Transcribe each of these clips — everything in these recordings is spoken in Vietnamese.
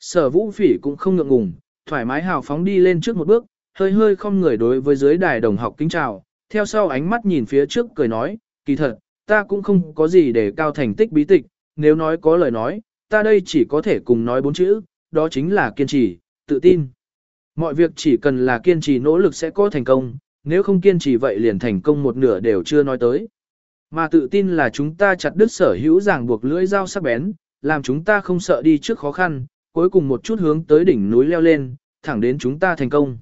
Sở vũ phỉ cũng không ngượng ngùng, thoải mái hào phóng đi lên trước một bước, hơi hơi không người đối với dưới đài đồng học kính chào, theo sau ánh mắt nhìn phía trước cười nói, kỳ thật, ta cũng không có gì để cao thành tích bí tịch, nếu nói có lời nói, ta đây chỉ có thể cùng nói bốn chữ, đó chính là kiên trì, tự tin. Mọi việc chỉ cần là kiên trì nỗ lực sẽ có thành công, nếu không kiên trì vậy liền thành công một nửa đều chưa nói tới. Mà tự tin là chúng ta chặt đứt sở hữu ràng buộc lưỡi dao sắc bén, làm chúng ta không sợ đi trước khó khăn, cuối cùng một chút hướng tới đỉnh núi leo lên, thẳng đến chúng ta thành công.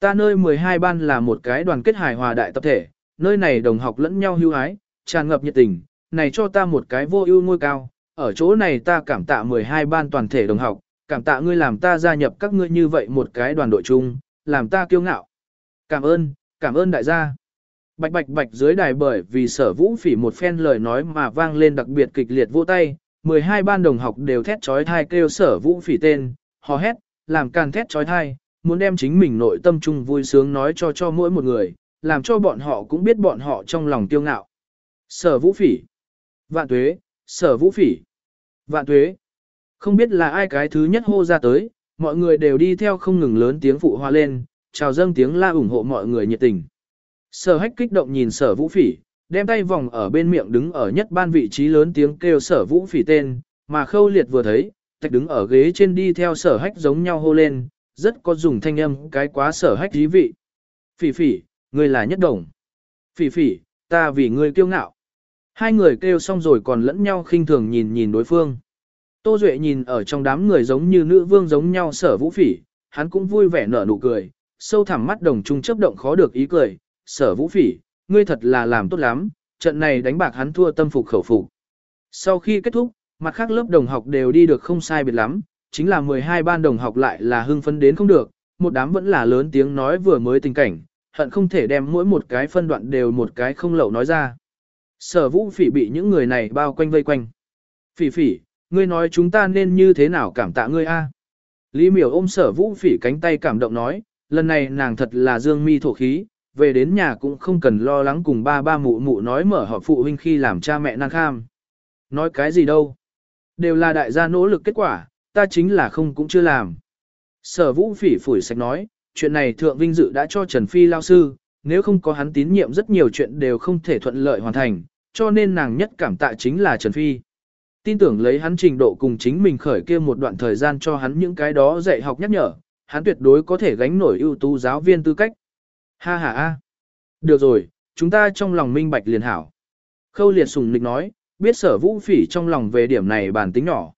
Ta nơi 12 ban là một cái đoàn kết hài hòa đại tập thể, nơi này đồng học lẫn nhau hưu ái, tràn ngập nhiệt tình, này cho ta một cái vô ưu ngôi cao, ở chỗ này ta cảm tạ 12 ban toàn thể đồng học, cảm tạ ngươi làm ta gia nhập các ngươi như vậy một cái đoàn đội chung, làm ta kiêu ngạo. Cảm ơn, cảm ơn đại gia. Bạch bạch bạch dưới đài bởi vì sở vũ phỉ một phen lời nói mà vang lên đặc biệt kịch liệt vô tay, 12 ban đồng học đều thét trói thai kêu sở vũ phỉ tên, hò hét, làm càng thét trói thai, muốn đem chính mình nội tâm chung vui sướng nói cho cho mỗi một người, làm cho bọn họ cũng biết bọn họ trong lòng tiêu ngạo. Sở vũ phỉ, vạn tuế, sở vũ phỉ, vạn tuế. Không biết là ai cái thứ nhất hô ra tới, mọi người đều đi theo không ngừng lớn tiếng phụ hoa lên, chào dâng tiếng la ủng hộ mọi người nhiệt tình. Sở hách kích động nhìn sở vũ phỉ, đem tay vòng ở bên miệng đứng ở nhất ban vị trí lớn tiếng kêu sở vũ phỉ tên, mà khâu liệt vừa thấy, tạch đứng ở ghế trên đi theo sở hách giống nhau hô lên, rất có dùng thanh âm cái quá sở hách dí vị. Phỉ phỉ, ngươi là nhất đồng. Phỉ phỉ, ta vì ngươi kiêu ngạo. Hai người kêu xong rồi còn lẫn nhau khinh thường nhìn nhìn đối phương. Tô Duệ nhìn ở trong đám người giống như nữ vương giống nhau sở vũ phỉ, hắn cũng vui vẻ nở nụ cười, sâu thẳm mắt đồng trung chấp động khó được ý cười, sở vũ phỉ, ngươi thật là làm tốt lắm, trận này đánh bạc hắn thua tâm phục khẩu phục. Sau khi kết thúc, mặt khác lớp đồng học đều đi được không sai biệt lắm, chính là 12 ban đồng học lại là hưng phấn đến không được, một đám vẫn là lớn tiếng nói vừa mới tình cảnh, hận không thể đem mỗi một cái phân đoạn đều một cái không lậu nói ra. Sở vũ phỉ bị những người này bao quanh vây quanh. Phỉ phỉ, ngươi nói chúng ta nên như thế nào cảm tạ ngươi a? Lý miểu ôm sở vũ phỉ cánh tay cảm động nói, lần này nàng thật là dương mi thổ khí, về đến nhà cũng không cần lo lắng cùng ba ba mụ mụ nói mở họp phụ huynh khi làm cha mẹ năng kham. Nói cái gì đâu? Đều là đại gia nỗ lực kết quả, ta chính là không cũng chưa làm. Sở vũ phỉ phủi sạch nói, chuyện này thượng vinh dự đã cho Trần Phi lao sư, nếu không có hắn tín nhiệm rất nhiều chuyện đều không thể thuận lợi hoàn thành, cho nên nàng nhất cảm tạ chính là Trần Phi. Tin tưởng lấy hắn trình độ cùng chính mình khởi kia một đoạn thời gian cho hắn những cái đó dạy học nhắc nhở, hắn tuyệt đối có thể gánh nổi ưu tú giáo viên tư cách. Ha ha ha. Được rồi, chúng ta trong lòng minh bạch liền hảo. Khâu liệt sùng nịch nói, biết sở vũ phỉ trong lòng về điểm này bản tính nhỏ.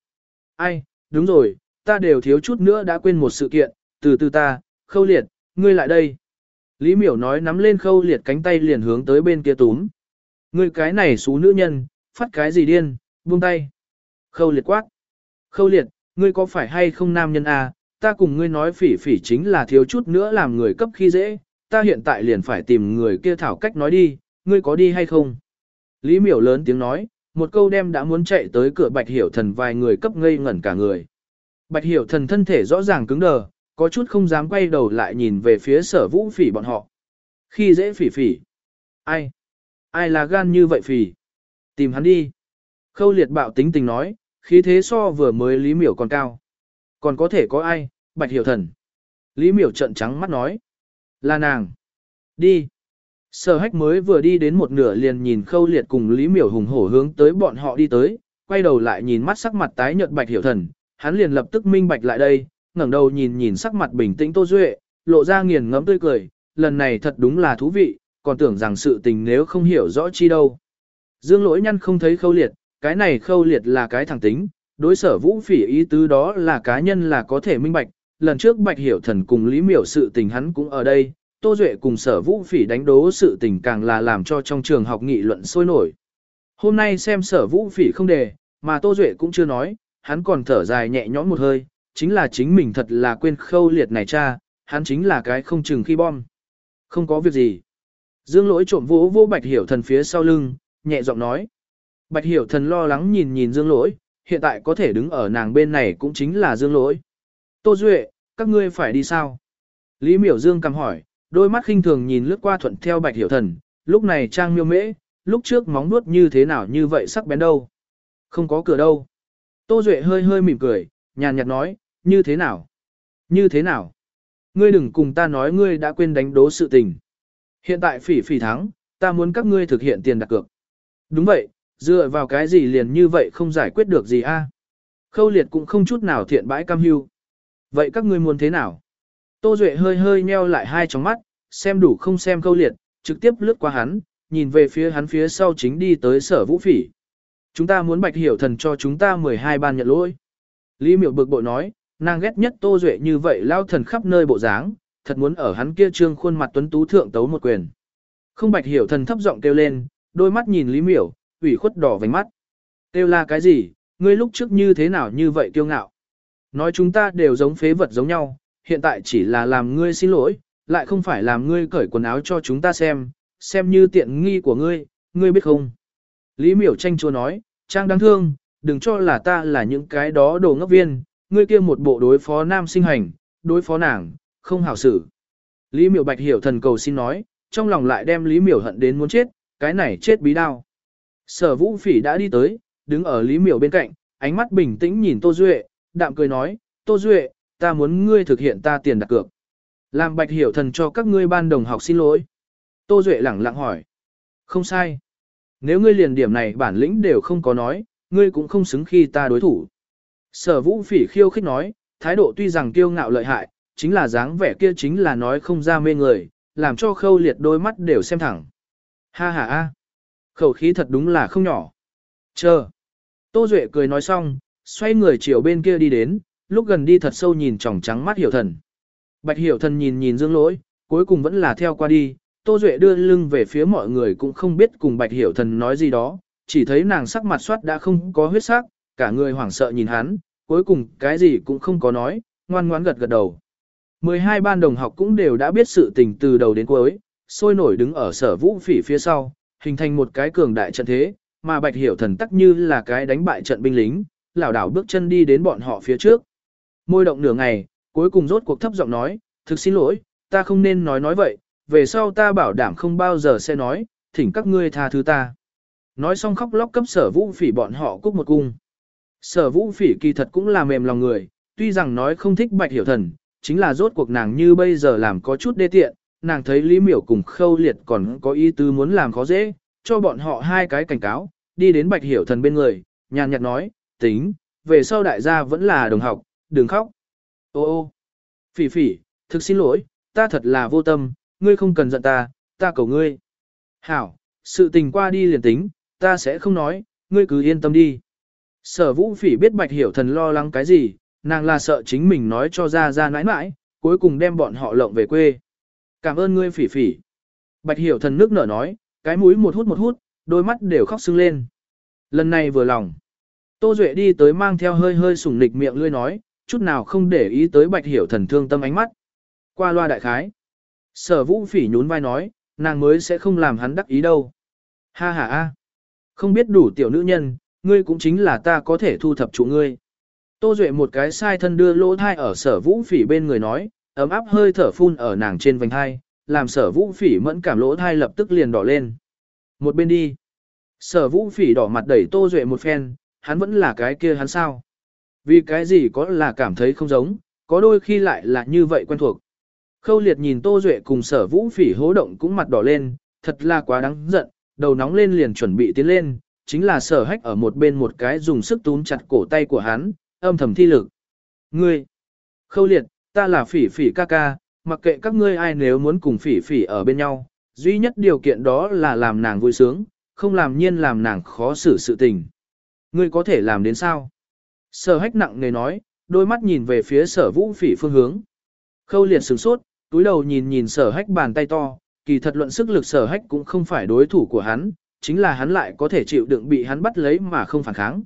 Ai, đúng rồi, ta đều thiếu chút nữa đã quên một sự kiện, từ từ ta, khâu liệt, ngươi lại đây. Lý miểu nói nắm lên khâu liệt cánh tay liền hướng tới bên kia túm. Ngươi cái này xú nữ nhân, phát cái gì điên, buông tay. Khâu liệt quát. Khâu liệt, ngươi có phải hay không nam nhân à, ta cùng ngươi nói phỉ phỉ chính là thiếu chút nữa làm người cấp khi dễ, ta hiện tại liền phải tìm người kia thảo cách nói đi, ngươi có đi hay không? Lý miểu lớn tiếng nói, một câu đem đã muốn chạy tới cửa bạch hiểu thần vài người cấp ngây ngẩn cả người. Bạch hiểu thần thân thể rõ ràng cứng đờ, có chút không dám quay đầu lại nhìn về phía sở vũ phỉ bọn họ. Khi dễ phỉ phỉ. Ai? Ai là gan như vậy phỉ? Tìm hắn đi. Khâu liệt bạo tính tình nói, khí thế so vừa mới Lý miểu còn cao. Còn có thể có ai? Bạch hiểu thần. Lý miểu trận trắng mắt nói. Là nàng. Đi. Sở hách mới vừa đi đến một nửa liền nhìn khâu liệt cùng Lý Miểu hùng hổ hướng tới bọn họ đi tới, quay đầu lại nhìn mắt sắc mặt tái nhợt bạch hiểu thần, hắn liền lập tức minh bạch lại đây, ngẩng đầu nhìn nhìn sắc mặt bình tĩnh Tô Duệ, lộ ra nghiền ngẫm tươi cười, lần này thật đúng là thú vị, còn tưởng rằng sự tình nếu không hiểu rõ chi đâu. Dương lỗi nhăn không thấy khâu liệt, cái này khâu liệt là cái thẳng tính, đối sở vũ phỉ ý tứ đó là cá nhân là có thể minh bạch, lần trước Bạch Hiểu Thần cùng Lý Miểu sự tình hắn cũng ở đây, Tô Duệ cùng sở vũ phỉ đánh đố sự tình càng là làm cho trong trường học nghị luận sôi nổi. Hôm nay xem sở vũ phỉ không đề, mà Tô Duệ cũng chưa nói, hắn còn thở dài nhẹ nhõm một hơi, chính là chính mình thật là quên khâu liệt này cha, hắn chính là cái không chừng khi bom. Không có việc gì. Dương lỗi trộm vỗ vô Bạch Hiểu Thần phía sau lưng, nhẹ giọng nói. Bạch Hiểu Thần lo lắng nhìn nhìn Dương lỗi, hiện tại có thể đứng ở nàng bên này cũng chính là Dương lỗi. Tô Duệ, các ngươi phải đi sao? Lý Miểu Dương cầm hỏi, đôi mắt khinh thường nhìn lướt qua thuận theo bạch hiểu thần, lúc này trang miêu mễ, lúc trước móng nuốt như thế nào như vậy sắc bén đâu. Không có cửa đâu. Tô Duệ hơi hơi mỉm cười, nhàn nhạt nói, như thế nào? Như thế nào? Ngươi đừng cùng ta nói ngươi đã quên đánh đố sự tình. Hiện tại phỉ phỉ thắng, ta muốn các ngươi thực hiện tiền đặt cược. Đúng vậy, dựa vào cái gì liền như vậy không giải quyết được gì a? Khâu liệt cũng không chút nào thiện bãi cam hưu. Vậy các ngươi muốn thế nào? Tô Duệ hơi hơi nheo lại hai tròng mắt, xem đủ không xem câu liệt, trực tiếp lướt qua hắn, nhìn về phía hắn phía sau chính đi tới sở vũ phỉ. Chúng ta muốn bạch hiểu thần cho chúng ta 12 ban nhận lỗi. Lý miệu bực bội nói, nàng ghét nhất Tô Duệ như vậy lao thần khắp nơi bộ dáng, thật muốn ở hắn kia trương khuôn mặt tuấn tú thượng tấu một quyền. Không bạch hiểu thần thấp giọng kêu lên, đôi mắt nhìn Lý miểu, ủy khuất đỏ vành mắt. Kêu là cái gì, ngươi lúc trước như thế nào như vậy kiêu ngạo. Nói chúng ta đều giống phế vật giống nhau, hiện tại chỉ là làm ngươi xin lỗi, lại không phải làm ngươi cởi quần áo cho chúng ta xem, xem như tiện nghi của ngươi, ngươi biết không? Lý miểu tranh chua nói, Trang đáng thương, đừng cho là ta là những cái đó đồ ngốc viên, ngươi kia một bộ đối phó nam sinh hành, đối phó nàng, không hảo xử. Lý miểu bạch hiểu thần cầu xin nói, trong lòng lại đem Lý miểu hận đến muốn chết, cái này chết bí đao. Sở vũ phỉ đã đi tới, đứng ở Lý miểu bên cạnh, ánh mắt bình tĩnh nhìn Tô Duệ, đạm cười nói, Tô Duệ, ta muốn ngươi thực hiện ta tiền đặt cược. Làm bạch hiểu thần cho các ngươi ban đồng học xin lỗi. Tô Duệ lẳng lặng hỏi. Không sai. Nếu ngươi liền điểm này bản lĩnh đều không có nói, ngươi cũng không xứng khi ta đối thủ. Sở vũ phỉ khiêu khích nói, thái độ tuy rằng kiêu ngạo lợi hại, chính là dáng vẻ kia chính là nói không ra mê người, làm cho khâu liệt đôi mắt đều xem thẳng. Ha ha ha. Khẩu khí thật đúng là không nhỏ. Chờ. Tô Duệ cười nói xong, xoay người chiều bên kia đi đến, lúc gần đi thật sâu nhìn tròng trắng mắt hiểu thần. Bạch hiểu thần nhìn nhìn dương lỗi, cuối cùng vẫn là theo qua đi, Tô Duệ đưa lưng về phía mọi người cũng không biết cùng bạch hiểu thần nói gì đó, chỉ thấy nàng sắc mặt soát đã không có huyết sắc, cả người hoảng sợ nhìn hắn, cuối cùng cái gì cũng không có nói, ngoan ngoãn gật gật đầu. 12 ban đồng học cũng đều đã biết sự tình từ đầu đến cuối, sôi nổi đứng ở sở vũ phỉ phía sau, hình thành một cái cường đại trận thế, mà bạch hiểu thần tắc như là cái đánh bại trận binh lính, lảo đảo bước chân đi đến bọn họ phía trước. Môi động nửa ngày, cuối cùng rốt cuộc thấp giọng nói, thực xin lỗi, ta không nên nói nói vậy, về sau ta bảo đảm không bao giờ sẽ nói, thỉnh các ngươi tha thứ ta. Nói xong khóc lóc cấp sở vũ phỉ bọn họ cúc một cung. Sở vũ phỉ kỳ thật cũng là mềm lòng người, tuy rằng nói không thích bạch hiểu thần, chính là rốt cuộc nàng như bây giờ làm có chút đê tiện, nàng thấy Lý Miểu cùng khâu liệt còn có ý tứ muốn làm khó dễ, cho bọn họ hai cái cảnh cáo, đi đến bạch hiểu thần bên người, nhàn nhạt nói, tính, về sau đại gia vẫn là đồng học, đừng khóc. Ô ô, phỉ phỉ, thực xin lỗi, ta thật là vô tâm, ngươi không cần giận ta, ta cầu ngươi. Hảo, sự tình qua đi liền tính, ta sẽ không nói, ngươi cứ yên tâm đi. Sở vũ phỉ biết bạch hiểu thần lo lắng cái gì, nàng là sợ chính mình nói cho ra ra nãi nãi, cuối cùng đem bọn họ lộng về quê. Cảm ơn ngươi phỉ phỉ. Bạch hiểu thần nước nở nói, cái mũi một hút một hút, đôi mắt đều khóc sưng lên. Lần này vừa lòng. Tô Duệ đi tới mang theo hơi hơi sủng nịch miệng lươi nói, chút nào không để ý tới bạch hiểu thần thương tâm ánh mắt. Qua loa đại khái. Sở vũ phỉ nhún vai nói, nàng mới sẽ không làm hắn đắc ý đâu. Ha ha a, Không biết đủ tiểu nữ nhân, ngươi cũng chính là ta có thể thu thập chủ ngươi. Tô Duệ một cái sai thân đưa lỗ thai ở sở vũ phỉ bên người nói, ấm áp hơi thở phun ở nàng trên vành thai, làm sở vũ phỉ mẫn cảm lỗ thai lập tức liền đỏ lên. Một bên đi. Sở vũ phỉ đỏ mặt đẩy Tô Duệ một phen, hắn vẫn là cái kia hắn sao. Vì cái gì có là cảm thấy không giống, có đôi khi lại là như vậy quen thuộc. Khâu liệt nhìn Tô Duệ cùng sở vũ phỉ hố động cũng mặt đỏ lên, thật là quá đáng giận, đầu nóng lên liền chuẩn bị tiến lên, chính là sở hách ở một bên một cái dùng sức túm chặt cổ tay của hắn, âm thầm thi lực. Ngươi! Khâu liệt, ta là phỉ phỉ ca ca, mặc kệ các ngươi ai nếu muốn cùng phỉ phỉ ở bên nhau, duy nhất điều kiện đó là làm nàng vui sướng, không làm nhiên làm nàng khó xử sự tình. Ngươi có thể làm đến sao? Sở hách nặng nề nói, đôi mắt nhìn về phía sở vũ phỉ phương hướng. Khâu liệt sửng sốt, túi đầu nhìn nhìn sở hách bàn tay to, kỳ thật luận sức lực sở hách cũng không phải đối thủ của hắn, chính là hắn lại có thể chịu đựng bị hắn bắt lấy mà không phản kháng.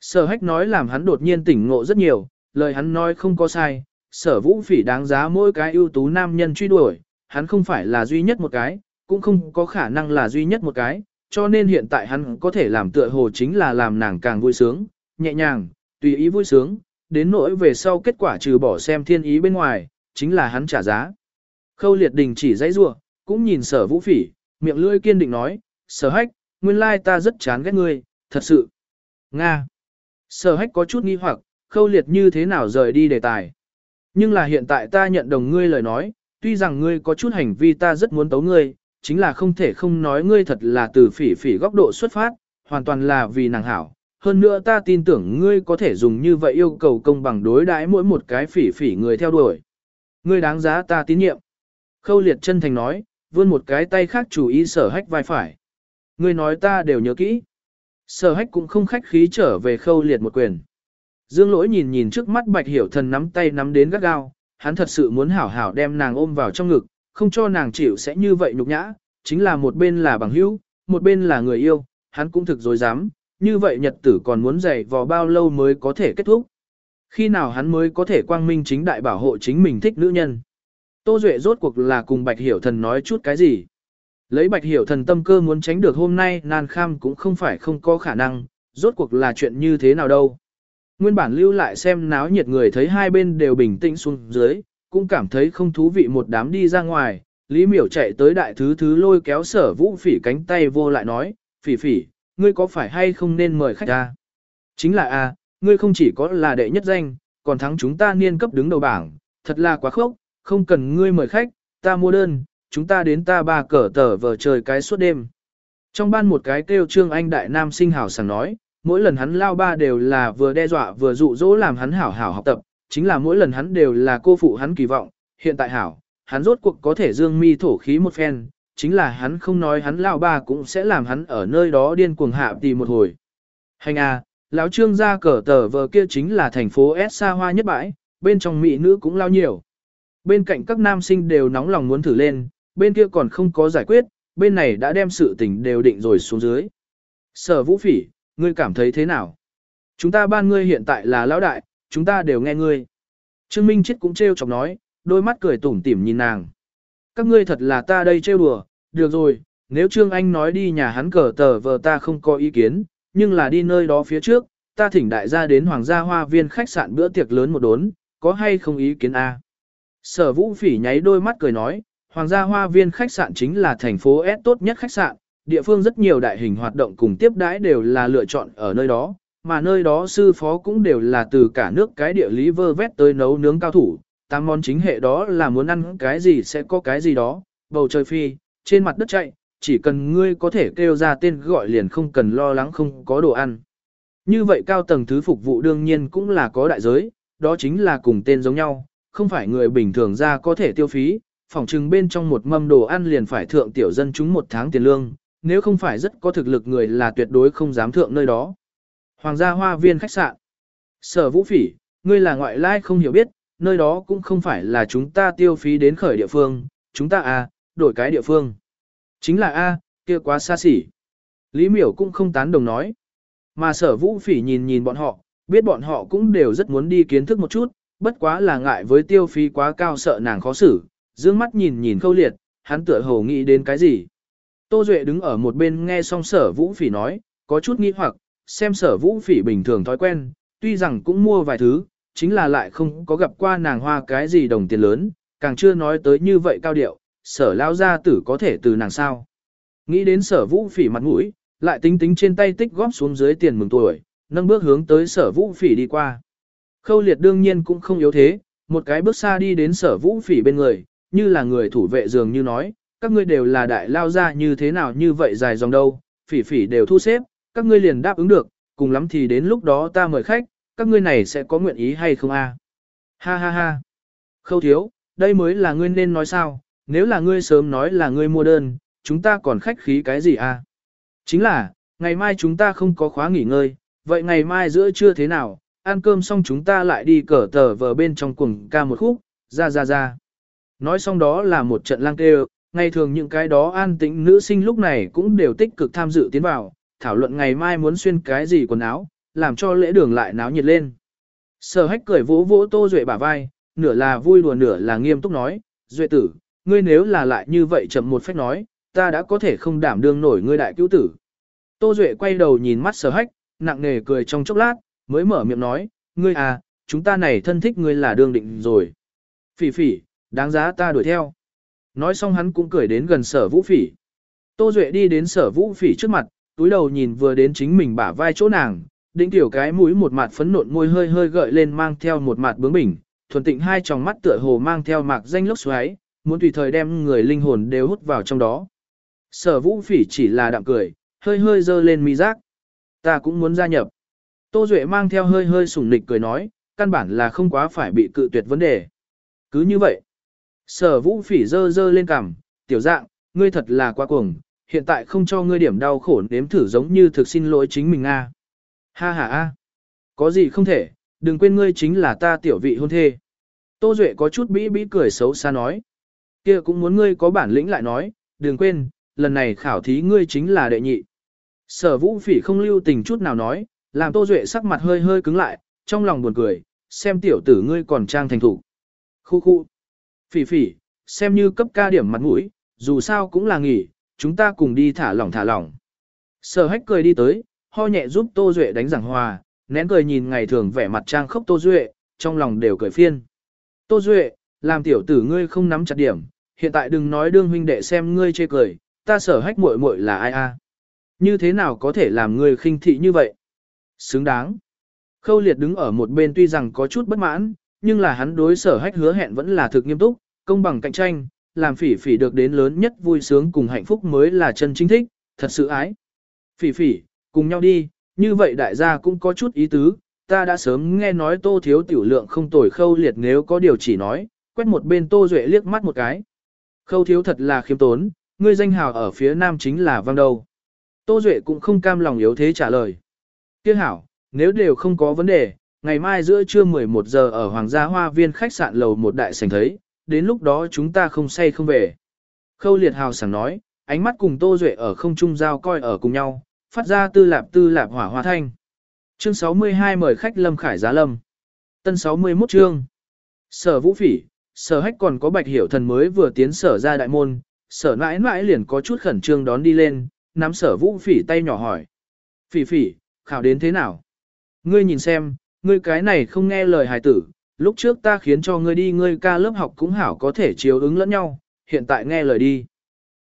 Sở hách nói làm hắn đột nhiên tỉnh ngộ rất nhiều, lời hắn nói không có sai, sở vũ phỉ đáng giá mỗi cái ưu tú nam nhân truy đuổi, hắn không phải là duy nhất một cái, cũng không có khả năng là duy nhất một cái, cho nên hiện tại hắn có thể làm tựa hồ chính là làm nàng càng vui sướng, nhẹ nhàng, tùy ý vui sướng, đến nỗi về sau kết quả trừ bỏ xem thiên ý bên ngoài, chính là hắn trả giá. Khâu liệt đình chỉ dãy rua, cũng nhìn sở vũ phỉ, miệng lưỡi kiên định nói, sở hách, nguyên lai ta rất chán ghét ngươi, thật sự. Nga. Sở hách có chút nghi hoặc, khâu liệt như thế nào rời đi đề tài. Nhưng là hiện tại ta nhận đồng ngươi lời nói, tuy rằng ngươi có chút hành vi ta rất muốn tấu ngươi, chính là không thể không nói ngươi thật là từ phỉ phỉ góc độ xuất phát, hoàn toàn là vì nàng hảo. Hơn nữa ta tin tưởng ngươi có thể dùng như vậy yêu cầu công bằng đối đãi mỗi một cái phỉ phỉ người theo đuổi. Ngươi đáng giá ta tín nhiệm. Khâu liệt chân thành nói, vươn một cái tay khác chủ ý sở hách vai phải. Ngươi nói ta đều nhớ kỹ. Sở hách cũng không khách khí trở về khâu liệt một quyền. Dương lỗi nhìn nhìn trước mắt bạch hiểu thần nắm tay nắm đến gắt gao, hắn thật sự muốn hảo hảo đem nàng ôm vào trong ngực, không cho nàng chịu sẽ như vậy nhục nhã, chính là một bên là bằng hữu, một bên là người yêu, hắn cũng thực dối dám, như vậy nhật tử còn muốn dày vò bao lâu mới có thể kết thúc. Khi nào hắn mới có thể quang minh chính đại bảo hộ chính mình thích nữ nhân. Tô Duệ rốt cuộc là cùng Bạch Hiểu Thần nói chút cái gì. Lấy Bạch Hiểu Thần tâm cơ muốn tránh được hôm nay nan kham cũng không phải không có khả năng, rốt cuộc là chuyện như thế nào đâu. Nguyên bản lưu lại xem náo nhiệt người thấy hai bên đều bình tĩnh xuống dưới, cũng cảm thấy không thú vị một đám đi ra ngoài. Lý miểu chạy tới đại thứ thứ lôi kéo sở vũ phỉ cánh tay vô lại nói, phỉ phỉ, ngươi có phải hay không nên mời khách ra? Chính là a, ngươi không chỉ có là đệ nhất danh, còn thắng chúng ta niên cấp đứng đầu bảng, thật là quá khốc, không cần ngươi mời khách, ta mua đơn, chúng ta đến ta ba cờ tờ vờ trời cái suốt đêm. Trong ban một cái kêu trương anh đại nam sinh hảo sảng nói, mỗi lần hắn lao ba đều là vừa đe dọa vừa dụ dỗ làm hắn hảo hảo học tập, chính là mỗi lần hắn đều là cô phụ hắn kỳ vọng, hiện tại hảo, hắn rốt cuộc có thể dương mi thổ khí một phen, chính là hắn không nói hắn lao ba cũng sẽ làm hắn ở nơi đó điên cuồng hạ tì một hồi. Hành à, lão trương gia cờ tờ vờ kia chính là thành phố S xa hoa nhất bãi, bên trong mỹ nữ cũng lao nhiều. Bên cạnh các nam sinh đều nóng lòng muốn thử lên, bên kia còn không có giải quyết, bên này đã đem sự tình đều định rồi xuống dưới. Sở vũ phỉ, ngươi cảm thấy thế nào? Chúng ta ban ngươi hiện tại là lão đại, chúng ta đều nghe ngươi. Trương Minh Chết cũng trêu chọc nói, đôi mắt cười tủm tỉm nhìn nàng. Các ngươi thật là ta đây trêu đùa, được rồi, nếu Trương Anh nói đi nhà hắn cờ tờ vờ ta không có ý kiến, nhưng là đi nơi đó phía trước, ta thỉnh đại gia đến Hoàng gia Hoa Viên khách sạn bữa tiệc lớn một đốn, có hay không ý kiến a? Sở Vũ Phỉ nháy đôi mắt cười nói, Hoàng gia Hoa Viên khách sạn chính là thành phố S tốt nhất khách sạn, địa phương rất nhiều đại hình hoạt động cùng tiếp đãi đều là lựa chọn ở nơi đó, mà nơi đó sư phó cũng đều là từ cả nước cái địa lý vơ vét tới nấu nướng cao thủ, tám món chính hệ đó là muốn ăn cái gì sẽ có cái gì đó, bầu trời phi, trên mặt đất chạy, chỉ cần ngươi có thể kêu ra tên gọi liền không cần lo lắng không có đồ ăn. Như vậy cao tầng thứ phục vụ đương nhiên cũng là có đại giới, đó chính là cùng tên giống nhau, không phải người bình thường ra có thể tiêu phí, phòng trừng bên trong một mâm đồ ăn liền phải thượng tiểu dân chúng một tháng tiền lương, nếu không phải rất có thực lực người là tuyệt đối không dám thượng nơi đó. Hoàng gia hoa viên khách sạn. Sở vũ phỉ, ngươi là ngoại lai không hiểu biết, nơi đó cũng không phải là chúng ta tiêu phí đến khởi địa phương, chúng ta à, đổi cái địa phương. Chính là A, kia quá xa xỉ. Lý miểu cũng không tán đồng nói. Mà sở vũ phỉ nhìn nhìn bọn họ, biết bọn họ cũng đều rất muốn đi kiến thức một chút, bất quá là ngại với tiêu phí quá cao sợ nàng khó xử, dương mắt nhìn nhìn khâu liệt, hắn tựa hồ nghĩ đến cái gì. Tô Duệ đứng ở một bên nghe xong sở vũ phỉ nói, có chút nghi hoặc, xem sở vũ phỉ bình thường thói quen, tuy rằng cũng mua vài thứ, chính là lại không có gặp qua nàng hoa cái gì đồng tiền lớn, càng chưa nói tới như vậy cao điệu, sở lao gia tử có thể từ nàng sao. Nghĩ đến sở vũ phỉ mặt mũi, lại tính tính trên tay tích góp xuống dưới tiền mừng tuổi, nâng bước hướng tới sở vũ phỉ đi qua. Khâu liệt đương nhiên cũng không yếu thế, một cái bước xa đi đến sở vũ phỉ bên người, như là người thủ vệ dường như nói, các ngươi đều là đại lao ra như thế nào như vậy dài dòng đâu, phỉ phỉ đều thu xếp, các ngươi liền đáp ứng được, cùng lắm thì đến lúc đó ta mời khách, các ngươi này sẽ có nguyện ý hay không a? Ha ha ha. Khâu thiếu, đây mới là ngươi nên nói sao, nếu là ngươi sớm nói là ngươi mua đơn, chúng ta còn khách khí cái gì a? Chính là, ngày mai chúng ta không có khóa nghỉ ngơi, vậy ngày mai giữa trưa thế nào, ăn cơm xong chúng ta lại đi cờ tờ vờ bên trong cuồng ca một khúc, ra ra ra. Nói xong đó là một trận lang kêu, ngày thường những cái đó an tĩnh nữ sinh lúc này cũng đều tích cực tham dự tiến vào, thảo luận ngày mai muốn xuyên cái gì quần áo, làm cho lễ đường lại náo nhiệt lên. Sở hách cười vỗ vỗ Tô Duệ bả vai, nửa là vui đùa nửa là nghiêm túc nói, Duệ tử, ngươi nếu là lại như vậy chậm một phép nói, ta đã có thể không đảm đương nổi ngươi đại cứu tử. Tô Duệ quay đầu nhìn mắt sở hách, nặng nề cười trong chốc lát, mới mở miệng nói, ngươi à, chúng ta này thân thích ngươi là đương định rồi. Phỉ phỉ, đáng giá ta đuổi theo. Nói xong hắn cũng cười đến gần sở vũ phỉ. Tô Duệ đi đến sở vũ phỉ trước mặt, túi đầu nhìn vừa đến chính mình bả vai chỗ nàng, Đỉnh tiểu cái mũi một mặt phấn nộn môi hơi hơi gợi lên mang theo một mặt bướng bỉnh, thuần tịnh hai tròng mắt tựa hồ mang theo mạc danh lốc xoáy, muốn tùy thời đem người linh hồn đều hút vào trong đó. Sở vũ phỉ chỉ là đạm cười, hơi hơi dơ lên mi giác. Ta cũng muốn gia nhập. Tô Duệ mang theo hơi hơi sủng nịch cười nói, căn bản là không quá phải bị cự tuyệt vấn đề. Cứ như vậy. Sở vũ phỉ dơ dơ lên cằm, tiểu dạng, ngươi thật là quá cuồng, hiện tại không cho ngươi điểm đau khổ nếm thử giống như thực xin lỗi chính mình a Ha ha a Có gì không thể, đừng quên ngươi chính là ta tiểu vị hôn thê. Tô Duệ có chút bĩ bĩ cười xấu xa nói. kia cũng muốn ngươi có bản lĩnh lại nói, đừng quên, lần này khảo thí ngươi chính là đệ nhị. Sở vũ phỉ không lưu tình chút nào nói, làm Tô Duệ sắc mặt hơi hơi cứng lại, trong lòng buồn cười, xem tiểu tử ngươi còn trang thành thủ. Khu khu. Phỉ phỉ, xem như cấp ca điểm mặt mũi, dù sao cũng là nghỉ, chúng ta cùng đi thả lỏng thả lỏng. Sở hách cười đi tới, ho nhẹ giúp Tô Duệ đánh giảng hòa, nén cười nhìn ngày thường vẻ mặt trang khốc Tô Duệ, trong lòng đều cười phiên. Tô Duệ, làm tiểu tử ngươi không nắm chặt điểm, hiện tại đừng nói đương huynh đệ xem ngươi chê cười, ta sở hách muội muội là ai a? Như thế nào có thể làm ngươi khinh thị như vậy? Xứng đáng. Khâu liệt đứng ở một bên tuy rằng có chút bất mãn, nhưng là hắn đối sở hách hứa hẹn vẫn là thực nghiêm túc, công bằng cạnh tranh, làm phỉ phỉ được đến lớn nhất vui sướng cùng hạnh phúc mới là chân chính thích, thật sự ái. Phỉ phỉ, cùng nhau đi, như vậy đại gia cũng có chút ý tứ, ta đã sớm nghe nói tô thiếu tiểu lượng không tồi khâu liệt nếu có điều chỉ nói, quét một bên tô duệ liếc mắt một cái. Khâu thiếu thật là khiêm tốn, ngươi danh hào ở phía nam chính là vang đầu. Tô duệ cũng không cam lòng yếu thế trả lời. Tiếc hảo, nếu đều không có vấn đề, ngày mai giữa trưa 11 giờ ở Hoàng gia Hoa Viên khách sạn lầu một đại sảnh thấy, đến lúc đó chúng ta không say không về. Khâu liệt hào sảng nói, ánh mắt cùng Tô Duệ ở không trung giao coi ở cùng nhau, phát ra tư lạp tư lạp hỏa hoa thanh. Chương 62 mời khách Lâm Khải Giá Lâm. Tân 61 chương. Sở Vũ Phỉ, Sở Hách còn có Bạch Hiểu Thần mới vừa tiến sở ra đại môn, Sở mãi mãi liền có chút khẩn trương đón đi lên, nắm Sở Vũ Phỉ tay nhỏ hỏi. Phỉ Phỉ, khảo đến thế nào? Ngươi nhìn xem, ngươi cái này không nghe lời hài tử, lúc trước ta khiến cho ngươi đi ngươi ca lớp học cũng hảo có thể chiếu ứng lẫn nhau, hiện tại nghe lời đi.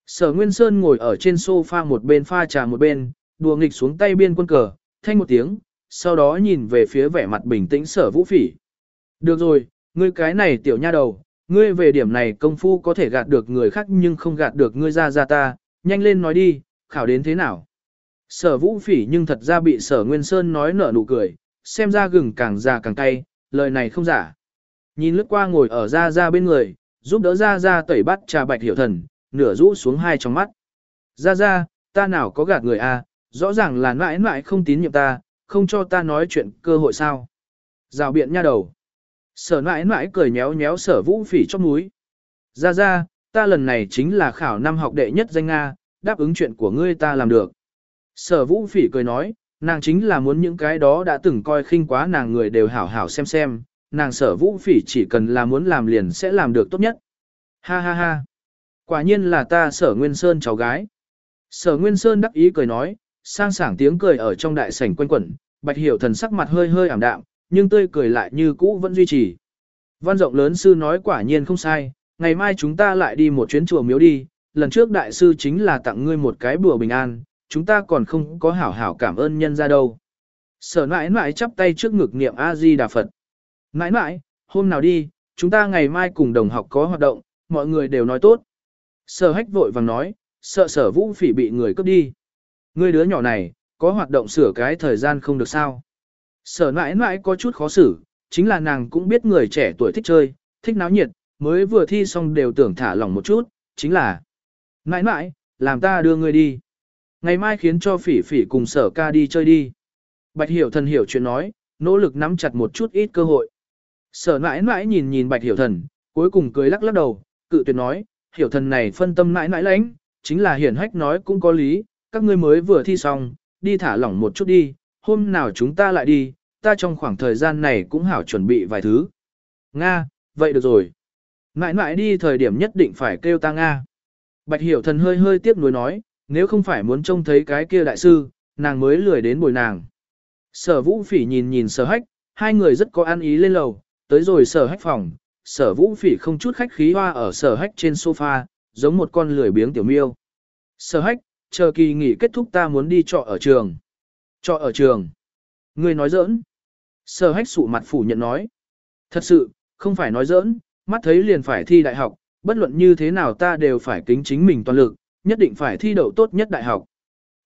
Sở Nguyên Sơn ngồi ở trên sofa một bên pha trà một bên, đùa nghịch xuống tay biên quân cờ, thanh một tiếng, sau đó nhìn về phía vẻ mặt bình tĩnh sở vũ phỉ. Được rồi, ngươi cái này tiểu nha đầu, ngươi về điểm này công phu có thể gạt được người khác nhưng không gạt được ngươi ra ra ta, nhanh lên nói đi, khảo đến thế nào. Sở vũ phỉ nhưng thật ra bị sở Nguyên Sơn nói nở nụ cười, xem ra gừng càng già càng cay, lời này không giả. Nhìn lướt qua ngồi ở ra ra bên người, giúp đỡ ra ra tẩy bắt trà bạch hiểu thần, nửa rũ xuống hai trong mắt. Ra ra, ta nào có gạt người a, à, rõ ràng là mãi mãi không tín nhiệm ta, không cho ta nói chuyện cơ hội sao. Rào biện nha đầu. Sở mãi mãi cười nhéo nhéo sở vũ phỉ trong núi. Ra ra, ta lần này chính là khảo năm học đệ nhất danh Nga, đáp ứng chuyện của ngươi ta làm được. Sở vũ phỉ cười nói, nàng chính là muốn những cái đó đã từng coi khinh quá nàng người đều hảo hảo xem xem, nàng sở vũ phỉ chỉ cần là muốn làm liền sẽ làm được tốt nhất. Ha ha ha. Quả nhiên là ta sở Nguyên Sơn cháu gái. Sở Nguyên Sơn đắc ý cười nói, sang sảng tiếng cười ở trong đại sảnh quanh quẩn, bạch hiểu thần sắc mặt hơi hơi ảm đạm, nhưng tươi cười lại như cũ vẫn duy trì. Văn rộng lớn sư nói quả nhiên không sai, ngày mai chúng ta lại đi một chuyến chùa miếu đi, lần trước đại sư chính là tặng ngươi một cái bùa bình an, chúng ta còn không có hảo hảo cảm ơn nhân ra đâu. Sở nãi nãi chắp tay trước ngực niệm A-di-đà Phật. Nãi nãi, hôm nào đi, chúng ta ngày mai cùng đồng học có hoạt động, mọi người đều nói tốt. Sở hách vội vàng nói, sợ sở vũ phỉ bị người cướp đi. người đứa nhỏ này, có hoạt động sửa cái thời gian không được sao. Sở nãi nãi có chút khó xử, chính là nàng cũng biết người trẻ tuổi thích chơi, thích náo nhiệt, mới vừa thi xong đều tưởng thả lỏng một chút, chính là Nãi nãi, làm ta đưa người đi. Ngày mai khiến cho phỉ phỉ cùng sở ca đi chơi đi. Bạch hiểu thần hiểu chuyện nói, nỗ lực nắm chặt một chút ít cơ hội. Sở nãi nãi nhìn nhìn bạch hiểu thần, cuối cùng cười lắc lắc đầu, cự tuyệt nói, hiểu thần này phân tâm nãi nãi lãnh, chính là hiển hách nói cũng có lý, các ngươi mới vừa thi xong, đi thả lỏng một chút đi, hôm nào chúng ta lại đi, ta trong khoảng thời gian này cũng hảo chuẩn bị vài thứ. Nga, vậy được rồi. Nãi nãi đi thời điểm nhất định phải kêu ta Nga. Bạch hiểu thần hơi hơi tiếc nuối nói, nếu không phải muốn trông thấy cái kia đại sư, nàng mới lười đến bồi nàng. Sở vũ phỉ nhìn nhìn sở hách, hai người rất có ăn ý lên lầu, tới rồi sở hách phòng, sở vũ phỉ không chút khách khí hoa ở sở hách trên sofa, giống một con lười biếng tiểu miêu. Sở hách, chờ kỳ nghỉ kết thúc ta muốn đi trọ ở trường. Trọ ở trường. Ngươi nói giỡn. Sở hách sụ mặt phủ nhận nói. Thật sự, không phải nói giỡn, mắt thấy liền phải thi đại học, bất luận như thế nào ta đều phải kính chính mình toàn lực, nhất định phải thi đậu tốt nhất đại học.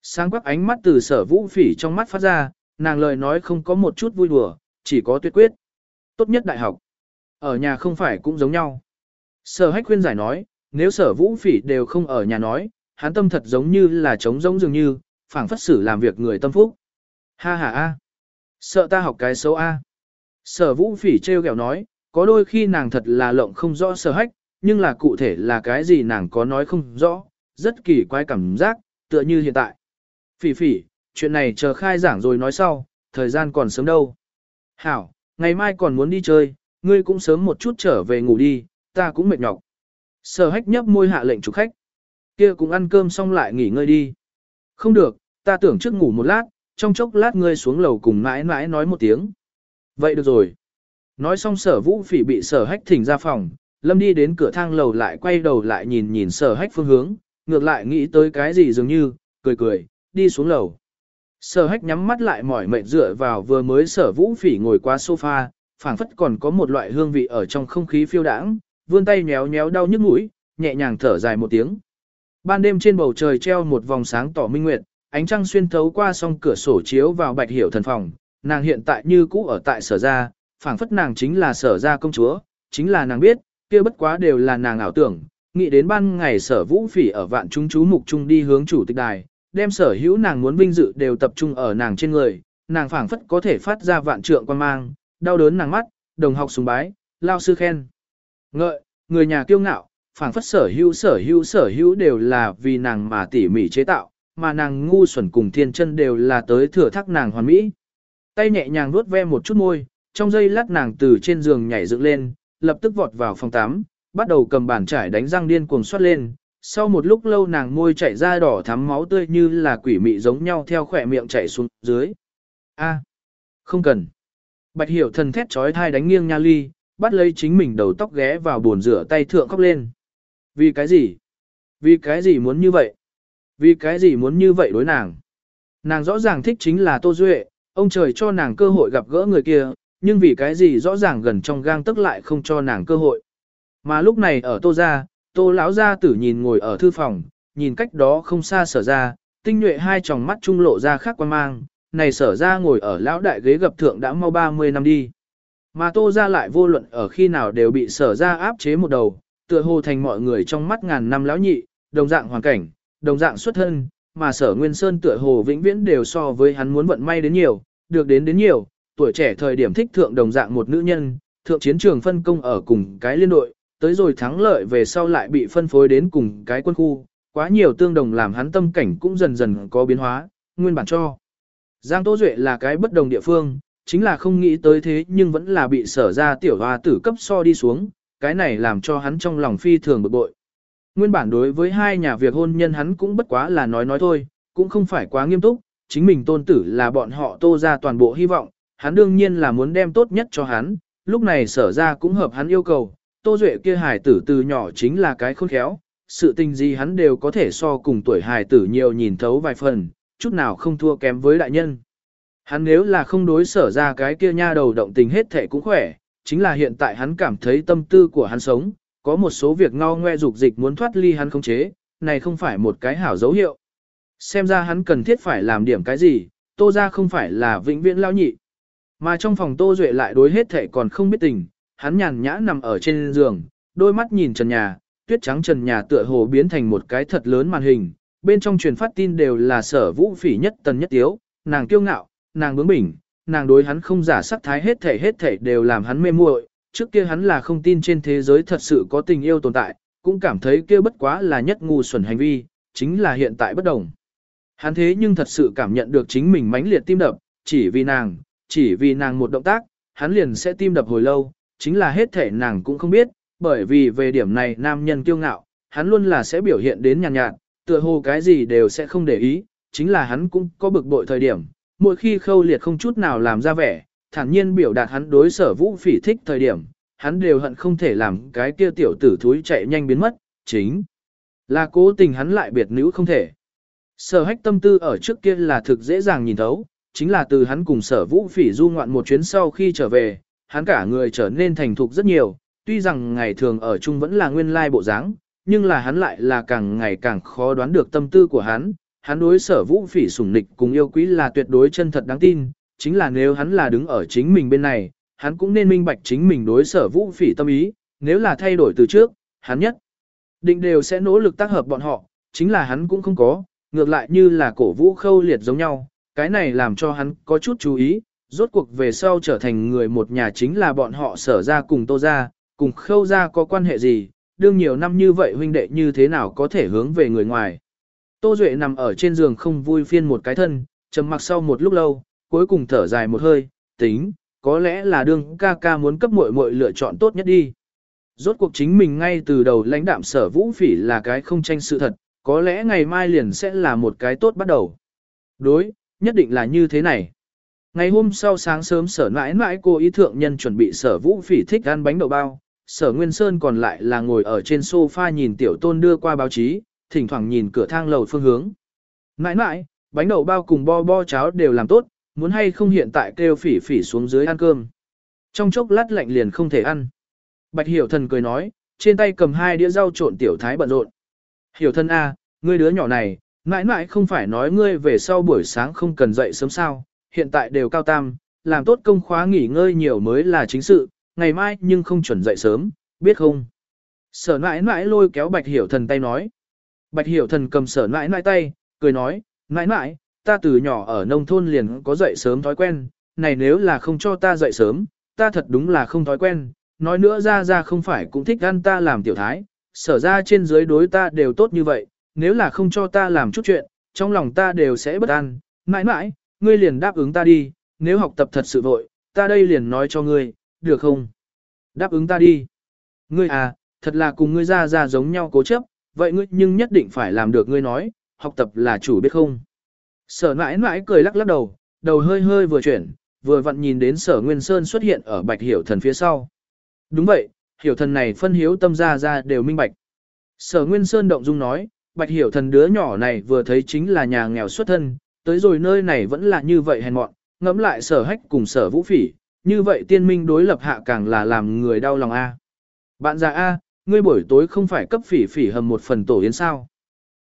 Sáng quắc ánh mắt từ sở vũ phỉ trong mắt phát ra, nàng lời nói không có một chút vui đùa, chỉ có tuyệt quyết. Tốt nhất đại học. Ở nhà không phải cũng giống nhau. Sở hách khuyên giải nói, nếu sở vũ phỉ đều không ở nhà nói, hắn tâm thật giống như là trống rỗng dường như, phảng phất xử làm việc người tâm phúc. Ha ha a. Sợ ta học cái xấu a. Sở vũ phỉ treo kẹo nói, có đôi khi nàng thật là lộng không rõ sở hách, nhưng là cụ thể là cái gì nàng có nói không rõ, rất kỳ quái cảm giác, tựa như hiện tại. Phỉ phỉ, chuyện này chờ khai giảng rồi nói sau, thời gian còn sớm đâu. Hảo, ngày mai còn muốn đi chơi, ngươi cũng sớm một chút trở về ngủ đi, ta cũng mệt nhọc. Sở hách nhấp môi hạ lệnh chủ khách. Kia cũng ăn cơm xong lại nghỉ ngơi đi. Không được, ta tưởng trước ngủ một lát, trong chốc lát ngươi xuống lầu cùng mãi mãi nói một tiếng. Vậy được rồi. Nói xong sở vũ phỉ bị sở hách thỉnh ra phòng, lâm đi đến cửa thang lầu lại quay đầu lại nhìn nhìn sở hách phương hướng, ngược lại nghĩ tới cái gì dường như, cười cười, đi xuống lầu. Sở hách nhắm mắt lại mỏi mệt dựa vào vừa mới sở vũ phỉ ngồi qua sofa, phảng phất còn có một loại hương vị ở trong không khí phiêu đãng, vươn tay nhéo nhéo đau nhức mũi, nhẹ nhàng thở dài một tiếng. Ban đêm trên bầu trời treo một vòng sáng tỏ minh nguyệt, ánh trăng xuyên thấu qua song cửa sổ chiếu vào bạch hiểu thần phòng, nàng hiện tại như cũ ở tại sở gia, phảng phất nàng chính là sở gia công chúa, chính là nàng biết, kia bất quá đều là nàng ảo tưởng, nghĩ đến ban ngày sở vũ phỉ ở vạn chúng chú mục trung đi hướng chủ tịch đài, đem sở hữu nàng muốn vinh dự đều tập trung ở nàng trên người, nàng phảng phất có thể phát ra vạn trượng quan mang, đau đớn nàng mắt, đồng học sùng bái, lao sư khen. Ngợi, người nhà kiêu ngạo, phảng phất sở hữu sở hữu sở hữu đều là vì nàng mà tỉ mỉ chế tạo, mà nàng ngu xuẩn cùng thiên chân đều là tới thừa thác nàng hoàn mỹ. Tay nhẹ nhàng vuốt ve một chút môi, trong giây lát nàng từ trên giường nhảy dựng lên, lập tức vọt vào phòng tắm, bắt đầu cầm bàn chải đánh răng điên cuồng xoát lên. Sau một lúc lâu nàng môi chảy ra đỏ thắm máu tươi như là quỷ mị giống nhau theo khỏe miệng chảy xuống dưới. A, không cần. Bạch hiểu thần thét trói thai đánh nghiêng nha ly, bắt lấy chính mình đầu tóc ghé vào bồn rửa tay thượng khóc lên. Vì cái gì? Vì cái gì muốn như vậy? Vì cái gì muốn như vậy đối nàng? Nàng rõ ràng thích chính là Tô Duệ, ông trời cho nàng cơ hội gặp gỡ người kia, nhưng vì cái gì rõ ràng gần trong gang tức lại không cho nàng cơ hội. Mà lúc này ở Tô Gia, Tô lão gia tử nhìn ngồi ở thư phòng, nhìn cách đó không xa sở ra, tinh nhuệ hai tròng mắt trung lộ ra khác quan mang, này sở ra ngồi ở lão đại ghế gập thượng đã mau 30 năm đi. Mà Tô Gia lại vô luận ở khi nào đều bị sở ra áp chế một đầu, tựa hồ thành mọi người trong mắt ngàn năm lão nhị, đồng dạng hoàn cảnh, đồng dạng xuất thân, mà sở Nguyên Sơn tựa hồ vĩnh viễn đều so với hắn muốn vận may đến nhiều, được đến đến nhiều, tuổi trẻ thời điểm thích thượng đồng dạng một nữ nhân, thượng chiến trường phân công ở cùng cái liên đội, tới rồi thắng lợi về sau lại bị phân phối đến cùng cái quân khu, quá nhiều tương đồng làm hắn tâm cảnh cũng dần dần có biến hóa, nguyên bản cho. Giang Tô Duệ là cái bất đồng địa phương, chính là không nghĩ tới thế nhưng vẫn là bị sở ra tiểu hoa tử cấp so đi xuống, cái này làm cho hắn trong lòng phi thường bực bội. Nguyên bản đối với hai nhà việc hôn nhân hắn cũng bất quá là nói nói thôi, cũng không phải quá nghiêm túc, chính mình tôn tử là bọn họ tô ra toàn bộ hy vọng, hắn đương nhiên là muốn đem tốt nhất cho hắn, lúc này sở ra cũng hợp hắn yêu cầu, tô duệ kia hài tử từ nhỏ chính là cái khôn khéo, sự tình gì hắn đều có thể so cùng tuổi hài tử nhiều nhìn thấu vài phần, chút nào không thua kém với đại nhân. Hắn nếu là không đối sở ra cái kia nha đầu động tình hết thể cũng khỏe, chính là hiện tại hắn cảm thấy tâm tư của hắn sống, có một số việc ngao ngoe dục dịch muốn thoát ly hắn không chế, này không phải một cái hảo dấu hiệu. Xem ra hắn cần thiết phải làm điểm cái gì, tô ra không phải là vĩnh viễn lao nhị. Mà trong phòng tô duệ lại đối hết thể còn không biết tình, hắn nhàn nhã nằm ở trên giường, đôi mắt nhìn trần nhà, tuyết trắng trần nhà tựa hồ biến thành một cái thật lớn màn hình, bên trong truyền phát tin đều là sở vũ phỉ nhất tần nhất tiếu, nàng kiêu ngạo, nàng bướng bỉnh, nàng đối hắn không giả sắc thái hết thể hết thể đều làm hắn mê muội. Trước kia hắn là không tin trên thế giới thật sự có tình yêu tồn tại, cũng cảm thấy kia bất quá là nhất ngu xuẩn hành vi, chính là hiện tại bất đồng. Hắn thế nhưng thật sự cảm nhận được chính mình mãnh liệt tim đập, chỉ vì nàng, chỉ vì nàng một động tác, hắn liền sẽ tim đập hồi lâu, chính là hết thể nàng cũng không biết, bởi vì về điểm này nam nhân kiêu ngạo, hắn luôn là sẽ biểu hiện đến nhàn nhạt, nhạt, tựa hồ cái gì đều sẽ không để ý, chính là hắn cũng có bực bội thời điểm, mỗi khi khâu liệt không chút nào làm ra vẻ, thản nhiên biểu đạt hắn đối sở vũ phỉ thích thời điểm, hắn đều hận không thể làm cái kia tiểu tử thúi chạy nhanh biến mất, chính là cố tình hắn lại biệt nữ không thể. Sở hách tâm tư ở trước kia là thực dễ dàng nhìn thấu, chính là từ hắn cùng sở vũ phỉ du ngoạn một chuyến sau khi trở về, hắn cả người trở nên thành thục rất nhiều, tuy rằng ngày thường ở chung vẫn là nguyên lai bộ dáng, nhưng là hắn lại là càng ngày càng khó đoán được tâm tư của hắn, hắn đối sở vũ phỉ sủng nịch cùng yêu quý là tuyệt đối chân thật đáng tin, chính là nếu hắn là đứng ở chính mình bên này, hắn cũng nên minh bạch chính mình đối sở vũ phỉ tâm ý, nếu là thay đổi từ trước, hắn nhất định đều sẽ nỗ lực tác hợp bọn họ, chính là hắn cũng không có, ngược lại như là cổ vũ khâu liệt giống nhau, cái này làm cho hắn có chút chú ý, rốt cuộc về sau trở thành người một nhà chính là bọn họ sở ra cùng tô ra, cùng khâu ra có quan hệ gì, đương nhiều năm như vậy huynh đệ như thế nào có thể hướng về người ngoài. Tô Duệ nằm ở trên giường không vui phiên một cái thân, trầm mặc sau một lúc lâu, cuối cùng thở dài một hơi, tính, có lẽ là đương ca ca muốn cấp muội muội lựa chọn tốt nhất đi. Rốt cuộc chính mình ngay từ đầu lãnh đạm sở vũ phỉ là cái không tranh sự thật, có lẽ ngày mai liền sẽ là một cái tốt bắt đầu. Đối, nhất định là như thế này. Ngày hôm sau sáng sớm sở mãi mãi cô ý thượng nhân chuẩn bị sở vũ phỉ thích ăn bánh đậu bao, sở Nguyên Sơn còn lại là ngồi ở trên sofa nhìn tiểu tôn đưa qua báo chí, thỉnh thoảng nhìn cửa thang lầu phương hướng. Mãi mãi, bánh đậu bao cùng bo bo cháo đều làm tốt, muốn hay không hiện tại kêu phỉ phỉ xuống dưới ăn cơm. Trong chốc lát lạnh liền không thể ăn. Bạch hiểu thần cười nói, trên tay cầm hai đĩa rau trộn tiểu thái bận rộn. Hiểu Thần A, ngươi đứa nhỏ này, mãi mãi không phải nói ngươi về sau buổi sáng không cần dậy sớm sao, hiện tại đều cao tam, làm tốt công khóa nghỉ ngơi nhiều mới là chính sự, ngày mai nhưng không chuẩn dậy sớm, biết không? Sở nãi nãi lôi kéo bạch hiểu thần tay nói. Bạch hiểu thần cầm sở nãi nãi tay, cười nói, nãi nãi ta từ nhỏ ở nông thôn liền có dậy sớm thói quen, này nếu là không cho ta dậy sớm, ta thật đúng là không thói quen, nói nữa ra ra không phải cũng thích ăn ta làm tiểu thái, sở ra trên dưới đối ta đều tốt như vậy, nếu là không cho ta làm chút chuyện, trong lòng ta đều sẽ bất an, mãi mãi, ngươi liền đáp ứng ta đi, nếu học tập thật sự vội, ta đây liền nói cho ngươi, được không? Đáp ứng ta đi. Ngươi à, thật là cùng ngươi ra ra giống nhau cố chấp, vậy ngươi nhưng nhất định phải làm được ngươi nói, học tập là chủ biết không? Sở mãi mãi cười lắc lắc đầu, đầu hơi hơi vừa chuyển, vừa vặn nhìn đến sở Nguyên Sơn xuất hiện ở bạch hiểu thần phía sau. Đúng vậy, hiểu thần này phân hiếu tâm ra ra đều minh bạch. Sở Nguyên Sơn động dung nói, bạch hiểu thần đứa nhỏ này vừa thấy chính là nhà nghèo xuất thân, tới rồi nơi này vẫn là như vậy hèn mọn, ngẫm lại sở hách cùng sở vũ phỉ, như vậy tiên minh đối lập hạ càng là làm người đau lòng a. Bạn già a, ngươi buổi tối không phải cấp phỉ phỉ hầm một phần tổ yến sao?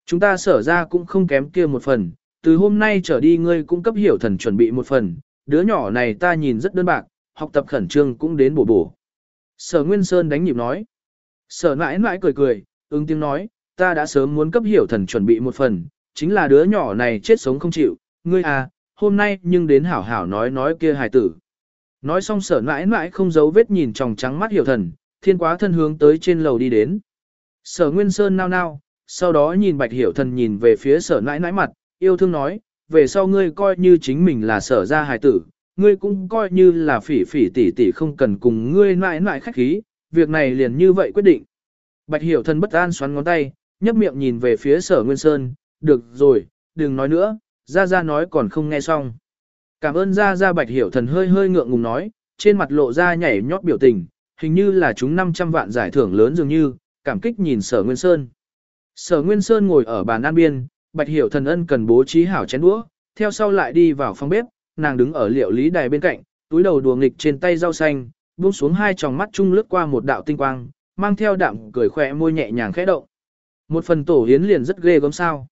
Chúng ta sở ra cũng không kém kia một phần, từ hôm nay trở đi ngươi cũng cấp hiểu thần chuẩn bị một phần, đứa nhỏ này ta nhìn rất đơn bạc, học tập khẩn trương cũng đến bổ bổ. Sở Nguyên Sơn đánh nhịp nói. Sở mãi mãi cười cười, ứng tiếng nói, ta đã sớm muốn cấp hiểu thần chuẩn bị một phần, chính là đứa nhỏ này chết sống không chịu, ngươi à, hôm nay nhưng đến hảo hảo nói nói kia hài tử. Nói xong sở mãi mãi không giấu vết nhìn tròng trắng mắt hiểu thần, thiên quá thân hướng tới trên lầu đi đến. Sở Nguyên Sơn nao nao, sau đó nhìn bạch hiểu thần nhìn về phía sở mãi mãi mặt, yêu thương nói, về sau ngươi coi như chính mình là sở gia hài tử, ngươi cũng coi như là phỉ phỉ tỷ tỷ không cần cùng ngươi mãi mãi khách khí, việc này liền như vậy quyết định. Bạch hiểu thần bất an xoắn ngón tay, nhấp miệng nhìn về phía sở Nguyên Sơn, được rồi, đừng nói nữa, Gia Gia nói còn không nghe xong. Cảm ơn Gia Gia Bạch hiểu thần hơi hơi ngượng ngùng nói, trên mặt lộ ra nhảy nhót biểu tình, hình như là chúng 500 vạn giải thưởng lớn dường như, cảm kích nhìn sở Nguyên Sơn. Sở Nguyên Sơn ngồi ở bàn an biên, Bạch hiểu thần ân cần bố trí hảo chén đũa, theo sau lại đi vào phòng bếp, nàng đứng ở liệu lý đài bên cạnh, túi đầu đùa nghịch trên tay rau xanh, buông xuống hai tròng mắt chung lướt qua một đạo tinh quang, mang theo đạm cười khỏe môi nhẹ nhàng khẽ động. Một phần tổ hiến liền rất ghê gớm sao.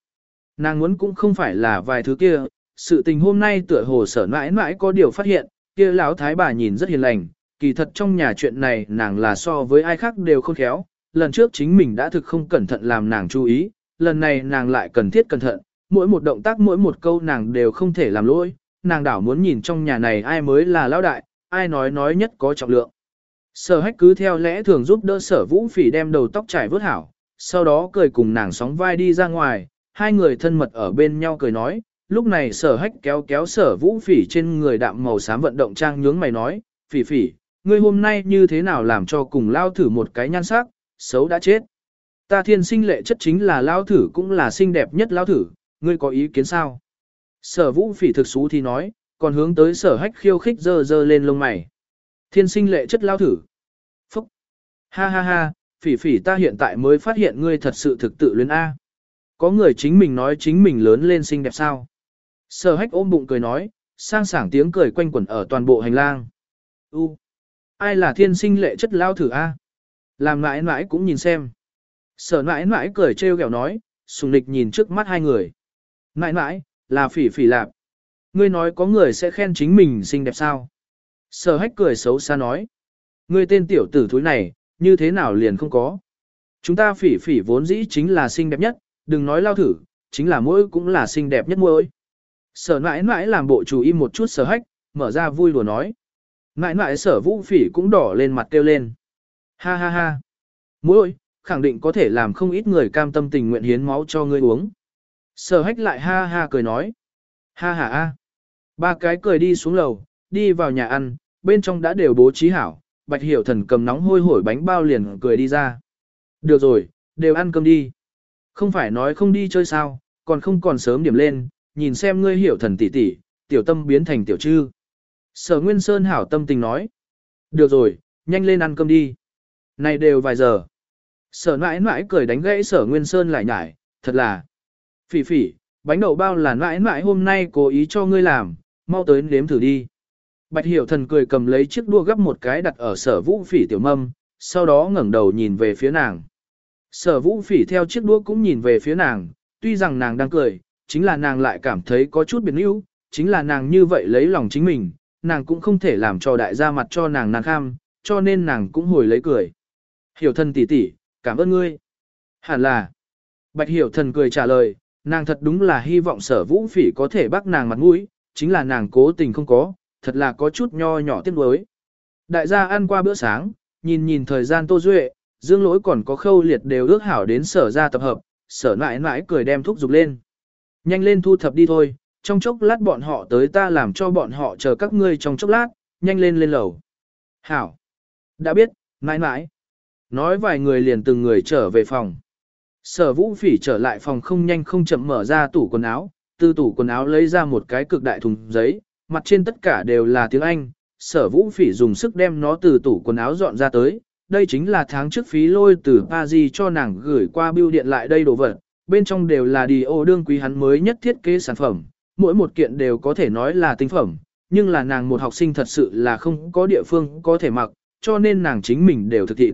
Nàng muốn cũng không phải là vài thứ kia, sự tình hôm nay tựa hồ sở mãi mãi có điều phát hiện, kia lão thái bà nhìn rất hiền lành, kỳ thật trong nhà chuyện này nàng là so với ai khác đều không khéo, lần trước chính mình đã thực không cẩn thận làm nàng chú ý, lần này nàng lại cần thiết cẩn thận, mỗi một động tác mỗi một câu nàng đều không thể làm lỗi, nàng đảo muốn nhìn trong nhà này ai mới là lão đại, ai nói nói nhất có trọng lượng. Sở hách cứ theo lẽ thường giúp đỡ sở vũ phỉ đem đầu tóc trải vớt hảo, sau đó cười cùng nàng sóng vai đi ra ngoài, hai người thân mật ở bên nhau cười nói, lúc này sở hách kéo kéo sở vũ phỉ trên người đạm màu xám vận động trang nhướng mày nói, phỉ phỉ, ngươi hôm nay như thế nào làm cho cùng lao thử một cái nhan sắc, xấu đã chết. Ta thiên sinh lệ chất chính là lao thử cũng là xinh đẹp nhất lao thử, ngươi có ý kiến sao? Sở vũ phỉ thực xú thì nói, còn hướng tới sở hách khiêu khích dơ dơ lên lông mày. Thiên sinh lệ chất lao thử. Phúc. Ha ha ha, phỉ phỉ ta hiện tại mới phát hiện ngươi thật sự thực tự luyến A. Có người chính mình nói chính mình lớn lên xinh đẹp sao. Sở hách ôm bụng cười nói, sang sảng tiếng cười quanh quẩn ở toàn bộ hành lang. U, ai là thiên sinh lệ chất lao thử a? Làm mãi mãi cũng nhìn xem. Sở mãi mãi cười trêu ghẹo nói, sùng nịch nhìn trước mắt hai người. Mãi mãi, là phỉ phỉ lạp. Ngươi nói có người sẽ khen chính mình xinh đẹp sao? Sở hách cười xấu xa nói. Ngươi tên tiểu tử thúi này, như thế nào liền không có? Chúng ta phỉ phỉ vốn dĩ chính là xinh đẹp nhất, đừng nói lao thử, chính là mỗi cũng là xinh đẹp nhất mỗi. Sở mãi mãi làm bộ chú ý một chút sở hách, mở ra vui lùa nói. Mãi mãi sở vũ phỉ cũng đỏ lên mặt kêu lên. Ha ha ha. Mỗi, khẳng định có thể làm không ít người cam tâm tình nguyện hiến máu cho ngươi uống. Sở hách lại ha ha cười nói. Ha ha ha. Ba cái cười đi xuống lầu, đi vào nhà ăn, bên trong đã đều bố trí hảo, bạch hiểu thần cầm nóng hôi hổi bánh bao liền cười đi ra. Được rồi, đều ăn cơm đi. Không phải nói không đi chơi sao, còn không còn sớm điểm lên, nhìn xem ngươi hiểu thần tỷ tỷ, tiểu tâm biến thành tiểu trư. Sở Nguyên Sơn hảo tâm tình nói. Được rồi, nhanh lên ăn cơm đi. Này đều vài giờ. Sở mãi mãi cười đánh gãy sở Nguyên Sơn lại nhải, thật là. Phỉ phỉ, bánh đậu bao là mãi mãi hôm nay cố ý cho ngươi làm, mau tới nếm thử đi. Bạch hiểu thần cười cầm lấy chiếc đua gấp một cái đặt ở sở vũ phỉ tiểu mâm, sau đó ngẩng đầu nhìn về phía nàng. Sở vũ phỉ theo chiếc đũa cũng nhìn về phía nàng, tuy rằng nàng đang cười, chính là nàng lại cảm thấy có chút biệt níu, chính là nàng như vậy lấy lòng chính mình, nàng cũng không thể làm cho đại gia mặt cho nàng nàng kham, cho nên nàng cũng hồi lấy cười. Hiểu thần tỷ tỷ, cảm ơn ngươi. Hẳn là. Bạch hiểu thần cười trả lời, nàng thật đúng là hy vọng sở vũ phỉ có thể bắt nàng mặt mũi, chính là nàng cố tình không có, thật là có chút nho nhỏ tiếc nuối. Đại gia ăn qua bữa sáng, nhìn nhìn thời gian tô duệ, dương lỗi còn có khâu liệt đều ước hảo đến sở ra tập hợp, sở mãi mãi cười đem thúc giục lên. Nhanh lên thu thập đi thôi, trong chốc lát bọn họ tới ta làm cho bọn họ chờ các ngươi trong chốc lát, nhanh lên lên lầu. Hảo. Đã biết, mãi mãi. Nói vài người liền từng người trở về phòng. Sở vũ phỉ trở lại phòng không nhanh không chậm mở ra tủ quần áo, từ tủ quần áo lấy ra một cái cực đại thùng giấy, mặt trên tất cả đều là tiếng Anh. Sở vũ phỉ dùng sức đem nó từ tủ quần áo dọn ra tới, đây chính là tháng trước phí lôi từ Paris cho nàng gửi qua bưu điện lại đây đồ vật, bên trong đều là đi ô đương quý hắn mới nhất thiết kế sản phẩm, mỗi một kiện đều có thể nói là tinh phẩm, nhưng là nàng một học sinh thật sự là không có địa phương có thể mặc, cho nên nàng chính mình đều thực hiện.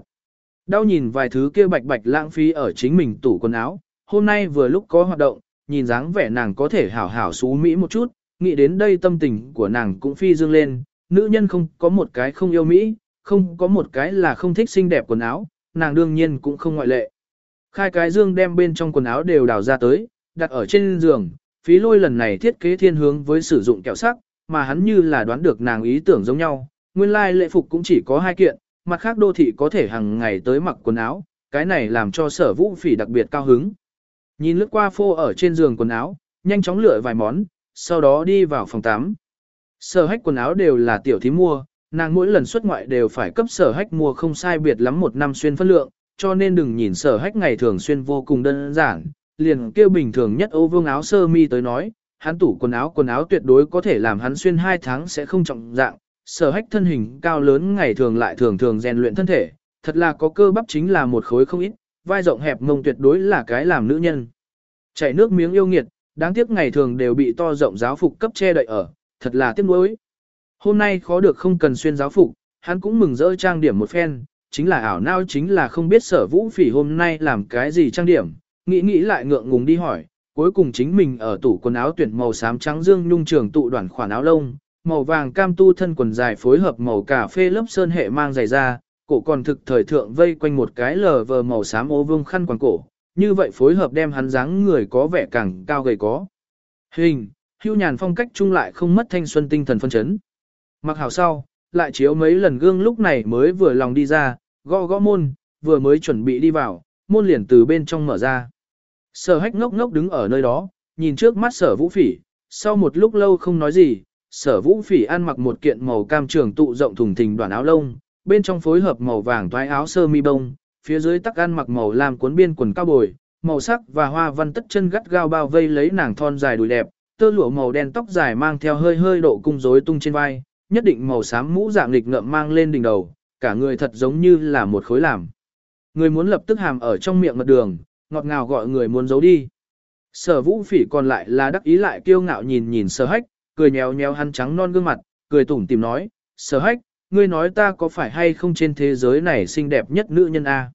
Đau nhìn vài thứ kia bạch bạch lãng phí ở chính mình tủ quần áo, hôm nay vừa lúc có hoạt động, nhìn dáng vẻ nàng có thể hảo hảo xú mỹ một chút, nghĩ đến đây tâm tình của nàng cũng phi dương lên, nữ nhân không có một cái không yêu mỹ, không có một cái là không thích xinh đẹp quần áo, nàng đương nhiên cũng không ngoại lệ. Khai cái dương đem bên trong quần áo đều đào ra tới, đặt ở trên giường, phí lôi lần này thiết kế thiên hướng với sử dụng kẹo sắc, mà hắn như là đoán được nàng ý tưởng giống nhau, nguyên lai lệ phục cũng chỉ có hai kiện, mặt khác đô thị có thể hàng ngày tới mặc quần áo, cái này làm cho sở vũ phỉ đặc biệt cao hứng. Nhìn lướt qua phô ở trên giường quần áo, nhanh chóng lựa vài món, sau đó đi vào phòng tắm. Sở hách quần áo đều là tiểu thí mua, nàng mỗi lần xuất ngoại đều phải cấp sở hách mua không sai biệt lắm một năm xuyên phân lượng, cho nên đừng nhìn sở hách ngày thường xuyên vô cùng đơn giản, liền kêu bình thường nhất ô vương áo sơ mi tới nói, hắn tủ quần áo quần áo tuyệt đối có thể làm hắn xuyên hai tháng sẽ không trọng dạng, sở hách thân hình cao lớn ngày thường lại thường thường rèn luyện thân thể, thật là có cơ bắp chính là một khối không ít, vai rộng hẹp mông tuyệt đối là cái làm nữ nhân. Chảy nước miếng yêu nghiệt, đáng tiếc ngày thường đều bị to rộng giáo phục cấp che đậy ở, thật là tiếc nuối. Hôm nay khó được không cần xuyên giáo phục, hắn cũng mừng rỡ trang điểm một phen, chính là ảo nao chính là không biết sở vũ phỉ hôm nay làm cái gì trang điểm, nghĩ nghĩ lại ngượng ngùng đi hỏi, cuối cùng chính mình ở tủ quần áo tuyển màu xám trắng dương nhung trường tụ đoàn khoản áo lông, màu vàng cam tu thân quần dài phối hợp màu cà phê lớp sơn hệ mang giày ra, cổ còn thực thời thượng vây quanh một cái lờ vờ màu xám ô vương khăn quàng cổ, như vậy phối hợp đem hắn dáng người có vẻ càng cao gầy có. Hình, hưu nhàn phong cách chung lại không mất thanh xuân tinh thần phân chấn. Mặc hảo sau, lại chiếu mấy lần gương lúc này mới vừa lòng đi ra, gõ gõ môn, vừa mới chuẩn bị đi vào, môn liền từ bên trong mở ra. Sở hách ngốc ngốc đứng ở nơi đó, nhìn trước mắt sở vũ phỉ, sau một lúc lâu không nói gì, sở vũ phỉ ăn mặc một kiện màu cam trường tụ rộng thùng thình đoàn áo lông, bên trong phối hợp màu vàng toái áo sơ mi bông, phía dưới tắc ăn mặc màu lam cuốn biên quần cao bồi, màu sắc và hoa văn tất chân gắt gao bao vây lấy nàng thon dài đùi đẹp, tơ lụa màu đen tóc dài mang theo hơi hơi độ cung rối tung trên vai, nhất định màu xám mũ dạng lịch ngợm mang lên đỉnh đầu, cả người thật giống như là một khối làm. Người muốn lập tức hàm ở trong miệng mật đường, ngọt ngào gọi người muốn giấu đi. Sở vũ phỉ còn lại là đắc ý lại kiêu ngạo nhìn nhìn sở hách, cười nhéo nhéo hắn trắng non gương mặt, cười tủm tìm nói, sở hách, ngươi nói ta có phải hay không trên thế giới này xinh đẹp nhất nữ nhân A.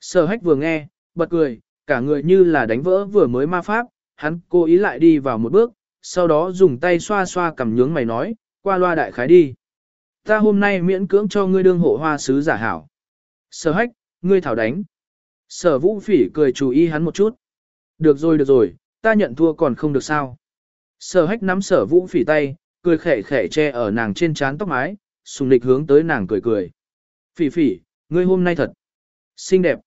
Sở hách vừa nghe, bật cười, cả người như là đánh vỡ vừa mới ma pháp, hắn cố ý lại đi vào một bước, sau đó dùng tay xoa xoa cầm nhướng mày nói, qua loa đại khái đi. Ta hôm nay miễn cưỡng cho ngươi đương hộ hoa sứ giả hảo. Sở hách, ngươi thảo đánh. Sở vũ phỉ cười chú ý hắn một chút. Được rồi được rồi, ta nhận thua còn không được sao. Sở hách nắm sở vũ phỉ tay, cười khẽ khẽ che ở nàng trên trán tóc mái, sùng lịch hướng tới nàng cười cười. Phỉ phỉ, ngươi hôm nay thật xinh đẹp.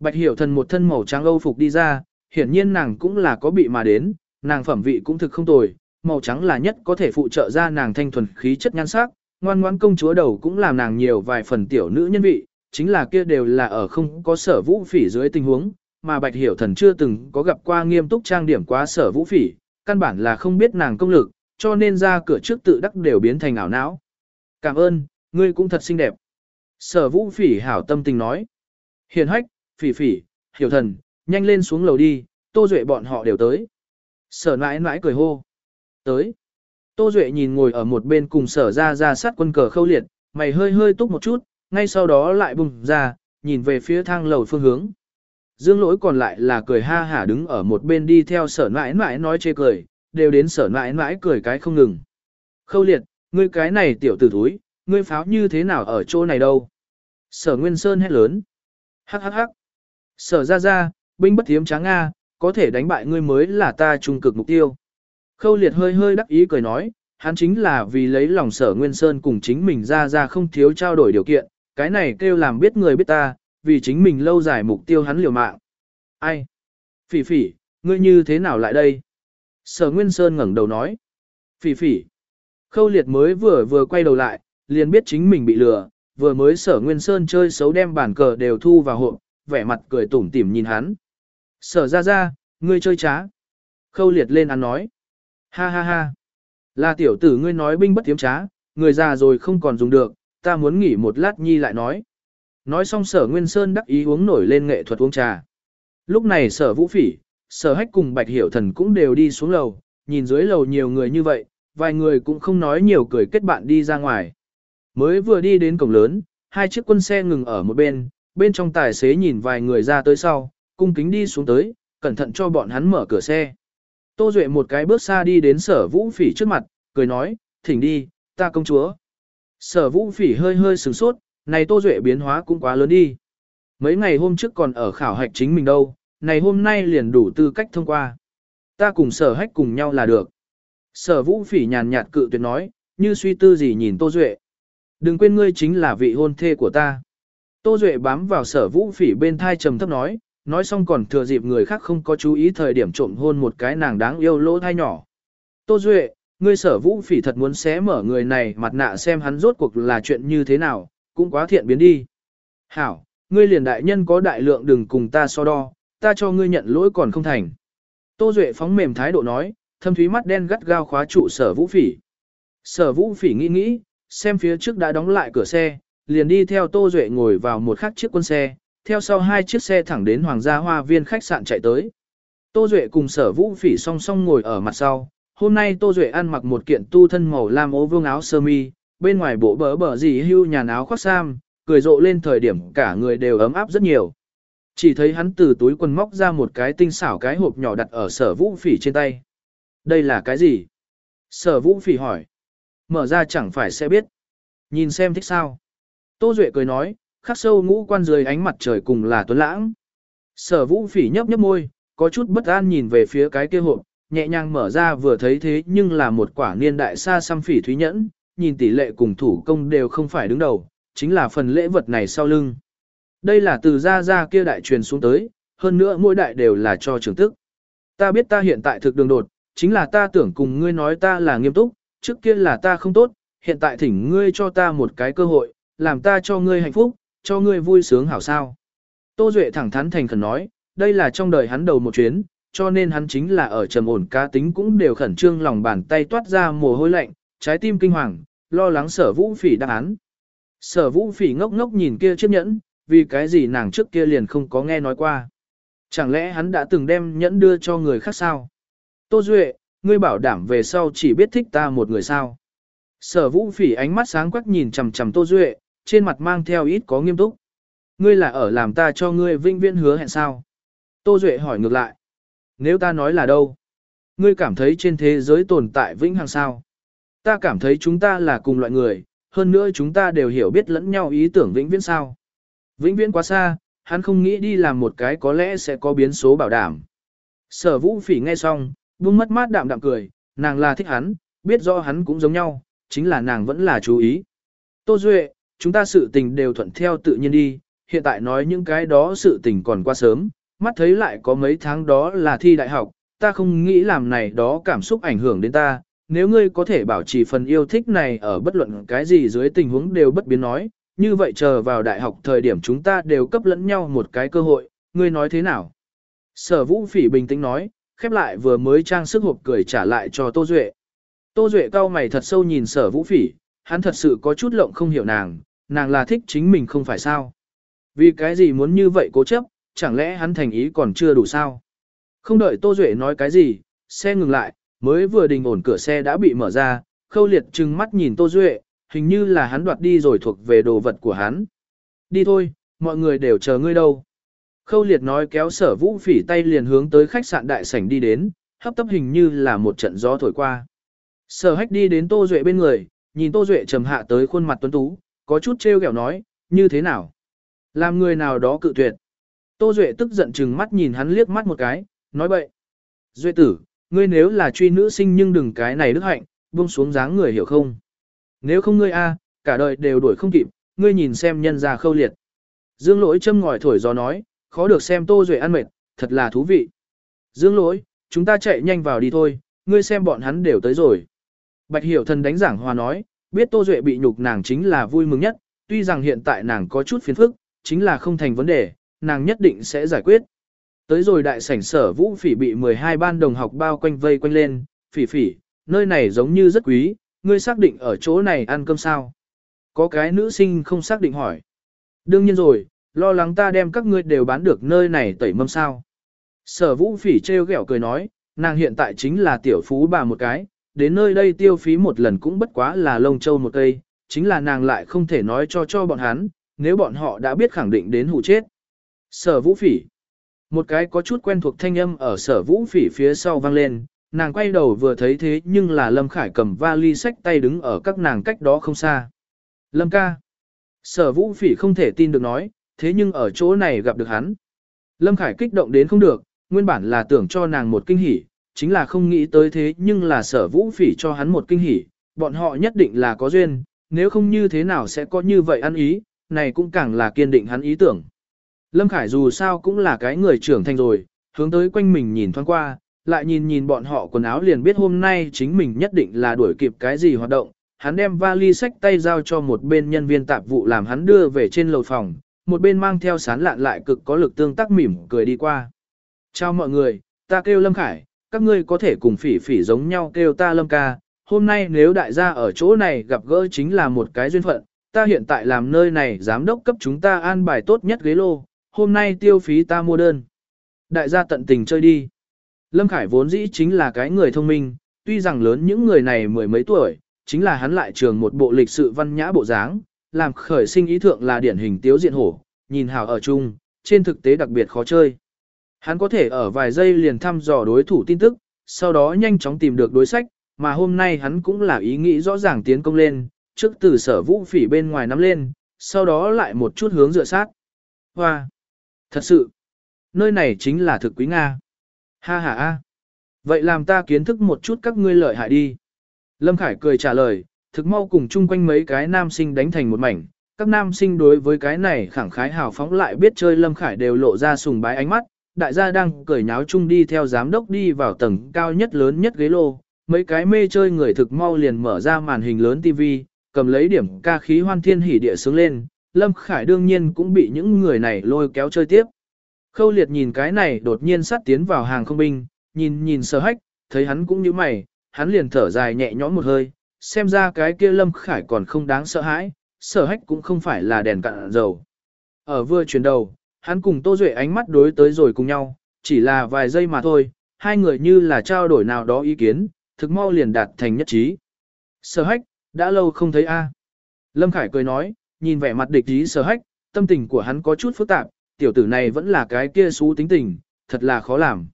Bạch hiểu thần một thân màu trắng âu phục đi ra, hiển nhiên nàng cũng là có bị mà đến, nàng phẩm vị cũng thực không tồi, màu trắng là nhất có thể phụ trợ ra nàng thanh thuần khí chất nhan sắc, ngoan ngoãn công chúa đầu cũng làm nàng nhiều vài phần tiểu nữ nhân vị, chính là kia đều là ở không có sở vũ phỉ dưới tình huống, mà bạch hiểu thần chưa từng có gặp qua nghiêm túc trang điểm quá sở vũ phỉ, căn bản là không biết nàng công lực, cho nên ra cửa trước tự đắc đều biến thành ảo não. Cảm ơn, ngươi cũng thật xinh đẹp. Sở vũ phỉ hảo tâm tình nói. Hiền hách, phỉ phỉ, hiểu thần, nhanh lên xuống lầu đi, tô duệ bọn họ đều tới. Sở nãi nãi cười hô. Tới. Tô duệ nhìn ngồi ở một bên cùng sở ra ra sát quân cờ khâu liệt, mày hơi hơi túc một chút, ngay sau đó lại bùng ra, nhìn về phía thang lầu phương hướng. Dương lỗi còn lại là cười ha hả đứng ở một bên đi theo sở mãi mãi nói chê cười, đều đến sở mãi mãi cười cái không ngừng. Khâu liệt, ngươi cái này tiểu tử thúi, ngươi pháo như thế nào ở chỗ này đâu? Sở Nguyên Sơn hét lớn. Hắc hắc hắc. Sở ra ra, binh bất thiếm tráng Nga, có thể đánh bại ngươi mới là ta trung cực mục tiêu. Khâu liệt hơi hơi đắc ý cười nói, hắn chính là vì lấy lòng sở Nguyên Sơn cùng chính mình ra ra không thiếu trao đổi điều kiện, cái này kêu làm biết người biết ta, vì chính mình lâu dài mục tiêu hắn liều mạng. Ai? Phỉ phỉ, ngươi như thế nào lại đây? Sở Nguyên Sơn ngẩng đầu nói. Phỉ phỉ. Khâu liệt mới vừa vừa quay đầu lại, liền biết chính mình bị lừa, vừa mới sở Nguyên Sơn chơi xấu đem bản cờ đều thu vào hộp, vẻ mặt cười tủm tỉm nhìn hắn. Sở ra ra, ngươi chơi trá. Khâu liệt lên ăn nói. Ha ha ha. Là tiểu tử ngươi nói binh bất tiếm trá, người già rồi không còn dùng được, ta muốn nghỉ một lát nhi lại nói. Nói xong sở Nguyên Sơn đắc ý uống nổi lên nghệ thuật uống trà. Lúc này sở vũ phỉ, sở hách cùng bạch hiểu thần cũng đều đi xuống lầu, nhìn dưới lầu nhiều người như vậy, vài người cũng không nói nhiều cười kết bạn đi ra ngoài. Mới vừa đi đến cổng lớn, hai chiếc quân xe ngừng ở một bên, bên trong tài xế nhìn vài người ra tới sau, cung kính đi xuống tới, cẩn thận cho bọn hắn mở cửa xe. Tô Duệ một cái bước xa đi đến sở vũ phỉ trước mặt, cười nói, thỉnh đi, ta công chúa. Sở vũ phỉ hơi hơi sừng sốt, này Tô Duệ biến hóa cũng quá lớn đi. Mấy ngày hôm trước còn ở khảo hạch chính mình đâu, này hôm nay liền đủ tư cách thông qua. Ta cùng sở hách cùng nhau là được. Sở vũ phỉ nhàn nhạt cự tuyệt nói, như suy tư gì nhìn Tô Duệ. Đừng quên ngươi chính là vị hôn thê của ta. Tô Duệ bám vào sở vũ phỉ bên thai trầm thấp nói, nói xong còn thừa dịp người khác không có chú ý thời điểm trộm hôn một cái nàng đáng yêu lỗ thai nhỏ. Tô Duệ, ngươi sở vũ phỉ thật muốn xé mở người này mặt nạ xem hắn rốt cuộc là chuyện như thế nào, cũng quá thiện biến đi. Hảo, ngươi liền đại nhân có đại lượng đừng cùng ta so đo, ta cho ngươi nhận lỗi còn không thành. Tô Duệ phóng mềm thái độ nói, thâm thúy mắt đen gắt gao khóa trụ sở vũ phỉ. Sở vũ phỉ nghĩ nghĩ, xem phía trước đã đóng lại cửa xe, liền đi theo Tô Duệ ngồi vào một khắc chiếc quân xe, theo sau hai chiếc xe thẳng đến Hoàng gia Hoa Viên khách sạn chạy tới. Tô Duệ cùng sở vũ phỉ song song ngồi ở mặt sau, hôm nay Tô Duệ ăn mặc một kiện tu thân màu lam ố vương áo sơ mi, bên ngoài bộ bờ bờ gì hưu nhàn áo khoác sam, cười rộ lên thời điểm cả người đều ấm áp rất nhiều. Chỉ thấy hắn từ túi quần móc ra một cái tinh xảo cái hộp nhỏ đặt ở sở vũ phỉ trên tay. Đây là cái gì? Sở vũ phỉ hỏi. Mở ra chẳng phải sẽ biết. Nhìn xem thích sao. Tô Duệ cười nói, khắc sâu ngũ quan dưới ánh mặt trời cùng là tuấn lãng. Sở vũ phỉ nhấp nhấp môi, có chút bất an nhìn về phía cái kia hộp, nhẹ nhàng mở ra vừa thấy thế nhưng là một quả niên đại xa xăm phỉ thúy nhẫn, nhìn tỷ lệ cùng thủ công đều không phải đứng đầu, chính là phần lễ vật này sau lưng. Đây là từ gia gia kia đại truyền xuống tới, hơn nữa mỗi đại đều là cho trưởng tức. Ta biết ta hiện tại thực đường đột, chính là ta tưởng cùng ngươi nói ta là nghiêm túc, trước kia là ta không tốt, hiện tại thỉnh ngươi cho ta một cái cơ hội, làm ta cho ngươi hạnh phúc, cho ngươi vui sướng hảo sao. Tô Duệ thẳng thắn thành khẩn nói, đây là trong đời hắn đầu một chuyến, cho nên hắn chính là ở trầm ổn cá tính cũng đều khẩn trương lòng bàn tay toát ra mồ hôi lạnh, trái tim kinh hoàng, lo lắng sở vũ phỉ đáp án. Sở vũ phỉ ngốc ngốc nhìn kia chiếc nhẫn, vì cái gì nàng trước kia liền không có nghe nói qua. Chẳng lẽ hắn đã từng đem nhẫn đưa cho người khác sao? Tô Duệ, ngươi bảo đảm về sau chỉ biết thích ta một người sao. Sở vũ phỉ ánh mắt sáng quắc nhìn chầm chầm Tô Duệ, trên mặt mang theo ít có nghiêm túc. Ngươi là ở làm ta cho ngươi vinh viên hứa hẹn sao? Tô Duệ hỏi ngược lại. Nếu ta nói là đâu? Ngươi cảm thấy trên thế giới tồn tại vĩnh hằng sao? Ta cảm thấy chúng ta là cùng loại người, hơn nữa chúng ta đều hiểu biết lẫn nhau ý tưởng vĩnh viễn sao. Vĩnh viễn quá xa, hắn không nghĩ đi làm một cái có lẽ sẽ có biến số bảo đảm. Sở vũ phỉ nghe xong, buông mất mát đạm đạm cười, nàng là thích hắn, biết rõ hắn cũng giống nhau, chính là nàng vẫn là chú ý. Tô Duệ, chúng ta sự tình đều thuận theo tự nhiên đi, hiện tại nói những cái đó sự tình còn quá sớm, mắt thấy lại có mấy tháng đó là thi đại học, ta không nghĩ làm này đó cảm xúc ảnh hưởng đến ta, nếu ngươi có thể bảo trì phần yêu thích này ở bất luận cái gì dưới tình huống đều bất biến nói, như vậy chờ vào đại học thời điểm chúng ta đều cấp lẫn nhau một cái cơ hội, ngươi nói thế nào? Sở vũ phỉ bình tĩnh nói, khép lại vừa mới trang sức hộp cười trả lại cho Tô Duệ. Tô Duệ cao mày thật sâu nhìn sở vũ phỉ, hắn thật sự có chút lộng không hiểu nàng, nàng là thích chính mình không phải sao. Vì cái gì muốn như vậy cố chấp, chẳng lẽ hắn thành ý còn chưa đủ sao? Không đợi Tô Duệ nói cái gì, xe ngừng lại, mới vừa đình ổn cửa xe đã bị mở ra, khâu liệt trừng mắt nhìn Tô Duệ, hình như là hắn đoạt đi rồi thuộc về đồ vật của hắn. Đi thôi, mọi người đều chờ ngươi đâu. Khâu liệt nói kéo sở vũ phỉ tay liền hướng tới khách sạn đại sảnh đi đến, hấp tấp hình như là một trận gió thổi qua. Sở hách đi đến Tô Duệ bên người, nhìn Tô Duệ trầm hạ tới khuôn mặt tuấn tú, có chút trêu ghẹo nói, như thế nào? Làm người nào đó cự tuyệt. Tô Duệ tức giận chừng mắt nhìn hắn liếc mắt một cái, nói bậy. Duệ tử, ngươi nếu là truy nữ sinh nhưng đừng cái này đức hạnh, buông xuống dáng người hiểu không? Nếu không ngươi a, cả đời đều đuổi không kịp, ngươi nhìn xem nhân ra khâu liệt. Dương lỗi châm ngòi thổi gió nói, khó được xem Tô Duệ ăn mệt, thật là thú vị. Dương lỗi, chúng ta chạy nhanh vào đi thôi, ngươi xem bọn hắn đều tới rồi. Bạch Hiểu Thần đánh giảng hòa nói, biết Tô Duệ bị nhục nàng chính là vui mừng nhất, tuy rằng hiện tại nàng có chút phiền phức, chính là không thành vấn đề, nàng nhất định sẽ giải quyết. Tới rồi đại sảnh sở vũ phỉ bị 12 ban đồng học bao quanh vây quanh lên, phỉ phỉ, nơi này giống như rất quý, ngươi xác định ở chỗ này ăn cơm sao? Có cái nữ sinh không xác định hỏi. Đương nhiên rồi, lo lắng ta đem các ngươi đều bán được nơi này tẩy mâm sao. Sở vũ phỉ treo ghẹo cười nói, nàng hiện tại chính là tiểu phú bà một cái, đến nơi đây tiêu phí một lần cũng bất quá là lông châu một cây, chính là nàng lại không thể nói cho cho bọn hắn, nếu bọn họ đã biết khẳng định đến hụ chết. Sở vũ phỉ. Một cái có chút quen thuộc thanh âm ở sở vũ phỉ phía sau vang lên, nàng quay đầu vừa thấy thế nhưng là Lâm Khải cầm vali sách tay đứng ở các nàng cách đó không xa. Lâm ca. Sở vũ phỉ không thể tin được nói, thế nhưng ở chỗ này gặp được hắn. Lâm Khải kích động đến không được, nguyên bản là tưởng cho nàng một kinh hỉ, chính là không nghĩ tới thế nhưng là sở vũ phỉ cho hắn một kinh hỉ, bọn họ nhất định là có duyên, nếu không như thế nào sẽ có như vậy ăn ý, này cũng càng là kiên định hắn ý tưởng. Lâm Khải dù sao cũng là cái người trưởng thành rồi, hướng tới quanh mình nhìn thoáng qua, lại nhìn nhìn bọn họ quần áo liền biết hôm nay chính mình nhất định là đuổi kịp cái gì hoạt động. Hắn đem vali sách tay giao cho một bên nhân viên tạp vụ làm hắn đưa về trên lầu phòng, một bên mang theo sán lạn lại cực có lực tương tác mỉm cười đi qua. Chào mọi người, ta kêu Lâm Khải, các ngươi có thể cùng phỉ phỉ giống nhau kêu ta Lâm ca. Hôm nay nếu đại gia ở chỗ này gặp gỡ chính là một cái duyên phận, ta hiện tại làm nơi này giám đốc cấp chúng ta an bài tốt nhất ghế lô, hôm nay tiêu phí ta mua đơn. Đại gia tận tình chơi đi. Lâm Khải vốn dĩ chính là cái người thông minh, tuy rằng lớn những người này mười mấy tuổi, chính là hắn lại trường một bộ lịch sự văn nhã bộ dáng, làm khởi sinh ý thượng là điển hình tiếu diện hổ, nhìn hào ở chung, trên thực tế đặc biệt khó chơi. Hắn có thể ở vài giây liền thăm dò đối thủ tin tức, sau đó nhanh chóng tìm được đối sách, mà hôm nay hắn cũng là ý nghĩ rõ ràng tiến công lên, trước từ sở vũ phỉ bên ngoài nắm lên, sau đó lại một chút hướng dựa sát. Hoa! Thật sự! Nơi này chính là thực quý Nga. Ha ha ha! Vậy làm ta kiến thức một chút các ngươi lợi hại đi. Lâm Khải cười trả lời, thực mau cùng chung quanh mấy cái nam sinh đánh thành một mảnh. Các nam sinh đối với cái này khẳng khái hào phóng lại biết chơi Lâm Khải đều lộ ra sùng bái ánh mắt, đại gia đang cười nháo chung đi theo giám đốc đi vào tầng cao nhất lớn nhất ghế lô, mấy cái mê chơi người thực mau liền mở ra màn hình lớn TV, cầm lấy điểm ca khí hoan thiên hỉ địa sướng lên, Lâm Khải đương nhiên cũng bị những người này lôi kéo chơi tiếp. Khâu liệt nhìn cái này đột nhiên sát tiến vào hàng không binh, nhìn nhìn sơ hách, thấy hắn cũng như mày, hắn liền thở dài nhẹ nhõm một hơi, xem ra cái kia Lâm Khải còn không đáng sợ hãi, sở hách cũng không phải là đèn cạn dầu. Ở vừa chuyển đầu, hắn cùng Tô Duệ ánh mắt đối tới rồi cùng nhau, chỉ là vài giây mà thôi, hai người như là trao đổi nào đó ý kiến, thực mau liền đạt thành nhất trí. Sở hách, đã lâu không thấy a. Lâm Khải cười nói, nhìn vẻ mặt địch ý sở hách, tâm tình của hắn có chút phức tạp, tiểu tử này vẫn là cái kia xú tính tình, thật là khó làm.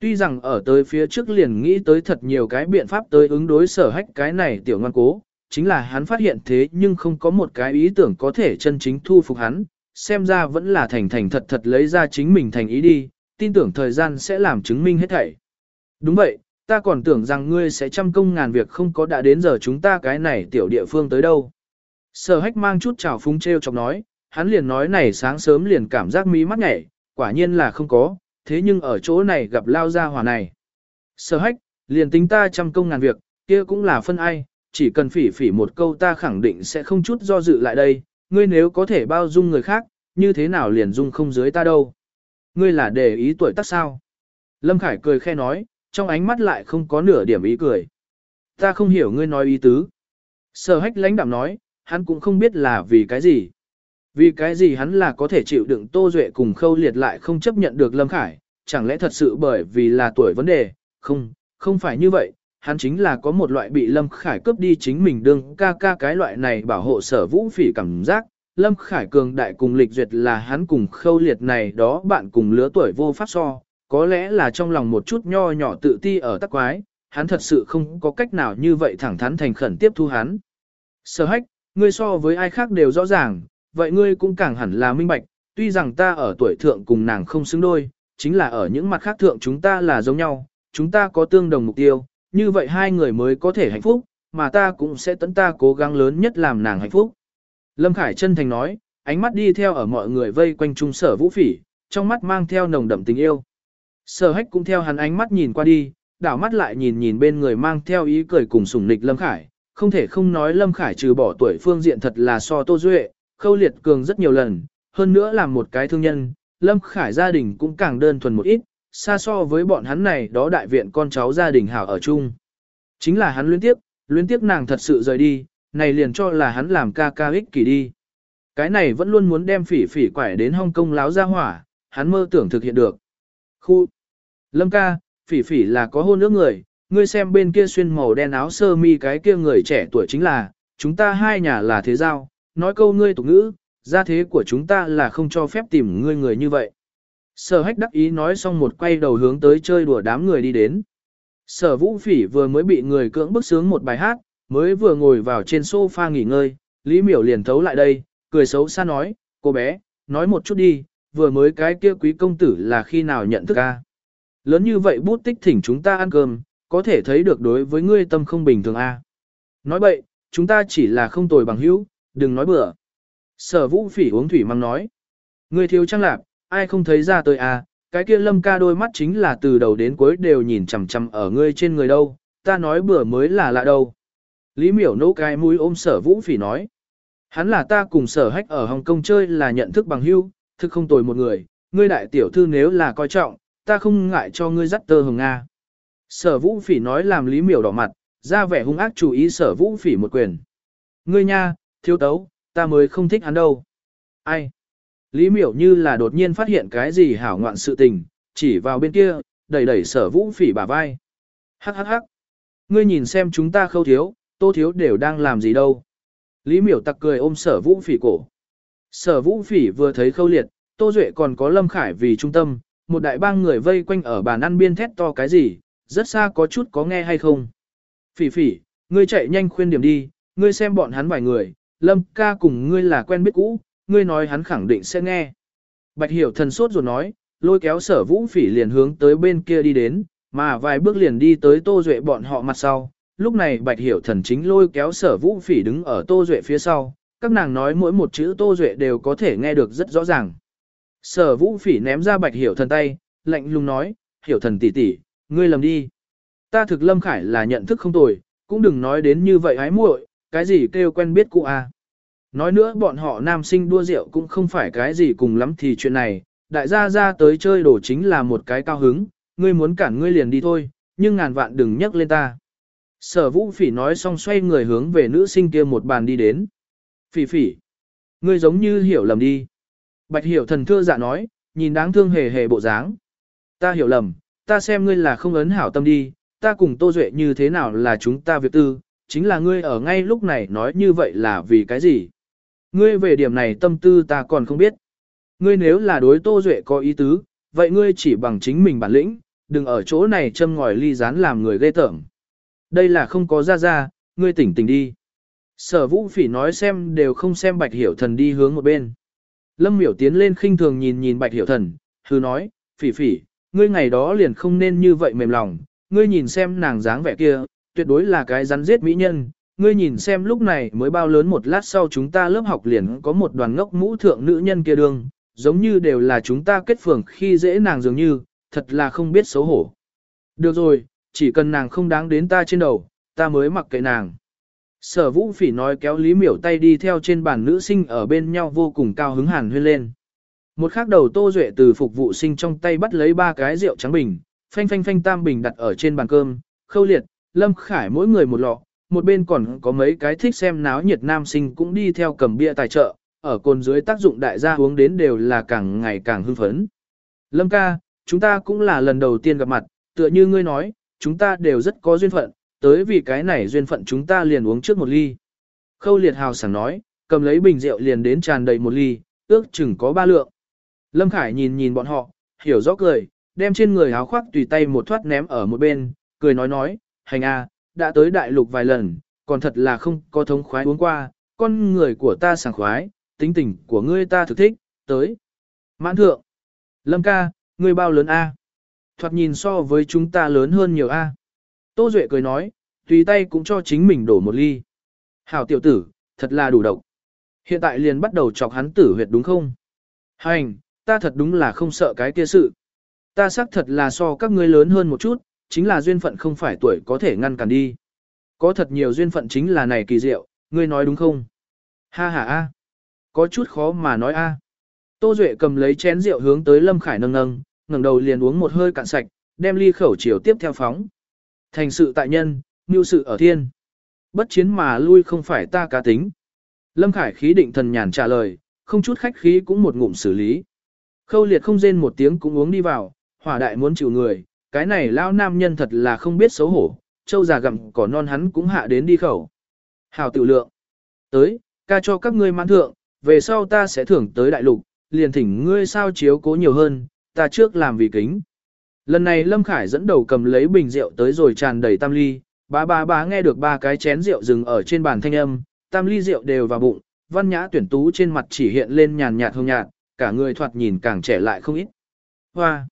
Tuy rằng ở tới phía trước liền nghĩ tới thật nhiều cái biện pháp tới ứng đối sở hách cái này tiểu ngoan cố, chính là hắn phát hiện thế nhưng không có một cái ý tưởng có thể chân chính thu phục hắn, xem ra vẫn là thành thành thật thật lấy ra chính mình thành ý đi, tin tưởng thời gian sẽ làm chứng minh hết thảy. Đúng vậy, ta còn tưởng rằng ngươi sẽ trăm công ngàn việc không có đã đến giờ chúng ta cái này tiểu địa phương tới đâu. Sở hách mang chút trào phúng treo chọc nói, hắn liền nói này sáng sớm liền cảm giác mí mắt nhảy, quả nhiên là không có, thế nhưng ở chỗ này gặp lao ra hòa này. Sở hách, liền tính ta trăm công ngàn việc, kia cũng là phân ai, chỉ cần phỉ phỉ một câu ta khẳng định sẽ không chút do dự lại đây, ngươi nếu có thể bao dung người khác, như thế nào liền dung không dưới ta đâu. Ngươi là để ý tuổi tác sao? Lâm Khải cười khe nói, trong ánh mắt lại không có nửa điểm ý cười. Ta không hiểu ngươi nói ý tứ. Sở hách lãnh đạm nói, hắn cũng không biết là vì cái gì. Vì cái gì hắn là có thể chịu đựng Tô Duệ cùng khâu liệt lại không chấp nhận được Lâm Khải, chẳng lẽ thật sự bởi vì là tuổi vấn đề, không, không phải như vậy, hắn chính là có một loại bị Lâm Khải cướp đi chính mình đương ca ca cái loại này bảo hộ sở vũ phỉ cảm giác. Lâm Khải cường đại cùng lịch duyệt là hắn cùng khâu liệt này đó bạn cùng lứa tuổi vô pháp so, có lẽ là trong lòng một chút nho nhỏ tự ti ở tắc quái, hắn thật sự không có cách nào như vậy thẳng thắn thành khẩn tiếp thu hắn. Sở hách, ngươi so với ai khác đều rõ ràng, vậy ngươi cũng càng hẳn là minh bạch, tuy rằng ta ở tuổi thượng cùng nàng không xứng đôi, chính là ở những mặt khác thượng chúng ta là giống nhau, chúng ta có tương đồng mục tiêu, như vậy hai người mới có thể hạnh phúc, mà ta cũng sẽ tận ta cố gắng lớn nhất làm nàng hạnh phúc. Lâm Khải chân thành nói, ánh mắt đi theo ở mọi người vây quanh trung sở vũ phỉ, trong mắt mang theo nồng đậm tình yêu. Sở hách cũng theo hắn ánh mắt nhìn qua đi, đảo mắt lại nhìn nhìn bên người mang theo ý cười cùng sủng nịch Lâm Khải, không thể không nói Lâm Khải trừ bỏ tuổi phương diện thật là so Tô Duệ, khâu liệt cường rất nhiều lần, hơn nữa là một cái thương nhân, Lâm Khải gia đình cũng càng đơn thuần một ít, xa so với bọn hắn này đó đại viện con cháu gia đình hảo ở chung. Chính là hắn luyến tiếp, luyến tiếp nàng thật sự rời đi, này liền cho là hắn làm ca ca ích kỷ đi. Cái này vẫn luôn muốn đem phỉ phỉ quải đến Hong Kong láo ra hỏa, hắn mơ tưởng thực hiện được. Khu Lâm ca, phỉ phỉ là có hôn ước người, ngươi xem bên kia xuyên màu đen áo sơ mi cái kia người trẻ tuổi chính là, chúng ta hai nhà là thế giao, nói câu ngươi tục ngữ, gia thế của chúng ta là không cho phép tìm ngươi người như vậy. Sở hách đắc ý nói xong một quay đầu hướng tới chơi đùa đám người đi đến. Sở vũ phỉ vừa mới bị người cưỡng bức sướng một bài hát, mới vừa ngồi vào trên sofa nghỉ ngơi, Lý miểu liền thấu lại đây, cười xấu xa nói, cô bé, nói một chút đi, vừa mới cái kia quý công tử là khi nào nhận thức a? Lớn như vậy bút tích thỉnh chúng ta ăn cơm, có thể thấy được đối với ngươi tâm không bình thường a. Nói vậy, chúng ta chỉ là không tồi bằng hữu, đừng nói bừa. Sở vũ phỉ uống thủy mang nói. Ngươi thiếu trang lạc, ai không thấy ra tôi à, cái kia lâm ca đôi mắt chính là từ đầu đến cuối đều nhìn chằm chằm ở ngươi trên người đâu, ta nói bữa mới là lạ đâu. Lý miểu nấu cái mũi ôm sở vũ phỉ nói. Hắn là ta cùng sở hách ở Hồng Kông chơi là nhận thức bằng hưu, thực không tồi một người, ngươi đại tiểu thư nếu là coi trọng, ta không ngại cho ngươi dắt tơ hồng Nga. Sở vũ phỉ nói làm lý miểu đỏ mặt, ra vẻ hung ác chú ý sở vũ phỉ một quyền. Ngươi nha, thiếu tấu, ta mới không thích hắn đâu. Ai? Lý miểu như là đột nhiên phát hiện cái gì hảo ngoạn sự tình, chỉ vào bên kia, đẩy đẩy sở vũ phỉ bả vai. Hắc hắc hắc. Ngươi nhìn xem chúng ta khâu thiếu, tô thiếu đều đang làm gì đâu. Lý miểu tặc cười ôm sở vũ phỉ cổ. Sở vũ phỉ vừa thấy khâu liệt, tô duệ còn có lâm khải vì trung tâm, một đại bang người vây quanh ở bàn ăn biên thét to cái gì, rất xa có chút có nghe hay không. Phỉ phỉ, ngươi chạy nhanh khuyên điểm đi, ngươi xem bọn hắn vài người, lâm ca cùng ngươi là quen biết cũ, ngươi nói hắn khẳng định sẽ nghe. Bạch hiểu thần sốt rồi nói, lôi kéo sở vũ phỉ liền hướng tới bên kia đi đến, mà vài bước liền đi tới tô duệ bọn họ mặt sau. Lúc này bạch hiểu thần chính lôi kéo sở vũ phỉ đứng ở tô duệ phía sau, các nàng nói mỗi một chữ tô duệ đều có thể nghe được rất rõ ràng. Sở vũ phỉ ném ra bạch hiểu thần tay, lạnh lùng nói, hiểu thần tỷ tỷ, ngươi lầm đi. Ta thực lâm khải là nhận thức không tồi, cũng đừng nói đến như vậy hái muội, cái gì kêu quen biết cụ à. Nói nữa bọn họ nam sinh đua rượu cũng không phải cái gì cùng lắm thì chuyện này, đại gia ra tới chơi đồ chính là một cái cao hứng, ngươi muốn cản ngươi liền đi thôi, nhưng ngàn vạn đừng nhắc lên ta. Sở vũ phỉ nói xong xoay người hướng về nữ sinh kia một bàn đi đến. Phỉ phỉ, ngươi giống như hiểu lầm đi. Bạch hiểu thần thưa dạ nói, nhìn đáng thương hề hề bộ dáng. Ta hiểu lầm, ta xem ngươi là không ấn hảo tâm đi, ta cùng Tô Duệ như thế nào là chúng ta việc tư, chính là ngươi ở ngay lúc này nói như vậy là vì cái gì? Ngươi về điểm này tâm tư ta còn không biết. Ngươi nếu là đối Tô Duệ có ý tứ, vậy ngươi chỉ bằng chính mình bản lĩnh, đừng ở chỗ này châm ngòi ly rán làm người ghê tởm. Đây là không có ra ra, ngươi tỉnh tỉnh đi. Sở vũ phỉ nói xem đều không xem bạch hiểu thần đi hướng một bên. Lâm miểu tiến lên khinh thường nhìn nhìn bạch hiểu thần, hư nói, phỉ phỉ, ngươi ngày đó liền không nên như vậy mềm lòng, ngươi nhìn xem nàng dáng vẻ kia, tuyệt đối là cái rắn giết mỹ nhân, ngươi nhìn xem lúc này mới bao lớn một lát sau chúng ta lớp học liền có một đoàn ngốc mũ thượng nữ nhân kia đương, giống như đều là chúng ta kết phường khi dễ nàng dường như, thật là không biết xấu hổ. Được rồi, chỉ cần nàng không đáng đến ta trên đầu, ta mới mặc kệ nàng. Sở vũ phỉ nói kéo Lý Miểu tay đi theo trên bàn nữ sinh ở bên nhau vô cùng cao hứng hàn huyên lên. Một khắc đầu Tô Duệ từ phục vụ sinh trong tay bắt lấy ba cái rượu trắng bình, phanh phanh phanh tam bình đặt ở trên bàn cơm, khâu liệt, lâm khải mỗi người một lọ, một bên còn có mấy cái thích xem náo nhiệt nam sinh cũng đi theo cầm bia tài trợ, ở cồn dưới tác dụng đại gia uống đến đều là càng ngày càng hưng phấn. Lâm ca, chúng ta cũng là lần đầu tiên gặp mặt, tựa như ngươi nói, chúng ta đều rất có duyên phận, tới vì cái này duyên phận chúng ta liền uống trước một ly. Khâu liệt hào sảng nói, cầm lấy bình rượu liền đến tràn đầy một ly, ước chừng có ba lượng. Lâm Khải nhìn nhìn bọn họ, hiểu rõ cười, đem trên người áo khoác tùy tay một thoát ném ở một bên, cười nói nói, hành a, đã tới đại lục vài lần, còn thật là không có thống khoái uống qua, con người của ta sảng khoái, tính tình của ngươi ta thực thích, tới. Mãn thượng, Lâm ca, ngươi bao lớn a? Thoạt nhìn so với chúng ta lớn hơn nhiều a. Tô Duệ cười nói, tùy tay cũng cho chính mình đổ một ly. Hảo tiểu tử, thật là đủ độc. Hiện tại liền bắt đầu chọc hắn tử huyệt đúng không? Hành, ta thật đúng là không sợ cái kia sự. Ta xác thật là so các ngươi lớn hơn một chút, chính là duyên phận không phải tuổi có thể ngăn cản đi. Có thật nhiều duyên phận chính là này kỳ diệu, ngươi nói đúng không? Ha ha a, có chút khó mà nói a. Tô Duệ cầm lấy chén rượu hướng tới Lâm Khải nâng nâng, ngẩng đầu liền uống một hơi cạn sạch, đem ly khẩu chiều tiếp theo phóng. Thành sự tại nhân, mưu sự ở thiên. Bất chiến mà lui không phải ta cá tính. Lâm Khải khí định thần nhàn trả lời, không chút khách khí cũng một ngụm xử lý. Khâu liệt không rên một tiếng cũng uống đi vào, hỏa đại muốn chịu người, cái này lao nam nhân thật là không biết xấu hổ, châu già gặm cỏ non hắn cũng hạ đến đi khẩu. Hào tự lượng. Tới, ca cho các ngươi mãn thượng, về sau ta sẽ thưởng tới đại lục, liền thỉnh ngươi sao chiếu cố nhiều hơn, ta trước làm vì kính. Lần này Lâm Khải dẫn đầu cầm lấy bình rượu tới rồi tràn đầy tam ly, bá bá bá nghe được ba cái chén rượu dừng ở trên bàn thanh âm, tam ly rượu đều vào bụng, văn nhã tuyển tú trên mặt chỉ hiện lên nhàn nhạt hương nhạt, cả người thoạt nhìn càng trẻ lại không ít. Hoa!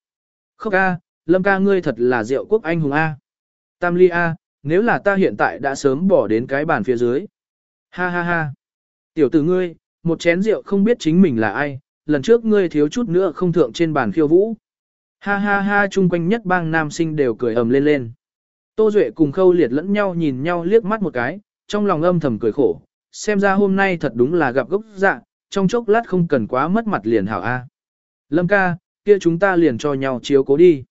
Khóc A, Lâm ca ngươi thật là rượu quốc anh hùng A. Tam ly A, nếu là ta hiện tại đã sớm bỏ đến cái bàn phía dưới. Ha ha ha! Tiểu tử ngươi, một chén rượu không biết chính mình là ai, lần trước ngươi thiếu chút nữa không thượng trên bàn khiêu vũ. Ha ha ha chung quanh nhất bang nam sinh đều cười ầm lên lên. Tô Duệ cùng khâu liệt lẫn nhau nhìn nhau liếc mắt một cái, trong lòng âm thầm cười khổ, xem ra hôm nay thật đúng là gặp gốc dạ, trong chốc lát không cần quá mất mặt liền hảo A. Lâm ca, kia chúng ta liền cho nhau chiếu cố đi.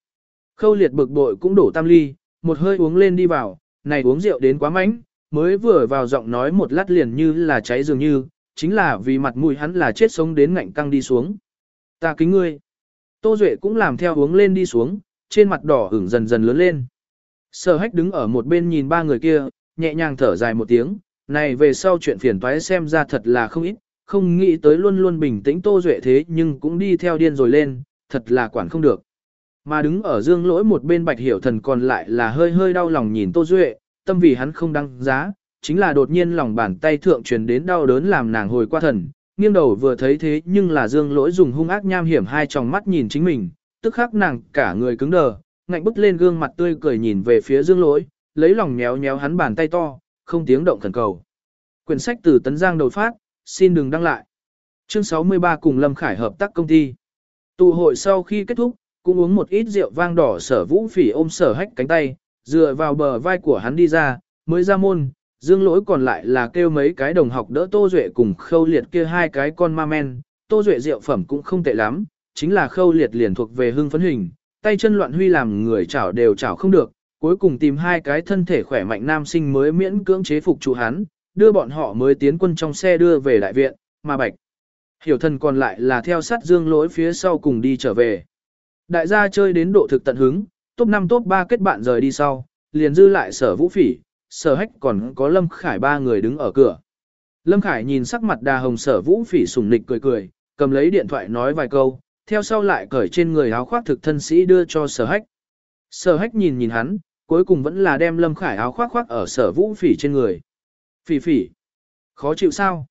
Khâu liệt bực bội cũng đổ tam ly, một hơi uống lên đi vào, này uống rượu đến quá mánh, mới vừa vào giọng nói một lát liền như là cháy dường như, chính là vì mặt mũi hắn là chết sống đến ngạnh căng đi xuống. Ta kính ngươi. Tô Duệ cũng làm theo uống lên đi xuống, trên mặt đỏ ửng dần dần lớn lên. Sở hách đứng ở một bên nhìn ba người kia, nhẹ nhàng thở dài một tiếng, này về sau chuyện phiền toái xem ra thật là không ít, không nghĩ tới luôn luôn bình tĩnh Tô Duệ thế nhưng cũng đi theo điên rồi lên, thật là quản không được. Mà đứng ở dương lỗi một bên bạch hiểu thần còn lại là hơi hơi đau lòng nhìn Tô Duệ, tâm vì hắn không đăng giá, chính là đột nhiên lòng bàn tay thượng truyền đến đau đớn làm nàng hồi qua thần, nghiêng đầu vừa thấy thế nhưng là dương lỗi dùng hung ác nham hiểm hai tròng mắt nhìn chính mình, tức khắc nàng cả người cứng đờ, ngạnh bức lên gương mặt tươi cười nhìn về phía dương lỗi, lấy lòng nhéo nhéo hắn bàn tay to, không tiếng động thần cầu. Quyển sách từ Tấn Giang đầu phát, xin đừng đăng lại. Chương 63 cùng Lâm Khải hợp tác công ty. Tụ hội sau khi kết thúc, cũng uống một ít rượu vang đỏ sở vũ phỉ ôm sở hách cánh tay, dựa vào bờ vai của hắn đi ra, mới ra môn, dương lỗi còn lại là kêu mấy cái đồng học đỡ Tô Duệ cùng khâu liệt kia hai cái con ma men, Tô Duệ rượu phẩm cũng không tệ lắm, chính là khâu liệt liền thuộc về hưng phấn hình, tay chân loạn huy làm người chảo đều chảo không được, cuối cùng tìm hai cái thân thể khỏe mạnh nam sinh mới miễn cưỡng chế phục chủ hắn, đưa bọn họ mới tiến quân trong xe đưa về đại viện, mà bạch. Hiểu thần còn lại là theo sát dương lỗi phía sau cùng đi trở về. Đại gia chơi đến độ thực tận hứng, top 5 top 3 kết bạn rời đi sau, liền dư lại sở vũ phỉ, sở hách còn có Lâm Khải ba người đứng ở cửa. Lâm Khải nhìn sắc mặt đà hồng sở vũ phỉ sùng nịch cười cười, cầm lấy điện thoại nói vài câu, theo sau lại cởi trên người áo khoác thực thân sĩ đưa cho sở hách. Sở hách nhìn nhìn hắn, cuối cùng vẫn là đem Lâm Khải áo khoác khoác ở sở vũ phỉ trên người. Phỉ phỉ, khó chịu sao?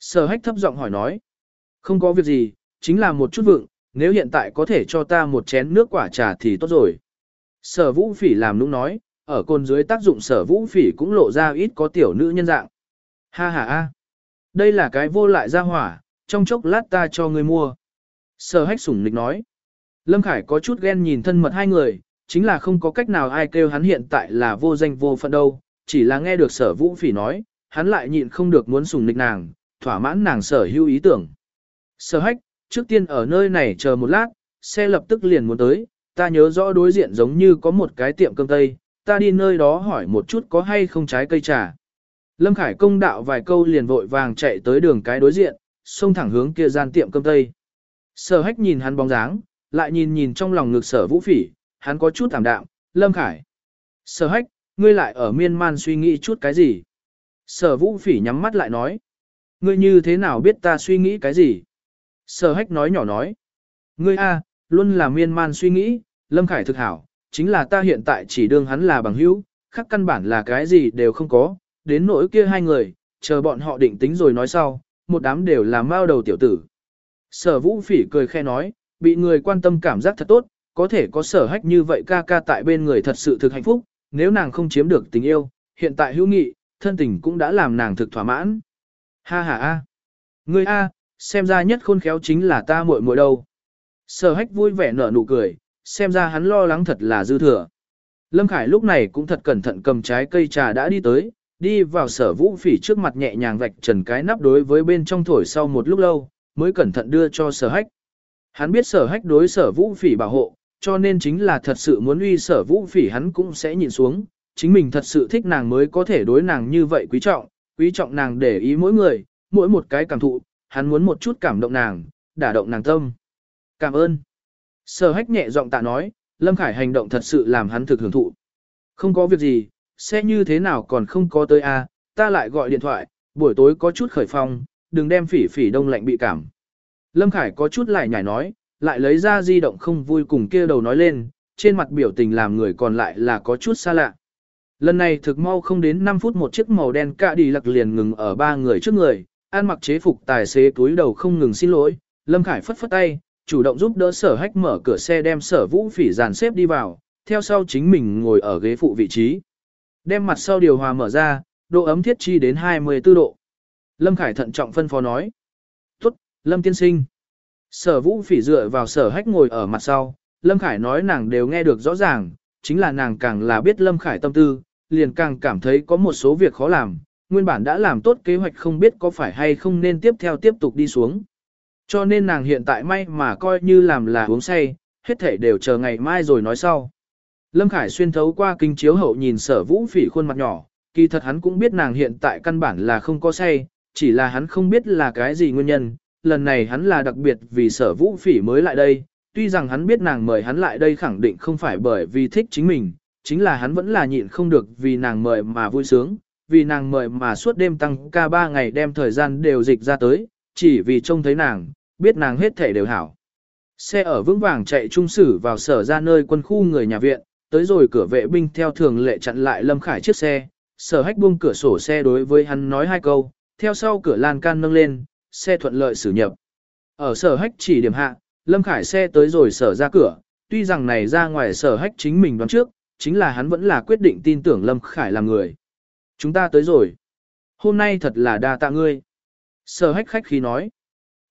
Sở hách thấp giọng hỏi nói. Không có việc gì, chính là một chút vượng, nếu hiện tại có thể cho ta một chén nước quả trà thì tốt rồi. Sở vũ phỉ làm nũng nói, ở côn dưới tác dụng sở vũ phỉ cũng lộ ra ít có tiểu nữ nhân dạng. Ha ha ha, đây là cái vô lại ra hỏa, trong chốc lát ta cho ngươi mua. Sở hách sủng nịch nói. Lâm Khải có chút ghen nhìn thân mật hai người, chính là không có cách nào ai kêu hắn hiện tại là vô danh vô phận đâu, chỉ là nghe được sở vũ phỉ nói, hắn lại nhịn không được muốn sủng nịch nàng, thỏa mãn nàng sở hữu ý tưởng. Sở hách, trước tiên ở nơi này chờ một lát, xe lập tức liền muốn tới, ta nhớ rõ đối diện giống như có một cái tiệm cơm tây, ta đi nơi đó hỏi một chút có hay không trái cây trà. Lâm Khải công đạo vài câu liền vội vàng chạy tới đường cái đối diện, xông thẳng hướng kia gian tiệm cơm tây. Sở hách nhìn hắn bóng dáng, lại nhìn nhìn trong lòng ngực sở vũ phỉ, hắn có chút thảm đạm, Lâm Khải. Sở hách, ngươi lại ở miên man suy nghĩ chút cái gì? Sở vũ phỉ nhắm mắt lại nói. Ngươi như thế nào biết ta suy nghĩ cái gì? Sở hách nói nhỏ nói. Ngươi a, luôn là miên man suy nghĩ, Lâm Khải thực hảo, chính là ta hiện tại chỉ đương hắn là bằng hữu, khác căn bản là cái gì đều không có, đến nỗi kia hai người, chờ bọn họ định tính rồi nói sau, một đám đều là mao đầu tiểu tử. Sở vũ phỉ cười khe nói, bị người quan tâm cảm giác thật tốt, có thể có sở hách như vậy ca ca tại bên người thật sự thực hạnh phúc, nếu nàng không chiếm được tình yêu, hiện tại hữu nghị, thân tình cũng đã làm nàng thực thỏa mãn. Ha ha a, Ngươi a, xem ra nhất khôn khéo chính là ta muội muội đâu. Sở hách vui vẻ nở nụ cười, xem ra hắn lo lắng thật là dư thừa. Lâm Khải lúc này cũng thật cẩn thận cầm trái cây trà đã đi tới, đi vào sở vũ phỉ trước mặt nhẹ nhàng vạch trần cái nắp đối với bên trong thổi sau một lúc lâu, mới cẩn thận đưa cho sở hách. Hắn biết sở hách đối sở vũ phỉ bảo hộ, cho nên chính là thật sự muốn uy sở vũ phỉ hắn cũng sẽ nhìn xuống, chính mình thật sự thích nàng mới có thể đối nàng như vậy quý trọng, quý trọng nàng để ý mỗi người, mỗi một cái cảm thụ, hắn muốn một chút cảm động nàng, đả động nàng tâm. Cảm ơn. Sở hách nhẹ giọng tạ nói, Lâm Khải hành động thật sự làm hắn thực hưởng thụ. Không có việc gì, sẽ như thế nào còn không có tới a, à, ta lại gọi điện thoại, buổi tối có chút khởi phong, đừng đem phỉ phỉ đông lạnh bị cảm. Lâm Khải có chút lại nhảy nói, lại lấy ra di động không vui cùng kia đầu nói lên, trên mặt biểu tình làm người còn lại là có chút xa lạ. Lần này thực mau không đến 5 phút một chiếc màu đen cạ đi lặc liền ngừng ở ba người trước người, an mặc chế phục tài xế túi đầu không ngừng xin lỗi, Lâm Khải phất phất tay, chủ động giúp đỡ sở hách mở cửa xe đem sở vũ phỉ dàn xếp đi vào, theo sau chính mình ngồi ở ghế phụ vị trí. Đem mặt sau điều hòa mở ra, độ ấm thiết chi đến 24 độ. Lâm Khải thận trọng phân phó nói. Tốt, Lâm tiên sinh. Sở vũ phỉ dựa vào sở hách ngồi ở mặt sau, Lâm Khải nói nàng đều nghe được rõ ràng, chính là nàng càng là biết Lâm Khải tâm tư, liền càng cảm thấy có một số việc khó làm, nguyên bản đã làm tốt kế hoạch không biết có phải hay không nên tiếp theo tiếp tục đi xuống. Cho nên nàng hiện tại may mà coi như làm là uống say, hết thể đều chờ ngày mai rồi nói sau. Lâm Khải xuyên thấu qua kinh chiếu hậu nhìn sở vũ phỉ khuôn mặt nhỏ, kỳ thật hắn cũng biết nàng hiện tại căn bản là không có say, chỉ là hắn không biết là cái gì nguyên nhân, lần này hắn là đặc biệt vì sở vũ phỉ mới lại đây, tuy rằng hắn biết nàng mời hắn lại đây khẳng định không phải bởi vì thích chính mình, chính là hắn vẫn là nhịn không được vì nàng mời mà vui sướng, vì nàng mời mà suốt đêm tăng ca 3 ngày đem thời gian đều dịch ra tới, chỉ vì trông thấy nàng, biết nàng hết thể đều hảo. Xe ở vững vàng chạy trung sử vào sở ra nơi quân khu người nhà viện, tới rồi cửa vệ binh theo thường lệ chặn lại Lâm Khải chiếc xe, sở hách buông cửa sổ xe đối với hắn nói hai câu, theo sau cửa lan can nâng lên, xe thuận lợi xử nhập. Ở sở hách chỉ điểm hạ, Lâm Khải xe tới rồi sở ra cửa, tuy rằng này ra ngoài sở hách chính mình đoán trước, chính là hắn vẫn là quyết định tin tưởng Lâm Khải làm người. Chúng ta tới rồi. Hôm nay thật là đa tạ ngươi. Sở hách khách khí nói.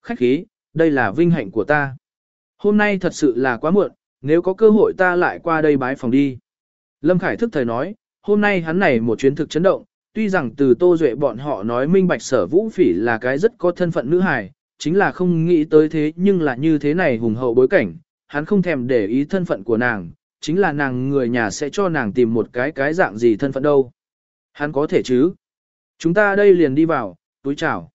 Khách khí, đây là vinh hạnh của ta. Hôm nay thật sự là quá muộn, nếu có cơ hội ta lại qua đây bái phòng đi. Lâm Khải thức thời nói, hôm nay hắn này một chuyến thực chấn động, tuy rằng từ Tô Duệ bọn họ nói minh bạch sở vũ phỉ là cái rất có thân phận nữ hài, chính là không nghĩ tới thế nhưng là như thế này hùng hậu bối cảnh, hắn không thèm để ý thân phận của nàng, chính là nàng người nhà sẽ cho nàng tìm một cái cái dạng gì thân phận đâu. Hắn có thể chứ. Chúng ta đây liền đi vào, túi chào.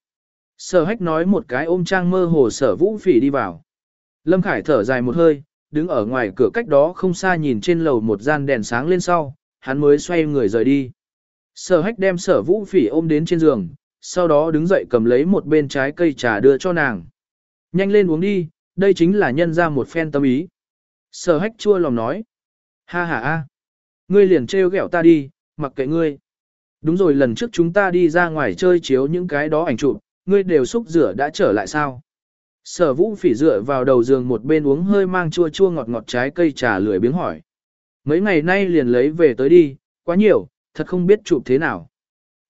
Sở hách nói một cái ôm trang mơ hồ sở vũ phỉ đi vào. Lâm Khải thở dài một hơi, đứng ở ngoài cửa cách đó không xa nhìn trên lầu một gian đèn sáng lên sau, hắn mới xoay người rời đi. Sở hách đem sở vũ phỉ ôm đến trên giường, sau đó đứng dậy cầm lấy một bên trái cây trà đưa cho nàng. Nhanh lên uống đi, đây chính là nhân ra một phen tâm ý. Sở hách chua lòng nói. Ha ha a, Ngươi liền trêu ghẹo ta đi, mặc kệ ngươi. Đúng rồi lần trước chúng ta đi ra ngoài chơi chiếu những cái đó ảnh chụp, ngươi đều xúc rửa đã trở lại sao? Sở vũ phỉ dựa vào đầu giường một bên uống hơi mang chua chua ngọt ngọt trái cây trà lười biếng hỏi. Mấy ngày nay liền lấy về tới đi, quá nhiều, thật không biết chụp thế nào.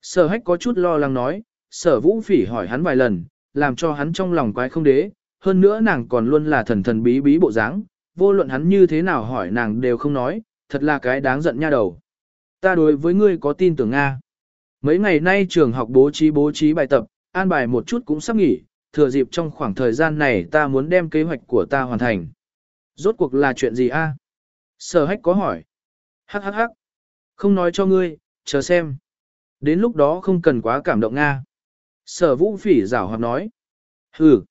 Sở hách có chút lo lắng nói, sở vũ phỉ hỏi hắn vài lần, làm cho hắn trong lòng quái không đế, hơn nữa nàng còn luôn là thần thần bí bí bộ dáng, vô luận hắn như thế nào hỏi nàng đều không nói, thật là cái đáng giận nha đầu. Ta đối với ngươi có tin tưởng Nga. Mấy ngày nay trường học bố trí bố trí bài tập, an bài một chút cũng sắp nghỉ, thừa dịp trong khoảng thời gian này ta muốn đem kế hoạch của ta hoàn thành. Rốt cuộc là chuyện gì a? Sở hách có hỏi. Hắc hắc hắc. Không nói cho ngươi, chờ xem. Đến lúc đó không cần quá cảm động Nga. Sở vũ phỉ rảo hoặc nói. Hừ.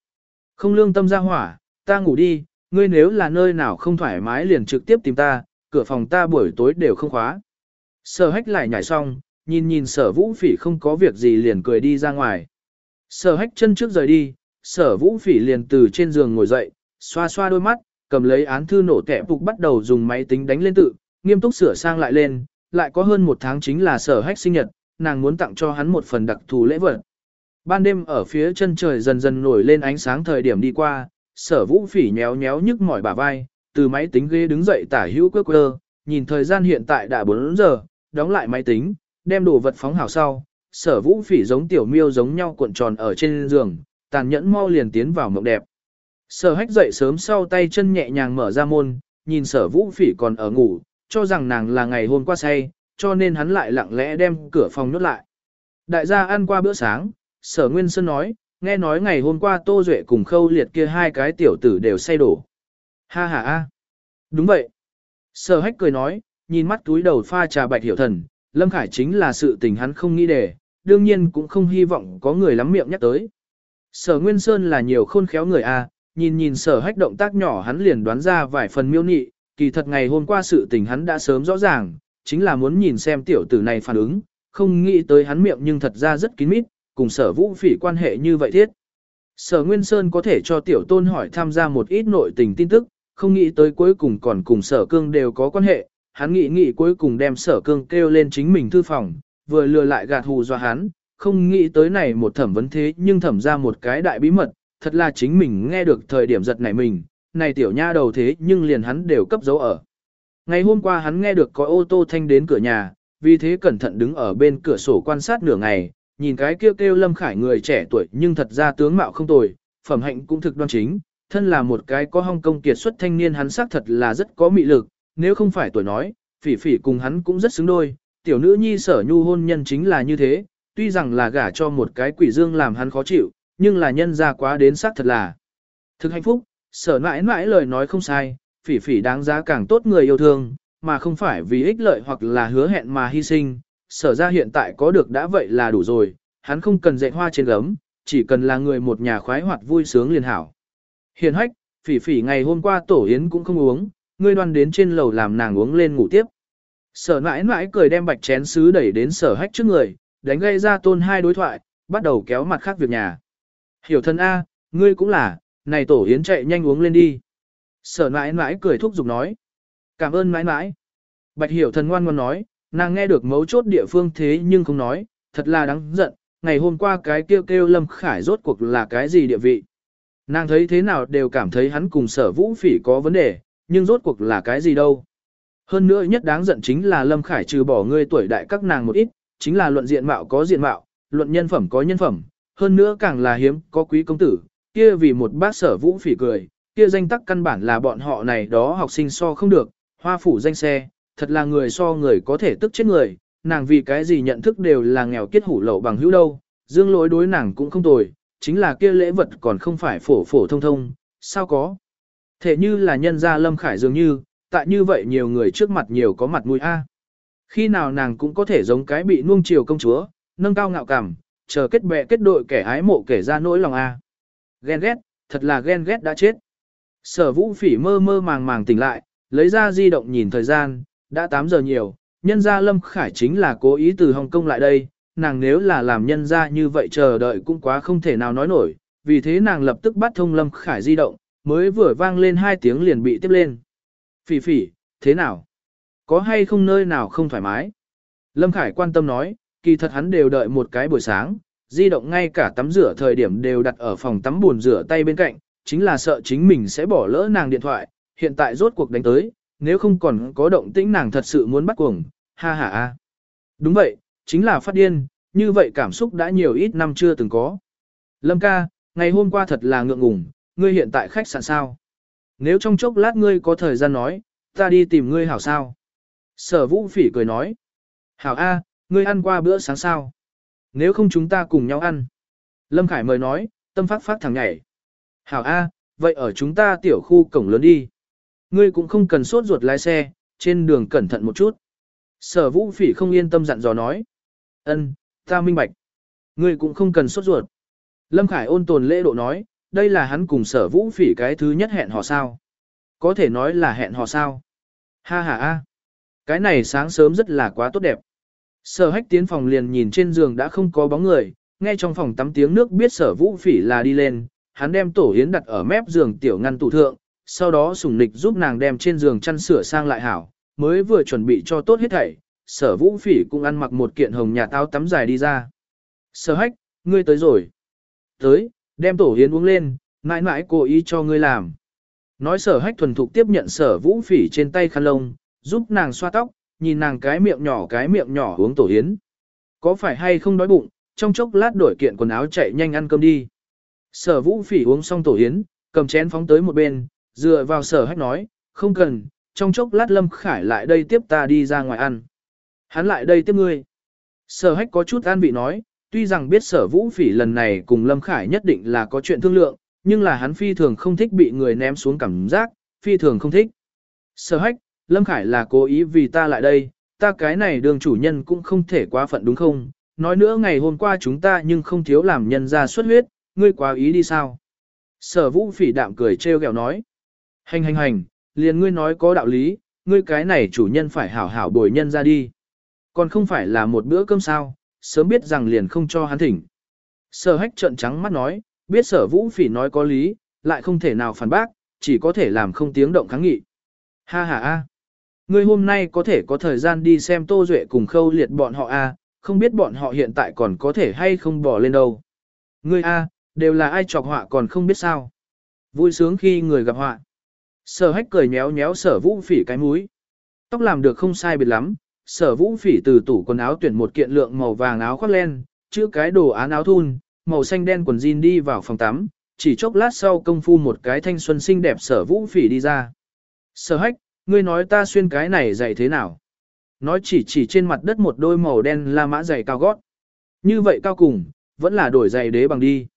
Không lương tâm ra hỏa, ta ngủ đi, ngươi nếu là nơi nào không thoải mái liền trực tiếp tìm ta, cửa phòng ta buổi tối đều không khóa. Sở hách lại nhảy xong, nhìn nhìn sở vũ phỉ không có việc gì liền cười đi ra ngoài. Sở hách chân trước rời đi, sở vũ phỉ liền từ trên giường ngồi dậy, xoa xoa đôi mắt, cầm lấy án thư nổ kẻ phục bắt đầu dùng máy tính đánh lên tự, nghiêm túc sửa sang lại lên, lại có hơn một tháng chính là sở hách sinh nhật, nàng muốn tặng cho hắn một phần đặc thù lễ vật. Ban đêm ở phía chân trời dần dần nổi lên ánh sáng thời điểm đi qua, sở vũ phỉ nhéo nhéo nhức mỏi bả vai, từ máy tính ghế đứng dậy tả hữu quơ quơ, nhìn thời gian hiện tại đã 4 giờ, đóng lại máy tính, đem đồ vật phóng hảo sau, sở vũ phỉ giống tiểu miêu giống nhau cuộn tròn ở trên giường, tàn nhẫn mau liền tiến vào mộng đẹp. Sở hách dậy sớm sau tay chân nhẹ nhàng mở ra môn, nhìn sở vũ phỉ còn ở ngủ, cho rằng nàng là ngày hôm qua say, cho nên hắn lại lặng lẽ đem cửa phòng nhốt lại. Đại gia ăn qua bữa sáng, sở Nguyên Sơn nói, nghe nói ngày hôm qua Tô Duệ cùng khâu liệt kia hai cái tiểu tử đều say đổ. Ha ha ha. Đúng vậy. Sở hách cười nói, nhìn mắt túi đầu pha trà bạch hiểu thần, Lâm Khải chính là sự tình hắn không nghĩ để, đương nhiên cũng không hy vọng có người lắm miệng nhắc tới. Sở Nguyên Sơn là nhiều khôn khéo người a, nhìn nhìn sở hách động tác nhỏ hắn liền đoán ra vài phần miêu nị, kỳ thật ngày hôm qua sự tình hắn đã sớm rõ ràng, chính là muốn nhìn xem tiểu tử này phản ứng, không nghĩ tới hắn miệng nhưng thật ra rất kín mít, cùng sở vũ phỉ quan hệ như vậy thiết. Sở Nguyên Sơn có thể cho tiểu tôn hỏi tham gia một ít nội tình tin tức, không nghĩ tới cuối cùng còn cùng sở cương đều có quan hệ, hắn nghĩ nghĩ cuối cùng đem sở cương kêu lên chính mình thư phòng, vừa lừa lại gạt hù dọa hắn, không nghĩ tới này một thẩm vấn thế nhưng thẩm ra một cái đại bí mật, thật là chính mình nghe được thời điểm giật nảy mình, này tiểu nha đầu thế nhưng liền hắn đều cấp dấu ở. Ngày hôm qua hắn nghe được có ô tô thanh đến cửa nhà, vì thế cẩn thận đứng ở bên cửa sổ quan sát nửa ngày, nhìn cái kêu kêu Lâm Khải người trẻ tuổi nhưng thật ra tướng mạo không tồi, phẩm hạnh cũng thực đoan chính, thân là một cái có Hong Kong kiệt xuất thanh niên hắn xác thật là rất có mị lực, nếu không phải tuổi nói, phỉ phỉ cùng hắn cũng rất xứng đôi, tiểu nữ nhi sở nhu hôn nhân chính là như thế, tuy rằng là gả cho một cái quỷ dương làm hắn khó chịu, nhưng là nhân ra quá đến xác thật là thực hạnh phúc, sở mãi mãi lời nói không sai, phỉ phỉ đáng giá càng tốt người yêu thương, mà không phải vì ích lợi hoặc là hứa hẹn mà hy sinh, sở ra hiện tại có được đã vậy là đủ rồi, hắn không cần dạy hoa trên gấm, chỉ cần là người một nhà khoái hoạt vui sướng liền hảo. Hiền hách, phỉ phỉ ngày hôm qua tổ yến cũng không uống, ngươi đoan đến trên lầu làm nàng uống lên ngủ tiếp. Sở mãi mãi cười đem bạch chén sứ đẩy đến sở hách trước người, đánh gây ra tôn hai đối thoại, bắt đầu kéo mặt khác việc nhà. Hiểu thân A, ngươi cũng là, này tổ yến chạy nhanh uống lên đi. Sở mãi mãi cười thúc giục nói. Cảm ơn mãi mãi. Bạch hiểu thần ngoan ngoan nói, nàng nghe được mấu chốt địa phương thế nhưng không nói, thật là đáng giận, ngày hôm qua cái kêu kêu Lâm Khải rốt cuộc là cái gì địa vị. Nàng thấy thế nào đều cảm thấy hắn cùng sở vũ phỉ có vấn đề, nhưng rốt cuộc là cái gì đâu. Hơn nữa nhất đáng giận chính là Lâm Khải trừ bỏ ngươi tuổi đại các nàng một ít, chính là luận diện mạo có diện mạo, luận nhân phẩm có nhân phẩm, hơn nữa càng là hiếm có quý công tử, kia vì một bác sở vũ phỉ cười, kia danh tắc căn bản là bọn họ này đó học sinh so không được, hoa phủ danh xe, thật là người so người có thể tức chết người, nàng vì cái gì nhận thức đều là nghèo kiết hủ lậu bằng hữu đâu, dương lỗi đối nàng cũng không tồi, chính là kia lễ vật còn không phải phổ phổ thông thông, sao có. Thể như là nhân gia Lâm Khải dường như, tại như vậy nhiều người trước mặt nhiều có mặt mũi A. Khi nào nàng cũng có thể giống cái bị nuông chiều công chúa, nâng cao ngạo cảm, chờ kết bè kết đội kẻ ái mộ kể ra nỗi lòng A. Ghen ghét, thật là ghen ghét đã chết. Sở vũ phỉ mơ mơ màng màng tỉnh lại, lấy ra di động nhìn thời gian, đã 8 giờ nhiều, nhân gia Lâm Khải chính là cố ý từ Hồng Kông lại đây, nàng nếu là làm nhân gia như vậy chờ đợi cũng quá không thể nào nói nổi, vì thế nàng lập tức bắt thông Lâm Khải di động, mới vừa vang lên hai tiếng liền bị tiếp lên. Phỉ phỉ, thế nào? Có hay không nơi nào không thoải mái? Lâm Khải quan tâm nói, kỳ thật hắn đều đợi một cái buổi sáng, di động ngay cả tắm rửa thời điểm đều đặt ở phòng tắm buồn rửa tay bên cạnh, chính là sợ chính mình sẽ bỏ lỡ nàng điện thoại, hiện tại rốt cuộc đánh tới, nếu không còn có động tĩnh nàng thật sự muốn bắt cuồng, ha ha ha. Đúng vậy, chính là phát điên, như vậy cảm xúc đã nhiều ít năm chưa từng có. Lâm ca, ngày hôm qua thật là ngượng ngùng, ngươi hiện tại khách sạn sao? Nếu trong chốc lát ngươi có thời gian nói, ta đi tìm ngươi hảo sao? Sở vũ phỉ cười nói. Hảo A, ngươi ăn qua bữa sáng sao? Nếu không chúng ta cùng nhau ăn. Lâm Khải mời nói, tâm phát phát thẳng nhảy. Hảo A, vậy ở chúng ta tiểu khu cổng lớn đi. Ngươi cũng không cần sốt ruột lái xe, trên đường cẩn thận một chút. Sở vũ phỉ không yên tâm dặn dò nói. Ân, ta minh bạch. Ngươi cũng không cần sốt ruột. Lâm Khải ôn tồn lễ độ nói, đây là hắn cùng sở vũ phỉ cái thứ nhất hẹn hò sao. Có thể nói là hẹn hò sao. Ha ha a, Cái này sáng sớm rất là quá tốt đẹp. Sở hách tiến phòng liền nhìn trên giường đã không có bóng người, nghe trong phòng tắm tiếng nước biết sở vũ phỉ là đi lên, hắn đem tổ hiến đặt ở mép giường tiểu ngăn tủ thượng, sau đó sùng nịch giúp nàng đem trên giường chăn sửa sang lại hảo, mới vừa chuẩn bị cho tốt hết thảy, sở vũ phỉ cũng ăn mặc một kiện hồng nhà táo tắm dài đi ra. Sở hách, ngươi tới rồi. Tới, đem tổ hiến uống lên, mãi mãi cố ý cho ngươi làm. Nói sở hách thuần thục tiếp nhận sở vũ phỉ trên tay khăn lông, giúp nàng xoa tóc, nhìn nàng cái miệng nhỏ cái miệng nhỏ uống tổ hiến. Có phải hay không đói bụng, trong chốc lát đổi kiện quần áo chạy nhanh ăn cơm đi. Sở vũ phỉ uống xong tổ hiến, cầm chén phóng tới một bên, dựa vào sở hách nói, không cần, trong chốc lát Lâm Khải lại đây tiếp ta đi ra ngoài ăn. Hắn lại đây tiếp ngươi. Sở hách có chút an vị nói, tuy rằng biết sở vũ phỉ lần này cùng Lâm Khải nhất định là có chuyện thương lượng, nhưng là hắn phi thường không thích bị người ném xuống cảm giác, phi thường không thích. Sở hách, Lâm Khải là cố ý vì ta lại đây, ta cái này đường chủ nhân cũng không thể quá phận đúng không? Nói nữa ngày hôm qua chúng ta nhưng không thiếu làm nhân ra xuất huyết, ngươi quá ý đi sao? Sở vũ phỉ đạm cười treo gẹo nói. Hành hành hành, liền ngươi nói có đạo lý, ngươi cái này chủ nhân phải hảo hảo bồi nhân ra đi. Còn không phải là một bữa cơm sao, sớm biết rằng liền không cho hắn thỉnh. Sở hách trợn trắng mắt nói, biết sở vũ phỉ nói có lý, lại không thể nào phản bác, chỉ có thể làm không tiếng động kháng nghị. Ha ha a, Ngươi hôm nay có thể có thời gian đi xem Tô Duệ cùng khâu liệt bọn họ a, không biết bọn họ hiện tại còn có thể hay không bỏ lên đâu. Ngươi a, đều là ai chọc họa còn không biết sao. Vui sướng khi người gặp họa. Sở hách cười nhéo nhéo sở vũ phỉ cái mũi. Tóc làm được không sai biệt lắm, sở vũ phỉ từ tủ quần áo tuyển một kiện lượng màu vàng áo khoác len, chữ cái đồ án áo thun, màu xanh đen quần jean đi vào phòng tắm, chỉ chốc lát sau công phu một cái thanh xuân xinh đẹp sở vũ phỉ đi ra. Sở hách, ngươi nói ta xuyên cái này dạy thế nào? Nói chỉ chỉ trên mặt đất một đôi màu đen la mã giày cao gót. Như vậy cao cùng, vẫn là đổi giày đế bằng đi.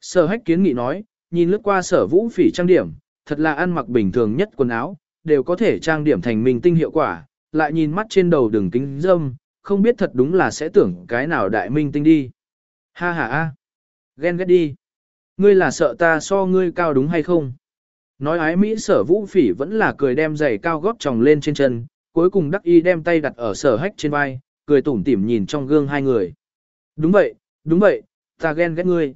Sở hách kiến nghị nói, nhìn lướt qua sở vũ phỉ trang điểm, thật là ăn mặc bình thường nhất quần áo, đều có thể trang điểm thành mình tinh hiệu quả, lại nhìn mắt trên đầu đường kính dâm, không biết thật đúng là sẽ tưởng cái nào đại minh tinh đi. Ha ha a, ghen ghét đi. Ngươi là sợ ta so ngươi cao đúng hay không? Nói ái Mỹ sở vũ phỉ vẫn là cười đem giày cao gót tròng lên trên chân, cuối cùng đắc y đem tay đặt ở sở hách trên vai, cười tủm tỉm nhìn trong gương hai người. Đúng vậy, đúng vậy, ta ghen ghét ngươi.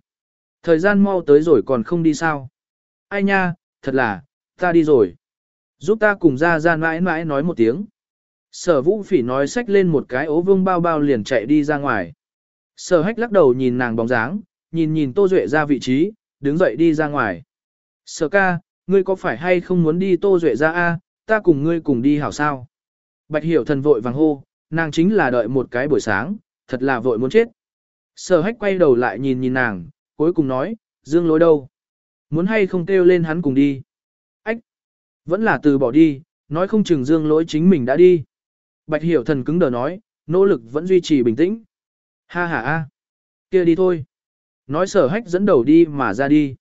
Thời gian mau tới rồi còn không đi sao? Ai nha, thật là, ta đi rồi. Giúp ta cùng ra ra mãi mãi nói một tiếng. Sở vũ phỉ nói xách lên một cái ố vương bao bao liền chạy đi ra ngoài. Sở hách lắc đầu nhìn nàng bóng dáng, nhìn nhìn Tô Duệ ra vị trí, đứng dậy đi ra ngoài. Sở ca, ngươi có phải hay không muốn đi Tô Duệ ra a? ta cùng ngươi cùng đi hảo sao? Bạch hiểu thần vội vàng hô, nàng chính là đợi một cái buổi sáng, thật là vội muốn chết. Sở hách quay đầu lại nhìn nhìn nàng, cuối cùng nói, dương lối đâu? Muốn hay không kêu lên hắn cùng đi? Ách! Vẫn là từ bỏ đi, nói không chừng dương lỗi chính mình đã đi. Bạch hiểu thần cứng đờ nói, nỗ lực vẫn duy trì bình tĩnh. Ha ha a, kia đi thôi. Nói sở hách dẫn đầu đi mà ra đi.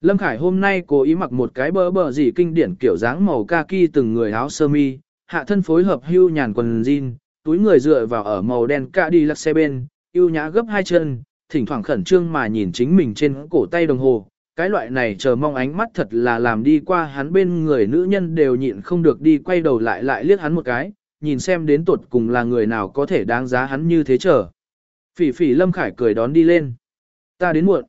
Lâm Khải hôm nay cố ý mặc một cái bơ bờ gì kinh điển kiểu dáng màu kaki từng người áo sơ mi, hạ thân phối hợp hưu nhàn quần jean, túi người dựa vào ở màu đen ca đi lắc xe bên, yêu nhã gấp hai chân, thỉnh thoảng khẩn trương mà nhìn chính mình trên cổ tay đồng hồ, cái loại này chờ mong ánh mắt thật là làm đi qua hắn bên người nữ nhân đều nhịn không được đi quay đầu lại lại liếc hắn một cái, nhìn xem đến tuột cùng là người nào có thể đáng giá hắn như thế chờ. Phỉ phỉ Lâm Khải cười đón đi lên. Ta đến muộn.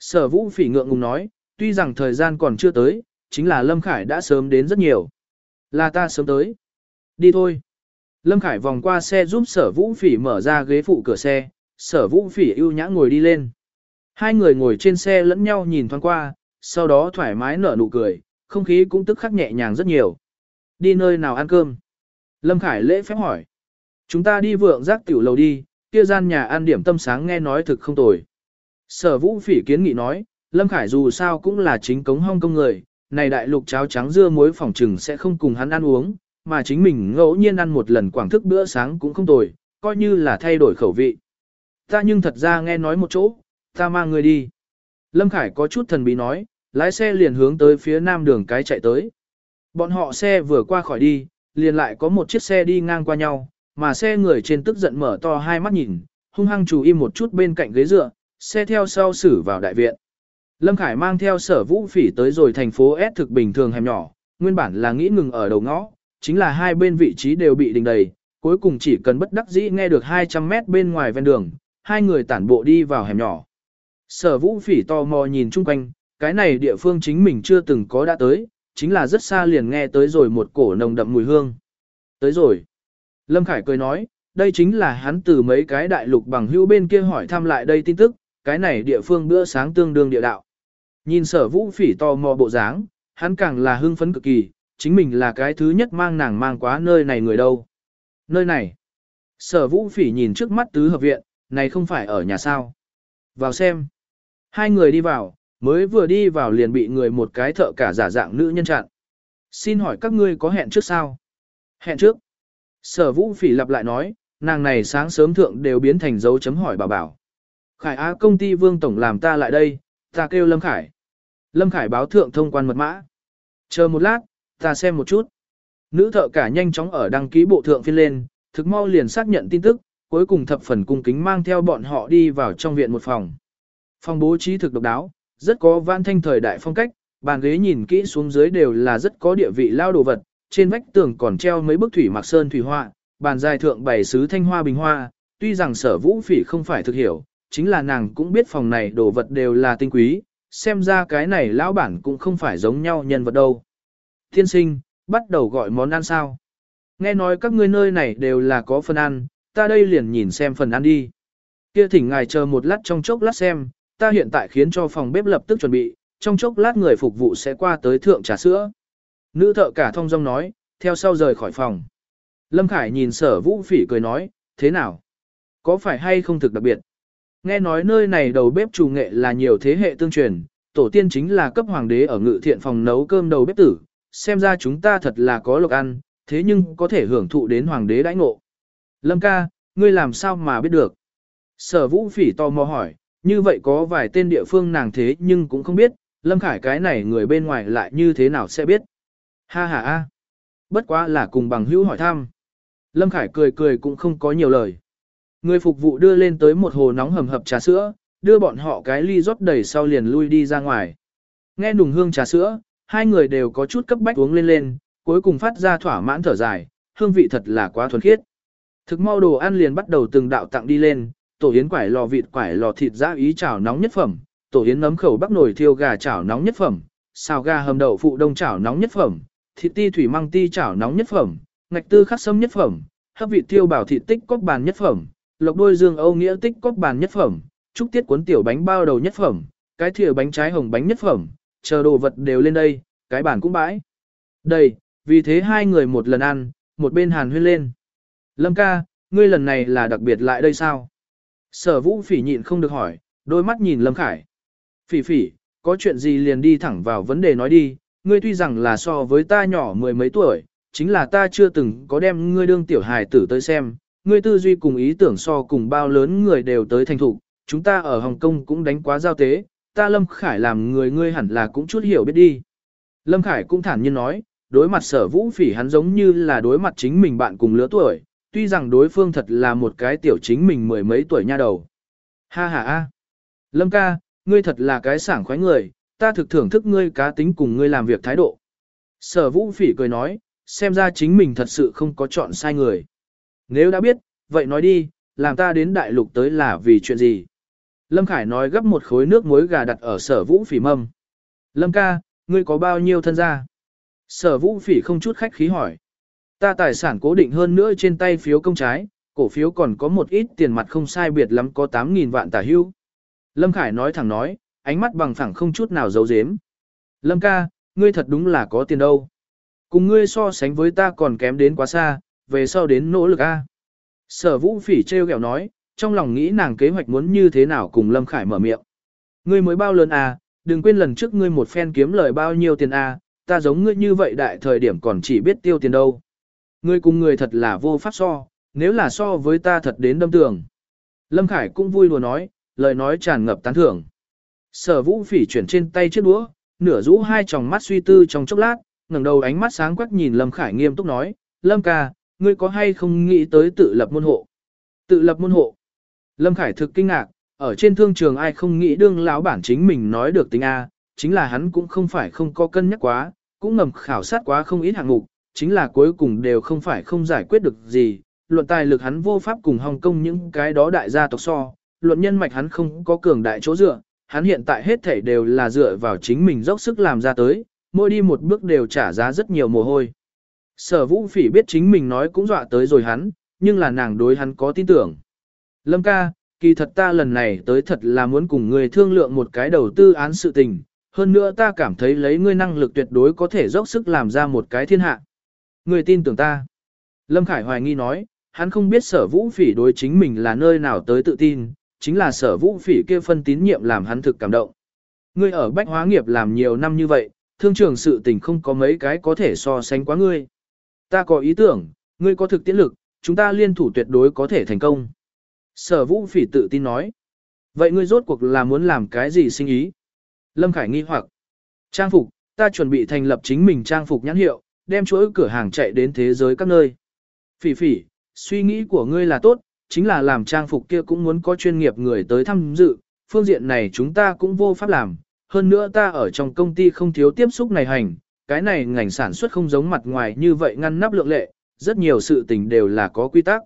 Sở vũ phỉ ngượng ngùng nói, tuy rằng thời gian còn chưa tới, chính là Lâm Khải đã sớm đến rất nhiều. Là ta sớm tới. Đi thôi. Lâm Khải vòng qua xe giúp sở vũ phỉ mở ra ghế phụ cửa xe, sở vũ phỉ ưu nhã ngồi đi lên. Hai người ngồi trên xe lẫn nhau nhìn thoáng qua, sau đó thoải mái nở nụ cười, không khí cũng tức khắc nhẹ nhàng rất nhiều. Đi nơi nào ăn cơm? Lâm Khải lễ phép hỏi. Chúng ta đi vượng giác tiểu lầu đi, kia gian nhà ăn điểm tâm sáng nghe nói thực không tồi. Sở vũ phỉ kiến nghị nói, Lâm Khải dù sao cũng là chính cống hong công người, này đại lục cháo trắng dưa muối phòng trừng sẽ không cùng hắn ăn uống, mà chính mình ngẫu nhiên ăn một lần quảng thức bữa sáng cũng không tồi, coi như là thay đổi khẩu vị. Ta nhưng thật ra nghe nói một chỗ, ta mang người đi. Lâm Khải có chút thần bí nói, lái xe liền hướng tới phía nam đường cái chạy tới. Bọn họ xe vừa qua khỏi đi, liền lại có một chiếc xe đi ngang qua nhau, mà xe người trên tức giận mở to hai mắt nhìn, hung hăng chú im một chút bên cạnh ghế dựa, xe theo sau xử vào đại viện. Lâm Khải mang theo sở vũ phỉ tới rồi thành phố S thực bình thường hẻm nhỏ, nguyên bản là nghĩ ngừng ở đầu ngõ, chính là hai bên vị trí đều bị đình đầy, cuối cùng chỉ cần bất đắc dĩ nghe được 200 mét bên ngoài ven đường, hai người tản bộ đi vào hẻm nhỏ. Sở vũ phỉ tò mò nhìn chung quanh, cái này địa phương chính mình chưa từng có đã tới, chính là rất xa liền nghe tới rồi một cổ nồng đậm mùi hương. Tới rồi. Lâm Khải cười nói, đây chính là hắn từ mấy cái đại lục bằng hữu bên kia hỏi thăm lại đây tin tức, cái này địa phương bữa sáng tương đương địa đạo. Nhìn sở vũ phỉ to mò bộ dáng, hắn càng là hưng phấn cực kỳ, chính mình là cái thứ nhất mang nàng mang quá nơi này người đâu. Nơi này. Sở vũ phỉ nhìn trước mắt tứ hợp viện, này không phải ở nhà sao. Vào xem. Hai người đi vào, mới vừa đi vào liền bị người một cái thợ cả giả dạng nữ nhân chặn. Xin hỏi các ngươi có hẹn trước sao? Hẹn trước. Sở vũ phỉ lặp lại nói, nàng này sáng sớm thượng đều biến thành dấu chấm hỏi bảo bảo. Khải Á công ty Vương Tổng làm ta lại đây, ta kêu Lâm Khải. Lâm Khải báo thượng thông quan mật mã. Chờ một lát, ta xem một chút. Nữ thợ cả nhanh chóng ở đăng ký bộ thượng phiên lên, thực mau liền xác nhận tin tức, cuối cùng thập phần cung kính mang theo bọn họ đi vào trong viện một phòng. Phòng bố trí thực độc đáo, rất có vãn thanh thời đại phong cách, bàn ghế nhìn kỹ xuống dưới đều là rất có địa vị lao đồ vật, trên vách tường còn treo mấy bức thủy mặc sơn thủy họa, bàn dài thượng bày sứ thanh hoa bình hoa, tuy rằng sở vũ phỉ không phải thực hiểu, chính là nàng cũng biết phòng này đồ vật đều là tinh quý, xem ra cái này lão bản cũng không phải giống nhau nhân vật đâu. Thiên sinh, bắt đầu gọi món ăn sao? Nghe nói các ngươi nơi này đều là có phần ăn, ta đây liền nhìn xem phần ăn đi. Kia thỉnh ngài chờ một lát trong chốc lát xem, ta hiện tại khiến cho phòng bếp lập tức chuẩn bị, trong chốc lát người phục vụ sẽ qua tới thượng trà sữa. Nữ thợ cả thông dong nói, theo sau rời khỏi phòng. Lâm Khải nhìn sở vũ phỉ cười nói, thế nào? Có phải hay không thực đặc biệt? Nghe nói nơi này đầu bếp chủ nghệ là nhiều thế hệ tương truyền, tổ tiên chính là cấp hoàng đế ở ngự thiện phòng nấu cơm đầu bếp tử, xem ra chúng ta thật là có lộc ăn, thế nhưng có thể hưởng thụ đến hoàng đế đãi ngộ. Lâm ca, ngươi làm sao mà biết được? Sở vũ phỉ tò mò hỏi, như vậy có vài tên địa phương nàng thế nhưng cũng không biết, Lâm Khải cái này người bên ngoài lại như thế nào sẽ biết. Ha ha a, Bất quá là cùng bằng hữu hỏi thăm. Lâm Khải cười cười cũng không có nhiều lời. Người phục vụ đưa lên tới một hồ nóng hầm hập trà sữa, đưa bọn họ cái ly rót đầy sau liền lui đi ra ngoài. Nghe nùng hương trà sữa, hai người đều có chút cấp bách uống lên lên, cuối cùng phát ra thỏa mãn thở dài, hương vị thật là quá thuần khiết. Thực mau đồ ăn liền bắt đầu từng đạo tặng đi lên, tổ yến quải lò vịt quải lò thịt giã ý chảo nóng nhất phẩm, tổ yến nấm khẩu bắc nồi thiêu gà chảo nóng nhất phẩm, xào gà hầm đậu phụ đông chảo nóng nhất phẩm, thịt ti thủy măng ti chảo nóng nhất phẩm, ngạch tư khắc sâm nhất phẩm, hấp vị tiêu bảo thịt tích cốc bàn nhất phẩm, lộc đôi dương âu nghĩa tích cốc bàn nhất phẩm, trúc tiết cuốn tiểu bánh bao đầu nhất phẩm, cái thìa bánh trái hồng bánh nhất phẩm, chờ đồ vật đều lên đây, cái bàn cũng bãi. Đây, vì thế hai người một lần ăn, một bên hàn huyên lên. Lâm ca, ngươi lần này là đặc biệt lại đây sao? Sở vũ phỉ nhịn không được hỏi, đôi mắt nhìn Lâm Khải. Phỉ phỉ, có chuyện gì liền đi thẳng vào vấn đề nói đi, ngươi tuy rằng là so với ta nhỏ mười mấy tuổi, chính là ta chưa từng có đem ngươi đương tiểu hài tử tới xem, ngươi tư duy cùng ý tưởng so cùng bao lớn người đều tới thành thục, chúng ta ở Hồng Kông cũng đánh quá giao tế, ta Lâm Khải làm người ngươi hẳn là cũng chút hiểu biết đi. Lâm Khải cũng thản nhiên nói, đối mặt sở vũ phỉ hắn giống như là đối mặt chính mình bạn cùng lứa tuổi, tuy rằng đối phương thật là một cái tiểu chính mình mười mấy tuổi nha đầu. Ha ha ha. Lâm ca, ngươi thật là cái sảng khoái người, ta thực thưởng thức ngươi cá tính cùng ngươi làm việc thái độ. Sở vũ phỉ cười nói, xem ra chính mình thật sự không có chọn sai người. Nếu đã biết, vậy nói đi, làm ta đến đại lục tới là vì chuyện gì? Lâm Khải nói gấp một khối nước muối gà đặt ở sở vũ phỉ mâm. Lâm ca, ngươi có bao nhiêu thân gia? Sở vũ phỉ không chút khách khí hỏi. Ta tài sản cố định hơn nữa trên tay phiếu công trái, cổ phiếu còn có một ít tiền mặt không sai biệt lắm có 8.000 vạn tả hưu. Lâm Khải nói thẳng nói, ánh mắt bằng phẳng không chút nào giấu giếm. Lâm ca, ngươi thật đúng là có tiền đâu. Cùng ngươi so sánh với ta còn kém đến quá xa, về sau đến nỗ lực a. Sở vũ phỉ treo kẹo nói, trong lòng nghĩ nàng kế hoạch muốn như thế nào cùng Lâm Khải mở miệng. Ngươi mới bao lớn à, đừng quên lần trước ngươi một phen kiếm lời bao nhiêu tiền à, ta giống ngươi như vậy đại thời điểm còn chỉ biết tiêu tiền đâu. Ngươi cùng người thật là vô pháp so, nếu là so với ta thật đến đâm tường. Lâm Khải cũng vui lùa nói, lời nói tràn ngập tán thưởng. Sở vũ phỉ chuyển trên tay chiếc đũa, nửa rũ hai tròng mắt suy tư trong chốc lát, ngẩng đầu ánh mắt sáng quắc nhìn Lâm Khải nghiêm túc nói, Lâm ca, ngươi có hay không nghĩ tới tự lập môn hộ? Tự lập môn hộ. Lâm Khải thực kinh ngạc, ở trên thương trường ai không nghĩ đương lão bản chính mình nói được tính A, chính là hắn cũng không phải không có cân nhắc quá, cũng ngầm khảo sát quá không ít hạng mục, chính là cuối cùng đều không phải không giải quyết được gì. Luận tài lực hắn vô pháp cùng Hồng Kông những cái đó đại gia tộc so, luận nhân mạch hắn không có cường đại chỗ dựa, hắn hiện tại hết thảy đều là dựa vào chính mình dốc sức làm ra tới, mỗi đi một bước đều trả giá rất nhiều mồ hôi. Sở vũ phỉ biết chính mình nói cũng dọa tới rồi hắn, nhưng là nàng đối hắn có tin tưởng. Lâm ca, kỳ thật ta lần này tới thật là muốn cùng ngươi thương lượng một cái đầu tư án sự tình, hơn nữa ta cảm thấy lấy ngươi năng lực tuyệt đối có thể dốc sức làm ra một cái thiên hạ. Người tin tưởng ta. Lâm Khải hoài nghi nói, hắn không biết sở vũ phỉ đối chính mình là nơi nào tới tự tin, chính là sở vũ phỉ kia phân tín nhiệm làm hắn thực cảm động. Ngươi ở bách hóa nghiệp làm nhiều năm như vậy, thương trường sự tình không có mấy cái có thể so sánh quá ngươi. Ta có ý tưởng, ngươi có thực tiễn lực, chúng ta liên thủ tuyệt đối có thể thành công. Sở vũ phỉ tự tin nói. Vậy ngươi rốt cuộc là muốn làm cái gì sinh ý? Lâm Khải nghi hoặc. Trang phục, ta chuẩn bị thành lập chính mình trang phục nhãn hiệu, đem chuỗi cửa hàng chạy đến thế giới các nơi. Phỉ phỉ, suy nghĩ của ngươi là tốt, chính là làm trang phục kia cũng muốn có chuyên nghiệp người tới tham dự, phương diện này chúng ta cũng vô pháp làm. Hơn nữa ta ở trong công ty không thiếu tiếp xúc này hành, cái này ngành sản xuất không giống mặt ngoài như vậy ngăn nắp lượng lệ, rất nhiều sự tình đều là có quy tắc.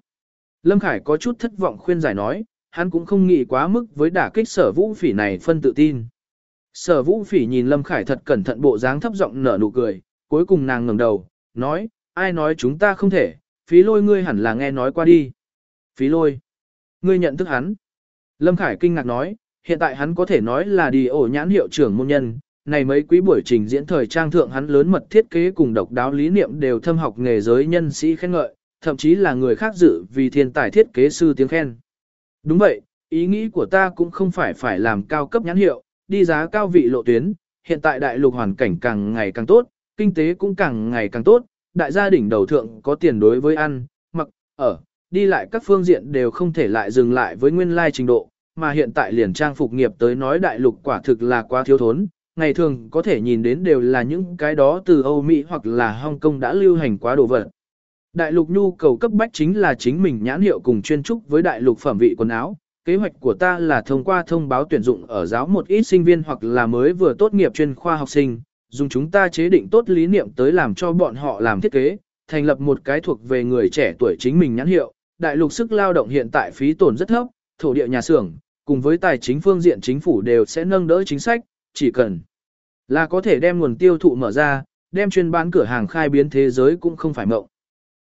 Lâm Khải có chút thất vọng khuyên giải nói, hắn cũng không nghĩ quá mức với đả kích sở vũ phỉ này phân tự tin. Sở vũ phỉ nhìn Lâm Khải thật cẩn thận bộ dáng thấp giọng nở nụ cười, cuối cùng nàng ngẩng đầu, nói, ai nói chúng ta không thể, phí lôi ngươi hẳn là nghe nói qua đi. Phí lôi, ngươi nhận thức hắn. Lâm Khải kinh ngạc nói, hiện tại hắn có thể nói là đi ổ nhãn hiệu trưởng môn nhân, này mấy quý buổi trình diễn thời trang thượng hắn lớn mật thiết kế cùng độc đáo lý niệm đều thâm học nghề giới nhân sĩ khen ngợi, thậm chí là người khác dự vì thiên tài thiết kế sư tiếng khen. Đúng vậy, ý nghĩ của ta cũng không phải phải làm cao cấp nhãn hiệu, đi giá cao vị lộ tuyến, hiện tại đại lục hoàn cảnh càng ngày càng tốt, kinh tế cũng càng ngày càng tốt, đại gia đình đầu thượng có tiền đối với ăn, mặc, ở, đi lại các phương diện đều không thể lại dừng lại với nguyên lai trình độ, mà hiện tại liền trang phục nghiệp tới nói đại lục quả thực là quá thiếu thốn, ngày thường có thể nhìn đến đều là những cái đó từ Âu Mỹ hoặc là Hong Kong đã lưu hành quá đồ vật. Đại lục nhu cầu cấp bách chính là chính mình nhãn hiệu cùng chuyên trúc với đại lục phẩm vị quần áo. Kế hoạch của ta là thông qua thông báo tuyển dụng ở giáo một ít sinh viên hoặc là mới vừa tốt nghiệp chuyên khoa học sinh, dùng chúng ta chế định tốt lý niệm tới làm cho bọn họ làm thiết kế, thành lập một cái thuộc về người trẻ tuổi chính mình nhãn hiệu. Đại lục sức lao động hiện tại phí tổn rất thấp, thổ địa nhà xưởng, cùng với tài chính phương diện chính phủ đều sẽ nâng đỡ chính sách, chỉ cần là có thể đem nguồn tiêu thụ mở ra, đem chuyên bán cửa hàng khai biến thế giới cũng không phải mộng.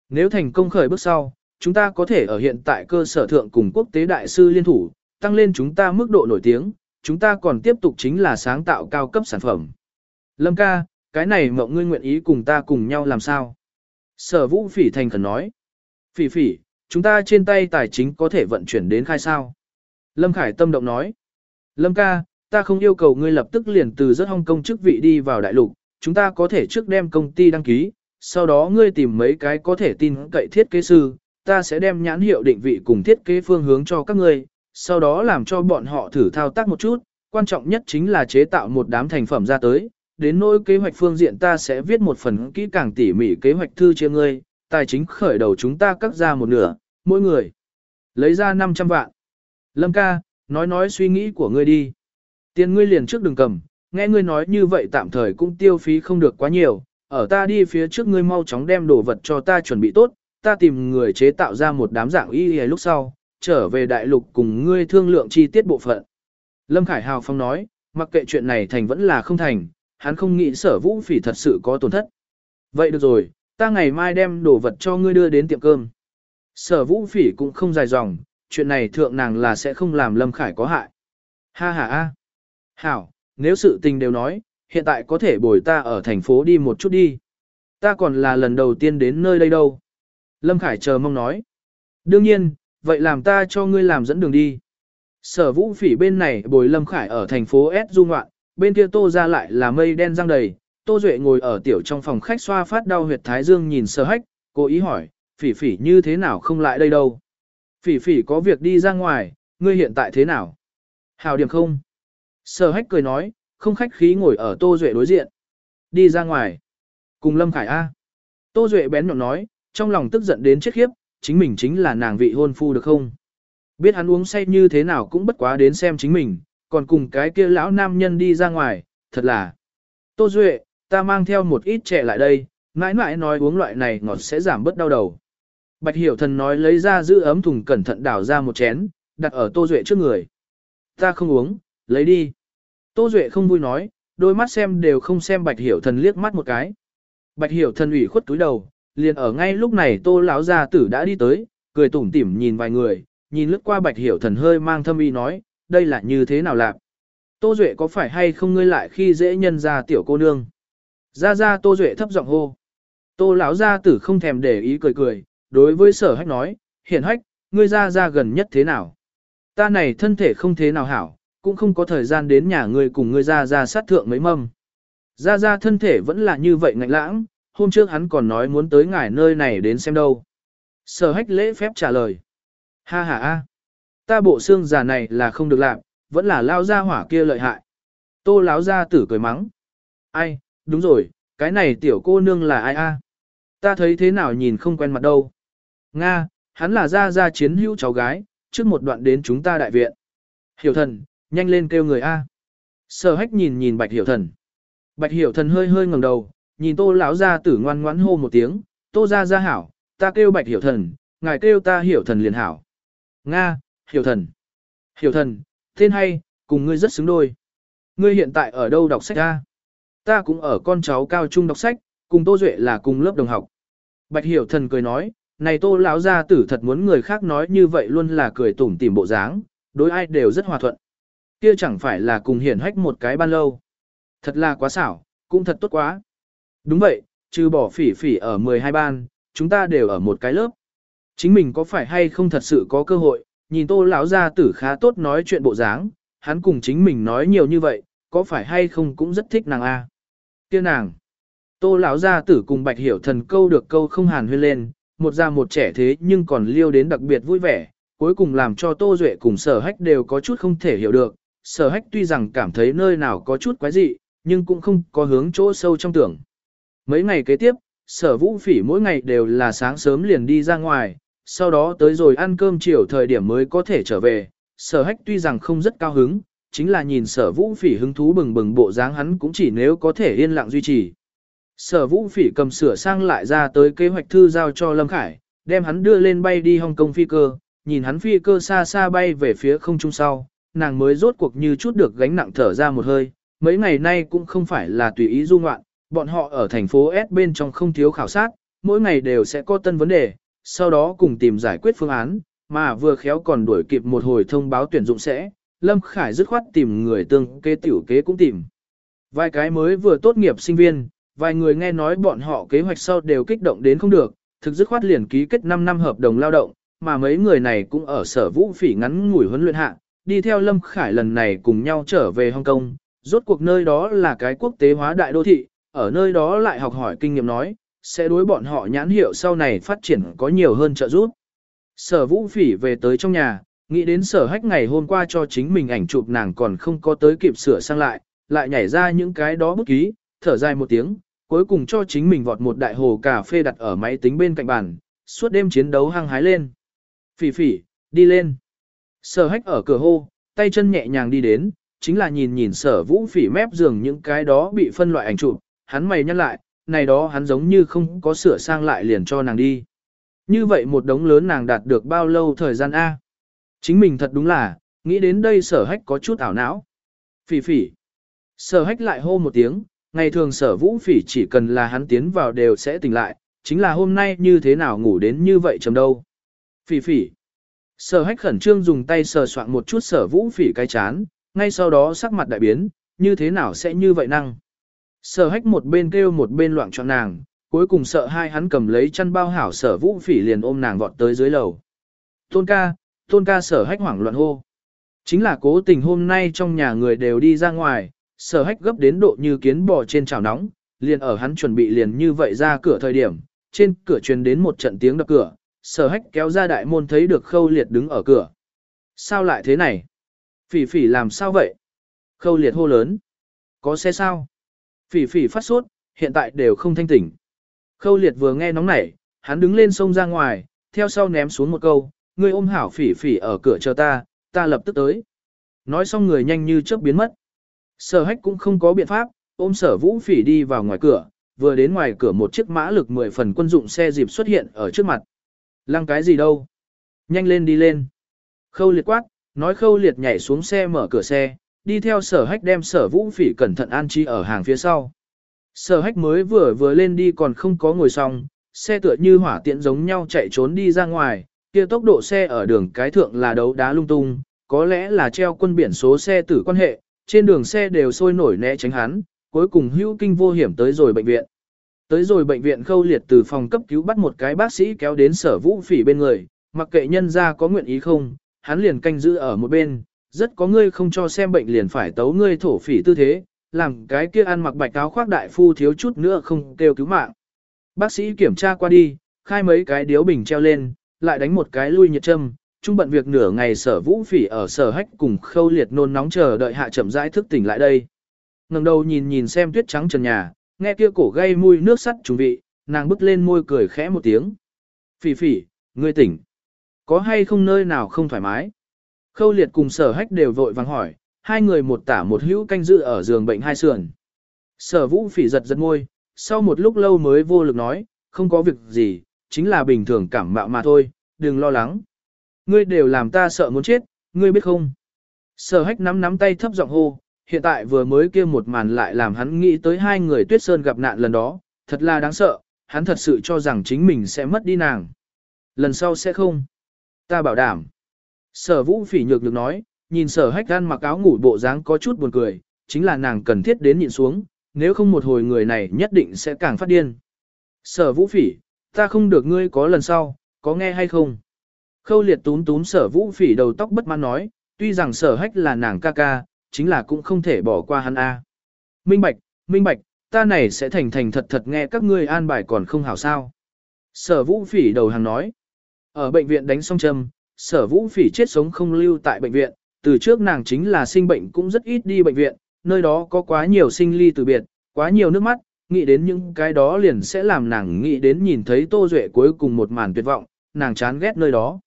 Nếu thành công khởi bước sau, chúng ta có thể ở hiện tại cơ sở thượng cùng quốc tế đại sư liên thủ, tăng lên chúng ta mức độ nổi tiếng, chúng ta còn tiếp tục chính là sáng tạo cao cấp sản phẩm. Lâm ca, cái này mộng ngươi nguyện ý cùng ta cùng nhau làm sao? Sở vũ phỉ thành khẩn nói. Phỉ phỉ, chúng ta trên tay tài chính có thể vận chuyển đến khai sao? Lâm Khải tâm động nói. Lâm ca, ta không yêu cầu ngươi lập tức liền từ rất Hong Kong chức vị đi vào đại lục, chúng ta có thể trước đem công ty đăng ký, sau đó ngươi tìm mấy cái có thể tin cậy thiết kế sư, ta sẽ đem nhãn hiệu định vị cùng thiết kế phương hướng cho các ngươi, sau đó làm cho bọn họ thử thao tác một chút, quan trọng nhất chính là chế tạo một đám thành phẩm ra tới, đến nỗi kế hoạch phương diện ta sẽ viết một phần kỹ càng tỉ mỉ kế hoạch thư chia ngươi, tài chính khởi đầu chúng ta cắt ra một nửa, mỗi người lấy ra 500 vạn. Lâm ca, nói nói suy nghĩ của ngươi đi. Tiền ngươi liền trước đừng cầm, nghe ngươi nói như vậy tạm thời cũng tiêu phí không được quá nhiều, ở ta đi phía trước ngươi mau chóng đem đồ vật cho ta chuẩn bị tốt, ta tìm người chế tạo ra một đám dạng y lúc sau, trở về đại lục cùng ngươi thương lượng chi tiết bộ phận. Lâm Khải Hào Phong nói, mặc kệ chuyện này thành vẫn là không thành, hắn không nghĩ sở vũ phỉ thật sự có tổn thất. Vậy được rồi, ta ngày mai đem đồ vật cho ngươi đưa đến tiệm cơm. Sở vũ phỉ cũng không dài dòng, chuyện này thượng nàng là sẽ không làm Lâm Khải có hại. Ha ha ha. Hảo, nếu sự tình đều nói, hiện tại có thể bồi ta ở thành phố đi một chút đi. Ta còn là lần đầu tiên đến nơi đây đâu. Lâm Khải chờ mong nói. Đương nhiên, vậy làm ta cho ngươi làm dẫn đường đi. Sở vũ phỉ bên này bồi Lâm Khải ở thành phố S du ngoạn, bên kia tô ra lại là mây đen răng đầy. Tô Duệ ngồi ở tiểu trong phòng khách xoa phát đau huyệt thái dương nhìn sơ hách, cố ý hỏi, phỉ phỉ như thế nào không lại đây đâu. Phỉ phỉ có việc đi ra ngoài, ngươi hiện tại thế nào? Hào điểm không? Sở hách cười nói, không khách khí ngồi ở Tô Duệ đối diện. Đi ra ngoài. Cùng Lâm Khải A. Tô Duệ bén nhọn nói, trong lòng tức giận đến chết khiếp, chính mình chính là nàng vị hôn phu được không? Biết hắn uống say như thế nào cũng bất quá đến xem chính mình, còn cùng cái kia lão nam nhân đi ra ngoài, thật là. Tô Duệ, ta mang theo một ít trẻ lại đây, mãi mãi nói uống loại này ngọt sẽ giảm bớt đau đầu. Bạch Hiểu Thần nói lấy ra giữ ấm thùng cẩn thận đảo ra một chén, đặt ở Tô Duệ trước người. Ta không uống, lấy đi. Tô Duệ không vui nói, đôi mắt xem đều không xem Bạch Hiểu Thần liếc mắt một cái. Bạch Hiểu Thần ủy khuất túi đầu, liền ở ngay lúc này Tô lão gia tử đã đi tới, cười tủm tỉm nhìn vài người, nhìn lướt qua Bạch Hiểu Thần hơi mang thâm ý nói, đây là như thế nào lạc? Tô Duệ có phải hay không ngươi lại khi dễ nhân ra tiểu cô nương? Ra ra Tô Duệ thấp giọng hô. Tô lão gia tử không thèm để ý cười cười, đối với sở hách nói, hiện hách, ngươi ra ra gần nhất thế nào? Ta này thân thể không thế nào hảo, cũng không có thời gian đến nhà ngươi cùng ngươi ra ra sát thượng mấy mâm. Ra ra thân thể vẫn là như vậy ngạnh lãng, hôm trước hắn còn nói muốn tới ngài nơi này đến xem đâu. Sở hách lễ phép trả lời. Ha ha ha, ta bộ xương già này là không được làm, vẫn là lao ra hỏa kia lợi hại. Tô láo ra tử cười mắng. Ai, đúng rồi, cái này tiểu cô nương là ai a? Ta thấy thế nào nhìn không quen mặt đâu. Nga, hắn là ra ra chiến hữu cháu gái, trước một đoạn đến chúng ta đại viện. Hiểu thần, nhanh lên kêu người A. Sở hách nhìn nhìn bạch hiểu thần. Bạch hiểu thần hơi hơi ngẩng đầu, nhìn tô lão ra tử ngoan ngoãn hô một tiếng, tô ra ra hảo, ta kêu bạch hiểu thần, ngài kêu ta hiểu thần liền hảo. Nga, hiểu thần. Hiểu thần, tên hay, cùng ngươi rất xứng đôi. Ngươi hiện tại ở đâu đọc sách ta? Ta cũng ở con cháu cao trung đọc sách, cùng Tô Duệ là cùng lớp đồng học. Bạch hiểu thần cười nói, này tô lão gia tử thật muốn người khác nói như vậy luôn là cười tủm tỉm bộ dáng, đối ai đều rất hòa thuận. Kia chẳng phải là cùng hiển hách một cái ban lâu. Thật là quá xảo, cũng thật tốt quá. Đúng vậy, trừ bỏ phỉ phỉ ở 12 ban, chúng ta đều ở một cái lớp. Chính mình có phải hay không thật sự có cơ hội, nhìn tô lão gia tử khá tốt nói chuyện bộ dáng, hắn cùng chính mình nói nhiều như vậy, có phải hay không cũng rất thích nàng a. Kia nàng. Tô lão gia tử cùng Bạch Hiểu Thần câu được câu không hàn huyên lên, một già một trẻ thế nhưng còn liêu đến đặc biệt vui vẻ, cuối cùng làm cho Tô Duệ cùng sở hách đều có chút không thể hiểu được. Sở hách tuy rằng cảm thấy nơi nào có chút quái dị, nhưng cũng không có hướng chỗ sâu trong tưởng. Mấy ngày kế tiếp, sở vũ phỉ mỗi ngày đều là sáng sớm liền đi ra ngoài, sau đó tới rồi ăn cơm chiều thời điểm mới có thể trở về. Sở hách tuy rằng không rất cao hứng, chính là nhìn sở vũ phỉ hứng thú bừng bừng bộ dáng hắn cũng chỉ nếu có thể yên lặng duy trì. Sở vũ phỉ cầm sửa sang lại ra tới kế hoạch thư giao cho Lâm Khải, đem hắn đưa lên bay đi Hồng Kông phi cơ, nhìn hắn phi cơ xa xa bay về phía không trung sau, nàng mới rốt cuộc như chút được gánh nặng thở ra một hơi, mấy ngày nay cũng không phải là tùy ý du ngoạn, bọn họ ở thành phố S bên trong không thiếu khảo sát, mỗi ngày đều sẽ có tân vấn đề, sau đó cùng tìm giải quyết phương án, mà vừa khéo còn đuổi kịp một hồi thông báo tuyển dụng sẽ, Lâm Khải dứt khoát tìm người tương kế tiểu kế cũng tìm. Vài cái mới vừa tốt nghiệp sinh viên, vài người nghe nói bọn họ kế hoạch sau đều kích động đến không được, thực dứt khoát liền ký kết 5 năm hợp đồng lao động, mà mấy người này cũng ở sở vũ phỉ ngắn ngủi huấn luyện hạ, đi theo Lâm Khải lần này cùng nhau trở về Hong Kong, rốt cuộc nơi đó là cái quốc tế hóa đại đô thị, ở nơi đó lại học hỏi kinh nghiệm nói, sẽ đối bọn họ nhãn hiệu sau này phát triển có nhiều hơn trợ giúp. Sở vũ phỉ về tới trong nhà, nghĩ đến sở hách ngày hôm qua cho chính mình ảnh chụp nàng còn không có tới kịp sửa sang lại, lại nhảy ra những cái đó bút ký, thở dài một tiếng, cuối cùng cho chính mình vọt một đại hồ cà phê đặt ở máy tính bên cạnh bàn, suốt đêm chiến đấu hăng hái lên. Phỉ phỉ, đi lên. Sở hách ở cửa hô, tay chân nhẹ nhàng đi đến, chính là nhìn nhìn sở vũ phỉ mép giường những cái đó bị phân loại ảnh chụp, hắn mày nhăn lại, này đó hắn giống như không có sửa sang lại liền cho nàng đi. Như vậy một đống lớn nàng đạt được bao lâu thời gian A. Chính mình thật đúng là, nghĩ đến đây sở hách có chút ảo não. Phỉ phỉ. Sở hách lại hô một tiếng, ngày thường sở vũ phỉ chỉ cần là hắn tiến vào đều sẽ tỉnh lại, chính là hôm nay như thế nào ngủ đến như vậy chấm đâu. Phỉ phỉ. Sở hách khẩn trương dùng tay sờ soạn một chút sở vũ phỉ cái chán, ngay sau đó sắc mặt đại biến, như thế nào sẽ như vậy năng. Sở hách một bên kêu một bên loạn cho nàng, cuối cùng sợ hai hắn cầm lấy chăn bao hảo sở vũ phỉ liền ôm nàng vọt tới dưới lầu. Tôn ca, tôn ca sở hách hoảng loạn hô. Chính là cố tình hôm nay trong nhà người đều đi ra ngoài, sở hách gấp đến độ như kiến bò trên chảo nóng, liền ở hắn chuẩn bị liền như vậy ra cửa thời điểm, trên cửa truyền đến một trận tiếng đập cửa, sở hách kéo ra đại môn thấy được khâu liệt đứng ở cửa. Sao lại thế này? Phỉ phỉ làm sao vậy? Khâu liệt hô lớn. Có xe sao? Phỉ phỉ phát sốt, hiện tại đều không thanh tỉnh. Khâu liệt vừa nghe nóng nảy, hắn đứng lên sông ra ngoài, theo sau ném xuống một câu, ngươi ôm hảo phỉ phỉ ở cửa chờ ta, ta lập tức tới. Nói xong người nhanh như chớp biến mất. Sở hách cũng không có biện pháp, ôm sở vũ phỉ đi vào ngoài cửa, vừa đến ngoài cửa một chiếc mã lực 10 phần quân dụng xe dịp xuất hiện ở trước mặt. Lăng cái gì đâu? Nhanh lên đi lên. Khâu liệt quát, nói khâu liệt nhảy xuống xe mở cửa xe, đi theo sở hách đem sở vũ phỉ cẩn thận an trí ở hàng phía sau. Sở hách mới vừa vừa lên đi còn không có ngồi xong, xe tựa như hỏa tiện giống nhau chạy trốn đi ra ngoài, kia tốc độ xe ở đường cái thượng là đấu đá lung tung, có lẽ là treo quân biển số xe tử quan hệ, trên đường xe đều sôi nổi né tránh hắn, cuối cùng hữu kinh vô hiểm tới rồi bệnh viện. Tới rồi bệnh viện khâu liệt từ phòng cấp cứu bắt một cái bác sĩ kéo đến sở vũ phỉ bên người, mặc kệ nhân ra có nguyện ý không, hắn liền canh giữ ở một bên, rất có ngươi không cho xem bệnh liền phải tấu ngươi thổ phỉ tư thế, làm cái kia ăn mặc bạch áo khoác đại phu thiếu chút nữa không kêu cứu mạng. Bác sĩ kiểm tra qua đi, khai mấy cái điếu bình treo lên, lại đánh một cái lui nhiệt châm, trung bận việc nửa ngày sở vũ phỉ ở sở hách cùng khâu liệt nôn nóng chờ đợi hạ chậm rãi thức tỉnh lại đây. ngẩng đầu nhìn nhìn xem tuyết trắng trần nhà, nghe kia cổ gây mùi nước sắt trùng vị, nàng bước lên môi cười khẽ một tiếng. Phỉ phỉ, ngươi tỉnh. Có hay không nơi nào không thoải mái? Khâu liệt cùng sở hách đều vội vàng hỏi, hai người một tả một hữu canh dự ở giường bệnh hai sườn. Sở vũ phỉ giật giật môi, sau một lúc lâu mới vô lực nói, không có việc gì, chính là bình thường cảm mạo mà thôi, đừng lo lắng. Ngươi đều làm ta sợ muốn chết, ngươi biết không? Sở hách nắm nắm tay thấp giọng hô, hiện tại vừa mới kia một màn lại làm hắn nghĩ tới hai người tuyết sơn gặp nạn lần đó, thật là đáng sợ, hắn thật sự cho rằng chính mình sẽ mất đi nàng. Lần sau sẽ không. Ta bảo đảm. Sở vũ phỉ nhược được nói, nhìn sở hách gan mặc áo ngủ bộ dáng có chút buồn cười, chính là nàng cần thiết đến nhịn xuống, nếu không một hồi người này nhất định sẽ càng phát điên. Sở vũ phỉ, ta không được ngươi có lần sau, có nghe hay không? Khâu liệt Tún Tún sở vũ phỉ đầu tóc bất mãn nói, tuy rằng sở hách là nàng ca ca, chính là cũng không thể bỏ qua hắn a. Minh bạch, minh bạch, ta này sẽ thành thành thật thật nghe các ngươi an bài còn không hảo sao. Sở vũ phỉ đầu hàng nói. Ở bệnh viện đánh xong châm, sở vũ phỉ chết sống không lưu tại bệnh viện, từ trước nàng chính là sinh bệnh cũng rất ít đi bệnh viện, nơi đó có quá nhiều sinh ly từ biệt, quá nhiều nước mắt, nghĩ đến những cái đó liền sẽ làm nàng nghĩ đến nhìn thấy Tô Duệ cuối cùng một màn tuyệt vọng, nàng chán ghét nơi đó.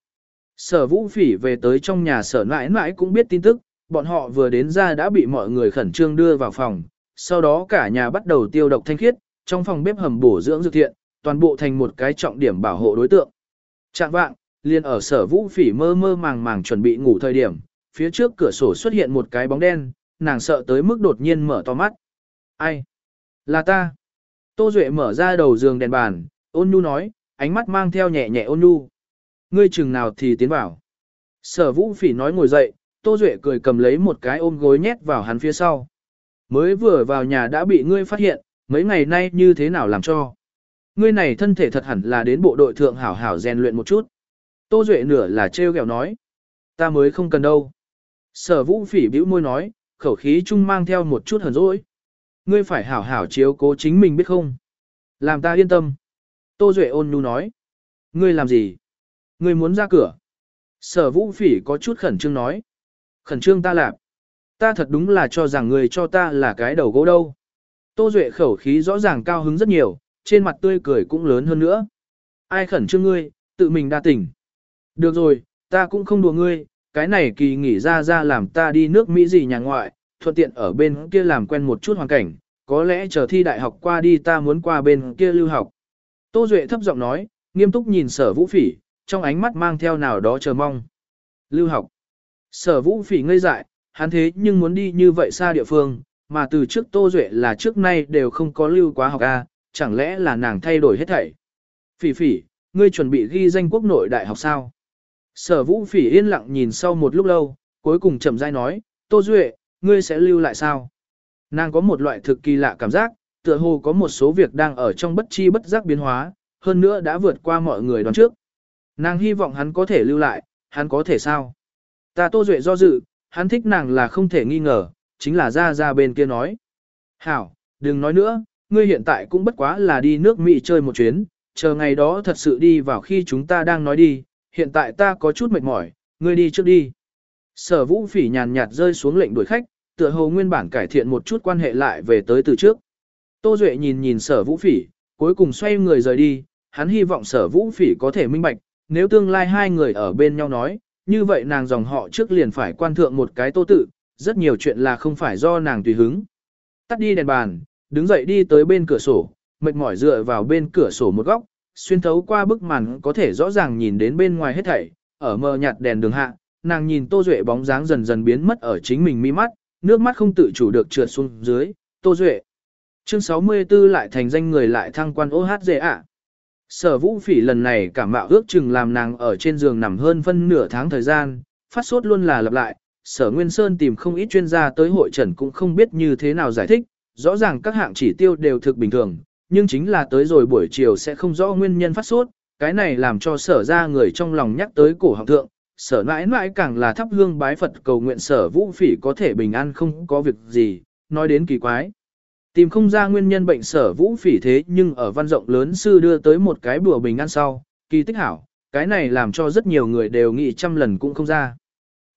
Sở vũ phỉ về tới trong nhà sở nãi nãi cũng biết tin tức, bọn họ vừa đến ra đã bị mọi người khẩn trương đưa vào phòng, sau đó cả nhà bắt đầu tiêu độc thanh khiết, trong phòng bếp hầm bổ dưỡng dược thiện, toàn bộ thành một cái trọng điểm bảo hộ đối tượng. Trạng vạng, liền ở sở vũ phỉ mơ mơ màng màng chuẩn bị ngủ thời điểm, phía trước cửa sổ xuất hiện một cái bóng đen, nàng sợ tới mức đột nhiên mở to mắt. Ai? Là ta. Tô Duệ mở ra đầu giường đèn bàn, ôn nhu nói, ánh mắt mang theo nhẹ nhẹ ôn nhu. Ngươi chừng nào thì tiến vào. Sở vũ phỉ nói ngồi dậy, Tô Duệ cười cầm lấy một cái ôm gối nhét vào hắn phía sau. Mới vừa vào nhà đã bị ngươi phát hiện, mấy ngày nay như thế nào làm cho. Ngươi này thân thể thật hẳn là đến bộ đội thượng hảo hảo rèn luyện một chút. Tô Duệ nửa là trêu ghẹo nói. Ta mới không cần đâu. Sở vũ phỉ bĩu môi nói, khẩu khí chung mang theo một chút hờn dỗi. Ngươi phải hảo hảo chiếu cố chính mình biết không? Làm ta yên tâm. Tô Duệ ôn nhu nói. Ngươi làm gì? Ngươi muốn ra cửa. Sở vũ phỉ có chút khẩn trương nói. Khẩn trương ta lạp. Ta thật đúng là cho rằng người cho ta là cái đầu gỗ đâu. Tô Duệ khẩu khí rõ ràng cao hứng rất nhiều, trên mặt tươi cười cũng lớn hơn nữa. Ai khẩn trương ngươi, tự mình đa tỉnh. Được rồi, ta cũng không đùa ngươi, cái này kỳ nghỉ ra ra làm ta đi nước Mỹ gì nhà ngoại, thuận tiện ở bên kia làm quen một chút hoàn cảnh, có lẽ chờ thi đại học qua đi ta muốn qua bên kia lưu học. Tô Duệ thấp giọng nói, nghiêm túc nhìn sở vũ phỉ, trong ánh mắt mang theo nào đó chờ mong. Lưu học. Sở vũ phỉ ngây dại, hắn thế nhưng muốn đi như vậy xa địa phương, mà từ trước Tô Duệ là trước nay đều không có lưu quá học A, chẳng lẽ là nàng thay đổi hết thảy. Phỉ phỉ, ngươi chuẩn bị ghi danh quốc nội đại học sao? Sở vũ phỉ yên lặng nhìn sau một lúc lâu, cuối cùng chậm rãi nói, Tô Duệ, ngươi sẽ lưu lại sao? Nàng có một loại thực kỳ lạ cảm giác, tựa hồ có một số việc đang ở trong bất chi bất giác biến hóa, hơn nữa đã vượt qua mọi người đoán trước. Nàng hy vọng hắn có thể lưu lại, hắn có thể sao? Ta Tô Duệ do dự, hắn thích nàng là không thể nghi ngờ, chính là ra ra bên kia nói. Hảo, đừng nói nữa, ngươi hiện tại cũng bất quá là đi nước Mỹ chơi một chuyến, chờ ngày đó thật sự đi vào khi chúng ta đang nói đi, hiện tại ta có chút mệt mỏi, ngươi đi trước đi. Sở vũ phỉ nhàn nhạt rơi xuống lệnh đuổi khách, tựa hồ nguyên bản cải thiện một chút quan hệ lại về tới từ trước. Tô Duệ nhìn nhìn sở vũ phỉ, cuối cùng xoay người rời đi, hắn hy vọng sở vũ phỉ có thể minh bạch, nếu tương lai hai người ở bên nhau nói, như vậy nàng dòng họ trước liền phải quan thượng một cái tô tự, rất nhiều chuyện là không phải do nàng tùy hứng. Tắt đi đèn bàn, đứng dậy đi tới bên cửa sổ, mệt mỏi dựa vào bên cửa sổ một góc, xuyên thấu qua bức màn có thể rõ ràng nhìn đến bên ngoài hết thảy, ở mờ nhạt đèn đường hạ, nàng nhìn Tô Duệ bóng dáng dần dần biến mất ở chính mình mi mắt, nước mắt không tự chủ được trượt xuống dưới, Tô Duệ. Chương 64 lại thành danh người lại thăng quan OHZ ạ. Sở vũ phỉ lần này cảm mạo ước chừng làm nàng ở trên giường nằm hơn phân nửa tháng thời gian, phát sốt luôn là lặp lại, sở Nguyên Sơn tìm không ít chuyên gia tới hội trần cũng không biết như thế nào giải thích, rõ ràng các hạng chỉ tiêu đều thực bình thường, nhưng chính là tới rồi buổi chiều sẽ không rõ nguyên nhân phát sốt, cái này làm cho sở ra người trong lòng nhắc tới cổ học thượng, sở mãi mãi càng là thắp hương bái Phật cầu nguyện sở vũ phỉ có thể bình an không có việc gì, nói đến kỳ quái. Tìm không ra nguyên nhân bệnh sở vũ phỉ thế nhưng ở văn rộng lớn sư đưa tới một cái bùa bình an sau, kỳ tích hảo, cái này làm cho rất nhiều người đều nghĩ trăm lần cũng không ra.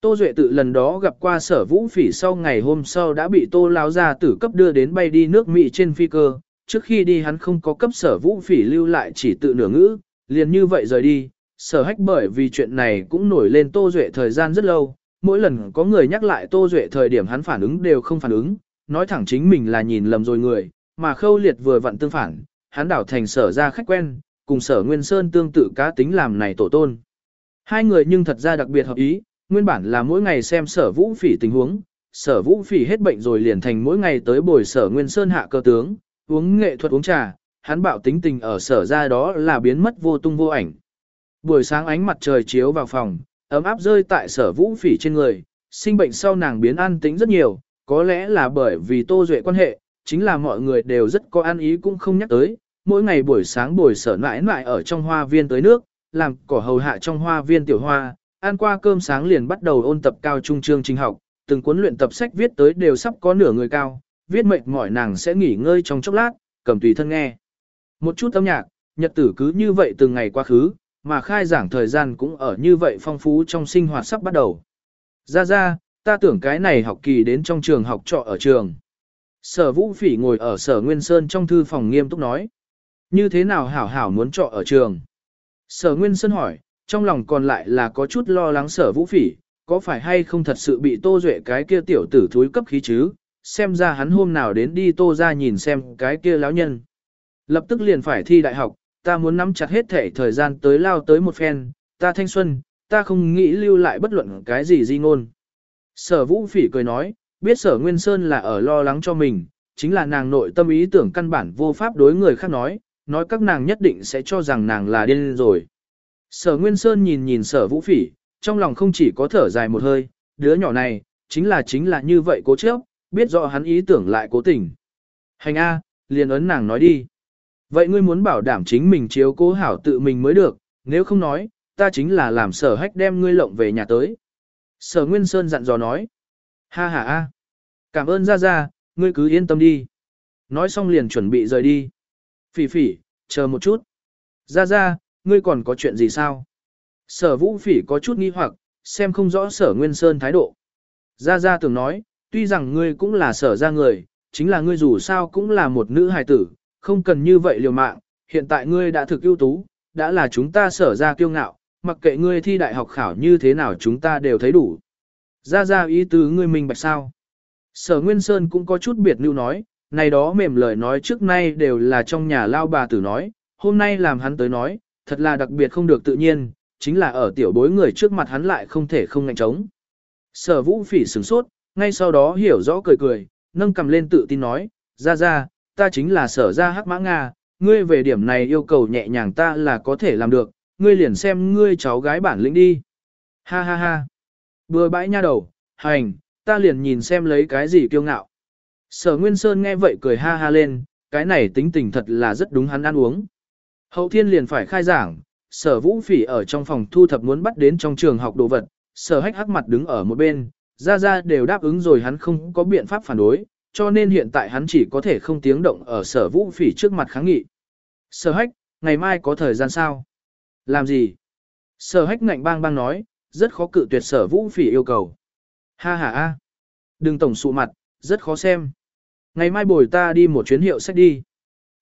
Tô Duệ tự lần đó gặp qua sở vũ phỉ sau ngày hôm sau đã bị tô lao ra tử cấp đưa đến bay đi nước Mỹ trên phi cơ, trước khi đi hắn không có cấp sở vũ phỉ lưu lại chỉ tự nửa ngữ, liền như vậy rời đi, sở hách bởi vì chuyện này cũng nổi lên Tô Duệ thời gian rất lâu, mỗi lần có người nhắc lại Tô Duệ thời điểm hắn phản ứng đều không phản ứng, nói thẳng chính mình là nhìn lầm rồi người, mà khâu liệt vừa vặn tương phản, hắn đảo thành sở ra khách quen, cùng sở Nguyên Sơn tương tự cá tính làm này tổ tôn. Hai người nhưng thật ra đặc biệt hợp ý, nguyên bản là mỗi ngày xem sở vũ phỉ tình huống, sở vũ phỉ hết bệnh rồi liền thành mỗi ngày tới bồi sở Nguyên Sơn hạ cơ tướng, uống nghệ thuật uống trà, hắn bạo tính tình ở sở ra đó là biến mất vô tung vô ảnh. Buổi sáng ánh mặt trời chiếu vào phòng, ấm áp rơi tại sở vũ phỉ trên người, sinh bệnh sau nàng biến an tính rất nhiều, có lẽ là bởi vì tô duệ quan hệ, chính là mọi người đều rất có an ý cũng không nhắc tới, mỗi ngày buổi sáng buổi sở nãi nãi ở trong hoa viên tới nước, làm cỏ hầu hạ trong hoa viên tiểu hoa, ăn qua cơm sáng liền bắt đầu ôn tập cao trung chương trình học, từng cuốn luyện tập sách viết tới đều sắp có nửa người cao, viết mệt mỏi nàng sẽ nghỉ ngơi trong chốc lát, cầm tùy thân nghe. Một chút âm nhạc, nhật tử cứ như vậy từng ngày quá khứ, mà khai giảng thời gian cũng ở như vậy phong phú trong sinh hoạt sắp bắt đầu. Ra ra, ta tưởng cái này học kỳ đến trong trường học trọ ở trường. Sở Vũ Phỉ ngồi ở Sở Nguyên Sơn trong thư phòng nghiêm túc nói. Như thế nào hảo hảo muốn trọ ở trường? Sở Nguyên Sơn hỏi, trong lòng còn lại là có chút lo lắng Sở Vũ Phỉ, có phải hay không thật sự bị Tô Duệ cái kia tiểu tử thúi cấp khí chứ? Xem ra hắn hôm nào đến đi Tô ra nhìn xem cái kia lão nhân. Lập tức liền phải thi đại học, ta muốn nắm chặt hết thể thời gian tới lao tới một phen, ta thanh xuân, ta không nghĩ lưu lại bất luận cái gì di ngôn. Sở vũ phỉ cười nói, biết sở Nguyên Sơn là ở lo lắng cho mình, chính là nàng nội tâm ý tưởng căn bản vô pháp đối người khác nói, nói các nàng nhất định sẽ cho rằng nàng là điên rồi. Sở Nguyên Sơn nhìn nhìn sở vũ phỉ, trong lòng không chỉ có thở dài một hơi, đứa nhỏ này, chính là chính là như vậy cố chấp, biết rõ hắn ý tưởng lại cố tình. Hành A, liền ấn nàng nói đi. Vậy ngươi muốn bảo đảm chính mình chiếu cố hảo tự mình mới được, nếu không nói, ta chính là làm sở hách đem ngươi lộng về nhà tới. Sở Nguyên Sơn dặn dò nói. Ha ha a, Cảm ơn ra ra, ngươi cứ yên tâm đi. Nói xong liền chuẩn bị rời đi. Phỉ phỉ, chờ một chút. Ra ra, ngươi còn có chuyện gì sao? Sở vũ phỉ có chút nghi hoặc, xem không rõ sở Nguyên Sơn thái độ. Ra ra tưởng nói, tuy rằng ngươi cũng là sở ra người, chính là ngươi dù sao cũng là một nữ hài tử, không cần như vậy liều mạng, hiện tại ngươi đã thực ưu tú, đã là chúng ta sở ra kiêu ngạo, mặc kệ ngươi thi đại học khảo như thế nào chúng ta đều thấy đủ. Ra ra ý tứ ngươi mình bạch sao. Sở Nguyên Sơn cũng có chút biệt lưu nói, này đó mềm lời nói trước nay đều là trong nhà lao bà tử nói, hôm nay làm hắn tới nói, thật là đặc biệt không được tự nhiên, chính là ở tiểu bối người trước mặt hắn lại không thể không ngạnh trống. Sở vũ phỉ sửng sốt, ngay sau đó hiểu rõ cười cười, nâng cầm lên tự tin nói, ra ra, ta chính là sở ra hắc mã Nga, ngươi về điểm này yêu cầu nhẹ nhàng ta là có thể làm được, ngươi liền xem ngươi cháu gái bản lĩnh đi. Ha ha ha. bừa bãi nha đầu, hành, ta liền nhìn xem lấy cái gì kiêu ngạo. Sở Nguyên Sơn nghe vậy cười ha ha lên, cái này tính tình thật là rất đúng hắn ăn uống. Hậu thiên liền phải khai giảng, sở vũ phỉ ở trong phòng thu thập muốn bắt đến trong trường học đồ vật, sở hách hắc mặt đứng ở một bên, Gia gia đều đáp ứng rồi hắn không có biện pháp phản đối, cho nên hiện tại hắn chỉ có thể không tiếng động ở sở vũ phỉ trước mặt kháng nghị. Sở hách, ngày mai có thời gian sao? Làm gì? Sở hách ngạnh bang bang nói, rất khó cự tuyệt sở vũ phỉ yêu cầu. Ha ha a, Đừng tổng sụ mặt, rất khó xem. Ngày mai bồi ta đi một chuyến hiệu sách đi.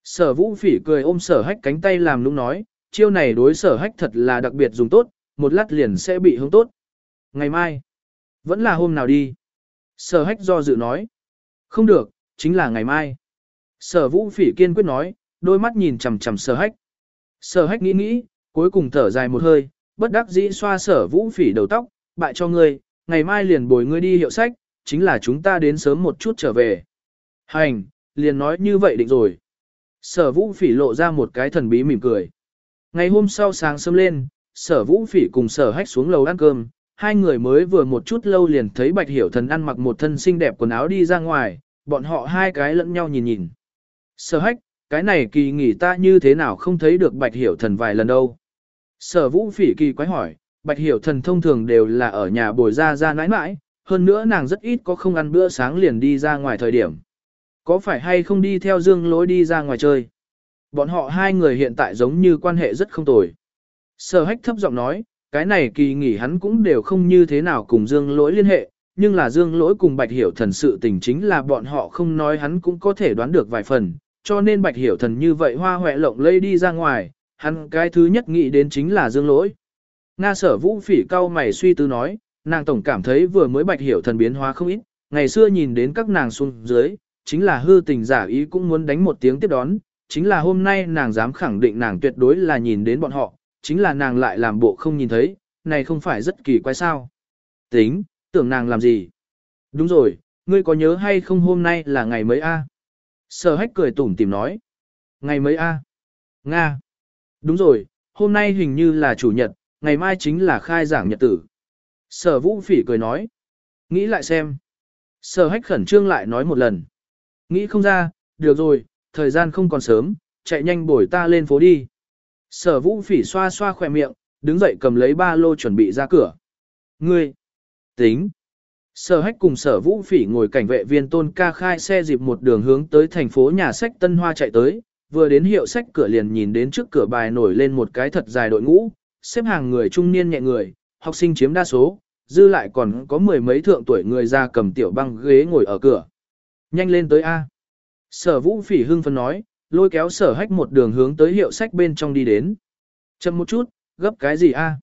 Sở vũ phỉ cười ôm sở hách cánh tay làm lúc nói, chiêu này đối sở hách thật là đặc biệt dùng tốt, một lát liền sẽ bị hướng tốt. Ngày mai, vẫn là hôm nào đi. Sở hách do dự nói, không được, chính là ngày mai. Sở vũ phỉ kiên quyết nói, đôi mắt nhìn chầm chầm sở hách. Sở hách nghĩ nghĩ, cuối cùng thở dài một hơi, bất đắc dĩ xoa sở vũ phỉ đầu tóc, bại cho ngươi, ngày mai liền bồi ngươi đi hiệu sách, chính là chúng ta đến sớm một chút trở về. Hành, liền nói như vậy định rồi. Sở vũ phỉ lộ ra một cái thần bí mỉm cười. Ngày hôm sau sáng sớm lên, sở vũ phỉ cùng sở hách xuống lầu ăn cơm, hai người mới vừa một chút lâu liền thấy bạch hiểu thần ăn mặc một thân xinh đẹp quần áo đi ra ngoài, bọn họ hai cái lẫn nhau nhìn nhìn. Sở hách, cái này kỳ nghỉ ta như thế nào không thấy được bạch hiểu thần vài lần đâu. Sở vũ phỉ kỳ quái hỏi, bạch hiểu thần thông thường đều là ở nhà bồi ra ra nãi nãi, hơn nữa nàng rất ít có không ăn bữa sáng liền đi ra ngoài thời điểm. Có phải hay không đi theo dương lối đi ra ngoài chơi? Bọn họ hai người hiện tại giống như quan hệ rất không tồi. Sở hách thấp giọng nói, cái này kỳ nghỉ hắn cũng đều không như thế nào cùng dương lỗi liên hệ, nhưng là dương lỗi cùng bạch hiểu thần sự tình chính là bọn họ không nói hắn cũng có thể đoán được vài phần, cho nên bạch hiểu thần như vậy hoa hoẹ lộng lây đi ra ngoài, hắn cái thứ nhất nghĩ đến chính là dương lỗi. Nga sở vũ phỉ cao mày suy tư nói, nàng tổng cảm thấy vừa mới bạch hiểu thần biến hóa không ít, ngày xưa nhìn đến các nàng xuống dưới, chính là hư tình giả ý cũng muốn đánh một tiếng tiếp đón, chính là hôm nay nàng dám khẳng định nàng tuyệt đối là nhìn đến bọn họ, chính là nàng lại làm bộ không nhìn thấy, này không phải rất kỳ quái sao. Tính, tưởng nàng làm gì? Đúng rồi, ngươi có nhớ hay không hôm nay là ngày mấy a? Sở hách cười tủm tìm nói. Ngày mấy a? Nga. Đúng rồi, hôm nay hình như là chủ nhật, ngày mai chính là khai giảng nhật tử. Sở vũ phỉ cười nói. Nghĩ lại xem. Sở hách khẩn trương lại nói một lần. Nghĩ không ra, được rồi, thời gian không còn sớm, chạy nhanh bổi ta lên phố đi. Sở vũ phỉ xoa xoa khỏe miệng, đứng dậy cầm lấy ba lô chuẩn bị ra cửa. Ngươi, tính. Sở hách cùng sở vũ phỉ ngồi cảnh vệ viên tôn ca khai xe dịp một đường hướng tới thành phố nhà sách Tân Hoa chạy tới, vừa đến hiệu sách cửa liền nhìn đến trước cửa bài nổi lên một cái thật dài đội ngũ, xếp hàng người trung niên nhẹ người, học sinh chiếm đa số, dư lại còn có mười mấy thượng tuổi người ra cầm tiểu băng ghế ngồi ở cửa. Nhanh lên tới A. Sở vũ phỉ hưng phấn nói, lôi kéo sở hách một đường hướng tới hiệu sách bên trong đi đến. Chậm một chút, gấp cái gì A?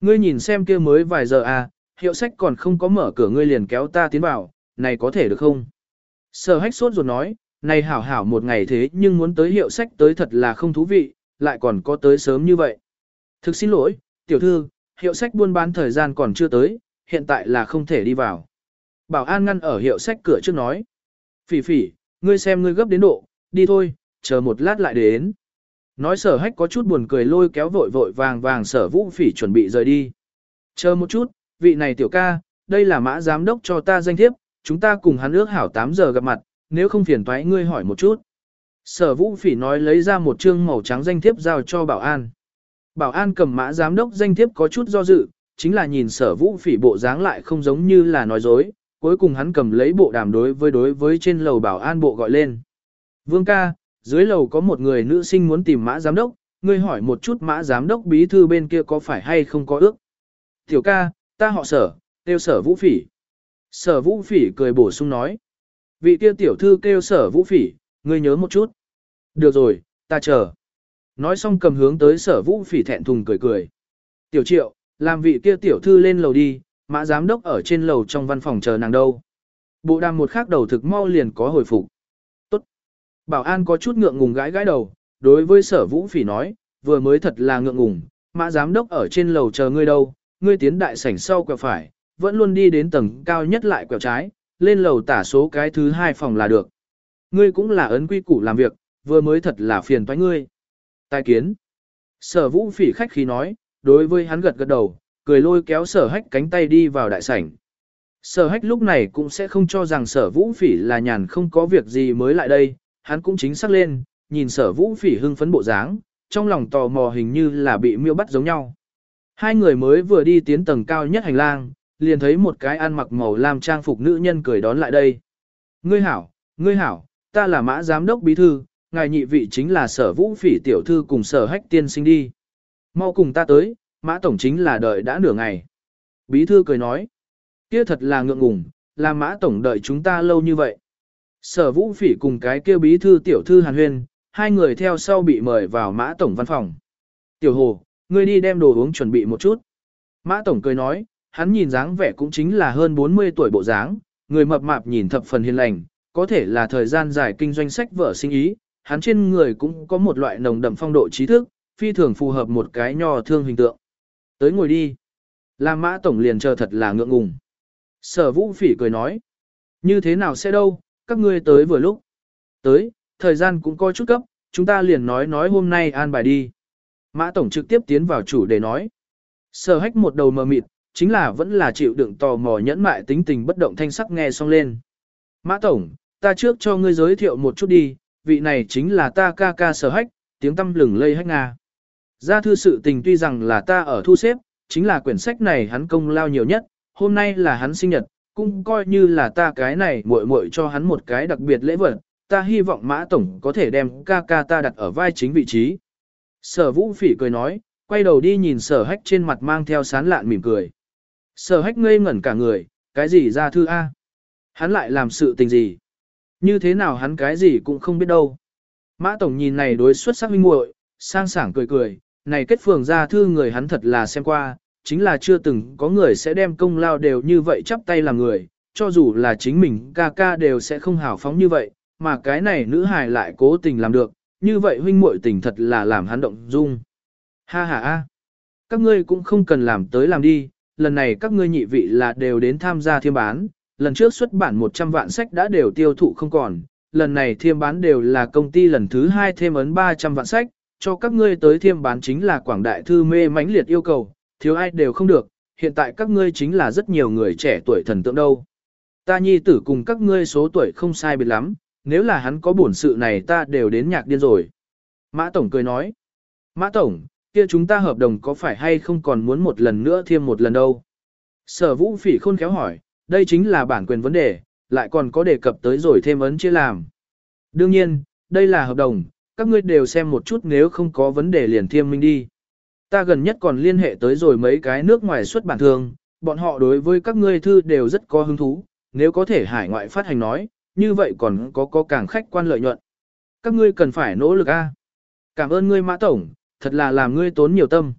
Ngươi nhìn xem kia mới vài giờ A, hiệu sách còn không có mở cửa ngươi liền kéo ta tiến vào, này có thể được không? Sở hách sốt ruột nói, này hảo hảo một ngày thế nhưng muốn tới hiệu sách tới thật là không thú vị, lại còn có tới sớm như vậy. Thực xin lỗi, tiểu thư, hiệu sách buôn bán thời gian còn chưa tới, hiện tại là không thể đi vào. Bảo an ngăn ở hiệu sách cửa trước nói. Phỉ phỉ, ngươi xem ngươi gấp đến độ, đi thôi, chờ một lát lại đến. Nói sở hách có chút buồn cười lôi kéo vội vội vàng vàng sở vũ phỉ chuẩn bị rời đi. Chờ một chút, vị này tiểu ca, đây là mã giám đốc cho ta danh thiếp, chúng ta cùng hắn ước hảo 8 giờ gặp mặt, nếu không phiền toái ngươi hỏi một chút. Sở vũ phỉ nói lấy ra một chương màu trắng danh thiếp giao cho bảo an. Bảo an cầm mã giám đốc danh thiếp có chút do dự, chính là nhìn sở vũ phỉ bộ dáng lại không giống như là nói dối, cuối cùng hắn cầm lấy bộ đàm đối với đối với trên lầu bảo an bộ gọi lên. Vương ca, dưới lầu có một người nữ sinh muốn tìm mã giám đốc, ngươi hỏi một chút mã giám đốc bí thư bên kia có phải hay không có ước. Tiểu ca, ta họ sở, kêu sở vũ phỉ. Sở vũ phỉ cười bổ sung nói. Vị kia tiểu thư kêu sở vũ phỉ, ngươi nhớ một chút. Được rồi, ta chờ. Nói xong cầm hướng tới sở vũ phỉ thẹn thùng cười cười. Tiểu triệu, làm vị kia tiểu thư lên lầu đi, mã giám đốc ở trên lầu trong văn phòng chờ nàng đâu. Bộ đàm một khắc đầu thực mau liền có hồi phục. Bảo an có chút ngượng ngùng gãi gãi đầu, đối với sở vũ phỉ nói, vừa mới thật là ngượng ngùng, mã giám đốc ở trên lầu chờ ngươi đâu, ngươi tiến đại sảnh sau quẹo phải, vẫn luôn đi đến tầng cao nhất lại quẹo trái, lên lầu tả số cái thứ hai phòng là được. Ngươi cũng là ấn quy củ làm việc, vừa mới thật là phiền toái ngươi. Tài kiến. Sở vũ phỉ khách khí nói, đối với hắn gật gật đầu, cười lôi kéo sở hách cánh tay đi vào đại sảnh. Sở hách lúc này cũng sẽ không cho rằng sở vũ phỉ là nhàn không có việc gì mới lại đây, hắn cũng chính xác lên, nhìn sở vũ phỉ hưng phấn bộ dáng, trong lòng tò mò hình như là bị miêu bắt giống nhau. Hai người mới vừa đi tiến tầng cao nhất hành lang, liền thấy một cái ăn mặc màu lam trang phục nữ nhân cười đón lại đây. Ngươi hảo, ngươi hảo, ta là mã giám đốc bí thư, ngài nhị vị chính là sở vũ phỉ tiểu thư cùng sở hách tiên sinh đi. Mau cùng ta tới, mã tổng chính là đợi đã nửa ngày. Bí thư cười nói, kia thật là ngượng ngùng, là mã tổng đợi chúng ta lâu như vậy. Sở vũ phỉ cùng cái kia bí thư tiểu thư hàn huyên, hai người theo sau bị mời vào mã tổng văn phòng. Tiểu hồ, ngươi đi đem đồ uống chuẩn bị một chút. Mã tổng cười nói, hắn nhìn dáng vẻ cũng chính là hơn 40 tuổi bộ dáng, người mập mạp nhìn thập phần hiền lành, có thể là thời gian dài kinh doanh sách vở sinh ý, hắn trên người cũng có một loại nồng đậm phong độ trí thức, phi thường phù hợp một cái nho thương hình tượng. Tới ngồi đi. Làm mã tổng liền chờ thật là ngượng ngùng. Sở vũ phỉ cười nói. Như thế nào sẽ đâu, các ngươi tới vừa lúc. Tới, thời gian cũng coi chút cấp, chúng ta liền nói nói hôm nay an bài đi. Mã tổng trực tiếp tiến vào chủ để nói. Sở hách một đầu mờ mịt, chính là vẫn là chịu đựng tò mò nhẫn mại tính tình bất động thanh sắc nghe xong lên. Mã tổng, ta trước cho ngươi giới thiệu một chút đi, vị này chính là ta ca ca sở hách, tiếng tâm lừng lây hách Nga. Gia thư sự tình tuy rằng là ta ở thu xếp, chính là quyển sách này hắn công lao nhiều nhất, hôm nay là hắn sinh nhật, cũng coi như là ta cái này muội muội cho hắn một cái đặc biệt lễ vật, ta hy vọng mã tổng có thể đem ca ca ta đặt ở vai chính vị trí. Sở vũ phỉ cười nói, quay đầu đi nhìn sở hách trên mặt mang theo sán lạn mỉm cười. Sở hách ngây ngẩn cả người, cái gì ra thư A? Hắn lại làm sự tình gì? Như thế nào hắn cái gì cũng không biết đâu. Mã tổng nhìn này đối xuất sắc minh muội, sang sảng cười cười, này kết phường ra thư người hắn thật là xem qua, chính là chưa từng có người sẽ đem công lao đều như vậy chắp tay làm người, cho dù là chính mình ca ca đều sẽ không hào phóng như vậy, mà cái này nữ hài lại cố tình làm được, như vậy huynh muội tình thật là làm hắn động dung. Ha ha ha! các ngươi cũng không cần làm tới làm đi, lần này các ngươi nhị vị là đều đến tham gia thiêm bán, lần trước xuất bản 100 vạn sách đã đều tiêu thụ không còn, lần này thiêm bán đều là công ty lần thứ hai thêm ấn 300 vạn sách, cho các ngươi tới thiêm bán chính là quảng đại thư mê mãnh liệt yêu cầu, thiếu ai đều không được, hiện tại các ngươi chính là rất nhiều người trẻ tuổi thần tượng đâu. Ta nhi tử cùng các ngươi số tuổi không sai biệt lắm, nếu là hắn có bổn sự này ta đều đến nhạc điên rồi. Mã Tổng cười nói, Mã Tổng, kia chúng ta hợp đồng có phải hay không còn muốn một lần nữa thêm một lần đâu? Sở vũ phỉ khôn khéo hỏi, đây chính là bản quyền vấn đề, lại còn có đề cập tới rồi thêm ấn chia làm. Đương nhiên, đây là hợp đồng, các ngươi đều xem một chút nếu không có vấn đề liền thiêm minh đi. Ta gần nhất còn liên hệ tới rồi mấy cái nước ngoài xuất bản thường, bọn họ đối với các ngươi thư đều rất có hứng thú, nếu có thể hải ngoại phát hành nói, như vậy còn có có càng khách quan lợi nhuận. Các ngươi cần phải nỗ lực a. Cảm ơn ngươi Mã Tổng, thật là làm ngươi tốn nhiều tâm.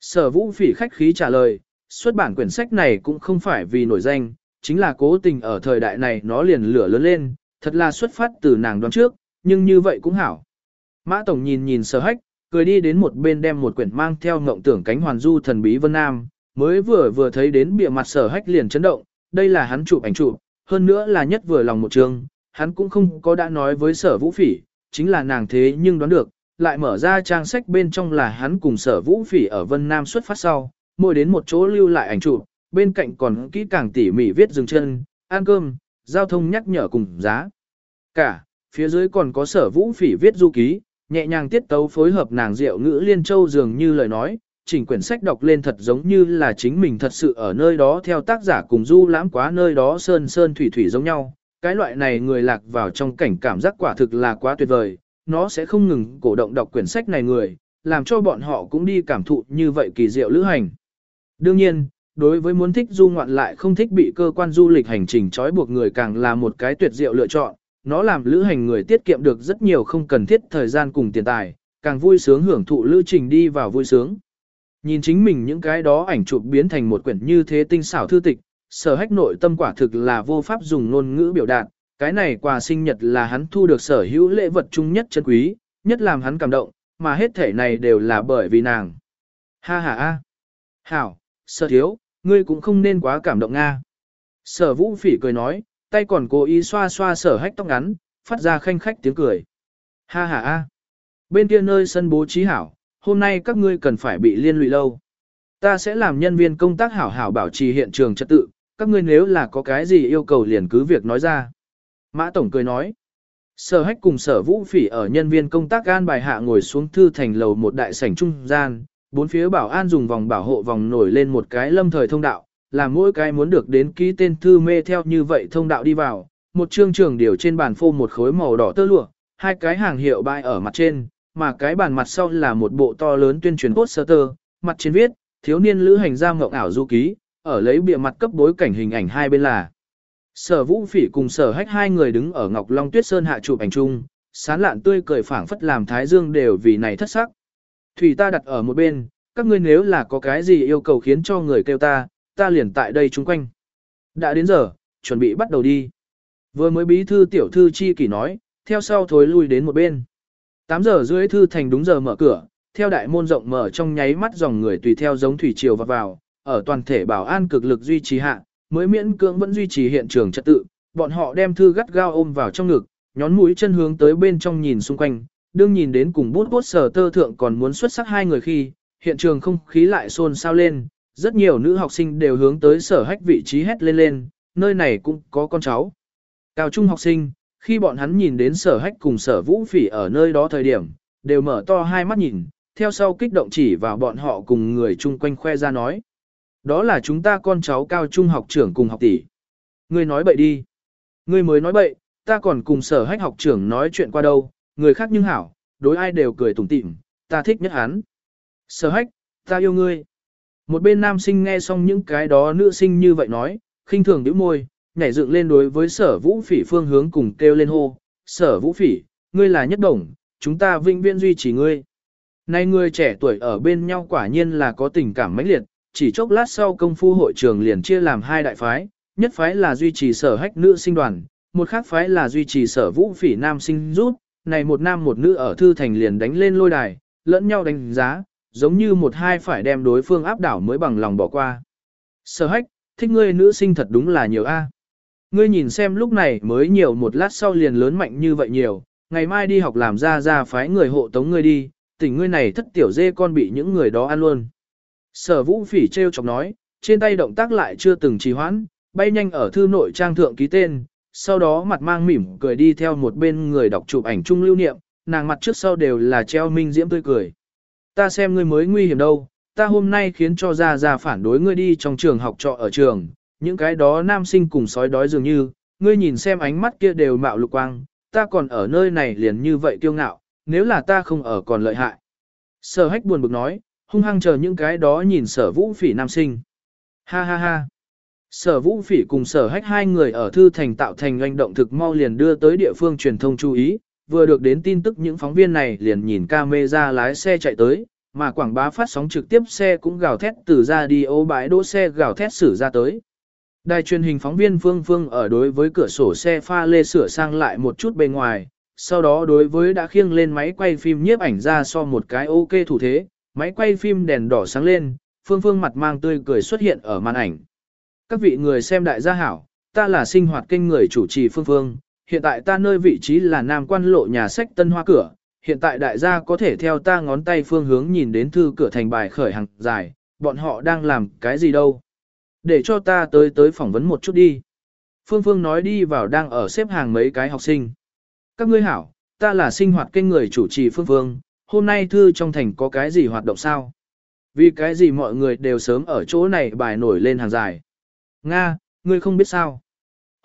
Sở vũ phỉ khách khí trả lời, xuất bản quyển sách này cũng không phải vì nổi danh, chính là cố tình ở thời đại này nó liền lửa lớn lên, thật là xuất phát từ nàng đoán trước, nhưng như vậy cũng hảo. Mã Tổng nhìn nhìn sở hách, cười đi đến một bên đem một quyển mang theo ngộng tưởng cánh hoàn du thần bí Vân Nam, mới vừa vừa thấy đến bìa mặt sở hách liền chấn động, đây là hắn chụp ảnh chụp, hơn nữa là nhất vừa lòng một trường. hắn cũng không có đã nói với sở vũ phỉ, chính là nàng thế nhưng đoán được, lại mở ra trang sách bên trong là hắn cùng sở vũ phỉ ở Vân Nam xuất phát sau, mỗi đến một chỗ lưu lại ảnh chụp, bên cạnh còn kỹ càng tỉ mỉ viết dừng chân, ăn cơm, giao thông nhắc nhở cùng giá. Cả, phía dưới còn có sở vũ phỉ viết du ký, nhẹ nhàng tiết tấu phối hợp nàng rượu ngữ liên châu dường như lời nói, chỉnh quyển sách đọc lên thật giống như là chính mình thật sự ở nơi đó theo tác giả cùng du lãm quá nơi đó sơn sơn thủy thủy giống nhau. Cái loại này người lạc vào trong cảnh cảm giác quả thực là quá tuyệt vời, nó sẽ không ngừng cổ động đọc quyển sách này người, làm cho bọn họ cũng đi cảm thụ như vậy kỳ diệu lữ hành. Đương nhiên, đối với muốn thích du ngoạn lại không thích bị cơ quan du lịch hành trình trói buộc người càng là một cái tuyệt diệu lựa chọn, nó làm lữ hành người tiết kiệm được rất nhiều không cần thiết thời gian cùng tiền tài, càng vui sướng hưởng thụ lữ trình đi vào vui sướng. Nhìn chính mình những cái đó ảnh chụp biến thành một quyển như thế tinh xảo thư tịch, sở hách nội tâm quả thực là vô pháp dùng ngôn ngữ biểu đạt, cái này quà sinh nhật là hắn thu được sở hữu lễ vật chung nhất chân quý, nhất làm hắn cảm động, mà hết thể này đều là bởi vì nàng. Ha ha ha. Hảo, sở thiếu, ngươi cũng không nên quá cảm động Nga. Sở vũ phỉ cười nói, tay còn cố ý xoa xoa sở hách tóc ngắn, phát ra khanh khách tiếng cười. Ha ha ha. Bên kia nơi sân bố trí hảo, hôm nay các ngươi cần phải bị liên lụy lâu. Ta sẽ làm nhân viên công tác hảo hảo bảo trì hiện trường trật tự, các ngươi nếu là có cái gì yêu cầu liền cứ việc nói ra. Mã Tổng cười nói. Sở hách cùng sở vũ phỉ ở nhân viên công tác an bài hạ ngồi xuống thư thành lầu một đại sảnh trung gian, bốn phía bảo an dùng vòng bảo hộ vòng nổi lên một cái lâm thời thông đạo, là mỗi cái muốn được đến ký tên thư mê theo như vậy thông đạo đi vào, một chương trường điều trên bàn phô một khối màu đỏ tơ lụa, hai cái hàng hiệu bài ở mặt trên, mà cái bàn mặt sau là một bộ to lớn tuyên truyền poster, mặt trên viết, thiếu niên lữ hành ra ngộng ảo du ký, ở lấy bìa mặt cấp bối cảnh hình ảnh hai bên là. Sở Vũ Phỉ cùng Sở Hách hai người đứng ở Ngọc Long Tuyết Sơn hạ chụp ảnh chung, sán lạn tươi cười phảng phất làm Thái Dương đều vì này thất sắc. Thủy ta đặt ở một bên, các ngươi nếu là có cái gì yêu cầu khiến cho người kêu ta, ta liền tại đây chung quanh. Đã đến giờ, chuẩn bị bắt đầu đi. Vừa mới bí thư tiểu thư chi kỷ nói, theo sau thối lui đến một bên. 8 giờ rưỡi thư thành đúng giờ mở cửa, theo đại môn rộng mở trong nháy mắt dòng người tùy theo giống thủy triều vào vào, ở toàn thể bảo an cực lực duy trì hạ, mới miễn cưỡng vẫn duy trì hiện trường trật tự, bọn họ đem thư gắt gao ôm vào trong ngực, nhón mũi chân hướng tới bên trong nhìn xung quanh, đương nhìn đến cùng bút bút sở tơ thượng còn muốn xuất sắc hai người khi, hiện trường không khí lại xôn xao lên, rất nhiều nữ học sinh đều hướng tới sở hách vị trí hét lên lên, nơi này cũng có con cháu. Cao trung học sinh, khi bọn hắn nhìn đến sở hách cùng sở vũ phỉ ở nơi đó thời điểm, đều mở to hai mắt nhìn, theo sau kích động chỉ vào bọn họ cùng người chung quanh khoe ra nói. Đó là chúng ta con cháu cao trung học trưởng cùng học tỷ. Ngươi nói bậy đi. Ngươi mới nói bậy, ta còn cùng sở hách học trưởng nói chuyện qua đâu, người khác nhưng hảo, đối ai đều cười tủm tỉm, ta thích nhất hắn. Sở hách, ta yêu ngươi. Một bên nam sinh nghe xong những cái đó nữ sinh như vậy nói, khinh thường nhíu môi, nhảy dựng lên đối với sở vũ phỉ phương hướng cùng kêu lên hô. Sở vũ phỉ, ngươi là nhất đồng, chúng ta vinh viên duy trì ngươi. Nay người trẻ tuổi ở bên nhau quả nhiên là có tình cảm mãnh liệt, chỉ chốc lát sau công phu hội trường liền chia làm hai đại phái, nhất phái là duy trì sở hách nữ sinh đoàn, một khác phái là duy trì sở vũ phỉ nam sinh rút, này một nam một nữ ở thư thành liền đánh lên lôi đài, lẫn nhau đánh giá, giống như một hai phải đem đối phương áp đảo mới bằng lòng bỏ qua. Sở hách, thích ngươi nữ sinh thật đúng là nhiều a. À. Ngươi nhìn xem lúc này mới nhiều một lát sau liền lớn mạnh như vậy nhiều, ngày mai đi học làm ra ra phái người hộ tống ngươi đi, tỉnh ngươi này thất tiểu dê con bị những người đó ăn luôn. Sở vũ phỉ treo chọc nói, trên tay động tác lại chưa từng trì hoãn, bay nhanh ở thư nội trang thượng ký tên, sau đó mặt mang mỉm cười đi theo một bên người đọc chụp ảnh chung lưu niệm, nàng mặt trước sau đều là treo minh diễm tươi cười. Ta xem ngươi mới nguy hiểm đâu, ta hôm nay khiến cho ra ra phản đối ngươi đi trong trường học trọ ở trường, những cái đó nam sinh cùng sói đói dường như, ngươi nhìn xem ánh mắt kia đều mạo lục quang, ta còn ở nơi này liền như vậy kiêu ngạo, nếu là ta không ở còn lợi hại. Sở hách buồn bực nói, hung hăng chờ những cái đó nhìn sở vũ phỉ nam sinh. Ha ha ha. Sở vũ phỉ cùng sở hách hai người ở thư thành tạo thành doanh động thực mau liền đưa tới địa phương truyền thông chú ý, vừa được đến tin tức những phóng viên này liền nhìn camera lái xe chạy tới, mà quảng bá phát sóng trực tiếp xe cũng gào thét từ ra đi ô bãi đỗ xe gào thét xử ra tới. Đài truyền hình phóng viên Phương Phương ở đối với cửa sổ xe pha lê sửa sang lại một chút bên ngoài, sau đó đối với đã khiêng lên máy quay phim nhiếp ảnh ra so một cái ok thủ thế, máy quay phim đèn đỏ sáng lên, Phương Phương mặt mang tươi cười xuất hiện ở màn ảnh. Các vị người xem đại gia hảo, ta là sinh hoạt kênh người chủ trì Phương Phương, hiện tại ta nơi vị trí là Nam Quan Lộ nhà sách Tân Hoa Cửa, hiện tại đại gia có thể theo ta ngón tay phương hướng nhìn đến thư cửa thành bài khởi hàng dài, bọn họ đang làm cái gì đâu. Để cho ta tới tới phỏng vấn một chút đi. Phương Phương nói đi vào đang ở xếp hàng mấy cái học sinh. Các ngươi hảo, ta là sinh hoạt kênh người chủ trì Phương Phương, hôm nay thư trong thành có cái gì hoạt động sao? Vì cái gì mọi người đều sớm ở chỗ này bài nổi lên hàng dài. Nga, ngươi không biết sao?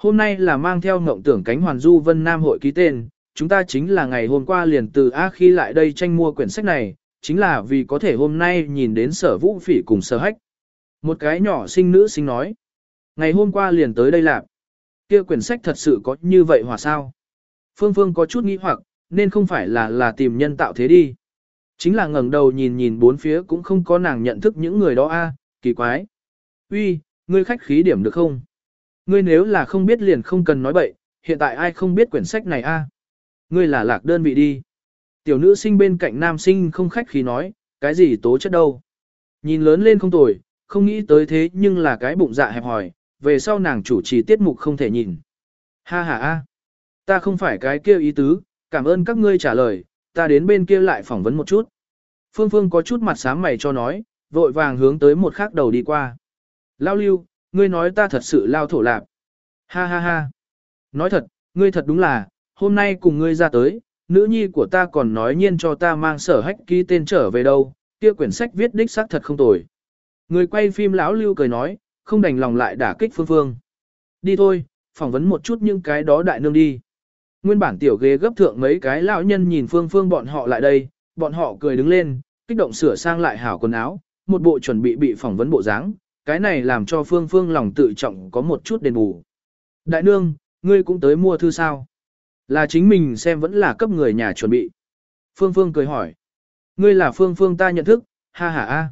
Hôm nay là mang theo ngộng tưởng cánh hoàn du Vân Nam hội ký tên, chúng ta chính là ngày hôm qua liền từ A khi lại đây tranh mua quyển sách này, chính là vì có thể hôm nay nhìn đến sở vũ phỉ cùng sở hách. Một cái nhỏ sinh nữ sinh nói, ngày hôm qua liền tới đây làm, kia quyển sách thật sự có như vậy hòa sao? Phương Phương có chút nghĩ hoặc, nên không phải là là tìm nhân tạo thế đi. Chính là ngẩng đầu nhìn nhìn bốn phía cũng không có nàng nhận thức những người đó a, kỳ quái. Uy, ngươi khách khí điểm được không? Ngươi nếu là không biết liền không cần nói bậy, hiện tại ai không biết quyển sách này a? Ngươi là lạc đơn vị đi. Tiểu nữ sinh bên cạnh nam sinh không khách khí nói, cái gì tố chất đâu. Nhìn lớn lên không tồi, không nghĩ tới thế nhưng là cái bụng dạ hẹp hòi, về sau nàng chủ trì tiết mục không thể nhìn. Ha ha a, ta không phải cái kia ý tứ, cảm ơn các ngươi trả lời, ta đến bên kia lại phỏng vấn một chút. Phương Phương có chút mặt sáng mày cho nói, vội vàng hướng tới một khác đầu đi qua. Lao lưu, ngươi nói ta thật sự lao thổ lạp. Ha ha ha. Nói thật, ngươi thật đúng là, hôm nay cùng ngươi ra tới, nữ nhi của ta còn nói nhiên cho ta mang sở hách ký tên trở về đâu, kia quyển sách viết đích xác thật không tồi. Người quay phim lão lưu cười nói, không đành lòng lại đả kích phương phương. Đi thôi, phỏng vấn một chút những cái đó đại nương đi. Nguyên bản tiểu ghế gấp thượng mấy cái lão nhân nhìn phương phương bọn họ lại đây, bọn họ cười đứng lên, kích động sửa sang lại hảo quần áo, một bộ chuẩn bị bị phỏng vấn bộ dáng, cái này làm cho phương phương lòng tự trọng có một chút đền bù. Đại nương, ngươi cũng tới mua thư sao? Là chính mình xem vẫn là cấp người nhà chuẩn bị. Phương phương cười hỏi. Ngươi là phương phương ta nhận thức, ha ha a.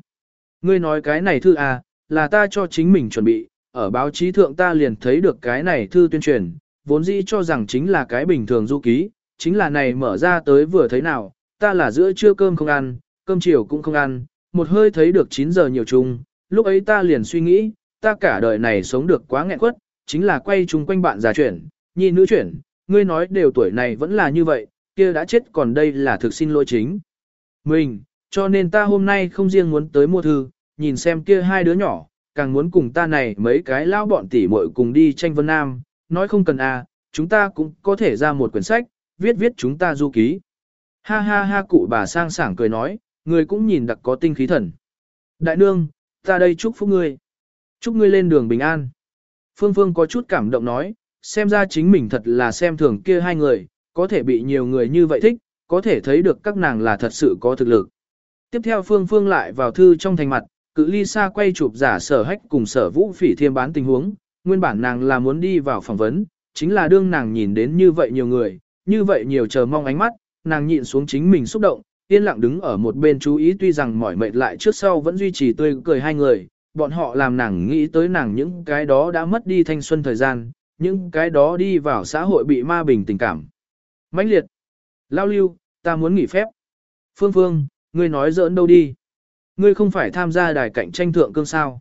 Ngươi nói cái này thư à, là ta cho chính mình chuẩn bị, ở báo chí thượng ta liền thấy được cái này thư tuyên truyền, vốn dĩ cho rằng chính là cái bình thường du ký, chính là này mở ra tới vừa thấy nào, ta là giữa trưa cơm không ăn, cơm chiều cũng không ăn, một hơi thấy được 9 giờ nhiều chung, lúc ấy ta liền suy nghĩ, ta cả đời này sống được quá nghẹn quất, chính là quay chung quanh bạn già chuyển, nhi nữ chuyển, ngươi nói đều tuổi này vẫn là như vậy, kia đã chết còn đây là thực xin lỗi chính. Mình, cho nên ta hôm nay không riêng muốn tới mua thư, nhìn xem kia hai đứa nhỏ, càng muốn cùng ta này mấy cái lao bọn tỉ muội cùng đi tranh Vân Nam, nói không cần à, chúng ta cũng có thể ra một quyển sách, viết viết chúng ta du ký. Ha ha ha cụ bà sang sảng cười nói, người cũng nhìn đặc có tinh khí thần. Đại nương, ta đây chúc phúc ngươi. Chúc ngươi lên đường bình an. Phương Phương có chút cảm động nói, xem ra chính mình thật là xem thường kia hai người, có thể bị nhiều người như vậy thích, có thể thấy được các nàng là thật sự có thực lực. Tiếp theo Phương Phương lại vào thư trong thành mặt, cự ly xa quay chụp giả sở hách cùng sở vũ phỉ thiêm bán tình huống, nguyên bản nàng là muốn đi vào phỏng vấn, chính là đương nàng nhìn đến như vậy nhiều người, như vậy nhiều chờ mong ánh mắt, nàng nhịn xuống chính mình xúc động, yên lặng đứng ở một bên chú ý tuy rằng mỏi mệt lại trước sau vẫn duy trì tươi cười hai người, bọn họ làm nàng nghĩ tới nàng những cái đó đã mất đi thanh xuân thời gian, những cái đó đi vào xã hội bị ma bình tình cảm. mãnh liệt, lao lưu, ta muốn nghỉ phép. Phương Phương, ngươi nói giỡn đâu đi. Ngươi không phải tham gia đài cạnh tranh thượng cương sao.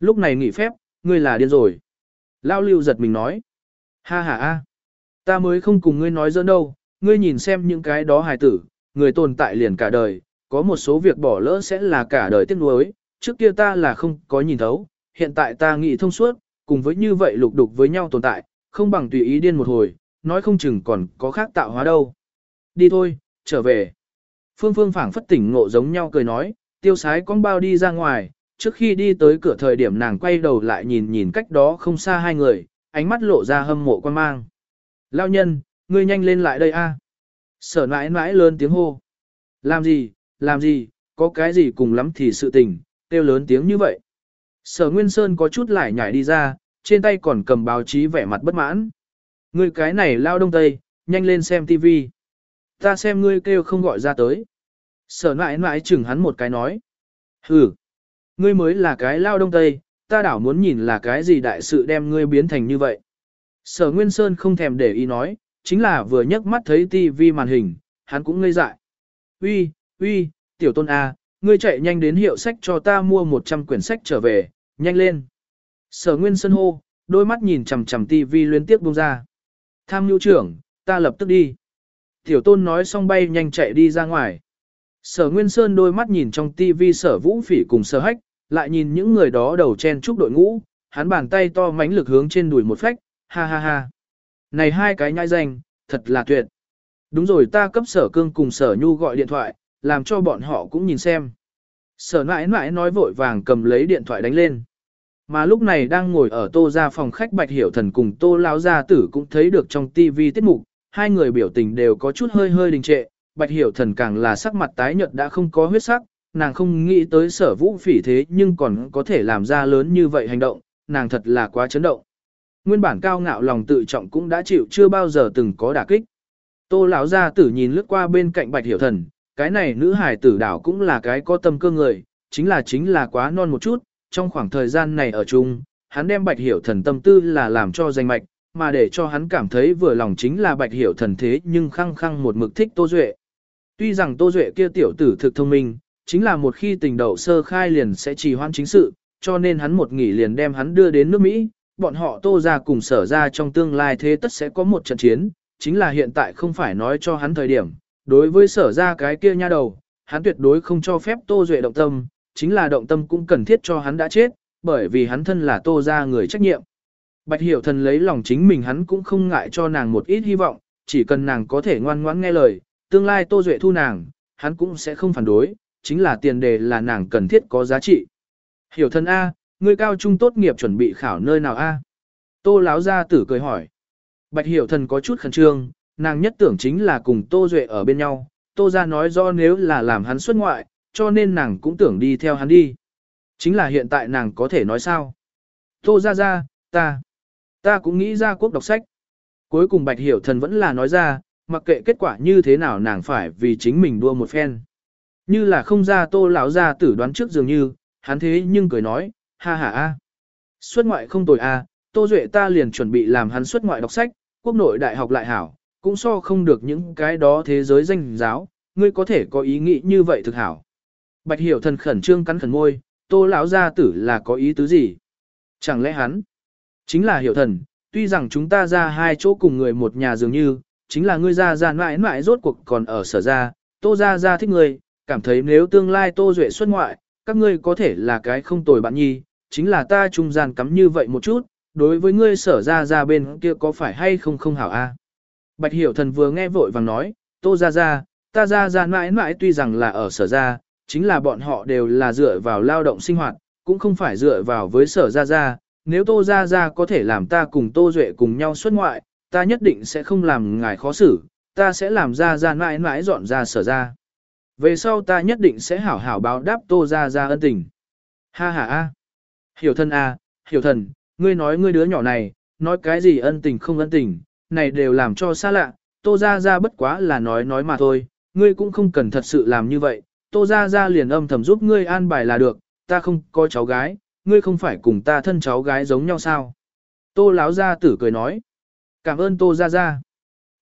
Lúc này nghỉ phép, ngươi là điên rồi. Lao lưu giật mình nói. Ha ha a, Ta mới không cùng ngươi nói giỡn đâu, ngươi nhìn xem những cái đó hài tử, người tồn tại liền cả đời, có một số việc bỏ lỡ sẽ là cả đời tiếc nuối, trước kia ta là không có nhìn thấu, hiện tại ta nghĩ thông suốt, cùng với như vậy lục đục với nhau tồn tại, không bằng tùy ý điên một hồi, nói không chừng còn có khác tạo hóa đâu. Đi thôi, trở về. Phương Phương phảng phất tỉnh ngộ giống nhau cười nói, tiêu sái con bao đi ra ngoài, trước khi đi tới cửa thời điểm nàng quay đầu lại nhìn nhìn cách đó không xa hai người, ánh mắt lộ ra hâm mộ quan mang. Lao nhân, ngươi nhanh lên lại đây a. Sở nãi nãi lớn tiếng hô. Làm gì, làm gì, có cái gì cùng lắm thì sự tình, kêu lớn tiếng như vậy. Sở Nguyên Sơn có chút lại nhảy đi ra, trên tay còn cầm báo chí vẻ mặt bất mãn. Ngươi cái này lao đông tây, nhanh lên xem TV. Ta xem ngươi kêu không gọi ra tới. Sở nãi nãi chừng hắn một cái nói. Ừ, ngươi mới là cái lao đông tây, ta đảo muốn nhìn là cái gì đại sự đem ngươi biến thành như vậy. Sở Nguyên Sơn không thèm để ý nói, chính là vừa nhấc mắt thấy TV màn hình, hắn cũng ngây dại. Uy, uy, tiểu tôn A, ngươi chạy nhanh đến hiệu sách cho ta mua 100 quyển sách trở về, nhanh lên. Sở Nguyên Sơn hô, đôi mắt nhìn chằm chằm TV liên tiếp buông ra. Tham nhu trưởng, ta lập tức đi. Tiểu tôn nói xong bay nhanh chạy đi ra ngoài. Sở Nguyên Sơn đôi mắt nhìn trong TV sở vũ phỉ cùng sở hách, lại nhìn những người đó đầu chen chúc đội ngũ, hắn bàn tay to mánh lực hướng trên đùi một phách, ha ha ha. Này hai cái nhai danh, thật là tuyệt. Đúng rồi ta cấp sở cương cùng sở nhu gọi điện thoại, làm cho bọn họ cũng nhìn xem. Sở nãi nãi nói vội vàng cầm lấy điện thoại đánh lên. Mà lúc này đang ngồi ở tô ra phòng khách bạch hiểu thần cùng tô lao gia tử cũng thấy được trong tivi tiết mục, hai người biểu tình đều có chút hơi hơi đình trệ, bạch hiểu thần càng là sắc mặt tái nhợt đã không có huyết sắc, nàng không nghĩ tới sở vũ phỉ thế nhưng còn có thể làm ra lớn như vậy hành động, nàng thật là quá chấn động. Nguyên bản cao ngạo lòng tự trọng cũng đã chịu chưa bao giờ từng có đả kích. Tô lão gia tử nhìn lướt qua bên cạnh bạch hiểu thần, cái này nữ hài tử đảo cũng là cái có tâm cơ người, chính là chính là quá non một chút, trong khoảng thời gian này ở chung, hắn đem bạch hiểu thần tâm tư là làm cho danh mạch, mà để cho hắn cảm thấy vừa lòng chính là bạch hiểu thần thế nhưng khăng khăng một mực thích Tô Duệ. Tuy rằng Tô Duệ kia tiểu tử thực thông minh, chính là một khi tình đầu sơ khai liền sẽ trì hoãn chính sự, cho nên hắn một nghỉ liền đem hắn đưa đến nước Mỹ, bọn họ Tô ra cùng sở ra trong tương lai thế tất sẽ có một trận chiến, chính là hiện tại không phải nói cho hắn thời điểm, đối với sở ra cái kia nha đầu, hắn tuyệt đối không cho phép Tô Duệ động tâm, chính là động tâm cũng cần thiết cho hắn đã chết, bởi vì hắn thân là Tô ra người trách nhiệm. Bạch Hiểu Thần lấy lòng chính mình hắn cũng không ngại cho nàng một ít hy vọng, chỉ cần nàng có thể ngoan ngoãn nghe lời, tương lai Tô Duệ thu nàng, hắn cũng sẽ không phản đối, chính là tiền đề là nàng cần thiết có giá trị. Hiểu Thần A, Ngươi cao trung tốt nghiệp chuẩn bị khảo nơi nào A? À? Tô Láo Gia Tử cười hỏi. Bạch Hiểu Thần có chút khẩn trương, nàng nhất tưởng chính là cùng Tô Duệ ở bên nhau, Tô ra nói do nếu là làm hắn xuất ngoại, cho nên nàng cũng tưởng đi theo hắn đi. Chính là hiện tại nàng có thể nói sao? Tô ra ra, ta, ta cũng nghĩ ra quốc đọc sách. Cuối cùng Bạch Hiểu Thần vẫn là nói ra, mặc kệ kết quả như thế nào nàng phải vì chính mình đua một phen. Như là không ra tô lão ra tử đoán trước dường như, hắn thế nhưng cười nói, ha ha a, Xuất ngoại không tồi a, tô duệ ta liền chuẩn bị làm hắn xuất ngoại đọc sách, quốc nội đại học lại hảo, cũng so không được những cái đó thế giới danh giáo, ngươi có thể có ý nghĩ như vậy thực hảo. Bạch hiểu thần khẩn trương cắn khẩn môi, tô lão gia tử là có ý tứ gì? Chẳng lẽ hắn chính là hiểu thần, tuy rằng chúng ta ra hai chỗ cùng người một nhà dường như, chính là ngươi ra ra mãi mãi rốt cuộc còn ở sở ra, tô ra ra thích ngươi, cảm thấy nếu tương lai tô duệ xuất ngoại, các ngươi có thể là cái không tồi bạn nhi, chính là ta trung gian cắm như vậy một chút, đối với ngươi sở ra ra bên kia có phải hay không không hảo a? Bạch hiểu thần vừa nghe vội vàng nói, tô ra ra, ta ra ra mãi mãi tuy rằng là ở sở ra, chính là bọn họ đều là dựa vào lao động sinh hoạt, cũng không phải dựa vào với sở ra ra, nếu tô ra ra có thể làm ta cùng tô duệ cùng nhau xuất ngoại, ta nhất định sẽ không làm ngài khó xử, ta sẽ làm ra ra mãi mãi dọn ra sở ra. Về sau ta nhất định sẽ hảo hảo báo đáp tô ra ra ân tình. Ha ha a. Hiểu thân à, hiểu thần, ngươi nói ngươi đứa nhỏ này, nói cái gì ân tình không ân tình, này đều làm cho xa lạ, tô ra ra bất quá là nói nói mà thôi, ngươi cũng không cần thật sự làm như vậy, tô ra ra liền âm thầm giúp ngươi an bài là được, ta không có cháu gái, ngươi không phải cùng ta thân cháu gái giống nhau sao. Tô láo gia tử cười nói, cảm ơn tô ra ra.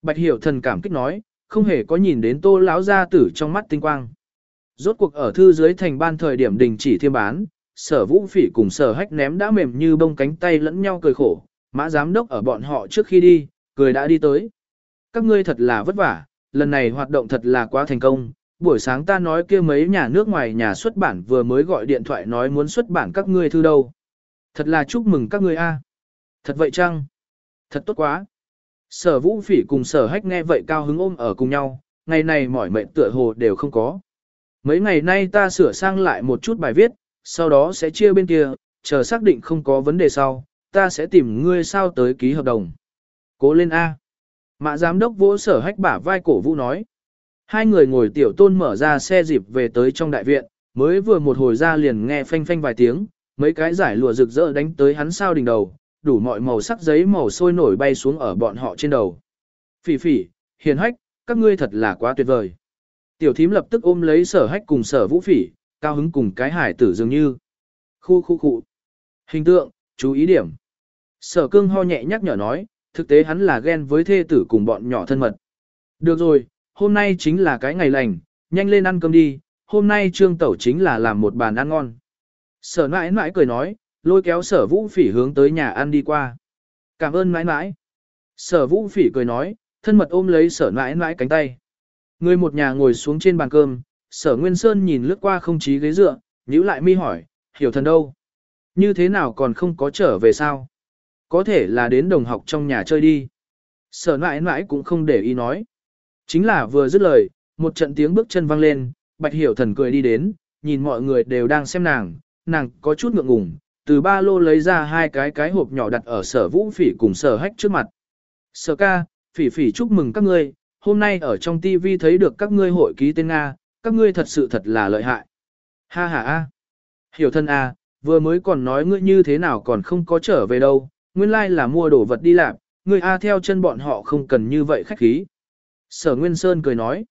Bạch hiểu thần cảm kích nói, không hề có nhìn đến tô láo gia tử trong mắt tinh quang. Rốt cuộc ở thư dưới thành ban thời điểm đình chỉ thiêm bán, sở vũ phỉ cùng sở hách ném đã mềm như bông cánh tay lẫn nhau cười khổ, mã giám đốc ở bọn họ trước khi đi, cười đã đi tới. Các ngươi thật là vất vả, lần này hoạt động thật là quá thành công. Buổi sáng ta nói kia mấy nhà nước ngoài nhà xuất bản vừa mới gọi điện thoại nói muốn xuất bản các ngươi thư đâu. Thật là chúc mừng các ngươi a. Thật vậy chăng? Thật tốt quá. Sở vũ phỉ cùng sở hách nghe vậy cao hứng ôm ở cùng nhau, ngày này mỏi mệt tựa hồ đều không có. Mấy ngày nay ta sửa sang lại một chút bài viết, sau đó sẽ chia bên kia, chờ xác định không có vấn đề sau, ta sẽ tìm ngươi sao tới ký hợp đồng. Cố lên A. Mã giám đốc vỗ sở hách bả vai cổ vũ nói. Hai người ngồi tiểu tôn mở ra xe dịp về tới trong đại viện, mới vừa một hồi ra liền nghe phanh phanh vài tiếng, mấy cái giải lụa rực rỡ đánh tới hắn sao đỉnh đầu, đủ mọi màu sắc giấy màu sôi nổi bay xuống ở bọn họ trên đầu. Phỉ phỉ, hiền hách, các ngươi thật là quá tuyệt vời. Tiểu thím lập tức ôm lấy sở hách cùng sở vũ phỉ, cao hứng cùng cái hải tử dường như. Khu khu khu. Hình tượng, chú ý điểm. Sở cương ho nhẹ nhắc nhở nói, thực tế hắn là ghen với thê tử cùng bọn nhỏ thân mật. Được rồi, hôm nay chính là cái ngày lành, nhanh lên ăn cơm đi, hôm nay trương tẩu chính là làm một bàn ăn ngon. Sở mãi mãi cười nói, lôi kéo sở vũ phỉ hướng tới nhà ăn đi qua. Cảm ơn mãi mãi. Sở vũ phỉ cười nói, thân mật ôm lấy sở mãi mãi cánh tay. Người một nhà ngồi xuống trên bàn cơm, sở Nguyên Sơn nhìn lướt qua không chí ghế dựa, nhíu lại mi hỏi, hiểu thần đâu? Như thế nào còn không có trở về sao? Có thể là đến đồng học trong nhà chơi đi. Sở mãi mãi cũng không để ý nói. Chính là vừa dứt lời, một trận tiếng bước chân vang lên, bạch hiểu thần cười đi đến, nhìn mọi người đều đang xem nàng, nàng có chút ngượng ngùng, từ ba lô lấy ra hai cái cái hộp nhỏ đặt ở sở vũ phỉ cùng sở hách trước mặt. Sở ca, phỉ phỉ chúc mừng các ngươi, hôm nay ở trong TV thấy được các ngươi hội ký tên Nga, các ngươi thật sự thật là lợi hại. Ha ha a. Hiểu thân a, vừa mới còn nói ngươi như thế nào còn không có trở về đâu, nguyên lai là mua đồ vật đi làm, ngươi a theo chân bọn họ không cần như vậy khách khí. Sở Nguyên Sơn cười nói.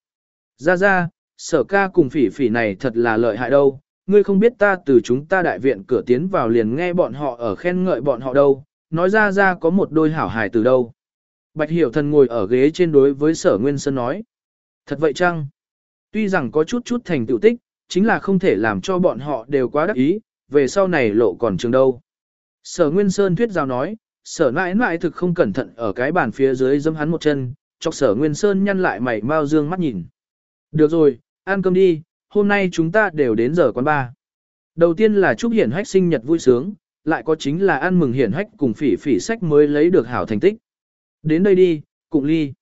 Ra ra, sở ca cùng phỉ phỉ này thật là lợi hại đâu, ngươi không biết ta từ chúng ta đại viện cửa tiến vào liền nghe bọn họ ở khen ngợi bọn họ đâu, nói ra ra có một đôi hảo hài từ đâu. Bạch Hiểu Thần ngồi ở ghế trên đối với sở Nguyên Sơn nói. Thật vậy chăng? Tuy rằng có chút chút thành tựu tích, chính là không thể làm cho bọn họ đều quá đắc ý, về sau này lộ còn trường đâu. Sở Nguyên Sơn thuyết giao nói, sở mãi mãi thực không cẩn thận ở cái bàn phía dưới dâm hắn một chân, chọc sở Nguyên Sơn nhăn lại mày mau dương mắt nhìn. Được rồi, ăn cơm đi, hôm nay chúng ta đều đến giờ quán ba. Đầu tiên là chúc hiển hách sinh nhật vui sướng, lại có chính là ăn mừng hiển hách cùng phỉ phỉ sách mới lấy được hảo thành tích. Đến đây đi, cụng ly.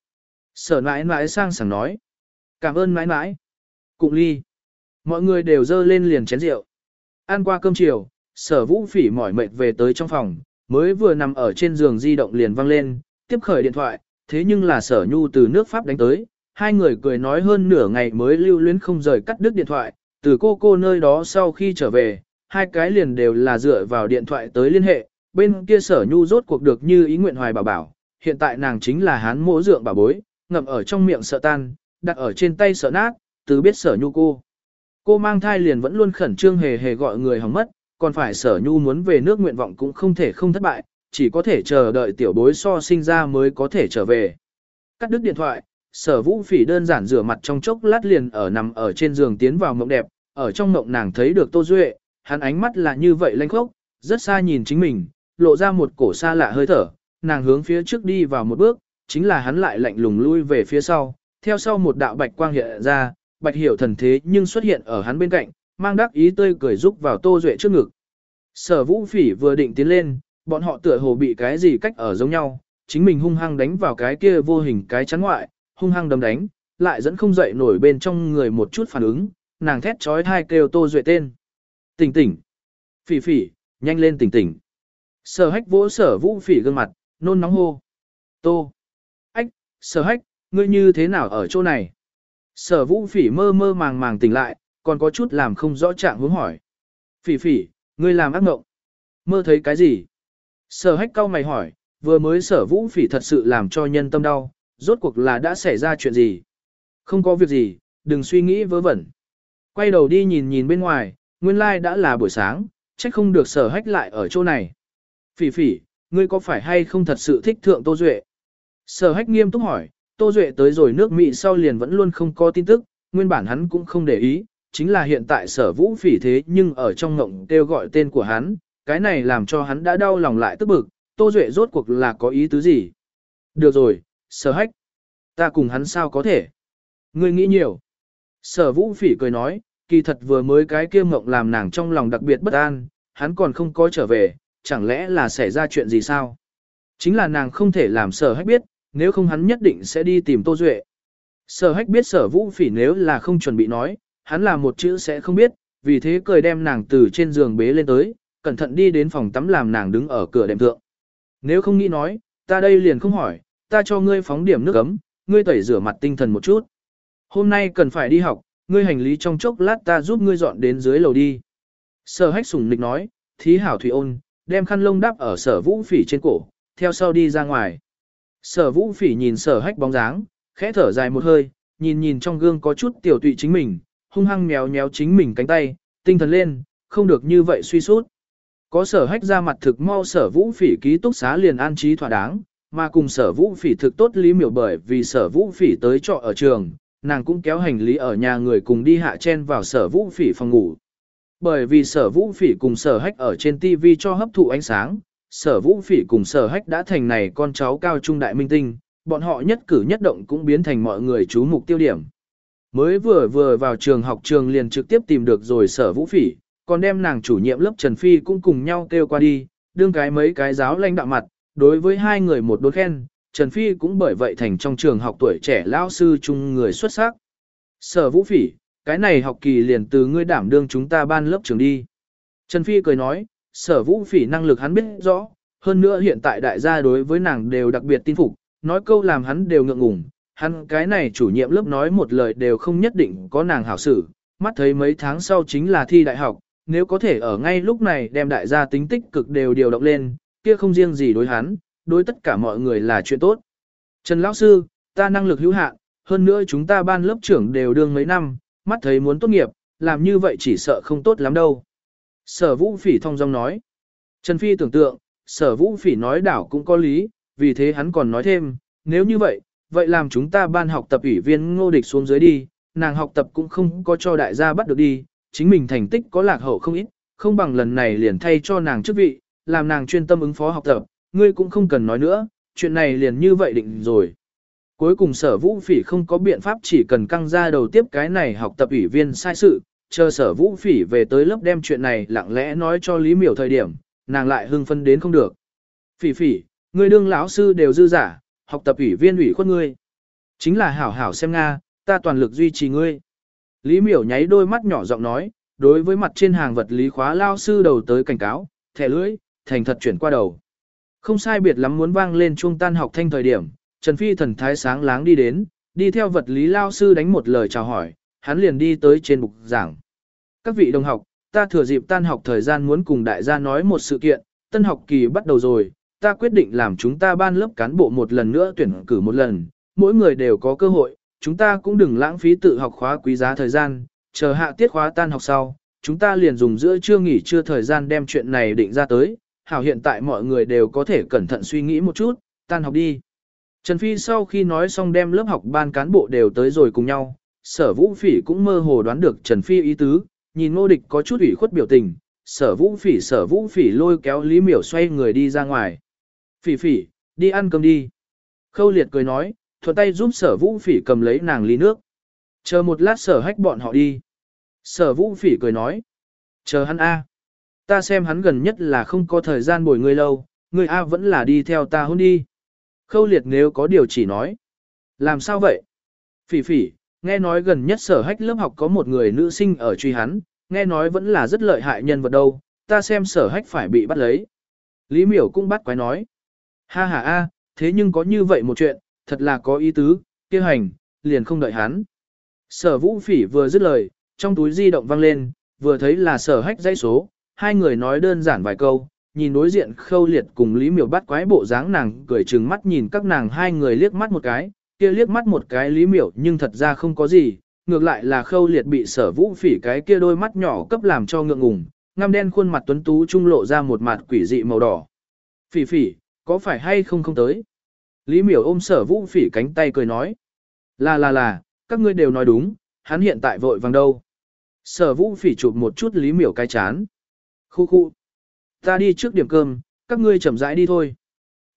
Sở mãi mãi sang sảng nói. Cảm ơn mãi mãi. Cụng ly. Mọi người đều dơ lên liền chén rượu. Ăn qua cơm chiều, sở vũ phỉ mỏi mệt về tới trong phòng, mới vừa nằm ở trên giường di động liền văng lên, tiếp khởi điện thoại, thế nhưng là sở nhu từ nước Pháp đánh tới, hai người cười nói hơn nửa ngày mới lưu luyến không rời cắt đứt điện thoại, từ cô cô nơi đó sau khi trở về, hai cái liền đều là dựa vào điện thoại tới liên hệ, bên kia sở nhu rốt cuộc được như ý nguyện hoài bảo bảo, hiện tại nàng chính là hán mỗ dượng bà bối, ngậm ở trong miệng sợ tan, đặt ở trên tay sợ nát, từ biết sở nhu cô. Cô mang thai liền vẫn luôn khẩn trương hề hề gọi người hỏng mất, còn phải sở nhu muốn về nước nguyện vọng cũng không thể không thất bại, chỉ có thể chờ đợi tiểu bối so sinh ra mới có thể trở về. Cắt đứt điện thoại, sở vũ phỉ đơn giản rửa mặt trong chốc lát liền ở nằm ở trên giường tiến vào mộng đẹp, ở trong mộng nàng thấy được Tô Duệ, hắn ánh mắt là như vậy lanh khốc, rất xa nhìn chính mình, lộ ra một cổ xa lạ hơi thở, nàng hướng phía trước đi vào một bước, chính là hắn lại lạnh lùng lui về phía sau, theo sau một đạo bạch quang hiện ra, bạch hiểu thần thế nhưng xuất hiện ở hắn bên cạnh, mang đắc ý tươi cười rúc vào Tô Duệ trước ngực. Sở vũ phỉ vừa định tiến lên, bọn họ tựa hồ bị cái gì cách ở giống nhau, chính mình hung hăng đánh vào cái kia vô hình cái chắn ngoại, hung hăng đấm đánh, lại dẫn không dậy nổi bên trong người một chút phản ứng, nàng thét trói thai kêu Tô Duệ tên. Tỉnh tỉnh. Phỉ phỉ, nhanh lên tỉnh tỉnh. Sở hách vỗ sở vũ phỉ gương mặt, nôn nóng hô. Tô. Ách, sở hách, ngươi như thế nào ở chỗ này? Sở vũ phỉ mơ mơ màng màng tỉnh lại, còn có chút làm không rõ trạng hướng hỏi. Phỉ phỉ, ngươi làm ác mộng. Mơ thấy cái gì? Sở hách cao mày hỏi, vừa mới sở vũ phỉ thật sự làm cho nhân tâm đau, rốt cuộc là đã xảy ra chuyện gì? Không có việc gì, đừng suy nghĩ vớ vẩn. Quay đầu đi nhìn nhìn bên ngoài, nguyên lai like đã là buổi sáng, trách không được sở hách lại ở chỗ này. Phỉ phỉ, ngươi có phải hay không thật sự thích thượng Tô Duệ? Sở hách nghiêm túc hỏi, Tô Duệ tới rồi nước Mỹ sau liền vẫn luôn không có tin tức, nguyên bản hắn cũng không để ý, chính là hiện tại sở vũ phỉ thế nhưng ở trong ngộng kêu gọi tên của hắn, cái này làm cho hắn đã đau lòng lại tức bực, Tô Duệ rốt cuộc là có ý tứ gì? Được rồi, sở hách. Ta cùng hắn sao có thể? Ngươi nghĩ nhiều. Sở vũ phỉ cười nói, kỳ thật vừa mới cái kia mộng làm nàng trong lòng đặc biệt bất an, hắn còn không có trở về, chẳng lẽ là xảy ra chuyện gì sao? Chính là nàng không thể làm sở hách biết, nếu không hắn nhất định sẽ đi tìm Tô Duệ. Sở hách biết sở vũ phỉ nếu là không chuẩn bị nói, hắn là một chữ sẽ không biết, vì thế cười đem nàng từ trên giường bế lên tới, cẩn thận đi đến phòng tắm làm nàng đứng ở cửa đệm thượng. Nếu không nghĩ nói, ta đây liền không hỏi, ta cho ngươi phóng điểm nước ấm, ngươi tẩy rửa mặt tinh thần một chút. Hôm nay cần phải đi học, ngươi hành lý trong chốc lát ta giúp ngươi dọn đến dưới lầu đi. Sở hách sùng nịch nói, thí hảo thủy ôn, đem khăn lông đắp ở sở vũ phỉ trên cổ, theo sau đi ra ngoài. Sở vũ phỉ nhìn sở hách bóng dáng, khẽ thở dài một hơi, nhìn nhìn trong gương có chút tiểu tụy chính mình, hung hăng méo méo chính mình cánh tay, tinh thần lên, không được như vậy suy sút. Có sở hách ra mặt thực mau sở vũ phỉ ký túc xá liền an trí thỏa đáng, mà cùng sở vũ phỉ thực tốt lý miểu bởi vì sở vũ phỉ tới trọ ở trường, nàng cũng kéo hành lý ở nhà người cùng đi hạ chen vào sở vũ phỉ phòng ngủ. Bởi vì sở vũ phỉ cùng sở hách ở trên TV cho hấp thụ ánh sáng, sở vũ phỉ cùng sở hách đã thành này con cháu cao trung đại minh tinh, bọn họ nhất cử nhất động cũng biến thành mọi người chú mục tiêu điểm. Mới vừa vừa vào trường học trường liền trực tiếp tìm được rồi sở vũ phỉ, còn đem nàng chủ nhiệm lớp Trần Phi cũng cùng nhau kêu qua đi, đương cái mấy cái giáo lãnh đạo mặt, đối với hai người một đôi khen, Trần Phi cũng bởi vậy thành trong trường học tuổi trẻ lao sư chung người xuất sắc. Sở vũ phỉ, cái này học kỳ liền từ ngươi đảm đương chúng ta ban lớp trường đi. Trần Phi cười nói, sở vũ phỉ năng lực hắn biết rõ, hơn nữa hiện tại đại gia đối với nàng đều đặc biệt tin phục, nói câu làm hắn đều ngượng ngùng, hắn cái này chủ nhiệm lớp nói một lời đều không nhất định có nàng hảo xử, mắt thấy mấy tháng sau chính là thi đại học, nếu có thể ở ngay lúc này đem đại gia tính tích cực đều điều động lên, kia không riêng gì đối hắn, đối tất cả mọi người là chuyện tốt. Trần Lão Sư, ta năng lực hữu hạn, hơn nữa chúng ta ban lớp trưởng đều đương mấy năm, mắt thấy muốn tốt nghiệp, làm như vậy chỉ sợ không tốt lắm đâu. Sở vũ phỉ thông dong nói. Trần Phi tưởng tượng, sở vũ phỉ nói đảo cũng có lý, vì thế hắn còn nói thêm, nếu như vậy, vậy làm chúng ta ban học tập ủy viên ngô địch xuống dưới đi, nàng học tập cũng không có cho đại gia bắt được đi, chính mình thành tích có lạc hậu không ít, không bằng lần này liền thay cho nàng chức vị, làm nàng chuyên tâm ứng phó học tập, ngươi cũng không cần nói nữa, chuyện này liền như vậy định rồi. Cuối cùng sở vũ phỉ không có biện pháp chỉ cần căng ra đầu tiếp cái này học tập ủy viên sai sự, chờ sở vũ phỉ về tới lớp đem chuyện này lặng lẽ nói cho Lý Miểu thời điểm, nàng lại hưng phân đến không được. Phỉ phỉ, người đương lão sư đều dư giả, học tập ủy viên ủy khuất ngươi. Chính là hảo hảo xem Nga, ta toàn lực duy trì ngươi. Lý miểu nháy đôi mắt nhỏ giọng nói, đối với mặt trên hàng vật lý khóa lao sư đầu tới cảnh cáo, thẻ lưỡi, thành thật chuyển qua đầu. Không sai biệt lắm muốn vang lên chuông tan học thanh thời điểm, Trần Phi thần thái sáng láng đi đến, đi theo vật lý lao sư đánh một lời chào hỏi, hắn liền đi tới trên bục giảng. Các vị đồng học, ta thừa dịp tan học thời gian muốn cùng đại gia nói một sự kiện, tân học kỳ bắt đầu rồi, ta quyết định làm chúng ta ban lớp cán bộ một lần nữa tuyển cử một lần, mỗi người đều có cơ hội, chúng ta cũng đừng lãng phí tự học khóa quý giá thời gian, chờ hạ tiết khóa tan học sau, chúng ta liền dùng giữa trưa nghỉ trưa thời gian đem chuyện này định ra tới, hảo hiện tại mọi người đều có thể cẩn thận suy nghĩ một chút, tan học đi. Trần Phi sau khi nói xong đem lớp học ban cán bộ đều tới rồi cùng nhau, sở vũ phỉ cũng mơ hồ đoán được Trần Phi ý tứ, nhìn ngô địch có chút ủy khuất biểu tình, sở vũ phỉ sở vũ phỉ lôi kéo Lý Miểu xoay người đi ra ngoài. Phỉ phỉ, đi ăn cơm đi. Khâu liệt cười nói, thuận tay giúp sở vũ phỉ cầm lấy nàng ly nước. Chờ một lát sở hách bọn họ đi. Sở vũ phỉ cười nói. Chờ hắn A. Ta xem hắn gần nhất là không có thời gian bồi ngươi lâu, ngươi A vẫn là đi theo ta hôn đi. Khâu liệt nếu có điều chỉ nói. Làm sao vậy? Phỉ phỉ, nghe nói gần nhất sở hách lớp học có một người nữ sinh ở truy hắn, nghe nói vẫn là rất lợi hại nhân vật đâu, ta xem sở hách phải bị bắt lấy. Lý miểu cũng bắt quái nói. Ha ha a, thế nhưng có như vậy một chuyện, thật là có ý tứ, kia hành, liền không đợi hắn. Sở vũ phỉ vừa dứt lời, trong túi di động vang lên, vừa thấy là sở hách dãy số, hai người nói đơn giản vài câu, nhìn đối diện khâu liệt cùng Lý Miểu bắt quái bộ dáng nàng cười trừng mắt nhìn các nàng hai người liếc mắt một cái, kia liếc mắt một cái Lý Miểu nhưng thật ra không có gì, ngược lại là khâu liệt bị sở vũ phỉ cái kia đôi mắt nhỏ cấp làm cho ngượng ngùng, ngăm đen khuôn mặt tuấn tú trung lộ ra một mặt quỷ dị màu đỏ. Phỉ phỉ, có phải hay không không tới? Lý miểu ôm sở vũ phỉ cánh tay cười nói. Là là là, các ngươi đều nói đúng, hắn hiện tại vội vàng đâu. Sở vũ phỉ chụp một chút lý miểu cái chán. Khu khu. Ta đi trước điểm cơm, các ngươi chậm rãi đi thôi.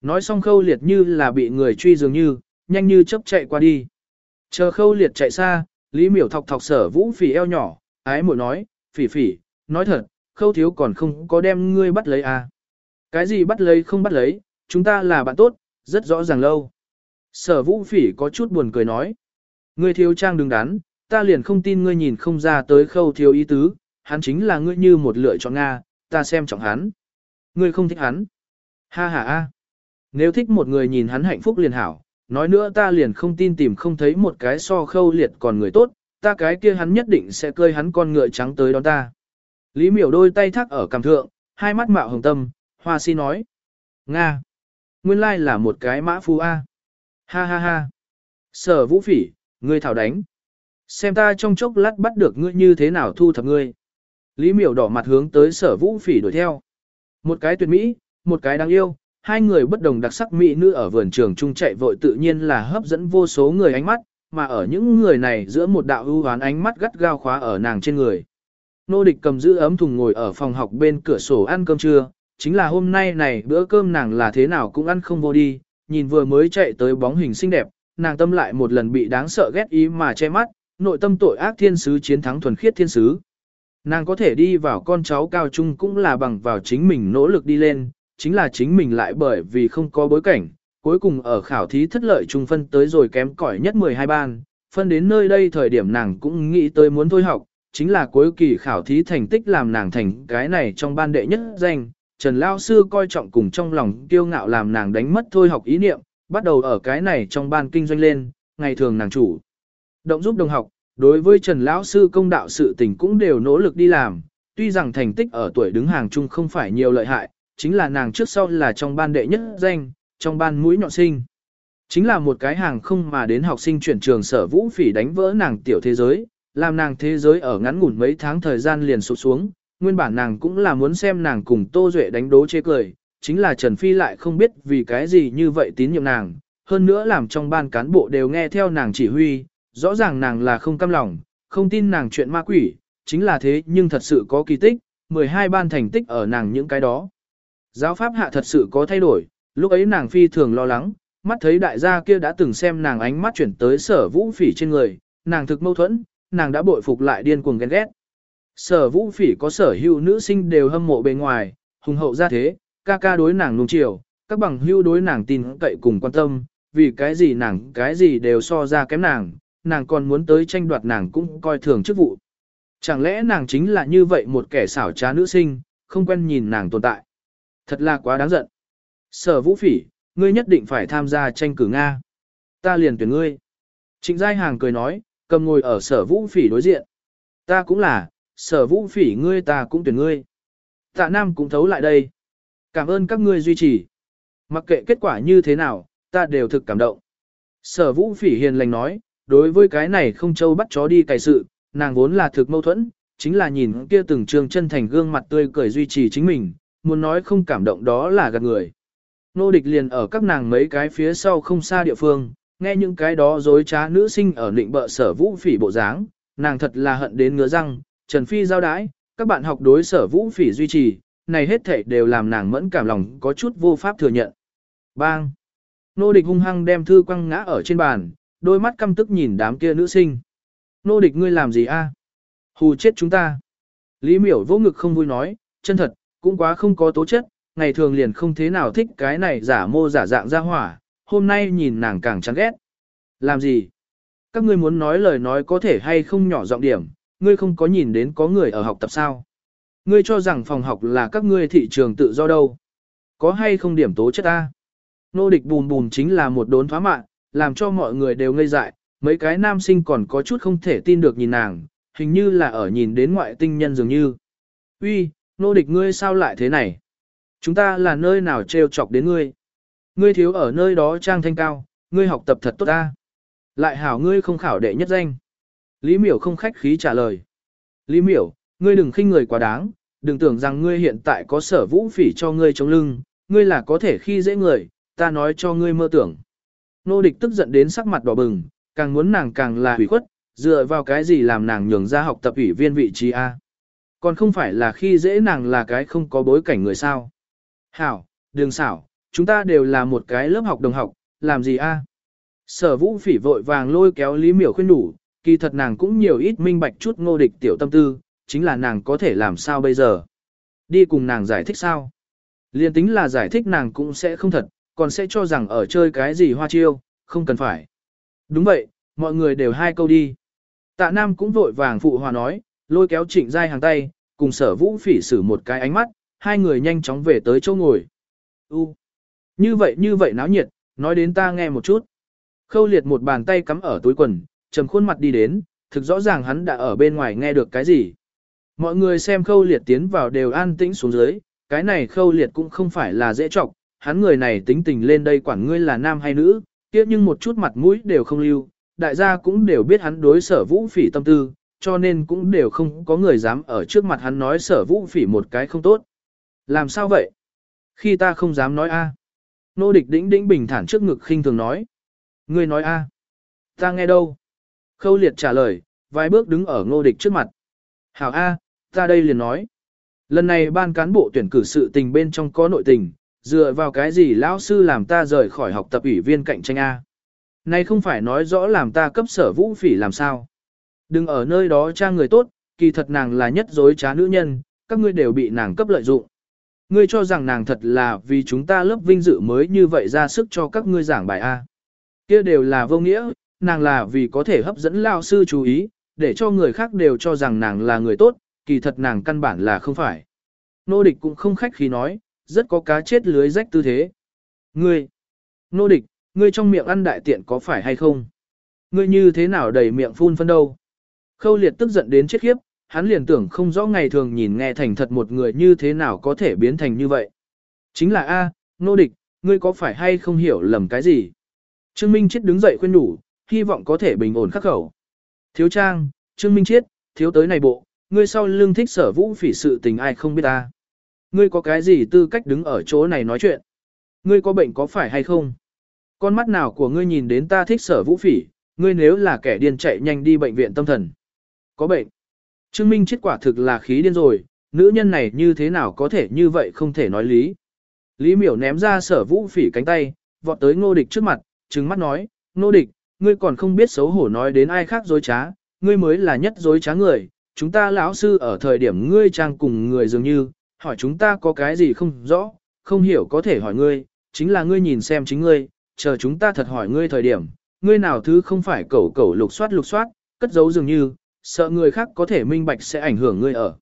Nói xong khâu liệt như là bị người truy dường như, nhanh như chấp chạy qua đi. Chờ khâu liệt chạy xa, lý miểu thọc thọc sở vũ phỉ eo nhỏ, ái mội nói, phỉ phỉ, nói thật, khâu thiếu còn không có đem ngươi bắt lấy à. Cái gì bắt lấy không bắt lấy, chúng ta là bạn tốt, rất rõ ràng lâu. Sở vũ phỉ có chút buồn cười nói. Ngươi thiếu trang đừng đắn, ta liền không tin ngươi nhìn không ra tới khâu thiếu ý tứ, hắn chính là ngươi như một lựa chọn Nga, ta xem trọng hắn. Ngươi không thích hắn. Ha ha ha. Nếu thích một người nhìn hắn hạnh phúc liền hảo, nói nữa ta liền không tin tìm không thấy một cái so khâu liệt còn người tốt, ta cái kia hắn nhất định sẽ cơi hắn con ngựa trắng tới đón ta. Lý miểu đôi tay thắt ở cằm thượng, hai mắt mạo hồng tâm, hoa si nói. Nga nguyên lai là một cái mã phu A. Ha ha ha. Sở vũ phỉ, ngươi thảo đánh. Xem ta trong chốc lát bắt được ngươi như thế nào thu thập ngươi. Lý miểu đỏ mặt hướng tới sở vũ phỉ đuổi theo. Một cái tuyệt mỹ, một cái đáng yêu, hai người bất đồng đặc sắc mỹ nữ ở vườn trường trung chạy vội tự nhiên là hấp dẫn vô số người ánh mắt, mà ở những người này giữa một đạo ưu hoán ánh mắt gắt gao khóa ở nàng trên người. Nô địch cầm giữ ấm thùng ngồi ở phòng học bên cửa sổ ăn cơm trưa, chính là hôm nay này bữa cơm nàng là thế nào cũng ăn không vô đi, nhìn vừa mới chạy tới bóng hình xinh đẹp, nàng tâm lại một lần bị đáng sợ ghét ý mà che mắt, nội tâm tội ác thiên sứ chiến thắng thuần khiết thiên sứ. Nàng có thể đi vào con cháu cao trung cũng là bằng vào chính mình nỗ lực đi lên, chính là chính mình lại bởi vì không có bối cảnh, cuối cùng ở khảo thí thất lợi trung phân tới rồi kém cỏi nhất 12 ban, phân đến nơi đây thời điểm nàng cũng nghĩ tới muốn thôi học, chính là cuối kỳ khảo thí thành tích làm nàng thành cái này trong ban đệ nhất danh, Trần Lao Sư coi trọng cùng trong lòng kiêu ngạo làm nàng đánh mất thôi học ý niệm, bắt đầu ở cái này trong ban kinh doanh lên, ngày thường nàng chủ. Động giúp đồng học, đối với Trần Lão Sư công đạo sự tình cũng đều nỗ lực đi làm, tuy rằng thành tích ở tuổi đứng hàng chung không phải nhiều lợi hại, chính là nàng trước sau là trong ban đệ nhất danh, trong ban mũi nhọn sinh. Chính là một cái hàng không mà đến học sinh chuyển trường sở vũ phỉ đánh vỡ nàng tiểu thế giới, làm nàng thế giới ở ngắn ngủn mấy tháng thời gian liền sụp xuống, nguyên bản nàng cũng là muốn xem nàng cùng Tô Duệ đánh đố chê cười, chính là Trần Phi lại không biết vì cái gì như vậy tín nhiệm nàng, hơn nữa làm trong ban cán bộ đều nghe theo nàng chỉ huy, rõ ràng nàng là không căm lòng, không tin nàng chuyện ma quỷ, chính là thế nhưng thật sự có kỳ tích, 12 ban thành tích ở nàng những cái đó. Giáo pháp hạ thật sự có thay đổi, lúc ấy nàng phi thường lo lắng, mắt thấy đại gia kia đã từng xem nàng ánh mắt chuyển tới sở vũ phỉ trên người, nàng thực mâu thuẫn, nàng đã bội phục lại điên cuồng ghen ghét. Sở vũ phỉ có sở hữu nữ sinh đều hâm mộ bề ngoài, hùng hậu ra thế, ca ca đối nàng nung chiều, các bằng hữu đối nàng tin cậy cùng quan tâm, vì cái gì nàng cái gì đều so ra kém nàng, nàng còn muốn tới tranh đoạt nàng cũng coi thường chức vụ. Chẳng lẽ nàng chính là như vậy một kẻ xảo trá nữ sinh, không quen nhìn nàng tồn tại. Thật là quá đáng giận. Sở vũ phỉ, ngươi nhất định phải tham gia tranh cử Nga. Ta liền tuyển ngươi. Trịnh Giai Hàng cười nói, cầm ngồi ở sở vũ phỉ đối diện. Ta cũng là, sở vũ phỉ ngươi ta cũng tuyển ngươi. Tạ Nam cũng thấu lại đây. Cảm ơn các ngươi duy trì. Mặc kệ kết quả như thế nào, ta đều thực cảm động. Sở vũ phỉ hiền lành nói, đối với cái này không châu bắt chó đi cày sự, nàng vốn là thực mâu thuẫn, chính là nhìn kia từng trường chân thành gương mặt tươi cười duy trì chính mình, muốn nói không cảm động đó là gạt người. Nô địch liền ở các nàng mấy cái phía sau không xa địa phương, nghe những cái đó dối trá nữ sinh ở định bợ sở vũ phỉ bộ dáng, nàng thật là hận đến ngứa răng, Trần Phi giao đái, các bạn học đối sở vũ phỉ duy trì, này hết thảy đều làm nàng mẫn cảm lòng có chút vô pháp thừa nhận. Bang! Nô địch hung hăng đem thư quăng ngã ở trên bàn, đôi mắt căm tức nhìn đám kia nữ sinh. Nô địch ngươi làm gì a? Hù chết chúng ta. Lý miểu vô ngực không vui nói, chân thật, cũng quá không có tố chất, ngày thường liền không thế nào thích cái này giả mô giả dạng ra hỏa, hôm nay nhìn nàng càng chán ghét. Làm gì? Các ngươi muốn nói lời nói có thể hay không nhỏ giọng điểm, ngươi không có nhìn đến có người ở học tập sao? Ngươi cho rằng phòng học là các ngươi thị trường tự do đâu? Có hay không điểm tố chất ta? Nô địch bùn bùn chính là một đốn phá mạng, làm cho mọi người đều ngây dại, mấy cái nam sinh còn có chút không thể tin được nhìn nàng, hình như là ở nhìn đến ngoại tinh nhân dường như. Uy, nô địch ngươi sao lại thế này? Chúng ta là nơi nào trêu chọc đến ngươi? Ngươi thiếu ở nơi đó trang thanh cao, ngươi học tập thật tốt ta. Lại hảo ngươi không khảo đệ nhất danh. Lý miểu không khách khí trả lời. Lý miểu, ngươi đừng khinh người quá đáng, đừng tưởng rằng ngươi hiện tại có sở vũ phỉ cho ngươi chống lưng, ngươi là có thể khi dễ người, ta nói cho ngươi mơ tưởng. Nô địch tức giận đến sắc mặt đỏ bừng, càng muốn nàng càng là hủy khuất, dựa vào cái gì làm nàng nhường ra học tập ủy viên vị trí A. Còn không phải là khi dễ nàng là cái không có bối cảnh người sao. Hảo, đường xảo, chúng ta đều là một cái lớp học đồng học, làm gì A. Sở vũ phỉ vội vàng lôi kéo Lý Miểu khuyên đủ, kỳ thật nàng cũng nhiều ít minh bạch chút ngô địch tiểu tâm tư, chính là nàng có thể làm sao bây giờ. Đi cùng nàng giải thích sao. Liên tính là giải thích nàng cũng sẽ không thật, còn sẽ cho rằng ở chơi cái gì hoa chiêu, không cần phải. Đúng vậy, mọi người đều hai câu đi. Tạ Nam cũng vội vàng phụ hòa nói, lôi kéo trịnh dai hàng tay, cùng sở vũ phỉ xử một cái ánh mắt, hai người nhanh chóng về tới chỗ ngồi. U, như vậy như vậy náo nhiệt, nói đến ta nghe một chút. Khâu liệt một bàn tay cắm ở túi quần, trầm khuôn mặt đi đến, thực rõ ràng hắn đã ở bên ngoài nghe được cái gì. Mọi người xem khâu liệt tiến vào đều an tĩnh xuống dưới, cái này khâu liệt cũng không phải là dễ trọng, hắn người này tính tình lên đây quản ngươi là nam hay nữ, kia nhưng một chút mặt mũi đều không lưu, đại gia cũng đều biết hắn đối sở vũ phỉ tâm tư, cho nên cũng đều không có người dám ở trước mặt hắn nói sở vũ phỉ một cái không tốt. Làm sao vậy? Khi ta không dám nói a Nô địch đĩnh đĩnh bình thản trước ngực khinh thường nói. Ngươi nói a Ta nghe đâu? Khâu liệt trả lời, vài bước đứng ở ngô địch trước mặt. Hảo a ta đây liền nói. Lần này ban cán bộ tuyển cử sự tình bên trong có nội tình, dựa vào cái gì lão sư làm ta rời khỏi học tập ủy viên cạnh tranh A. Này không phải nói rõ làm ta cấp sở vũ phỉ làm sao. Đừng ở nơi đó cha người tốt, kỳ thật nàng là nhất dối trá nữ nhân, các ngươi đều bị nàng cấp lợi dụng. Ngươi cho rằng nàng thật là vì chúng ta lớp vinh dự mới như vậy ra sức cho các ngươi giảng bài A. kia đều là vô nghĩa, nàng là vì có thể hấp dẫn lao sư chú ý, để cho người khác đều cho rằng nàng là người tốt, kỳ thật nàng căn bản là không phải. Nô địch cũng không khách khí nói, rất có cá chết lưới rách tư thế. Ngươi, nô địch, ngươi trong miệng ăn đại tiện có phải hay không? Ngươi như thế nào đầy miệng phun phân đâu? Khâu liệt tức giận đến chết khiếp, hắn liền tưởng không rõ ngày thường nhìn nghe thành thật một người như thế nào có thể biến thành như vậy. Chính là A, nô địch, ngươi có phải hay không hiểu lầm cái gì? Trương Minh chết đứng dậy khuyên đủ, hy vọng có thể bình ổn khắc khẩu. Thiếu trang, Trương Minh Chết, thiếu tới này bộ, ngươi sau lưng thích sở vũ phỉ sự tình ai không biết ta. Ngươi có cái gì tư cách đứng ở chỗ này nói chuyện? Ngươi có bệnh có phải hay không? Con mắt nào của ngươi nhìn đến ta thích sở vũ phỉ, ngươi nếu là kẻ điên chạy nhanh đi bệnh viện tâm thần. Có bệnh. Trương Minh chết quả thực là khí điên rồi, nữ nhân này như thế nào có thể như vậy không thể nói lý. Lý miểu ném ra sở vũ phỉ cánh tay, vọt tới ngô địch trước mặt, trừng mắt nói, ngô địch, ngươi còn không biết xấu hổ nói đến ai khác dối trá, ngươi mới là nhất dối trá người, chúng ta lão sư ở thời điểm ngươi trang cùng người dường như, hỏi chúng ta có cái gì không rõ, không hiểu có thể hỏi ngươi, chính là ngươi nhìn xem chính ngươi, chờ chúng ta thật hỏi ngươi thời điểm, ngươi nào thứ không phải cẩu cẩu lục soát lục soát, cất giấu dường như, sợ người khác có thể minh bạch sẽ ảnh hưởng ngươi ở.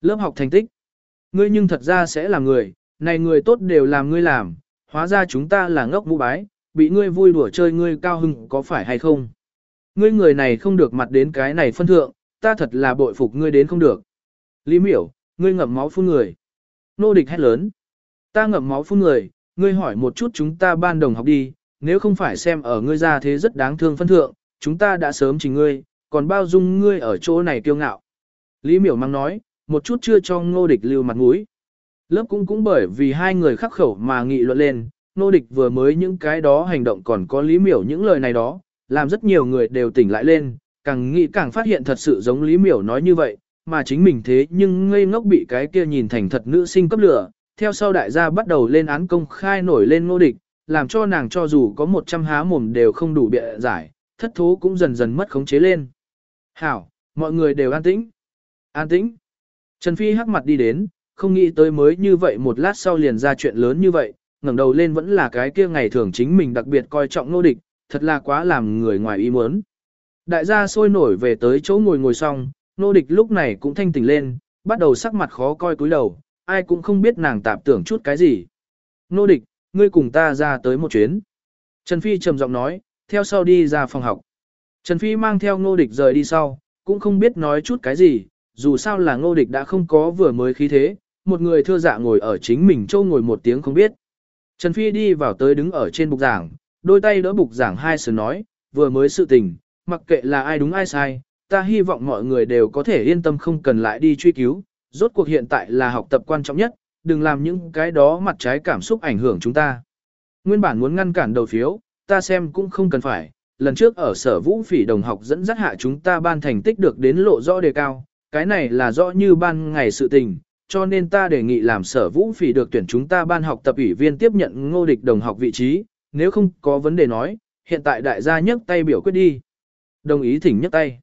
Lớp học thành tích, ngươi nhưng thật ra sẽ là người, này người tốt đều làm ngươi làm, hóa ra chúng ta là ngốc mũ bái, bị ngươi vui đùa chơi ngươi cao hưng có phải hay không. Ngươi người này không được mặt đến cái này phân thượng, ta thật là bội phục ngươi đến không được. Lý miểu, ngươi ngậm máu phun người. Nô địch hét lớn. Ta ngậm máu phun người, ngươi hỏi một chút chúng ta ban đồng học đi, nếu không phải xem ở ngươi ra thế rất đáng thương phân thượng, chúng ta đã sớm trình ngươi, còn bao dung ngươi ở chỗ này kiêu ngạo. Lý miểu mang nói, một chút chưa cho ngô địch lưu mặt mũi. Lớp cũng cũng bởi vì hai người khắc khẩu mà nghị luận lên, ngô địch vừa mới những cái đó hành động còn có lý miểu những lời này đó, làm rất nhiều người đều tỉnh lại lên, càng nghĩ càng phát hiện thật sự giống lý miểu nói như vậy, mà chính mình thế nhưng ngây ngốc bị cái kia nhìn thành thật nữ sinh cấp lửa, theo sau đại gia bắt đầu lên án công khai nổi lên ngô địch, làm cho nàng cho dù có 100 há mồm đều không đủ bịa giải, thất thố cũng dần dần mất khống chế lên. Hảo, mọi người đều an tĩnh. An tĩnh. Trần Phi hắc mặt đi đến, không nghĩ tới mới như vậy một lát sau liền ra chuyện lớn như vậy, ngẩng đầu lên vẫn là cái kia ngày thường chính mình đặc biệt coi trọng nô địch, thật là quá làm người ngoài ý muốn. Đại gia sôi nổi về tới chỗ ngồi ngồi xong, nô địch lúc này cũng thanh tỉnh lên, bắt đầu sắc mặt khó coi cúi đầu, ai cũng không biết nàng tạp tưởng chút cái gì. Nô địch, ngươi cùng ta ra tới một chuyến. Trần Phi trầm giọng nói, theo sau đi ra phòng học. Trần Phi mang theo ngô địch rời đi sau, cũng không biết nói chút cái gì, dù sao là ngô địch đã không có vừa mới khí thế, một người thưa dạ ngồi ở chính mình châu ngồi một tiếng không biết. Trần Phi đi vào tới đứng ở trên bục giảng, đôi tay đỡ bục giảng hai sờ nói, vừa mới sự tình, mặc kệ là ai đúng ai sai, ta hy vọng mọi người đều có thể yên tâm không cần lại đi truy cứu, rốt cuộc hiện tại là học tập quan trọng nhất, đừng làm những cái đó mặt trái cảm xúc ảnh hưởng chúng ta. Nguyên bản muốn ngăn cản đầu phiếu, ta xem cũng không cần phải, lần trước ở sở vũ phỉ đồng học dẫn dắt hạ chúng ta ban thành tích được đến lộ rõ đề cao, cái này là rõ như ban ngày sự tình, cho nên ta đề nghị làm sở vũ phỉ được tuyển chúng ta ban học tập ủy viên tiếp nhận ngô địch đồng học vị trí, nếu không có vấn đề nói, hiện tại đại gia nhấc tay biểu quyết đi. Đồng ý thỉnh nhấc tay.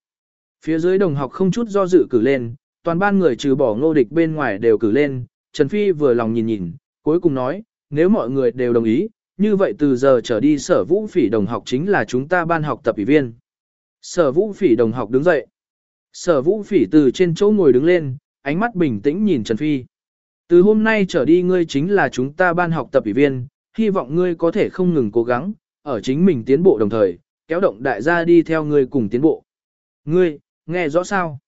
Phía dưới đồng học không chút do dự cử lên, toàn ban người trừ bỏ ngô địch bên ngoài đều cử lên, Trần Phi vừa lòng nhìn nhìn, cuối cùng nói, nếu mọi người đều đồng ý, như vậy từ giờ trở đi sở vũ phỉ đồng học chính là chúng ta ban học tập ủy viên. Sở vũ phỉ đồng học đứng dậy. Sở vũ phỉ từ trên chỗ ngồi đứng lên, ánh mắt bình tĩnh nhìn Trần Phi. Từ hôm nay trở đi ngươi chính là chúng ta ban học tập ủy viên, hy vọng ngươi có thể không ngừng cố gắng, ở chính mình tiến bộ đồng thời, kéo động đại gia đi theo ngươi cùng tiến bộ. Ngươi, nghe rõ sao?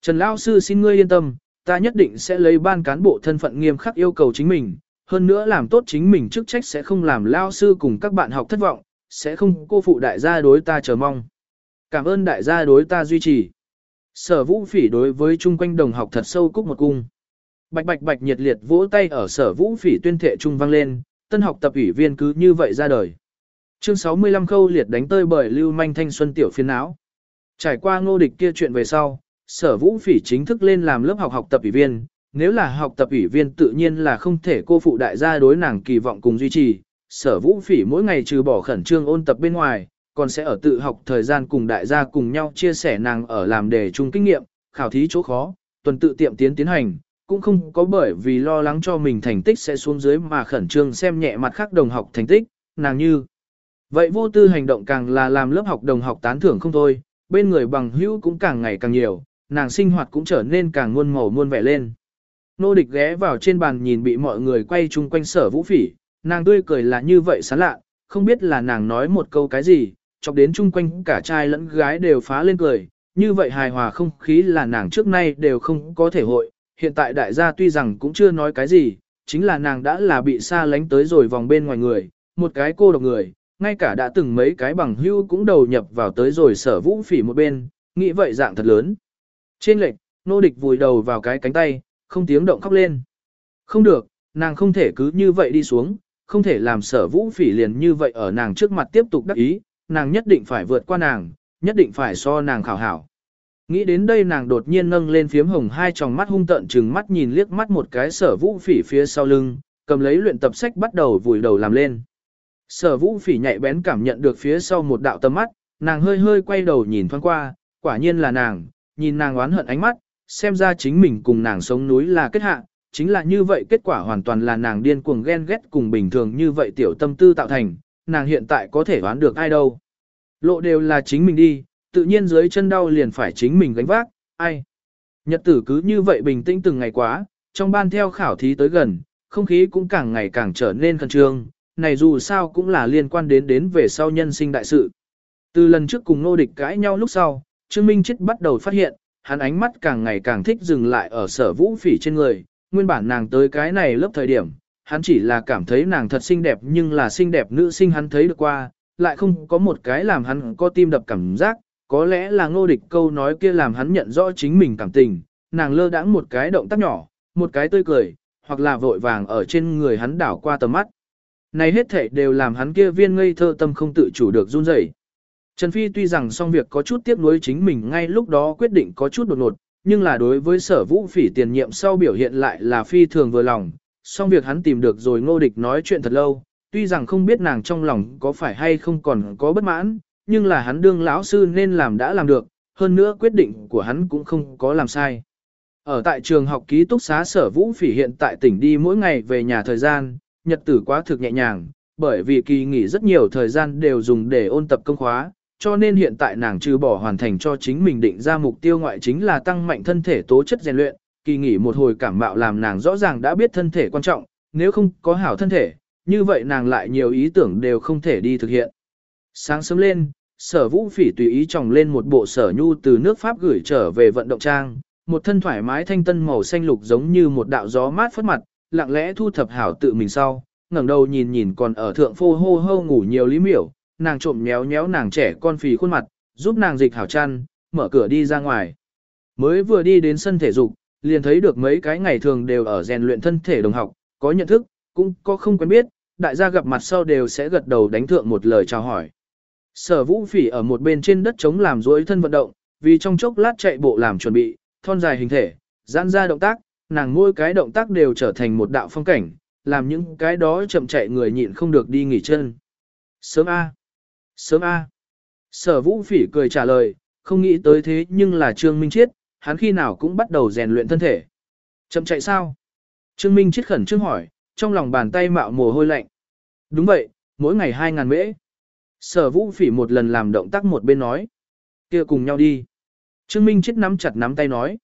Trần Lão Sư xin ngươi yên tâm, ta nhất định sẽ lấy ban cán bộ thân phận nghiêm khắc yêu cầu chính mình, hơn nữa làm tốt chính mình chức trách sẽ không làm lao sư cùng các bạn học thất vọng, sẽ không cô phụ đại gia đối ta chờ mong. Cảm ơn đại gia đối ta duy trì. Sở vũ phỉ đối với chung quanh đồng học thật sâu cúc một cung. Bạch bạch bạch nhiệt liệt vỗ tay ở sở vũ phỉ tuyên thệ trung vang lên, tân học tập ủy viên cứ như vậy ra đời. Chương 65 khâu liệt đánh tơi bởi lưu manh thanh xuân tiểu phiên áo. Trải qua ngô địch kia chuyện về sau, sở vũ phỉ chính thức lên làm lớp học học tập ủy viên, nếu là học tập ủy viên tự nhiên là không thể cô phụ đại gia đối nàng kỳ vọng cùng duy trì. Sở vũ phỉ mỗi ngày trừ bỏ khẩn trương ôn tập bên ngoài, còn sẽ ở tự học thời gian cùng đại gia cùng nhau chia sẻ nàng ở làm đề chung kinh nghiệm, khảo thí chỗ khó, tuần tự tiệm tiến tiến hành, cũng không có bởi vì lo lắng cho mình thành tích sẽ xuống dưới mà khẩn trương xem nhẹ mặt khác đồng học thành tích, nàng như. Vậy vô tư hành động càng là làm lớp học đồng học tán thưởng không thôi, bên người bằng hữu cũng càng ngày càng nhiều, nàng sinh hoạt cũng trở nên càng muôn màu muôn vẻ lên. Nô địch ghé vào trên bàn nhìn bị mọi người quay chung quanh sở vũ phỉ, nàng tươi cười là như vậy sán lạ, không biết là nàng nói một câu cái gì, chọc đến chung quanh cả trai lẫn gái đều phá lên cười, như vậy hài hòa không khí là nàng trước nay đều không có thể hội, hiện tại đại gia tuy rằng cũng chưa nói cái gì, chính là nàng đã là bị xa lánh tới rồi vòng bên ngoài người, một cái cô độc người, ngay cả đã từng mấy cái bằng hưu cũng đầu nhập vào tới rồi sở vũ phỉ một bên, nghĩ vậy dạng thật lớn. Trên lệch, nô địch vùi đầu vào cái cánh tay, không tiếng động khóc lên. Không được, nàng không thể cứ như vậy đi xuống, không thể làm sở vũ phỉ liền như vậy ở nàng trước mặt tiếp tục đắc ý, nàng nhất định phải vượt qua nàng, nhất định phải so nàng khảo hảo. Nghĩ đến đây nàng đột nhiên nâng lên phiếm hồng hai tròng mắt hung tợn trừng mắt nhìn liếc mắt một cái sở vũ phỉ phía sau lưng, cầm lấy luyện tập sách bắt đầu vùi đầu làm lên. Sở vũ phỉ nhạy bén cảm nhận được phía sau một đạo tầm mắt, nàng hơi hơi quay đầu nhìn thoáng qua, quả nhiên là nàng, nhìn nàng oán hận ánh mắt, xem ra chính mình cùng nàng sống núi là kết hạ, chính là như vậy kết quả hoàn toàn là nàng điên cuồng ghen ghét cùng bình thường như vậy tiểu tâm tư tạo thành, nàng hiện tại có thể đoán được ai đâu. Lộ đều là chính mình đi, tự nhiên dưới chân đau liền phải chính mình gánh vác, ai. Nhật tử cứ như vậy bình tĩnh từng ngày quá, trong ban theo khảo thí tới gần, không khí cũng càng ngày càng trở nên khẩn trương, này dù sao cũng là liên quan đến đến về sau nhân sinh đại sự. Từ lần trước cùng nô địch cãi nhau lúc sau, Trương Minh Chết bắt đầu phát hiện, hắn ánh mắt càng ngày càng thích dừng lại ở sở vũ phỉ trên người, nguyên bản nàng tới cái này lớp thời điểm, hắn chỉ là cảm thấy nàng thật xinh đẹp nhưng là xinh đẹp nữ sinh hắn thấy được qua, lại không có một cái làm hắn có tim đập cảm giác, có lẽ là ngô địch câu nói kia làm hắn nhận rõ chính mình cảm tình, nàng lơ đãng một cái động tác nhỏ, một cái tươi cười, hoặc là vội vàng ở trên người hắn đảo qua tầm mắt. Này hết thể đều làm hắn kia viên ngây thơ tâm không tự chủ được run rẩy. Trần Phi tuy rằng xong việc có chút tiếc nuối chính mình ngay lúc đó quyết định có chút đột ngột, nhưng là đối với sở vũ phỉ tiền nhiệm sau biểu hiện lại là phi thường vừa lòng, xong việc hắn tìm được rồi ngô địch nói chuyện thật lâu, tuy rằng không biết nàng trong lòng có phải hay không còn có bất mãn, nhưng là hắn đương lão sư nên làm đã làm được, hơn nữa quyết định của hắn cũng không có làm sai. Ở tại trường học ký túc xá sở vũ phỉ hiện tại tỉnh đi mỗi ngày về nhà thời gian, nhật tử quá thực nhẹ nhàng, bởi vì kỳ nghỉ rất nhiều thời gian đều dùng để ôn tập công khóa, cho nên hiện tại nàng trừ bỏ hoàn thành cho chính mình định ra mục tiêu ngoại chính là tăng mạnh thân thể tố chất rèn luyện, kỳ nghỉ một hồi cảm mạo làm nàng rõ ràng đã biết thân thể quan trọng, nếu không có hảo thân thể, như vậy nàng lại nhiều ý tưởng đều không thể đi thực hiện. Sáng sớm lên, sở vũ phỉ tùy ý trồng lên một bộ sở nhu từ nước Pháp gửi trở về vận động trang, một thân thoải mái thanh tân màu xanh lục giống như một đạo gió mát phất mặt, lặng lẽ thu thập hảo tự mình sau, ngẩng đầu nhìn nhìn còn ở thượng phô hô hô ngủ nhiều lý miểu, nàng trộm nhéo nhéo nàng trẻ con phì khuôn mặt, giúp nàng dịch hảo chăn, mở cửa đi ra ngoài. Mới vừa đi đến sân thể dục, liền thấy được mấy cái ngày thường đều ở rèn luyện thân thể đồng học, có nhận thức, cũng có không quen biết, đại gia gặp mặt sau đều sẽ gật đầu đánh thượng một lời chào hỏi. Sở vũ phỉ ở một bên trên đất trống làm duỗi thân vận động, vì trong chốc lát chạy bộ làm chuẩn bị, thon dài hình thể, giãn ra động tác, nàng mỗi cái động tác đều trở thành một đạo phong cảnh, làm những cái đó chậm chạy người nhịn không được đi nghỉ chân. Sớm A. Sớm A. Sở vũ phỉ cười trả lời, không nghĩ tới thế nhưng là Trương Minh Chiết, hắn khi nào cũng bắt đầu rèn luyện thân thể. Chậm chạy sao? Trương Minh Chiết khẩn trương hỏi, trong lòng bàn tay mạo mồ hôi lạnh. Đúng vậy, mỗi ngày 2.000 mễ. Sở vũ phỉ một lần làm động tác một bên nói. kia cùng nhau đi. Trương Minh chiết nắm chặt nắm tay nói.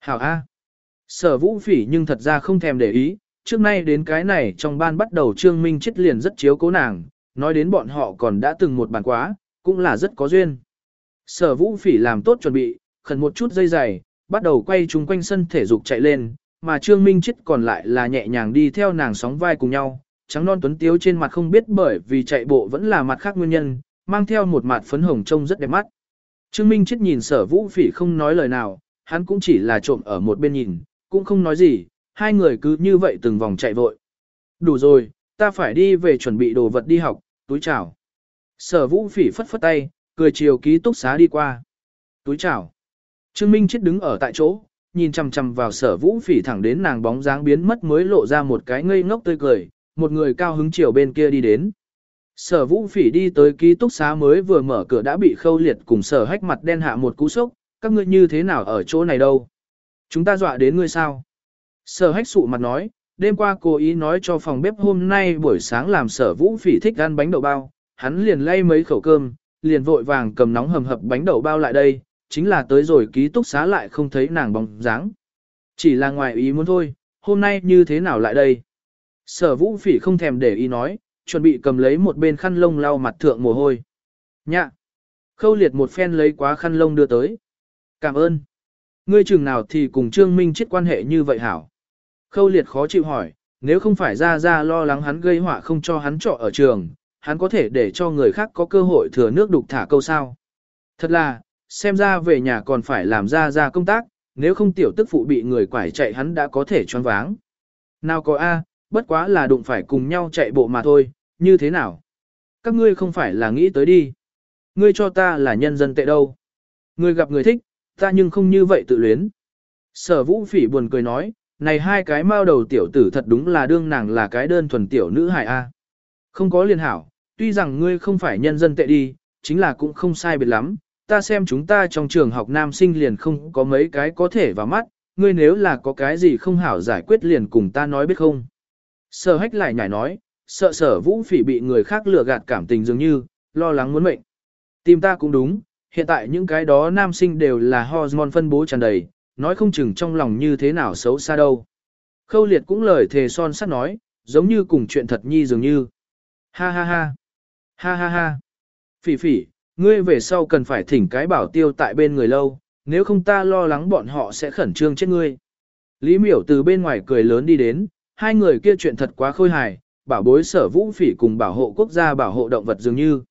Hảo A. Sở vũ phỉ nhưng thật ra không thèm để ý, trước nay đến cái này trong ban bắt đầu Trương Minh chiết liền rất chiếu cố nàng, nói đến bọn họ còn đã từng một bàn quá, cũng là rất có duyên. Sở vũ phỉ làm tốt chuẩn bị, khẩn một chút dây dày, bắt đầu quay chung quanh sân thể dục chạy lên, mà Trương Minh chết còn lại là nhẹ nhàng đi theo nàng sóng vai cùng nhau, trắng non tuấn tiếu trên mặt không biết bởi vì chạy bộ vẫn là mặt khác nguyên nhân, mang theo một mặt phấn hồng trông rất đẹp mắt. Trương Minh chết nhìn sở vũ phỉ không nói lời nào, hắn cũng chỉ là trộm ở một bên nhìn, cũng không nói gì, hai người cứ như vậy từng vòng chạy vội. Đủ rồi, ta phải đi về chuẩn bị đồ vật đi học, túi chào. Sở vũ phỉ phất phất tay, cười chiều ký túc xá đi qua. Túi chào. Trương Minh chết đứng ở tại chỗ, nhìn chằm chằm vào sở vũ phỉ thẳng đến nàng bóng dáng biến mất mới lộ ra một cái ngây ngốc tươi cười, một người cao hứng chiều bên kia đi đến. Sở vũ phỉ đi tới ký túc xá mới vừa mở cửa đã bị khâu liệt cùng sở hách mặt đen hạ một cú sốc, các ngươi như thế nào ở chỗ này đâu? Chúng ta dọa đến ngươi sao? Sở hách sụ mặt nói, đêm qua cố ý nói cho phòng bếp hôm nay buổi sáng làm sở vũ phỉ thích ăn bánh đậu bao, hắn liền lay mấy khẩu cơm, liền vội vàng cầm nóng hầm hập bánh đậu bao lại đây, chính là tới rồi ký túc xá lại không thấy nàng bóng dáng. Chỉ là ngoài ý muốn thôi, hôm nay như thế nào lại đây? Sở vũ phỉ không thèm để ý nói, chuẩn bị cầm lấy một bên khăn lông lau mặt thượng mồ hôi. Nhạ! Khâu liệt một phen lấy quá khăn lông đưa tới. Cảm ơn. Ngươi chừng nào thì cùng Trương Minh chết quan hệ như vậy hảo. Khâu liệt khó chịu hỏi, nếu không phải ra ra lo lắng hắn gây họa không cho hắn trọ ở trường, hắn có thể để cho người khác có cơ hội thừa nước đục thả câu sao. Thật là, xem ra về nhà còn phải làm ra ra công tác, nếu không tiểu tức phụ bị người quải chạy hắn đã có thể choáng váng. Nào có A, bất quá là đụng phải cùng nhau chạy bộ mà thôi, như thế nào? Các ngươi không phải là nghĩ tới đi. Ngươi cho ta là nhân dân tệ đâu. Ngươi gặp người thích, ta nhưng không như vậy tự luyến. Sở vũ phỉ buồn cười nói, này hai cái mao đầu tiểu tử thật đúng là đương nàng là cái đơn thuần tiểu nữ hài A. Không có liên hảo, tuy rằng ngươi không phải nhân dân tệ đi, chính là cũng không sai biệt lắm, ta xem chúng ta trong trường học nam sinh liền không có mấy cái có thể vào mắt, ngươi nếu là có cái gì không hảo giải quyết liền cùng ta nói biết không. Sở hách lại nhảy nói, sợ sở vũ phỉ bị người khác lừa gạt cảm tình dường như, lo lắng muốn mệnh. Tìm ta cũng đúng, hiện tại những cái đó nam sinh đều là hormone phân bố tràn đầy, nói không chừng trong lòng như thế nào xấu xa đâu. Khâu liệt cũng lời thề son sắt nói, giống như cùng chuyện thật nhi dường như. Ha ha ha. Ha ha ha. Phỉ phỉ, ngươi về sau cần phải thỉnh cái bảo tiêu tại bên người lâu, nếu không ta lo lắng bọn họ sẽ khẩn trương chết ngươi. Lý miểu từ bên ngoài cười lớn đi đến, hai người kia chuyện thật quá khôi hài, bảo bối sở vũ phỉ cùng bảo hộ quốc gia bảo hộ động vật dường như.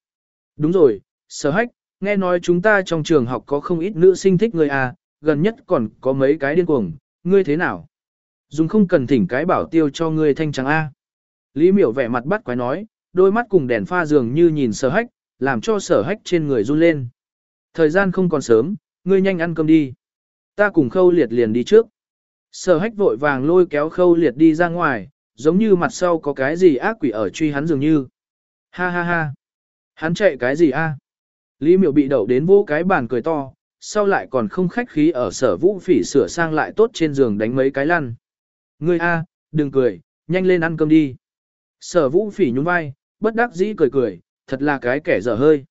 Đúng rồi, sở hách, nghe nói chúng ta trong trường học có không ít nữ sinh thích ngươi à, gần nhất còn có mấy cái điên cuồng, ngươi thế nào? Dùng không cần thỉnh cái bảo tiêu cho ngươi thanh trắng A. Lý miểu vẻ mặt bắt quái nói, đôi mắt cùng đèn pha dường như nhìn sở hách, làm cho sở hách trên người run lên. Thời gian không còn sớm, ngươi nhanh ăn cơm đi. Ta cùng khâu liệt liền đi trước. Sở hách vội vàng lôi kéo khâu liệt đi ra ngoài, giống như mặt sau có cái gì ác quỷ ở truy hắn dường như. Ha ha ha. Hắn chạy cái gì a? Lý miểu bị đậu đến vô cái bàn cười to, sau lại còn không khách khí ở sở vũ phỉ sửa sang lại tốt trên giường đánh mấy cái lăn. Ngươi a, đừng cười, nhanh lên ăn cơm đi. Sở vũ phỉ nhún vai, bất đắc dĩ cười cười, thật là cái kẻ dở hơi.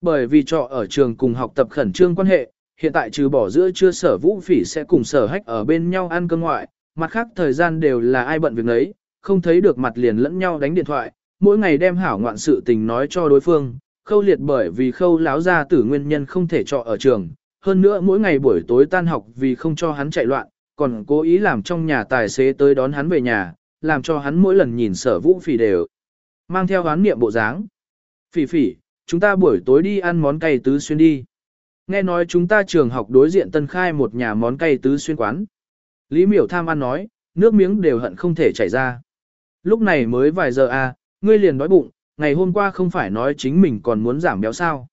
Bởi vì trọ ở trường cùng học tập khẩn trương quan hệ, hiện tại trừ bỏ giữa trưa sở vũ phỉ sẽ cùng sở hách ở bên nhau ăn cơm ngoại, mặt khác thời gian đều là ai bận việc nấy, không thấy được mặt liền lẫn nhau đánh điện thoại, mỗi ngày đem hảo ngoạn sự tình nói cho đối phương, khâu liệt bởi vì khâu láo ra tử nguyên nhân không thể trọ ở trường, hơn nữa mỗi ngày buổi tối tan học vì không cho hắn chạy loạn, còn cố ý làm trong nhà tài xế tới đón hắn về nhà, làm cho hắn mỗi lần nhìn sở vũ phỉ đều mang theo hoán niệm bộ dáng. Phỉ phỉ, chúng ta buổi tối đi ăn món cay tứ xuyên đi. Nghe nói chúng ta trường học đối diện tân khai một nhà món cay tứ xuyên quán. Lý miểu tham ăn nói, nước miếng đều hận không thể chảy ra. Lúc này mới vài giờ à, ngươi liền đói bụng, ngày hôm qua không phải nói chính mình còn muốn giảm béo sao.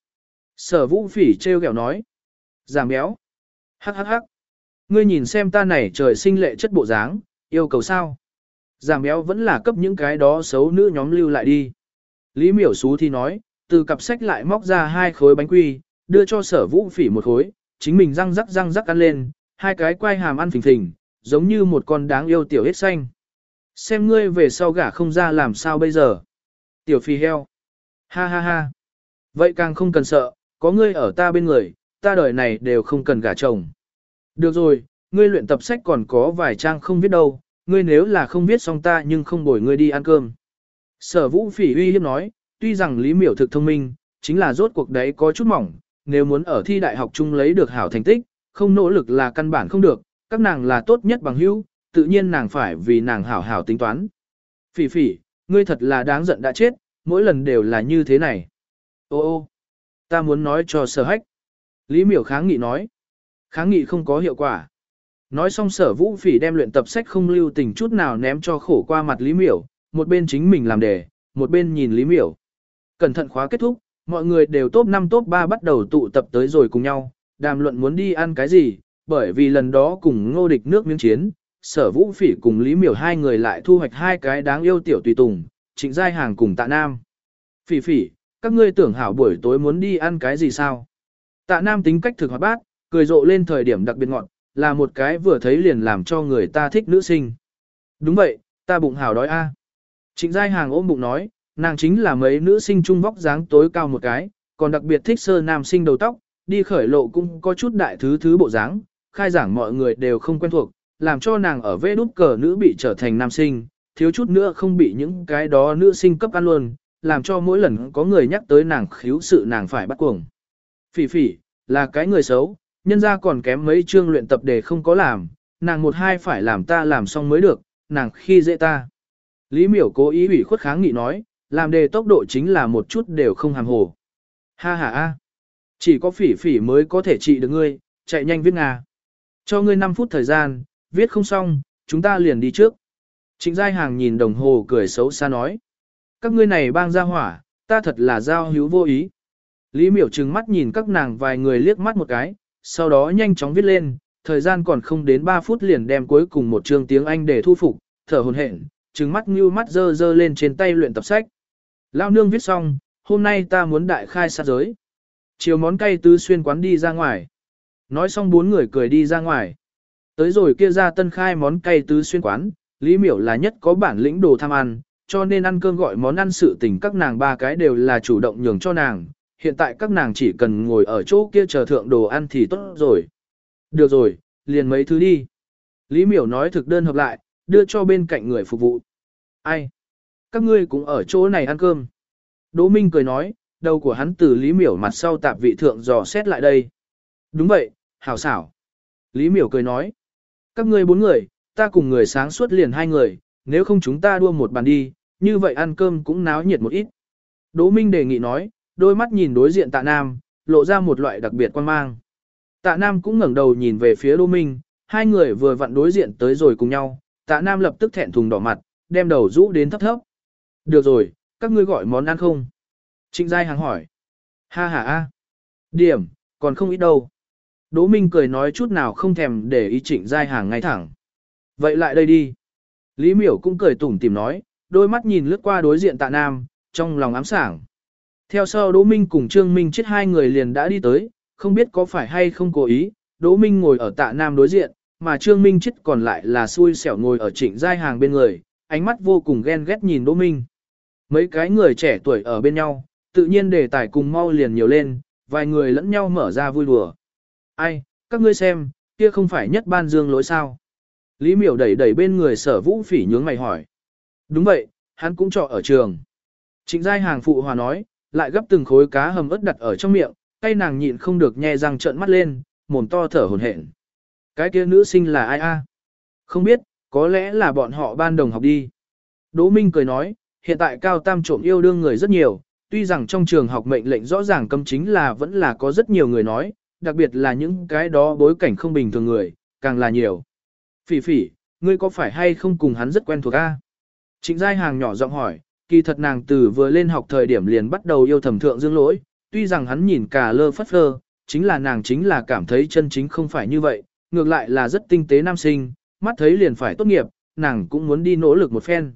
Sở vũ phỉ treo kẹo nói. Giảm béo. Hắc hắc hắc. Ngươi nhìn xem ta này trời sinh lệ chất bộ dáng, yêu cầu sao. Giảm béo vẫn là cấp những cái đó xấu nữ nhóm lưu lại đi. Lý miểu xú thì nói, từ cặp sách lại móc ra hai khối bánh quy, đưa cho sở vũ phỉ một khối, chính mình răng rắc răng rắc ăn lên, hai cái quai hàm ăn phình phình, giống như một con đáng yêu tiểu hết xanh. Xem ngươi về sau gả không ra làm sao bây giờ. Tiểu phi heo. Ha ha ha. Vậy càng không cần sợ, có ngươi ở ta bên người, ta đời này đều không cần gả chồng. Được rồi, ngươi luyện tập sách còn có vài trang không viết đâu, ngươi nếu là không viết xong ta nhưng không bồi ngươi đi ăn cơm. Sở vũ phỉ uy hiếp nói, tuy rằng Lý Miểu thực thông minh, chính là rốt cuộc đấy có chút mỏng, nếu muốn ở thi đại học chung lấy được hảo thành tích, không nỗ lực là căn bản không được, các nàng là tốt nhất bằng hữu, tự nhiên nàng phải vì nàng hảo hảo tính toán. Phỉ phỉ, ngươi thật là đáng giận đã chết, mỗi lần đều là như thế này. Ô ô, ta muốn nói cho sở hách. Lý miểu kháng nghị nói. Kháng nghị không có hiệu quả. Nói xong sở vũ phỉ đem luyện tập sách không lưu tình chút nào ném cho khổ qua mặt Lý miểu, một bên chính mình làm đề, một bên nhìn Lý miểu. Cẩn thận khóa kết thúc, mọi người đều top 5 top 3 bắt đầu tụ tập tới rồi cùng nhau, đàm luận muốn đi ăn cái gì, bởi vì lần đó cùng ngô địch nước miếng chiến, sở vũ phỉ cùng Lý miểu hai người lại thu hoạch hai cái đáng yêu tiểu tùy tùng, trịnh giai hàng cùng tạ nam. Phỉ phỉ, các ngươi tưởng hảo buổi tối muốn đi ăn cái gì sao? Tạ nam tính cách thực hoạt bát, cười rộ lên thời điểm đặc biệt ngọn, là một cái vừa thấy liền làm cho người ta thích nữ sinh. Đúng vậy, ta bụng hảo đói a. Trịnh giai hàng ôm bụng nói, nàng chính là mấy nữ sinh trung vóc dáng tối cao một cái, còn đặc biệt thích sơ nam sinh đầu tóc, đi khởi lộ cũng có chút đại thứ thứ bộ dáng, khai giảng mọi người đều không quen thuộc, làm cho nàng ở vê đút cờ nữ bị trở thành nam sinh, thiếu chút nữa không bị những cái đó nữ sinh cấp ăn luôn, làm cho mỗi lần có người nhắc tới nàng khiếu sự nàng phải bắt cuồng. Phỉ phỉ, là cái người xấu, nhân ra còn kém mấy chương luyện tập để không có làm, nàng một hai phải làm ta làm xong mới được, nàng khi dễ ta. Lý miểu cố ý ủy khuất kháng nghị nói, làm đề tốc độ chính là một chút đều không hàm hồ. Ha ha ha. Chỉ có phỉ phỉ mới có thể trị được ngươi, chạy nhanh viết ngà. Cho ngươi 5 phút thời gian, viết không xong, chúng ta liền đi trước. Trịnh Giai Hàng nhìn đồng hồ cười xấu xa nói. Các ngươi này bang ra hỏa, ta thật là giao hữu vô ý. Lý miểu trừng mắt nhìn các nàng vài người liếc mắt một cái, sau đó nhanh chóng viết lên, thời gian còn không đến 3 phút liền đem cuối cùng một chương tiếng Anh để thu phục, thở hồn hển, trừng mắt như mắt dơ dơ lên trên tay luyện tập sách. Lao nương viết xong, hôm nay ta muốn đại khai sát giới. Chiều món cay tứ xuyên quán đi ra ngoài. Nói xong bốn người cười đi ra ngoài. Tới rồi kia ra tân khai món cay tứ xuyên quán, Lý Miểu là nhất có bản lĩnh đồ tham ăn, cho nên ăn cơm gọi món ăn sự tình các nàng ba cái đều là chủ động nhường cho nàng. Hiện tại các nàng chỉ cần ngồi ở chỗ kia chờ thượng đồ ăn thì tốt rồi. Được rồi, liền mấy thứ đi. Lý Miểu nói thực đơn hợp lại, đưa cho bên cạnh người phục vụ. Ai? Các ngươi cũng ở chỗ này ăn cơm. Đỗ Minh cười nói, đầu của hắn từ Lý Miểu mặt sau tạp vị thượng dò xét lại đây. Đúng vậy, hảo xảo. Lý Miểu cười nói, các ngươi bốn người, ta cùng người sáng suốt liền hai người, nếu không chúng ta đua một bàn đi, như vậy ăn cơm cũng náo nhiệt một ít. Đỗ Minh đề nghị nói, đôi mắt nhìn đối diện tạ Nam, lộ ra một loại đặc biệt quan mang. Tạ Nam cũng ngẩng đầu nhìn về phía Đỗ Minh, hai người vừa vặn đối diện tới rồi cùng nhau, tạ Nam lập tức thẹn thùng đỏ mặt, đem đầu rũ đến thấp thấp. Được rồi, các ngươi gọi món ăn không? Trịnh Giai Hàng hỏi. Ha ha a. Điểm, còn không ít đâu. Đỗ Minh cười nói chút nào không thèm để ý Trịnh Giai Hàng ngay thẳng. Vậy lại đây đi. Lý Miểu cũng cười tủm tìm nói, đôi mắt nhìn lướt qua đối diện tạ Nam, trong lòng ám sảng. Theo sau Đỗ Minh cùng Trương Minh chết hai người liền đã đi tới, không biết có phải hay không cố ý, Đỗ Minh ngồi ở tạ Nam đối diện, mà Trương Minh chết còn lại là xui xẻo ngồi ở trịnh giai hàng bên người, ánh mắt vô cùng ghen ghét nhìn Đỗ Minh. Mấy cái người trẻ tuổi ở bên nhau, tự nhiên đề tài cùng mau liền nhiều lên, vài người lẫn nhau mở ra vui đùa. Ai, các ngươi xem, kia không phải nhất ban dương lối sao. Lý miểu đẩy đẩy bên người sở vũ phỉ nhướng mày hỏi. Đúng vậy, hắn cũng trọ ở trường. Trịnh giai hàng phụ hòa nói, lại gấp từng khối cá hầm ớt đặt ở trong miệng, tay nàng nhịn không được nhe răng trợn mắt lên, mồm to thở hổn hển. Cái kia nữ sinh là ai a? Không biết, có lẽ là bọn họ ban đồng học đi. Đỗ Minh cười nói, hiện tại cao tam trộm yêu đương người rất nhiều, tuy rằng trong trường học mệnh lệnh rõ ràng cấm chính là vẫn là có rất nhiều người nói, đặc biệt là những cái đó bối cảnh không bình thường người, càng là nhiều. Phỉ phỉ, ngươi có phải hay không cùng hắn rất quen thuộc a? Trịnh Giai Hàng nhỏ giọng hỏi, kỳ thật nàng từ vừa lên học thời điểm liền bắt đầu yêu thầm thượng dương lỗi, tuy rằng hắn nhìn cả lơ phất lơ, chính là nàng chính là cảm thấy chân chính không phải như vậy, ngược lại là rất tinh tế nam sinh, mắt thấy liền phải tốt nghiệp, nàng cũng muốn đi nỗ lực một phen.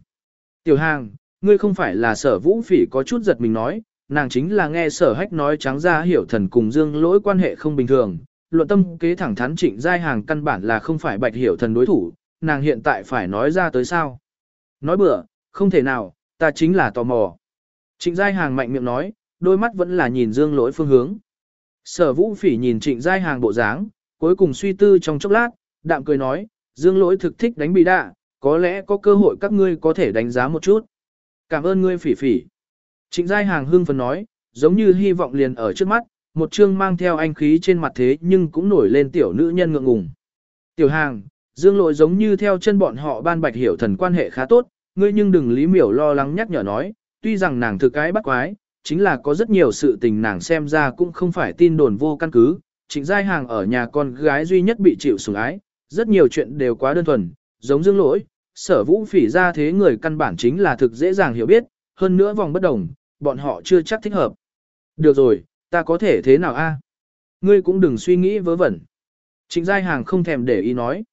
Tiểu hàng, ngươi không phải là sở vũ phỉ có chút giật mình nói, nàng chính là nghe sở hách nói trắng ra hiểu thần cùng dương lỗi quan hệ không bình thường, luận tâm kế thẳng thắn trịnh giai hàng căn bản là không phải bạch hiểu thần đối thủ, nàng hiện tại phải nói ra tới sao. Nói bừa, không thể nào, ta chính là tò mò. Trịnh giai hàng mạnh miệng nói, đôi mắt vẫn là nhìn dương lỗi phương hướng. Sở vũ phỉ nhìn trịnh giai hàng bộ dáng, cuối cùng suy tư trong chốc lát, đạm cười nói, dương lỗi thực thích đánh bị đạ, có lẽ có cơ hội các ngươi có thể đánh giá một chút. Cảm ơn ngươi phỉ phỉ. Trịnh giai hàng hưng phấn nói, giống như hy vọng liền ở trước mắt, một chương mang theo anh khí trên mặt thế nhưng cũng nổi lên tiểu nữ nhân ngượng ngùng. Tiểu hàng, dương lỗi giống như theo chân bọn họ ban bạch hiểu thần quan hệ khá tốt, ngươi nhưng đừng lý miểu lo lắng nhắc nhở nói, tuy rằng nàng thực cái bắt quái, chính là có rất nhiều sự tình nàng xem ra cũng không phải tin đồn vô căn cứ. Trịnh giai hàng ở nhà con gái duy nhất bị chịu sủng ái, rất nhiều chuyện đều quá đơn thuần, giống dương lỗi, sở vũ phỉ ra thế người căn bản chính là thực dễ dàng hiểu biết, hơn nữa vòng bất đồng, bọn họ chưa chắc thích hợp. Được rồi, ta có thể thế nào a? Ngươi cũng đừng suy nghĩ vớ vẩn. Trịnh giai hàng không thèm để ý nói.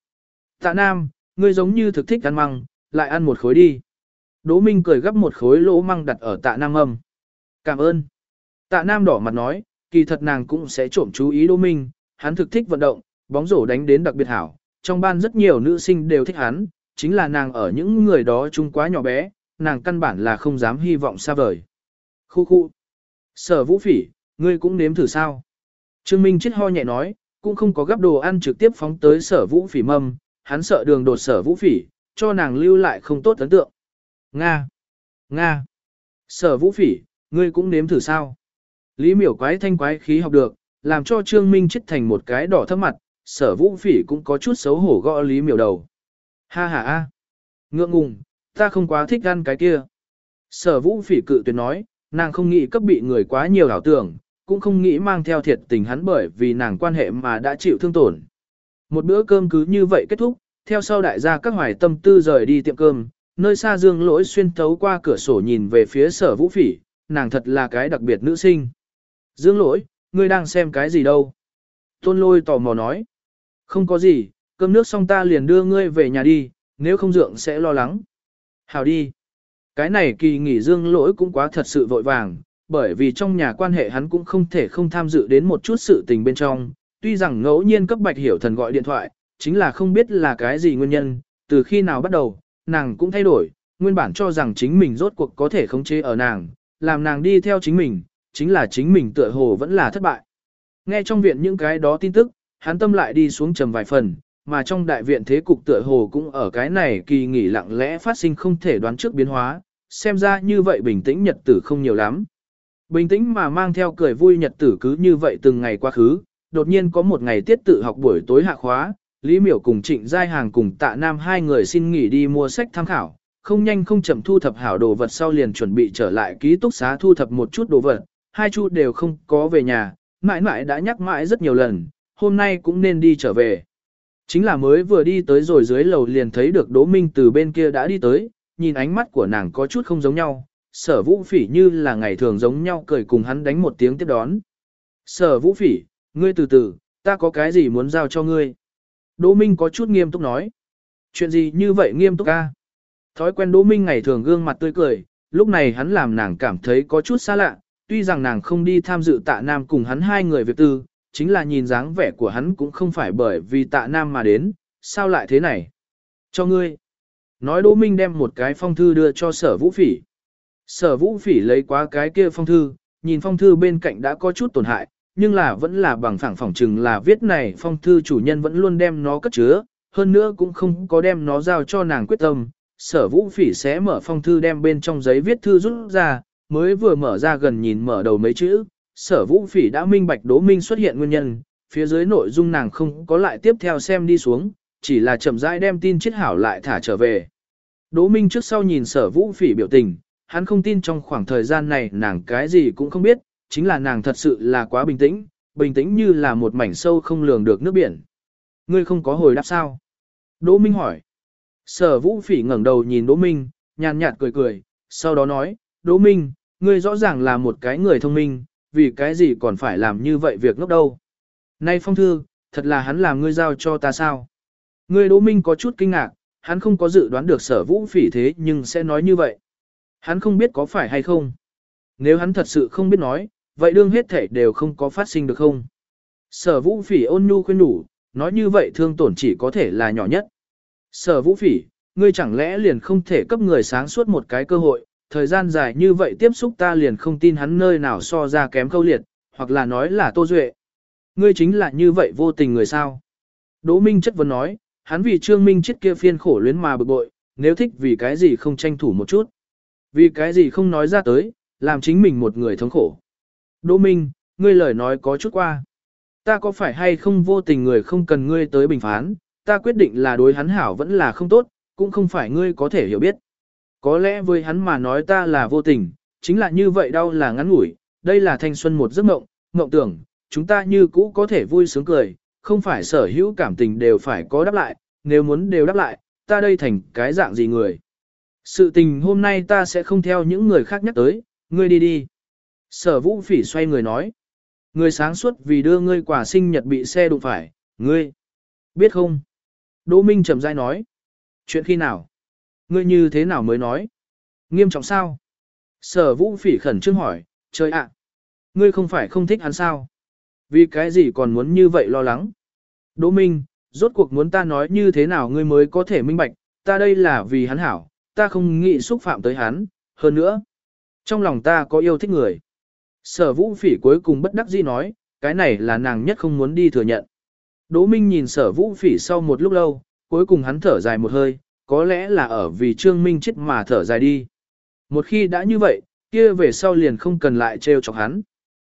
Tạ Nam, ngươi giống như thực thích ăn măng, lại ăn một khối đi. Đỗ Minh cười gấp một khối lỗ măng đặt ở tạ Nam âm. Cảm ơn. Tạ Nam đỏ mặt nói, kỳ thật nàng cũng sẽ trộm chú ý Đỗ Minh, hắn thực thích vận động, bóng rổ đánh đến đặc biệt hảo. Trong ban rất nhiều nữ sinh đều thích hắn, chính là nàng ở những người đó chung quá nhỏ bé, nàng căn bản là không dám hy vọng xa vời. Khu khu. Sở vũ phỉ, ngươi cũng nếm thử sao. Trương Minh chết ho nhẹ nói, cũng không có gấp đồ ăn trực tiếp phóng tới sở vũ phỉ mâm, hắn sợ đường đột sở vũ phỉ, cho nàng lưu lại không tốt ấn tượng. Nga. Nga. Sở vũ phỉ, ngươi cũng nếm thử sao. Lý miểu quái thanh quái khí học được, làm cho Trương Minh chết thành một cái đỏ thấp mặt, sở vũ phỉ cũng có chút xấu hổ gõ Lý miểu đầu. Ha ha a. Ngượng ngùng, ta không quá thích ăn cái kia. Sở vũ phỉ cự tuyệt nói, nàng không nghĩ cấp bị người quá nhiều ảo tưởng, cũng không nghĩ mang theo thiệt tình hắn bởi vì nàng quan hệ mà đã chịu thương tổn. Một bữa cơm cứ như vậy kết thúc, theo sau đại gia các hoài tâm tư rời đi tiệm cơm, nơi xa dương lỗi xuyên thấu qua cửa sổ nhìn về phía sở vũ phỉ, nàng thật là cái đặc biệt nữ sinh. Dương lỗi, ngươi đang xem cái gì đâu? Tôn lôi tò mò nói. Không có gì, cơm nước xong ta liền đưa ngươi về nhà đi, nếu không dượng sẽ lo lắng. Hào đi. Cái này kỳ nghỉ dương lỗi cũng quá thật sự vội vàng, bởi vì trong nhà quan hệ hắn cũng không thể không tham dự đến một chút sự tình bên trong, tuy rằng ngẫu nhiên cấp bạch hiểu thần gọi điện thoại, chính là không biết là cái gì nguyên nhân, từ khi nào bắt đầu, nàng cũng thay đổi, nguyên bản cho rằng chính mình rốt cuộc có thể khống chế ở nàng, làm nàng đi theo chính mình, chính là chính mình tựa hồ vẫn là thất bại. Nghe trong viện những cái đó tin tức, hắn tâm lại đi xuống trầm vài phần, mà trong đại viện thế cục tựa hồ cũng ở cái này kỳ nghỉ lặng lẽ phát sinh không thể đoán trước biến hóa, xem ra như vậy bình tĩnh nhật tử không nhiều lắm. Bình tĩnh mà mang theo cười vui nhật tử cứ như vậy từng ngày quá khứ, đột nhiên có một ngày tiết tự học buổi tối hạ khóa, Lý Miểu cùng Trịnh Giai Hàng cùng tạ Nam hai người xin nghỉ đi mua sách tham khảo, không nhanh không chậm thu thập hảo đồ vật sau liền chuẩn bị trở lại ký túc xá thu thập một chút đồ vật, hai chu đều không có về nhà, mãi mãi đã nhắc mãi rất nhiều lần, hôm nay cũng nên đi trở về. Chính là mới vừa đi tới rồi dưới lầu liền thấy được Đỗ Minh từ bên kia đã đi tới, nhìn ánh mắt của nàng có chút không giống nhau, sở vũ phỉ như là ngày thường giống nhau cười cùng hắn đánh một tiếng tiếp đón. Sở vũ phỉ, ngươi từ từ, ta có cái gì muốn giao cho ngươi. Đỗ Minh có chút nghiêm túc nói. Chuyện gì như vậy nghiêm túc ca? Thói quen Đỗ Minh ngày thường gương mặt tươi cười, lúc này hắn làm nàng cảm thấy có chút xa lạ, tuy rằng nàng không đi tham dự tạ nam cùng hắn hai người việc tư, chính là nhìn dáng vẻ của hắn cũng không phải bởi vì tạ nam mà đến, sao lại thế này? Cho ngươi. Nói Đỗ Minh đem một cái phong thư đưa cho sở vũ phỉ. Sở vũ phỉ lấy quá cái kia phong thư, nhìn phong thư bên cạnh đã có chút tổn hại, nhưng là vẫn là bằng phẳng phỏng chừng là viết này phong thư chủ nhân vẫn luôn đem nó cất chứa, hơn nữa cũng không có đem nó giao cho nàng quyết tâm. Sở vũ phỉ sẽ mở phong thư đem bên trong giấy viết thư rút ra, mới vừa mở ra gần nhìn mở đầu mấy chữ, sở vũ phỉ đã minh bạch đố minh xuất hiện nguyên nhân, phía dưới nội dung nàng không có lại tiếp theo xem đi xuống, chỉ là chậm rãi đem tin chết hảo lại thả trở về. Đỗ Minh trước sau nhìn sở vũ phỉ biểu tình, hắn không tin trong khoảng thời gian này nàng cái gì cũng không biết, chính là nàng thật sự là quá bình tĩnh, bình tĩnh như là một mảnh sâu không lường được nước biển. Ngươi không có hồi đáp sao? Đỗ Minh hỏi. Sở vũ phỉ ngẩng đầu nhìn Đỗ Minh, nhàn nhạt cười cười, sau đó nói, Đỗ Minh, ngươi rõ ràng là một cái người thông minh, vì cái gì còn phải làm như vậy việc ngốc đâu. Nay phong thư, thật là hắn làm ngươi giao cho ta sao? Ngươi Đỗ Minh có chút kinh ngạc, hắn không có dự đoán được sở vũ phỉ thế nhưng sẽ nói như vậy. Hắn không biết có phải hay không. Nếu hắn thật sự không biết nói, vậy đương hết thể đều không có phát sinh được không? Sở vũ phỉ ôn nhu khuyên đủ, nói như vậy thương tổn chỉ có thể là nhỏ nhất. Sở vũ phỉ, ngươi chẳng lẽ liền không thể cấp người sáng suốt một cái cơ hội, thời gian dài như vậy tiếp xúc ta liền không tin hắn nơi nào so ra kém câu liệt, hoặc là nói là tô duệ. Ngươi chính là như vậy vô tình người sao? Đỗ Minh chất vấn nói, hắn vì Trương Minh chết kia phiên khổ luyến mà bực bội, nếu thích vì cái gì không tranh thủ một chút. Vì cái gì không nói ra tới, làm chính mình một người thống khổ. Đỗ Minh, ngươi lời nói có chút qua. Ta có phải hay không vô tình người không cần ngươi tới bình phán, ta quyết định là đối hắn hảo vẫn là không tốt, cũng không phải ngươi có thể hiểu biết. Có lẽ với hắn mà nói ta là vô tình, chính là như vậy đau là ngắn ngủi, đây là thanh xuân một giấc mộng, mộng tưởng, chúng ta như cũ có thể vui sướng cười, không phải sở hữu cảm tình đều phải có đáp lại, nếu muốn đều đáp lại, ta đây thành cái dạng gì người. Sự tình hôm nay ta sẽ không theo những người khác nhắc tới, ngươi đi đi. Sở vũ phỉ xoay người nói. Người sáng suốt vì đưa ngươi quả sinh nhật bị xe đụng phải, ngươi. Biết không? Đỗ Minh trầm dai nói. Chuyện khi nào? Ngươi như thế nào mới nói? Nghiêm trọng sao? Sở vũ phỉ khẩn trương hỏi, trời ạ! ngươi không phải không thích hắn sao? Vì cái gì còn muốn như vậy lo lắng? Đỗ Minh, rốt cuộc muốn ta nói như thế nào ngươi mới có thể minh bạch, ta đây là vì hắn hảo, ta không nghĩ xúc phạm tới hắn, hơn nữa. Trong lòng ta có yêu thích người. Sở vũ phỉ cuối cùng bất đắc dĩ nói, cái này là nàng nhất không muốn đi thừa nhận. Đỗ Minh nhìn sở vũ phỉ sau một lúc lâu, cuối cùng hắn thở dài một hơi, có lẽ là ở vì Trương Minh chết mà thở dài đi. Một khi đã như vậy, kia về sau liền không cần lại trêu chọc hắn.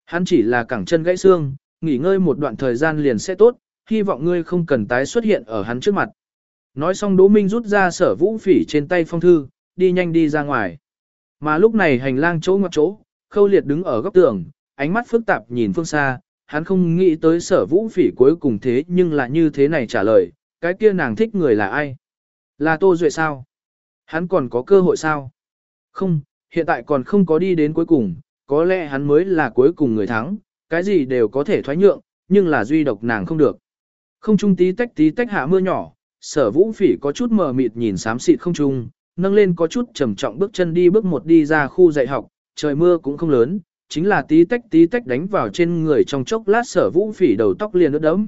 Hắn chỉ là cẳng chân gãy xương, nghỉ ngơi một đoạn thời gian liền sẽ tốt, hy vọng ngươi không cần tái xuất hiện ở hắn trước mặt. Nói xong Đỗ Minh rút ra sở vũ phỉ trên tay phong thư, đi nhanh đi ra ngoài. Mà lúc này hành lang chỗ ngoặt chỗ, khâu liệt đứng ở góc tường, ánh mắt phức tạp nhìn phương xa, hắn không nghĩ tới sở vũ phỉ cuối cùng thế nhưng là như thế này trả lời, cái kia nàng thích người là ai? Là Tô Duệ sao? Hắn còn có cơ hội sao? Không, hiện tại còn không có đi đến cuối cùng, có lẽ hắn mới là cuối cùng người thắng, cái gì đều có thể thoái nhượng, nhưng là duy độc nàng không được. Không trung tí tách tí tách hạ mưa nhỏ, sở vũ phỉ có chút mờ mịt nhìn xám xịt không trung, nâng lên có chút trầm trọng bước chân đi bước một đi ra khu dạy học, trời mưa cũng không lớn, chính là tí tách tí tách đánh vào trên người trong chốc lát sở vũ phỉ đầu tóc liền ướt đẫm.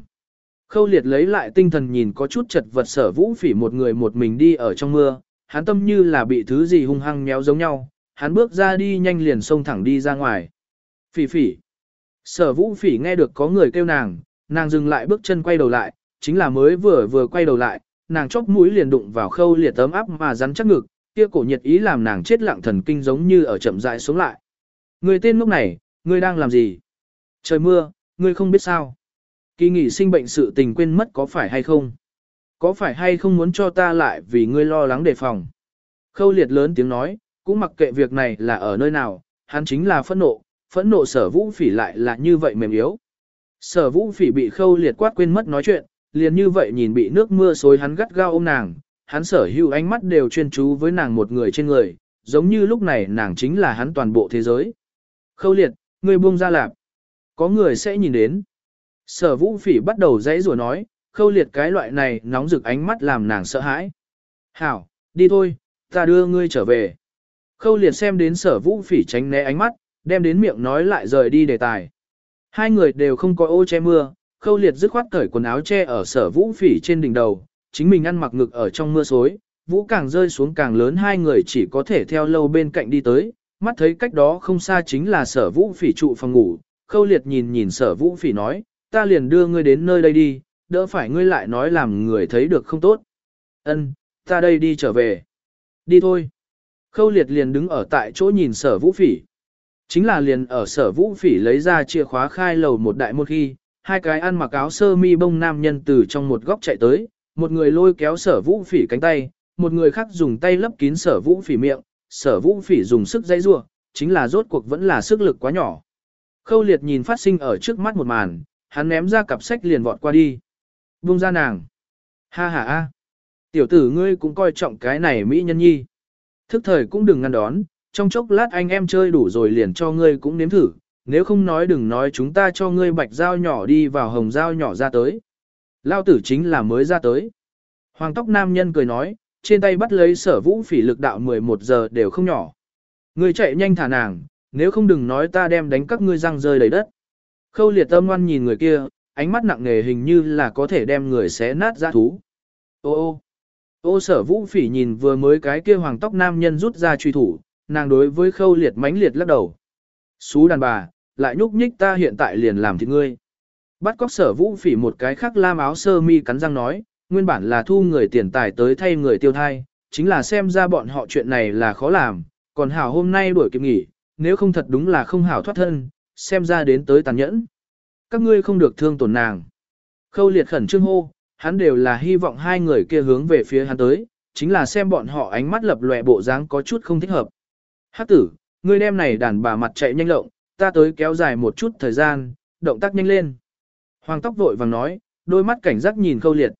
Khâu liệt lấy lại tinh thần nhìn có chút chật vật sở vũ phỉ một người một mình đi ở trong mưa, hắn tâm như là bị thứ gì hung hăng méo giống nhau, hắn bước ra đi nhanh liền xông thẳng đi ra ngoài. Phỉ phỉ. Sở vũ phỉ nghe được có người kêu nàng, nàng dừng lại bước chân quay đầu lại, chính là mới vừa vừa quay đầu lại, nàng chóp mũi liền đụng vào khâu liệt tấm áp mà rắn chắc ngực, kia cổ nhiệt ý làm nàng chết lặng thần kinh giống như ở chậm rãi xuống lại. Người tên lúc này, ngươi đang làm gì? Trời mưa, ngươi không biết sao. Kỳ nghỉ sinh bệnh sự tình quên mất có phải hay không? Có phải hay không muốn cho ta lại vì ngươi lo lắng đề phòng? Khâu liệt lớn tiếng nói, cũng mặc kệ việc này là ở nơi nào, hắn chính là phẫn nộ, phẫn nộ sở vũ phỉ lại là như vậy mềm yếu. Sở vũ phỉ bị khâu liệt quát quên mất nói chuyện, liền như vậy nhìn bị nước mưa xối hắn gắt gao ôm nàng, hắn sở hữu ánh mắt đều chuyên chú với nàng một người trên người, giống như lúc này nàng chính là hắn toàn bộ thế giới. Khâu liệt, người buông ra lạp. Có người sẽ nhìn đến. Sở vũ phỉ bắt đầu dãy rủa nói, khâu liệt cái loại này nóng rực ánh mắt làm nàng sợ hãi. Hảo, đi thôi, ta đưa ngươi trở về. Khâu liệt xem đến sở vũ phỉ tránh né ánh mắt, đem đến miệng nói lại rời đi đề tài. Hai người đều không có ô che mưa, khâu liệt dứt khoát cởi quần áo che ở sở vũ phỉ trên đỉnh đầu, chính mình ăn mặc ngực ở trong mưa xối, vũ càng rơi xuống càng lớn hai người chỉ có thể theo lâu bên cạnh đi tới, mắt thấy cách đó không xa chính là sở vũ phỉ trụ phòng ngủ, khâu liệt nhìn nhìn sở vũ phỉ nói, ta liền đưa ngươi đến nơi đây đi, đỡ phải ngươi lại nói làm người thấy được không tốt. Ân, ta đây đi trở về. Đi thôi. Khâu liệt liền đứng ở tại chỗ nhìn sở vũ phỉ. Chính là liền ở sở vũ phỉ lấy ra chìa khóa khai lầu một đại một khi, hai cái ăn mặc áo sơ mi bông nam nhân từ trong một góc chạy tới, một người lôi kéo sở vũ phỉ cánh tay, một người khác dùng tay lấp kín sở vũ phỉ miệng, sở vũ phỉ dùng sức dây rua, chính là rốt cuộc vẫn là sức lực quá nhỏ. Khâu liệt nhìn phát sinh ở trước mắt một màn, hắn ném ra cặp sách liền vọt qua đi. Buông ra nàng. Ha ha ha. Tiểu tử ngươi cũng coi trọng cái này mỹ nhân nhi. Thức thời cũng đừng ngăn đón, trong chốc lát anh em chơi đủ rồi liền cho ngươi cũng nếm thử, nếu không nói đừng nói chúng ta cho ngươi bạch dao nhỏ đi vào hồng dao nhỏ ra tới. Lao tử chính là mới ra tới. Hoàng tóc nam nhân cười nói, trên tay bắt lấy sở vũ phỉ lực đạo 11 giờ đều không nhỏ. Ngươi chạy nhanh thả nàng, nếu không đừng nói ta đem đánh các ngươi răng rơi đầy đất. Khâu liệt tâm ngoan nhìn người kia, ánh mắt nặng nề hình như là có thể đem người xé nát ra thú. Ô ô ô sở vũ phỉ nhìn vừa mới cái kia hoàng tóc nam nhân rút ra truy thủ, nàng đối với khâu liệt mãnh liệt lắc đầu. Xú đàn bà, lại nhúc nhích ta hiện tại liền làm thịt ngươi. Bắt cóc sở vũ phỉ một cái khác lam áo sơ mi cắn răng nói, nguyên bản là thu người tiền tài tới thay người tiêu thai, chính là xem ra bọn họ chuyện này là khó làm, còn hảo hôm nay đuổi kịp nghỉ, nếu không thật đúng là không hảo thoát thân, xem ra đến tới tàn nhẫn. Các ngươi không được thương tổn nàng. Khâu liệt khẩn trương hô, hắn đều là hy vọng hai người kia hướng về phía hắn tới, chính là xem bọn họ ánh mắt lập lòe bộ dáng có chút không thích hợp. Hát tử, ngươi đem này đàn bà mặt chạy nhanh lộng, ta tới kéo dài một chút thời gian, động tác nhanh lên. Hoàng tóc vội vàng nói, đôi mắt cảnh giác nhìn khâu liệt.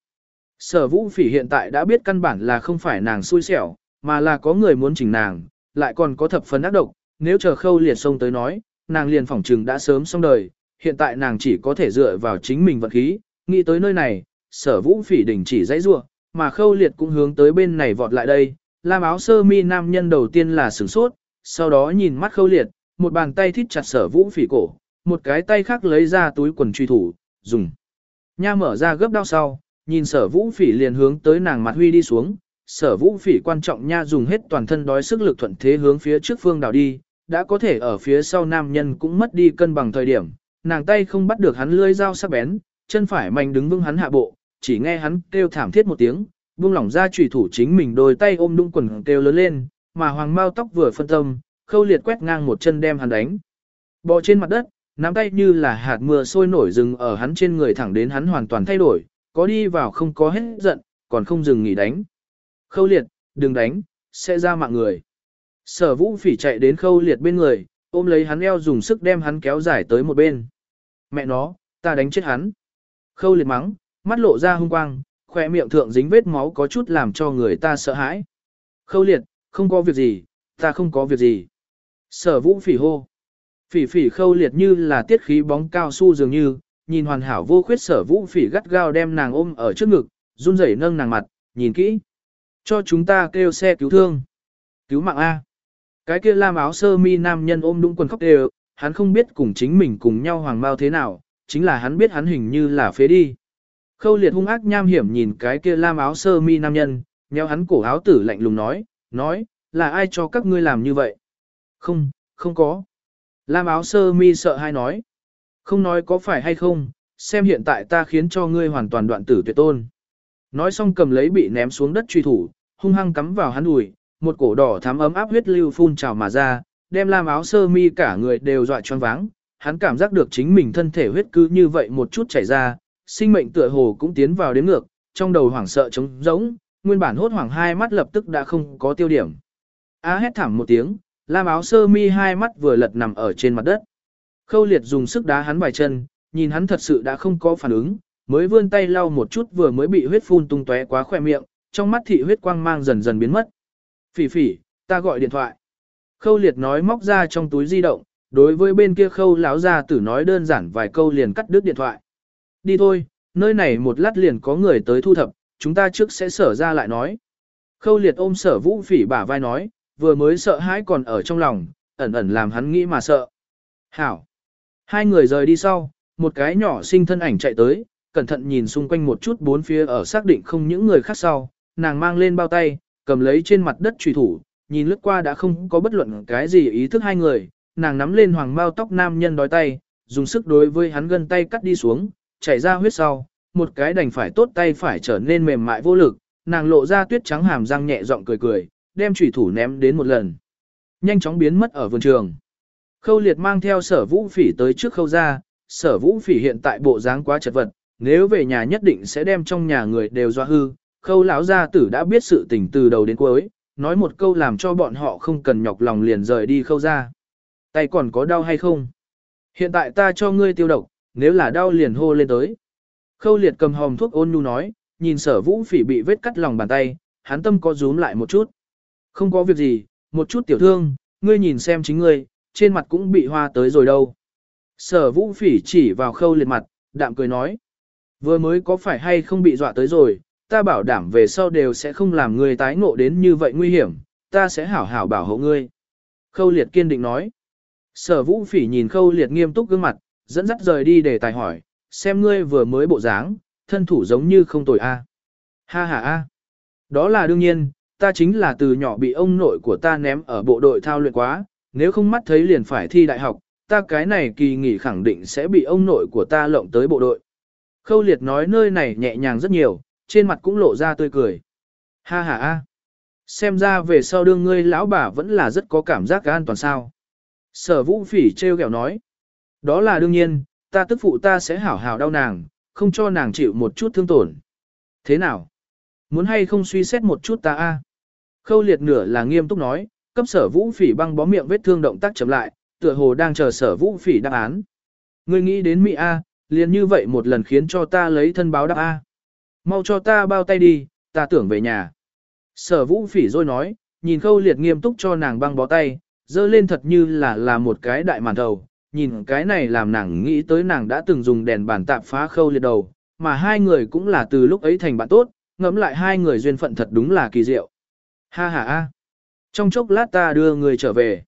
Sở vũ phỉ hiện tại đã biết căn bản là không phải nàng xui xẻo, mà là có người muốn chỉnh nàng, lại còn có thập phần ác độc, nếu chờ khâu liệt xông tới nói, nàng liền phỏng trừng đã sớm xong đời, hiện tại nàng chỉ có thể dựa vào chính mình vận khí, nghĩ tới nơi này, sở vũ phỉ đỉnh chỉ dãy rua, mà khâu liệt cũng hướng tới bên này vọt lại đây, làm áo sơ mi nam nhân đầu tiên là sửng sốt, sau đó nhìn mắt khâu liệt, một bàn tay thít chặt sở vũ phỉ cổ, một cái tay khác lấy ra túi quần truy thủ, dùng. Nha mở ra gấp đao sau, nhìn sở vũ phỉ liền hướng tới nàng mặt huy đi xuống, sở vũ phỉ quan trọng nha dùng hết toàn thân đói sức lực thuận thế hướng phía trước phương đảo đi, đã có thể ở phía sau nam nhân cũng mất đi cân bằng thời điểm, nàng tay không bắt được hắn lưỡi dao sắc bén, chân phải mạnh đứng vững hắn hạ bộ, chỉ nghe hắn kêu thảm thiết một tiếng, buông lỏng ra chủy thủ chính mình đôi tay ôm đung quần kêu lớn lên, mà hoàng mao tóc vừa phân tâm, khâu liệt quét ngang một chân đem hắn đánh. Bò trên mặt đất, nắm tay như là hạt mưa sôi nổi rừng ở hắn trên người thẳng đến hắn hoàn toàn thay đổi, có đi vào không có hết giận, còn không dừng nghỉ đánh. Khâu liệt, đừng đánh, sẽ ra mạng người. Sở vũ phỉ chạy đến khâu liệt bên người, ôm lấy hắn eo dùng sức đem hắn kéo dài tới một bên. Mẹ nó, ta đánh chết hắn. Khâu liệt mắng, mắt lộ ra hung quang, khỏe miệng thượng dính vết máu có chút làm cho người ta sợ hãi. Khâu liệt, không có việc gì, ta không có việc gì. Sở vũ phỉ hô. Phỉ phỉ khâu liệt như là tiết khí bóng cao su dường như, nhìn hoàn hảo vô khuyết sở vũ phỉ gắt gao đem nàng ôm ở trước ngực, run rẩy nâng nàng mặt, nhìn kỹ. Cho chúng ta kêu xe cứu thương. Cứu mạng A. Cái kia lam áo sơ mi nam nhân ôm đũng quần khóc đều, hắn không biết cùng chính mình cùng nhau hoàng bao thế nào, chính là hắn biết hắn hình như là phế đi. Khâu liệt hung ác nham hiểm nhìn cái kia lam áo sơ mi nam nhân, nheo hắn cổ áo tử lạnh lùng nói, nói, là ai cho các ngươi làm như vậy? Không, không có. Lam áo sơ mi sợ hai nói. Không nói có phải hay không, xem hiện tại ta khiến cho ngươi hoàn toàn đoạn tử tuyệt tôn. Nói xong cầm lấy bị ném xuống đất truy thủ, hung hăng cắm vào hắn đùi, một cổ đỏ thắm ấm áp huyết lưu phun trào mà ra, đem lam áo sơ mi cả người đều dọa choáng váng. Hắn cảm giác được chính mình thân thể huyết cứ như vậy một chút chảy ra, sinh mệnh tựa hồ cũng tiến vào đến ngược, trong đầu hoảng sợ trống rỗng, nguyên bản hốt hoảng hai mắt lập tức đã không có tiêu điểm. Á hét thảm một tiếng, lam áo sơ mi hai mắt vừa lật nằm ở trên mặt đất. Khâu liệt dùng sức đá hắn vài chân, nhìn hắn thật sự đã không có phản ứng, mới vươn tay lau một chút vừa mới bị huyết phun tung tóe quá khỏe miệng, trong mắt thị huyết quang mang dần dần biến mất. Phỉ phỉ, ta gọi điện thoại. Khâu liệt nói móc ra trong túi di động, đối với bên kia khâu lão ra tử nói đơn giản vài câu liền cắt đứt điện thoại. Đi thôi, nơi này một lát liền có người tới thu thập, chúng ta trước sẽ sở ra lại nói. Khâu liệt ôm sở vũ phỉ bả vai nói, vừa mới sợ hãi còn ở trong lòng, ẩn ẩn làm hắn nghĩ mà sợ. Hảo. Hai người rời đi sau, một cái nhỏ sinh thân ảnh chạy tới, cẩn thận nhìn xung quanh một chút bốn phía ở xác định không những người khác sau, nàng mang lên bao tay, cầm lấy trên mặt đất trùy thủ, nhìn lướt qua đã không có bất luận cái gì ý thức hai người, nàng nắm lên hoàng bao tóc nam nhân đói tay, dùng sức đối với hắn gân tay cắt đi xuống, chảy ra huyết sau, một cái đành phải tốt tay phải trở nên mềm mại vô lực, nàng lộ ra tuyết trắng hàm răng nhẹ giọng cười cười, đem chủy thủ ném đến một lần. Nhanh chóng biến mất ở vườn trường. Khâu liệt mang theo sở vũ phỉ tới trước khâu ra, sở vũ phỉ hiện tại bộ dáng quá chật vật, nếu về nhà nhất định sẽ đem trong nhà người đều doa hư. Khâu lão gia tử đã biết sự tình từ đầu đến cuối, nói một câu làm cho bọn họ không cần nhọc lòng liền rời đi khâu ra. Tay còn có đau hay không? Hiện tại ta cho ngươi tiêu độc, nếu là đau liền hô lên tới. Khâu liệt cầm hòm thuốc ôn nhu nói, nhìn sở vũ phỉ bị vết cắt lòng bàn tay, hắn tâm có rúm lại một chút. Không có việc gì, một chút tiểu thương, ngươi nhìn xem chính ngươi, trên mặt cũng bị hoa tới rồi đâu. Sở vũ phỉ chỉ vào khâu liệt mặt, đạm cười nói. Vừa mới có phải hay không bị dọa tới rồi, ta bảo đảm về sau đều sẽ không làm ngươi tái ngộ đến như vậy nguy hiểm, ta sẽ hảo hảo bảo hộ ngươi. Khâu liệt kiên định nói. Sở vũ phỉ nhìn khâu liệt nghiêm túc gương mặt, dẫn dắt rời đi để tài hỏi, xem ngươi vừa mới bộ dáng, thân thủ giống như không tồi a. Ha ha a. Đó là đương nhiên, ta chính là từ nhỏ bị ông nội của ta ném ở bộ đội thao luyện quá, nếu không mắt thấy liền phải thi đại học, ta cái này kỳ nghỉ khẳng định sẽ bị ông nội của ta lộng tới bộ đội. Khâu liệt nói nơi này nhẹ nhàng rất nhiều, trên mặt cũng lộ ra tươi cười. Ha ha ha. Xem ra về sau đương ngươi lão bà vẫn là rất có cảm giác an toàn sao. Sở vũ phỉ treo kẹo nói. Đó là đương nhiên, ta tức phụ ta sẽ hảo hảo đau nàng, không cho nàng chịu một chút thương tổn. Thế nào? Muốn hay không suy xét một chút ta a? Khâu liệt nửa là nghiêm túc nói, cấp sở vũ phỉ băng bó miệng vết thương động tác chậm lại, tựa hồ đang chờ sở vũ phỉ đáp án. Ngươi nghĩ đến Mỹ A, liền như vậy một lần khiến cho ta lấy thân báo đáp A. Mau cho ta bao tay đi, ta tưởng về nhà. Sở vũ phỉ rồi nói, nhìn khâu liệt nghiêm túc cho nàng băng bó tay, dơ lên thật như là là một cái đại màn đầu, nhìn cái này làm nàng nghĩ tới nàng đã từng dùng đèn bàn tạp phá khâu liệt đầu, mà hai người cũng là từ lúc ấy thành bạn tốt, ngẫm lại hai người duyên phận thật đúng là kỳ diệu. Ha ha ha. Trong chốc lát ta đưa người trở về.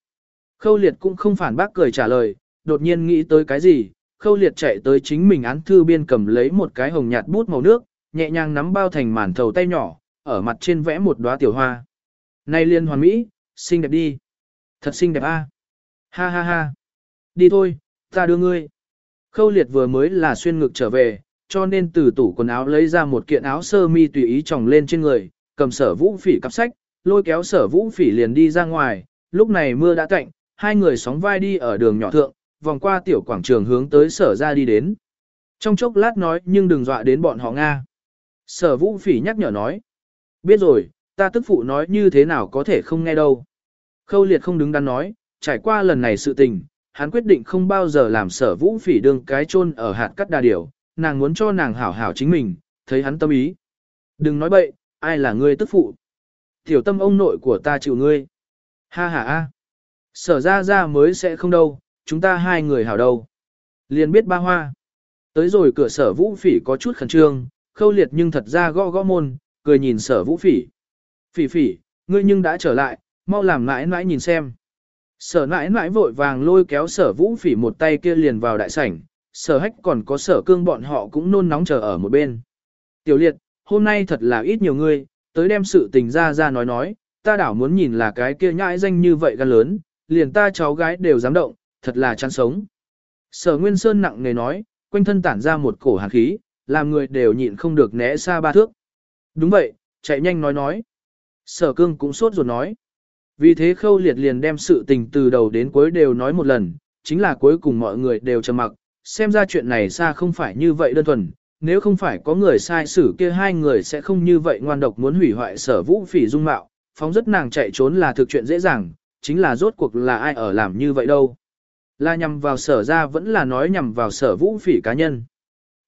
Khâu liệt cũng không phản bác cười trả lời, đột nhiên nghĩ tới cái gì, khâu liệt chạy tới chính mình án thư biên cầm lấy một cái hồng nhạt bút màu nước, nhẹ nhàng nắm bao thành màn thầu tay nhỏ, ở mặt trên vẽ một đóa tiểu hoa. Này liên hoàn mỹ, xinh đẹp đi. Thật xinh đẹp a. Ha ha ha. Đi thôi, ta đưa ngươi. Khâu liệt vừa mới là xuyên ngực trở về, cho nên từ tủ quần áo lấy ra một kiện áo sơ mi tùy ý tròng lên trên người, cầm sở vũ phỉ cặp sách, lôi kéo sở vũ phỉ liền đi ra ngoài, lúc này mưa đã tạnh, hai người sóng vai đi ở đường nhỏ thượng, vòng qua tiểu quảng trường hướng tới sở ra đi đến. Trong chốc lát nói nhưng đừng dọa đến bọn họ Nga. Sở vũ phỉ nhắc nhở nói. Biết rồi, ta tức phụ nói như thế nào có thể không nghe đâu. Khâu liệt không đứng đắn nói, trải qua lần này sự tình, hắn quyết định không bao giờ làm sở vũ phỉ đương cái chôn ở hạt cắt đà điểu, nàng muốn cho nàng hảo hảo chính mình, thấy hắn tâm ý. Đừng nói bậy, ai là ngươi tức phụ. Tiểu tâm ông nội của ta chịu ngươi. Ha ha ha. Sở ra ra mới sẽ không đâu, chúng ta hai người hảo đâu. Liền biết ba hoa. Tới rồi cửa sở vũ phỉ có chút khẩn trương, khâu liệt nhưng thật ra gõ gõ môn, cười nhìn sở vũ phỉ. Phỉ phỉ, ngươi nhưng đã trở lại, mau làm mãi mãi nhìn xem. Sở mãi mãi vội vàng lôi kéo sở vũ phỉ một tay kia liền vào đại sảnh, sở hách còn có sở cương bọn họ cũng nôn nóng chờ ở một bên. Tiểu liệt, hôm nay thật là ít nhiều ngươi, tới đem sự tình ra ra nói nói, ta đảo muốn nhìn là cái kia nhãi danh như vậy gan lớn, liền ta cháu gái đều dám động, thật là chán sống. Sở Nguyên Sơn nặng nề nói, quanh thân tản ra một cổ hàn khí, làm người đều nhịn không được né xa ba thước. Đúng vậy, chạy nhanh nói nói. Sở cương cũng sốt ruột nói. Vì thế khâu liệt liền đem sự tình từ đầu đến cuối đều nói một lần, chính là cuối cùng mọi người đều trầm mặc, xem ra chuyện này xa không phải như vậy đơn thuần, nếu không phải có người sai xử kia hai người sẽ không như vậy ngoan độc muốn hủy hoại sở vũ phỉ dung mạo, phóng rất nàng chạy trốn là thực chuyện dễ dàng, chính là rốt cuộc là ai ở làm như vậy đâu. Là nhằm vào sở ra vẫn là nói nhằm vào sở vũ phỉ cá nhân.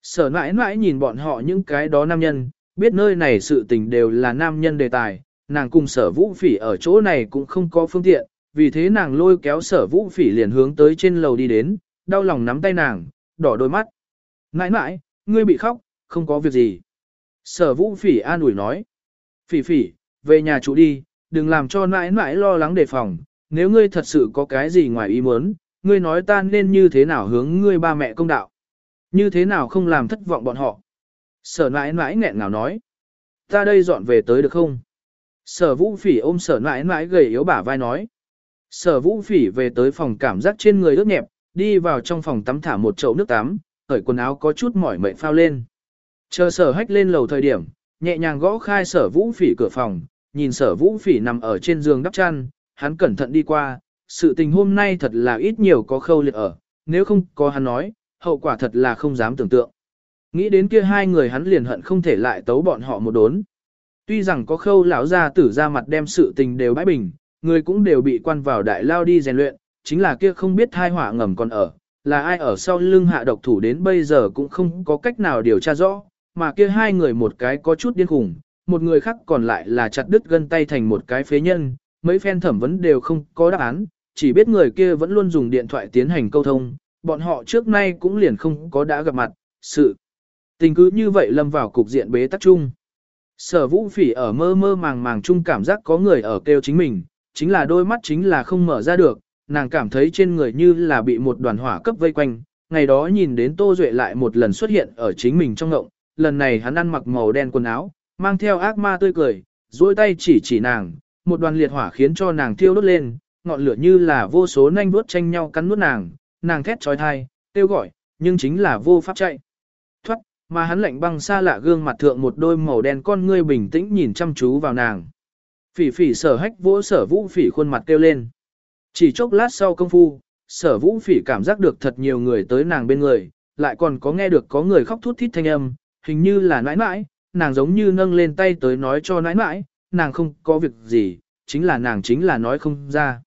Sở mãi mãi nhìn bọn họ những cái đó nam nhân, biết nơi này sự tình đều là nam nhân đề tài, nàng cùng sở vũ phỉ ở chỗ này cũng không có phương tiện, vì thế nàng lôi kéo sở vũ phỉ liền hướng tới trên lầu đi đến, đau lòng nắm tay nàng, đỏ đôi mắt. Mãi mãi, ngươi bị khóc, không có việc gì. Sở vũ phỉ an ủi nói. Phỉ phỉ, về nhà chủ đi, đừng làm cho mãi mãi lo lắng đề phòng, nếu ngươi thật sự có cái gì ngoài ý muốn, ngươi nói ta nên như thế nào hướng ngươi ba mẹ công đạo. Như thế nào không làm thất vọng bọn họ. Sở mãi mãi nghẹn ngào nói. Ta đây dọn về tới được không? Sở vũ phỉ ôm sở mãi mãi gầy yếu bả vai nói. Sở vũ phỉ về tới phòng cảm giác trên người ướt nhẹp, đi vào trong phòng tắm thả một chậu nước tắm, cởi quần áo có chút mỏi mệt phao lên. Chờ sở hách lên lầu thời điểm, nhẹ nhàng gõ khai sở vũ phỉ cửa phòng, nhìn sở vũ phỉ nằm ở trên giường đắp chăn, hắn cẩn thận đi qua, sự tình hôm nay thật là ít nhiều có khâu liệt ở, nếu không có hắn nói, hậu quả thật là không dám tưởng tượng. Nghĩ đến kia hai người hắn liền hận không thể lại tấu bọn họ một đốn. Tuy rằng có khâu lão gia tử ra mặt đem sự tình đều bãi bình, người cũng đều bị quan vào đại lao đi rèn luyện, chính là kia không biết thai hỏa ngầm còn ở, là ai ở sau lưng hạ độc thủ đến bây giờ cũng không có cách nào điều tra rõ, mà kia hai người một cái có chút điên khủng, một người khác còn lại là chặt đứt gân tay thành một cái phế nhân, mấy phen thẩm vấn đều không có đáp án, chỉ biết người kia vẫn luôn dùng điện thoại tiến hành câu thông, bọn họ trước nay cũng liền không có đã gặp mặt, sự tình cứ như vậy lâm vào cục diện bế tắc chung. Sở vũ phỉ ở mơ mơ màng màng chung cảm giác có người ở kêu chính mình, chính là đôi mắt chính là không mở ra được, nàng cảm thấy trên người như là bị một đoàn hỏa cấp vây quanh, ngày đó nhìn đến Tô Duệ lại một lần xuất hiện ở chính mình trong ngộng, lần này hắn ăn mặc màu đen quần áo, mang theo ác ma tươi cười, duỗi tay chỉ chỉ nàng, một đoàn liệt hỏa khiến cho nàng thiêu đốt lên, ngọn lửa như là vô số nanh vuốt tranh nhau cắn nuốt nàng, nàng thét trói thai, kêu gọi, nhưng chính là vô pháp chạy. Thoát, mà hắn lạnh băng xa lạ gương mặt thượng một đôi màu đen con ngươi bình tĩnh nhìn chăm chú vào nàng. Phỉ phỉ sở hách vỗ sở vũ phỉ khuôn mặt kêu lên. Chỉ chốc lát sau công phu, sở vũ phỉ cảm giác được thật nhiều người tới nàng bên người, lại còn có nghe được có người khóc thút thít thanh âm, hình như là nãi nãi, nàng giống như nâng lên tay tới nói cho nãi nãi, nàng không có việc gì, chính là nàng chính là nói không ra.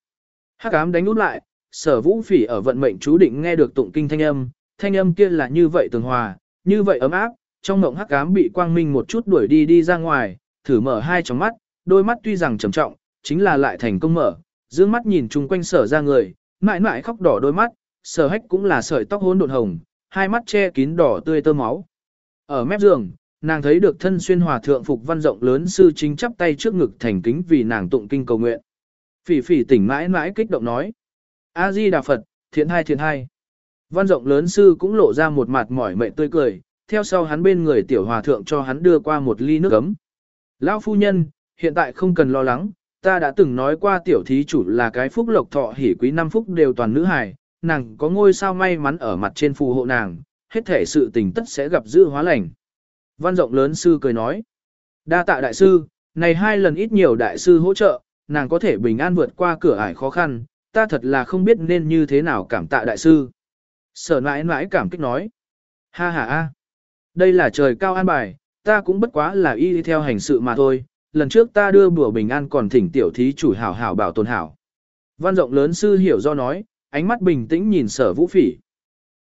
Hắc ám đánh út lại, sở vũ phỉ ở vận mệnh chú định nghe được tụng kinh thanh âm, thanh âm kia là như vậy tường hòa, như vậy ấm áp, trong mộng hắc ám bị quang minh một chút đuổi đi đi ra ngoài, thử mở hai tròng mắt, đôi mắt tuy rằng trầm trọng, chính là lại thành công mở, dương mắt nhìn chung quanh sở ra người, mãi mãi khóc đỏ đôi mắt, sở hách cũng là sợi tóc hỗn độn hồng, hai mắt che kín đỏ tươi tơ máu. Ở mép giường, nàng thấy được thân xuyên hòa thượng phục văn rộng lớn sư chính chắp tay trước ngực thành kính vì nàng tụng kinh cầu nguyện. Phỉ phỉ tỉnh mãi mãi kích động nói. A-di Đà Phật, thiện hai thiện hai. Văn rộng lớn sư cũng lộ ra một mặt mỏi mệt tươi cười, theo sau hắn bên người tiểu hòa thượng cho hắn đưa qua một ly nước ấm. Lão phu nhân, hiện tại không cần lo lắng, ta đã từng nói qua tiểu thí chủ là cái phúc lộc thọ hỷ quý năm phúc đều toàn nữ hài, nàng có ngôi sao may mắn ở mặt trên phù hộ nàng, hết thể sự tình tất sẽ gặp dư hóa lành. Văn rộng lớn sư cười nói, đa tạ đại sư, này hai lần ít nhiều đại sư hỗ trợ, nàng có thể bình an vượt qua cửa ải khó khăn, ta thật là không biết nên như thế nào cảm tạ đại sư. Sở mãi mãi cảm kích nói, ha ha a, đây là trời cao an bài, ta cũng bất quá là y theo hành sự mà thôi, lần trước ta đưa bùa bình an còn thỉnh tiểu thí chủ hảo hảo bảo tồn hảo. Văn rộng lớn sư hiểu do nói, ánh mắt bình tĩnh nhìn sở vũ phỉ.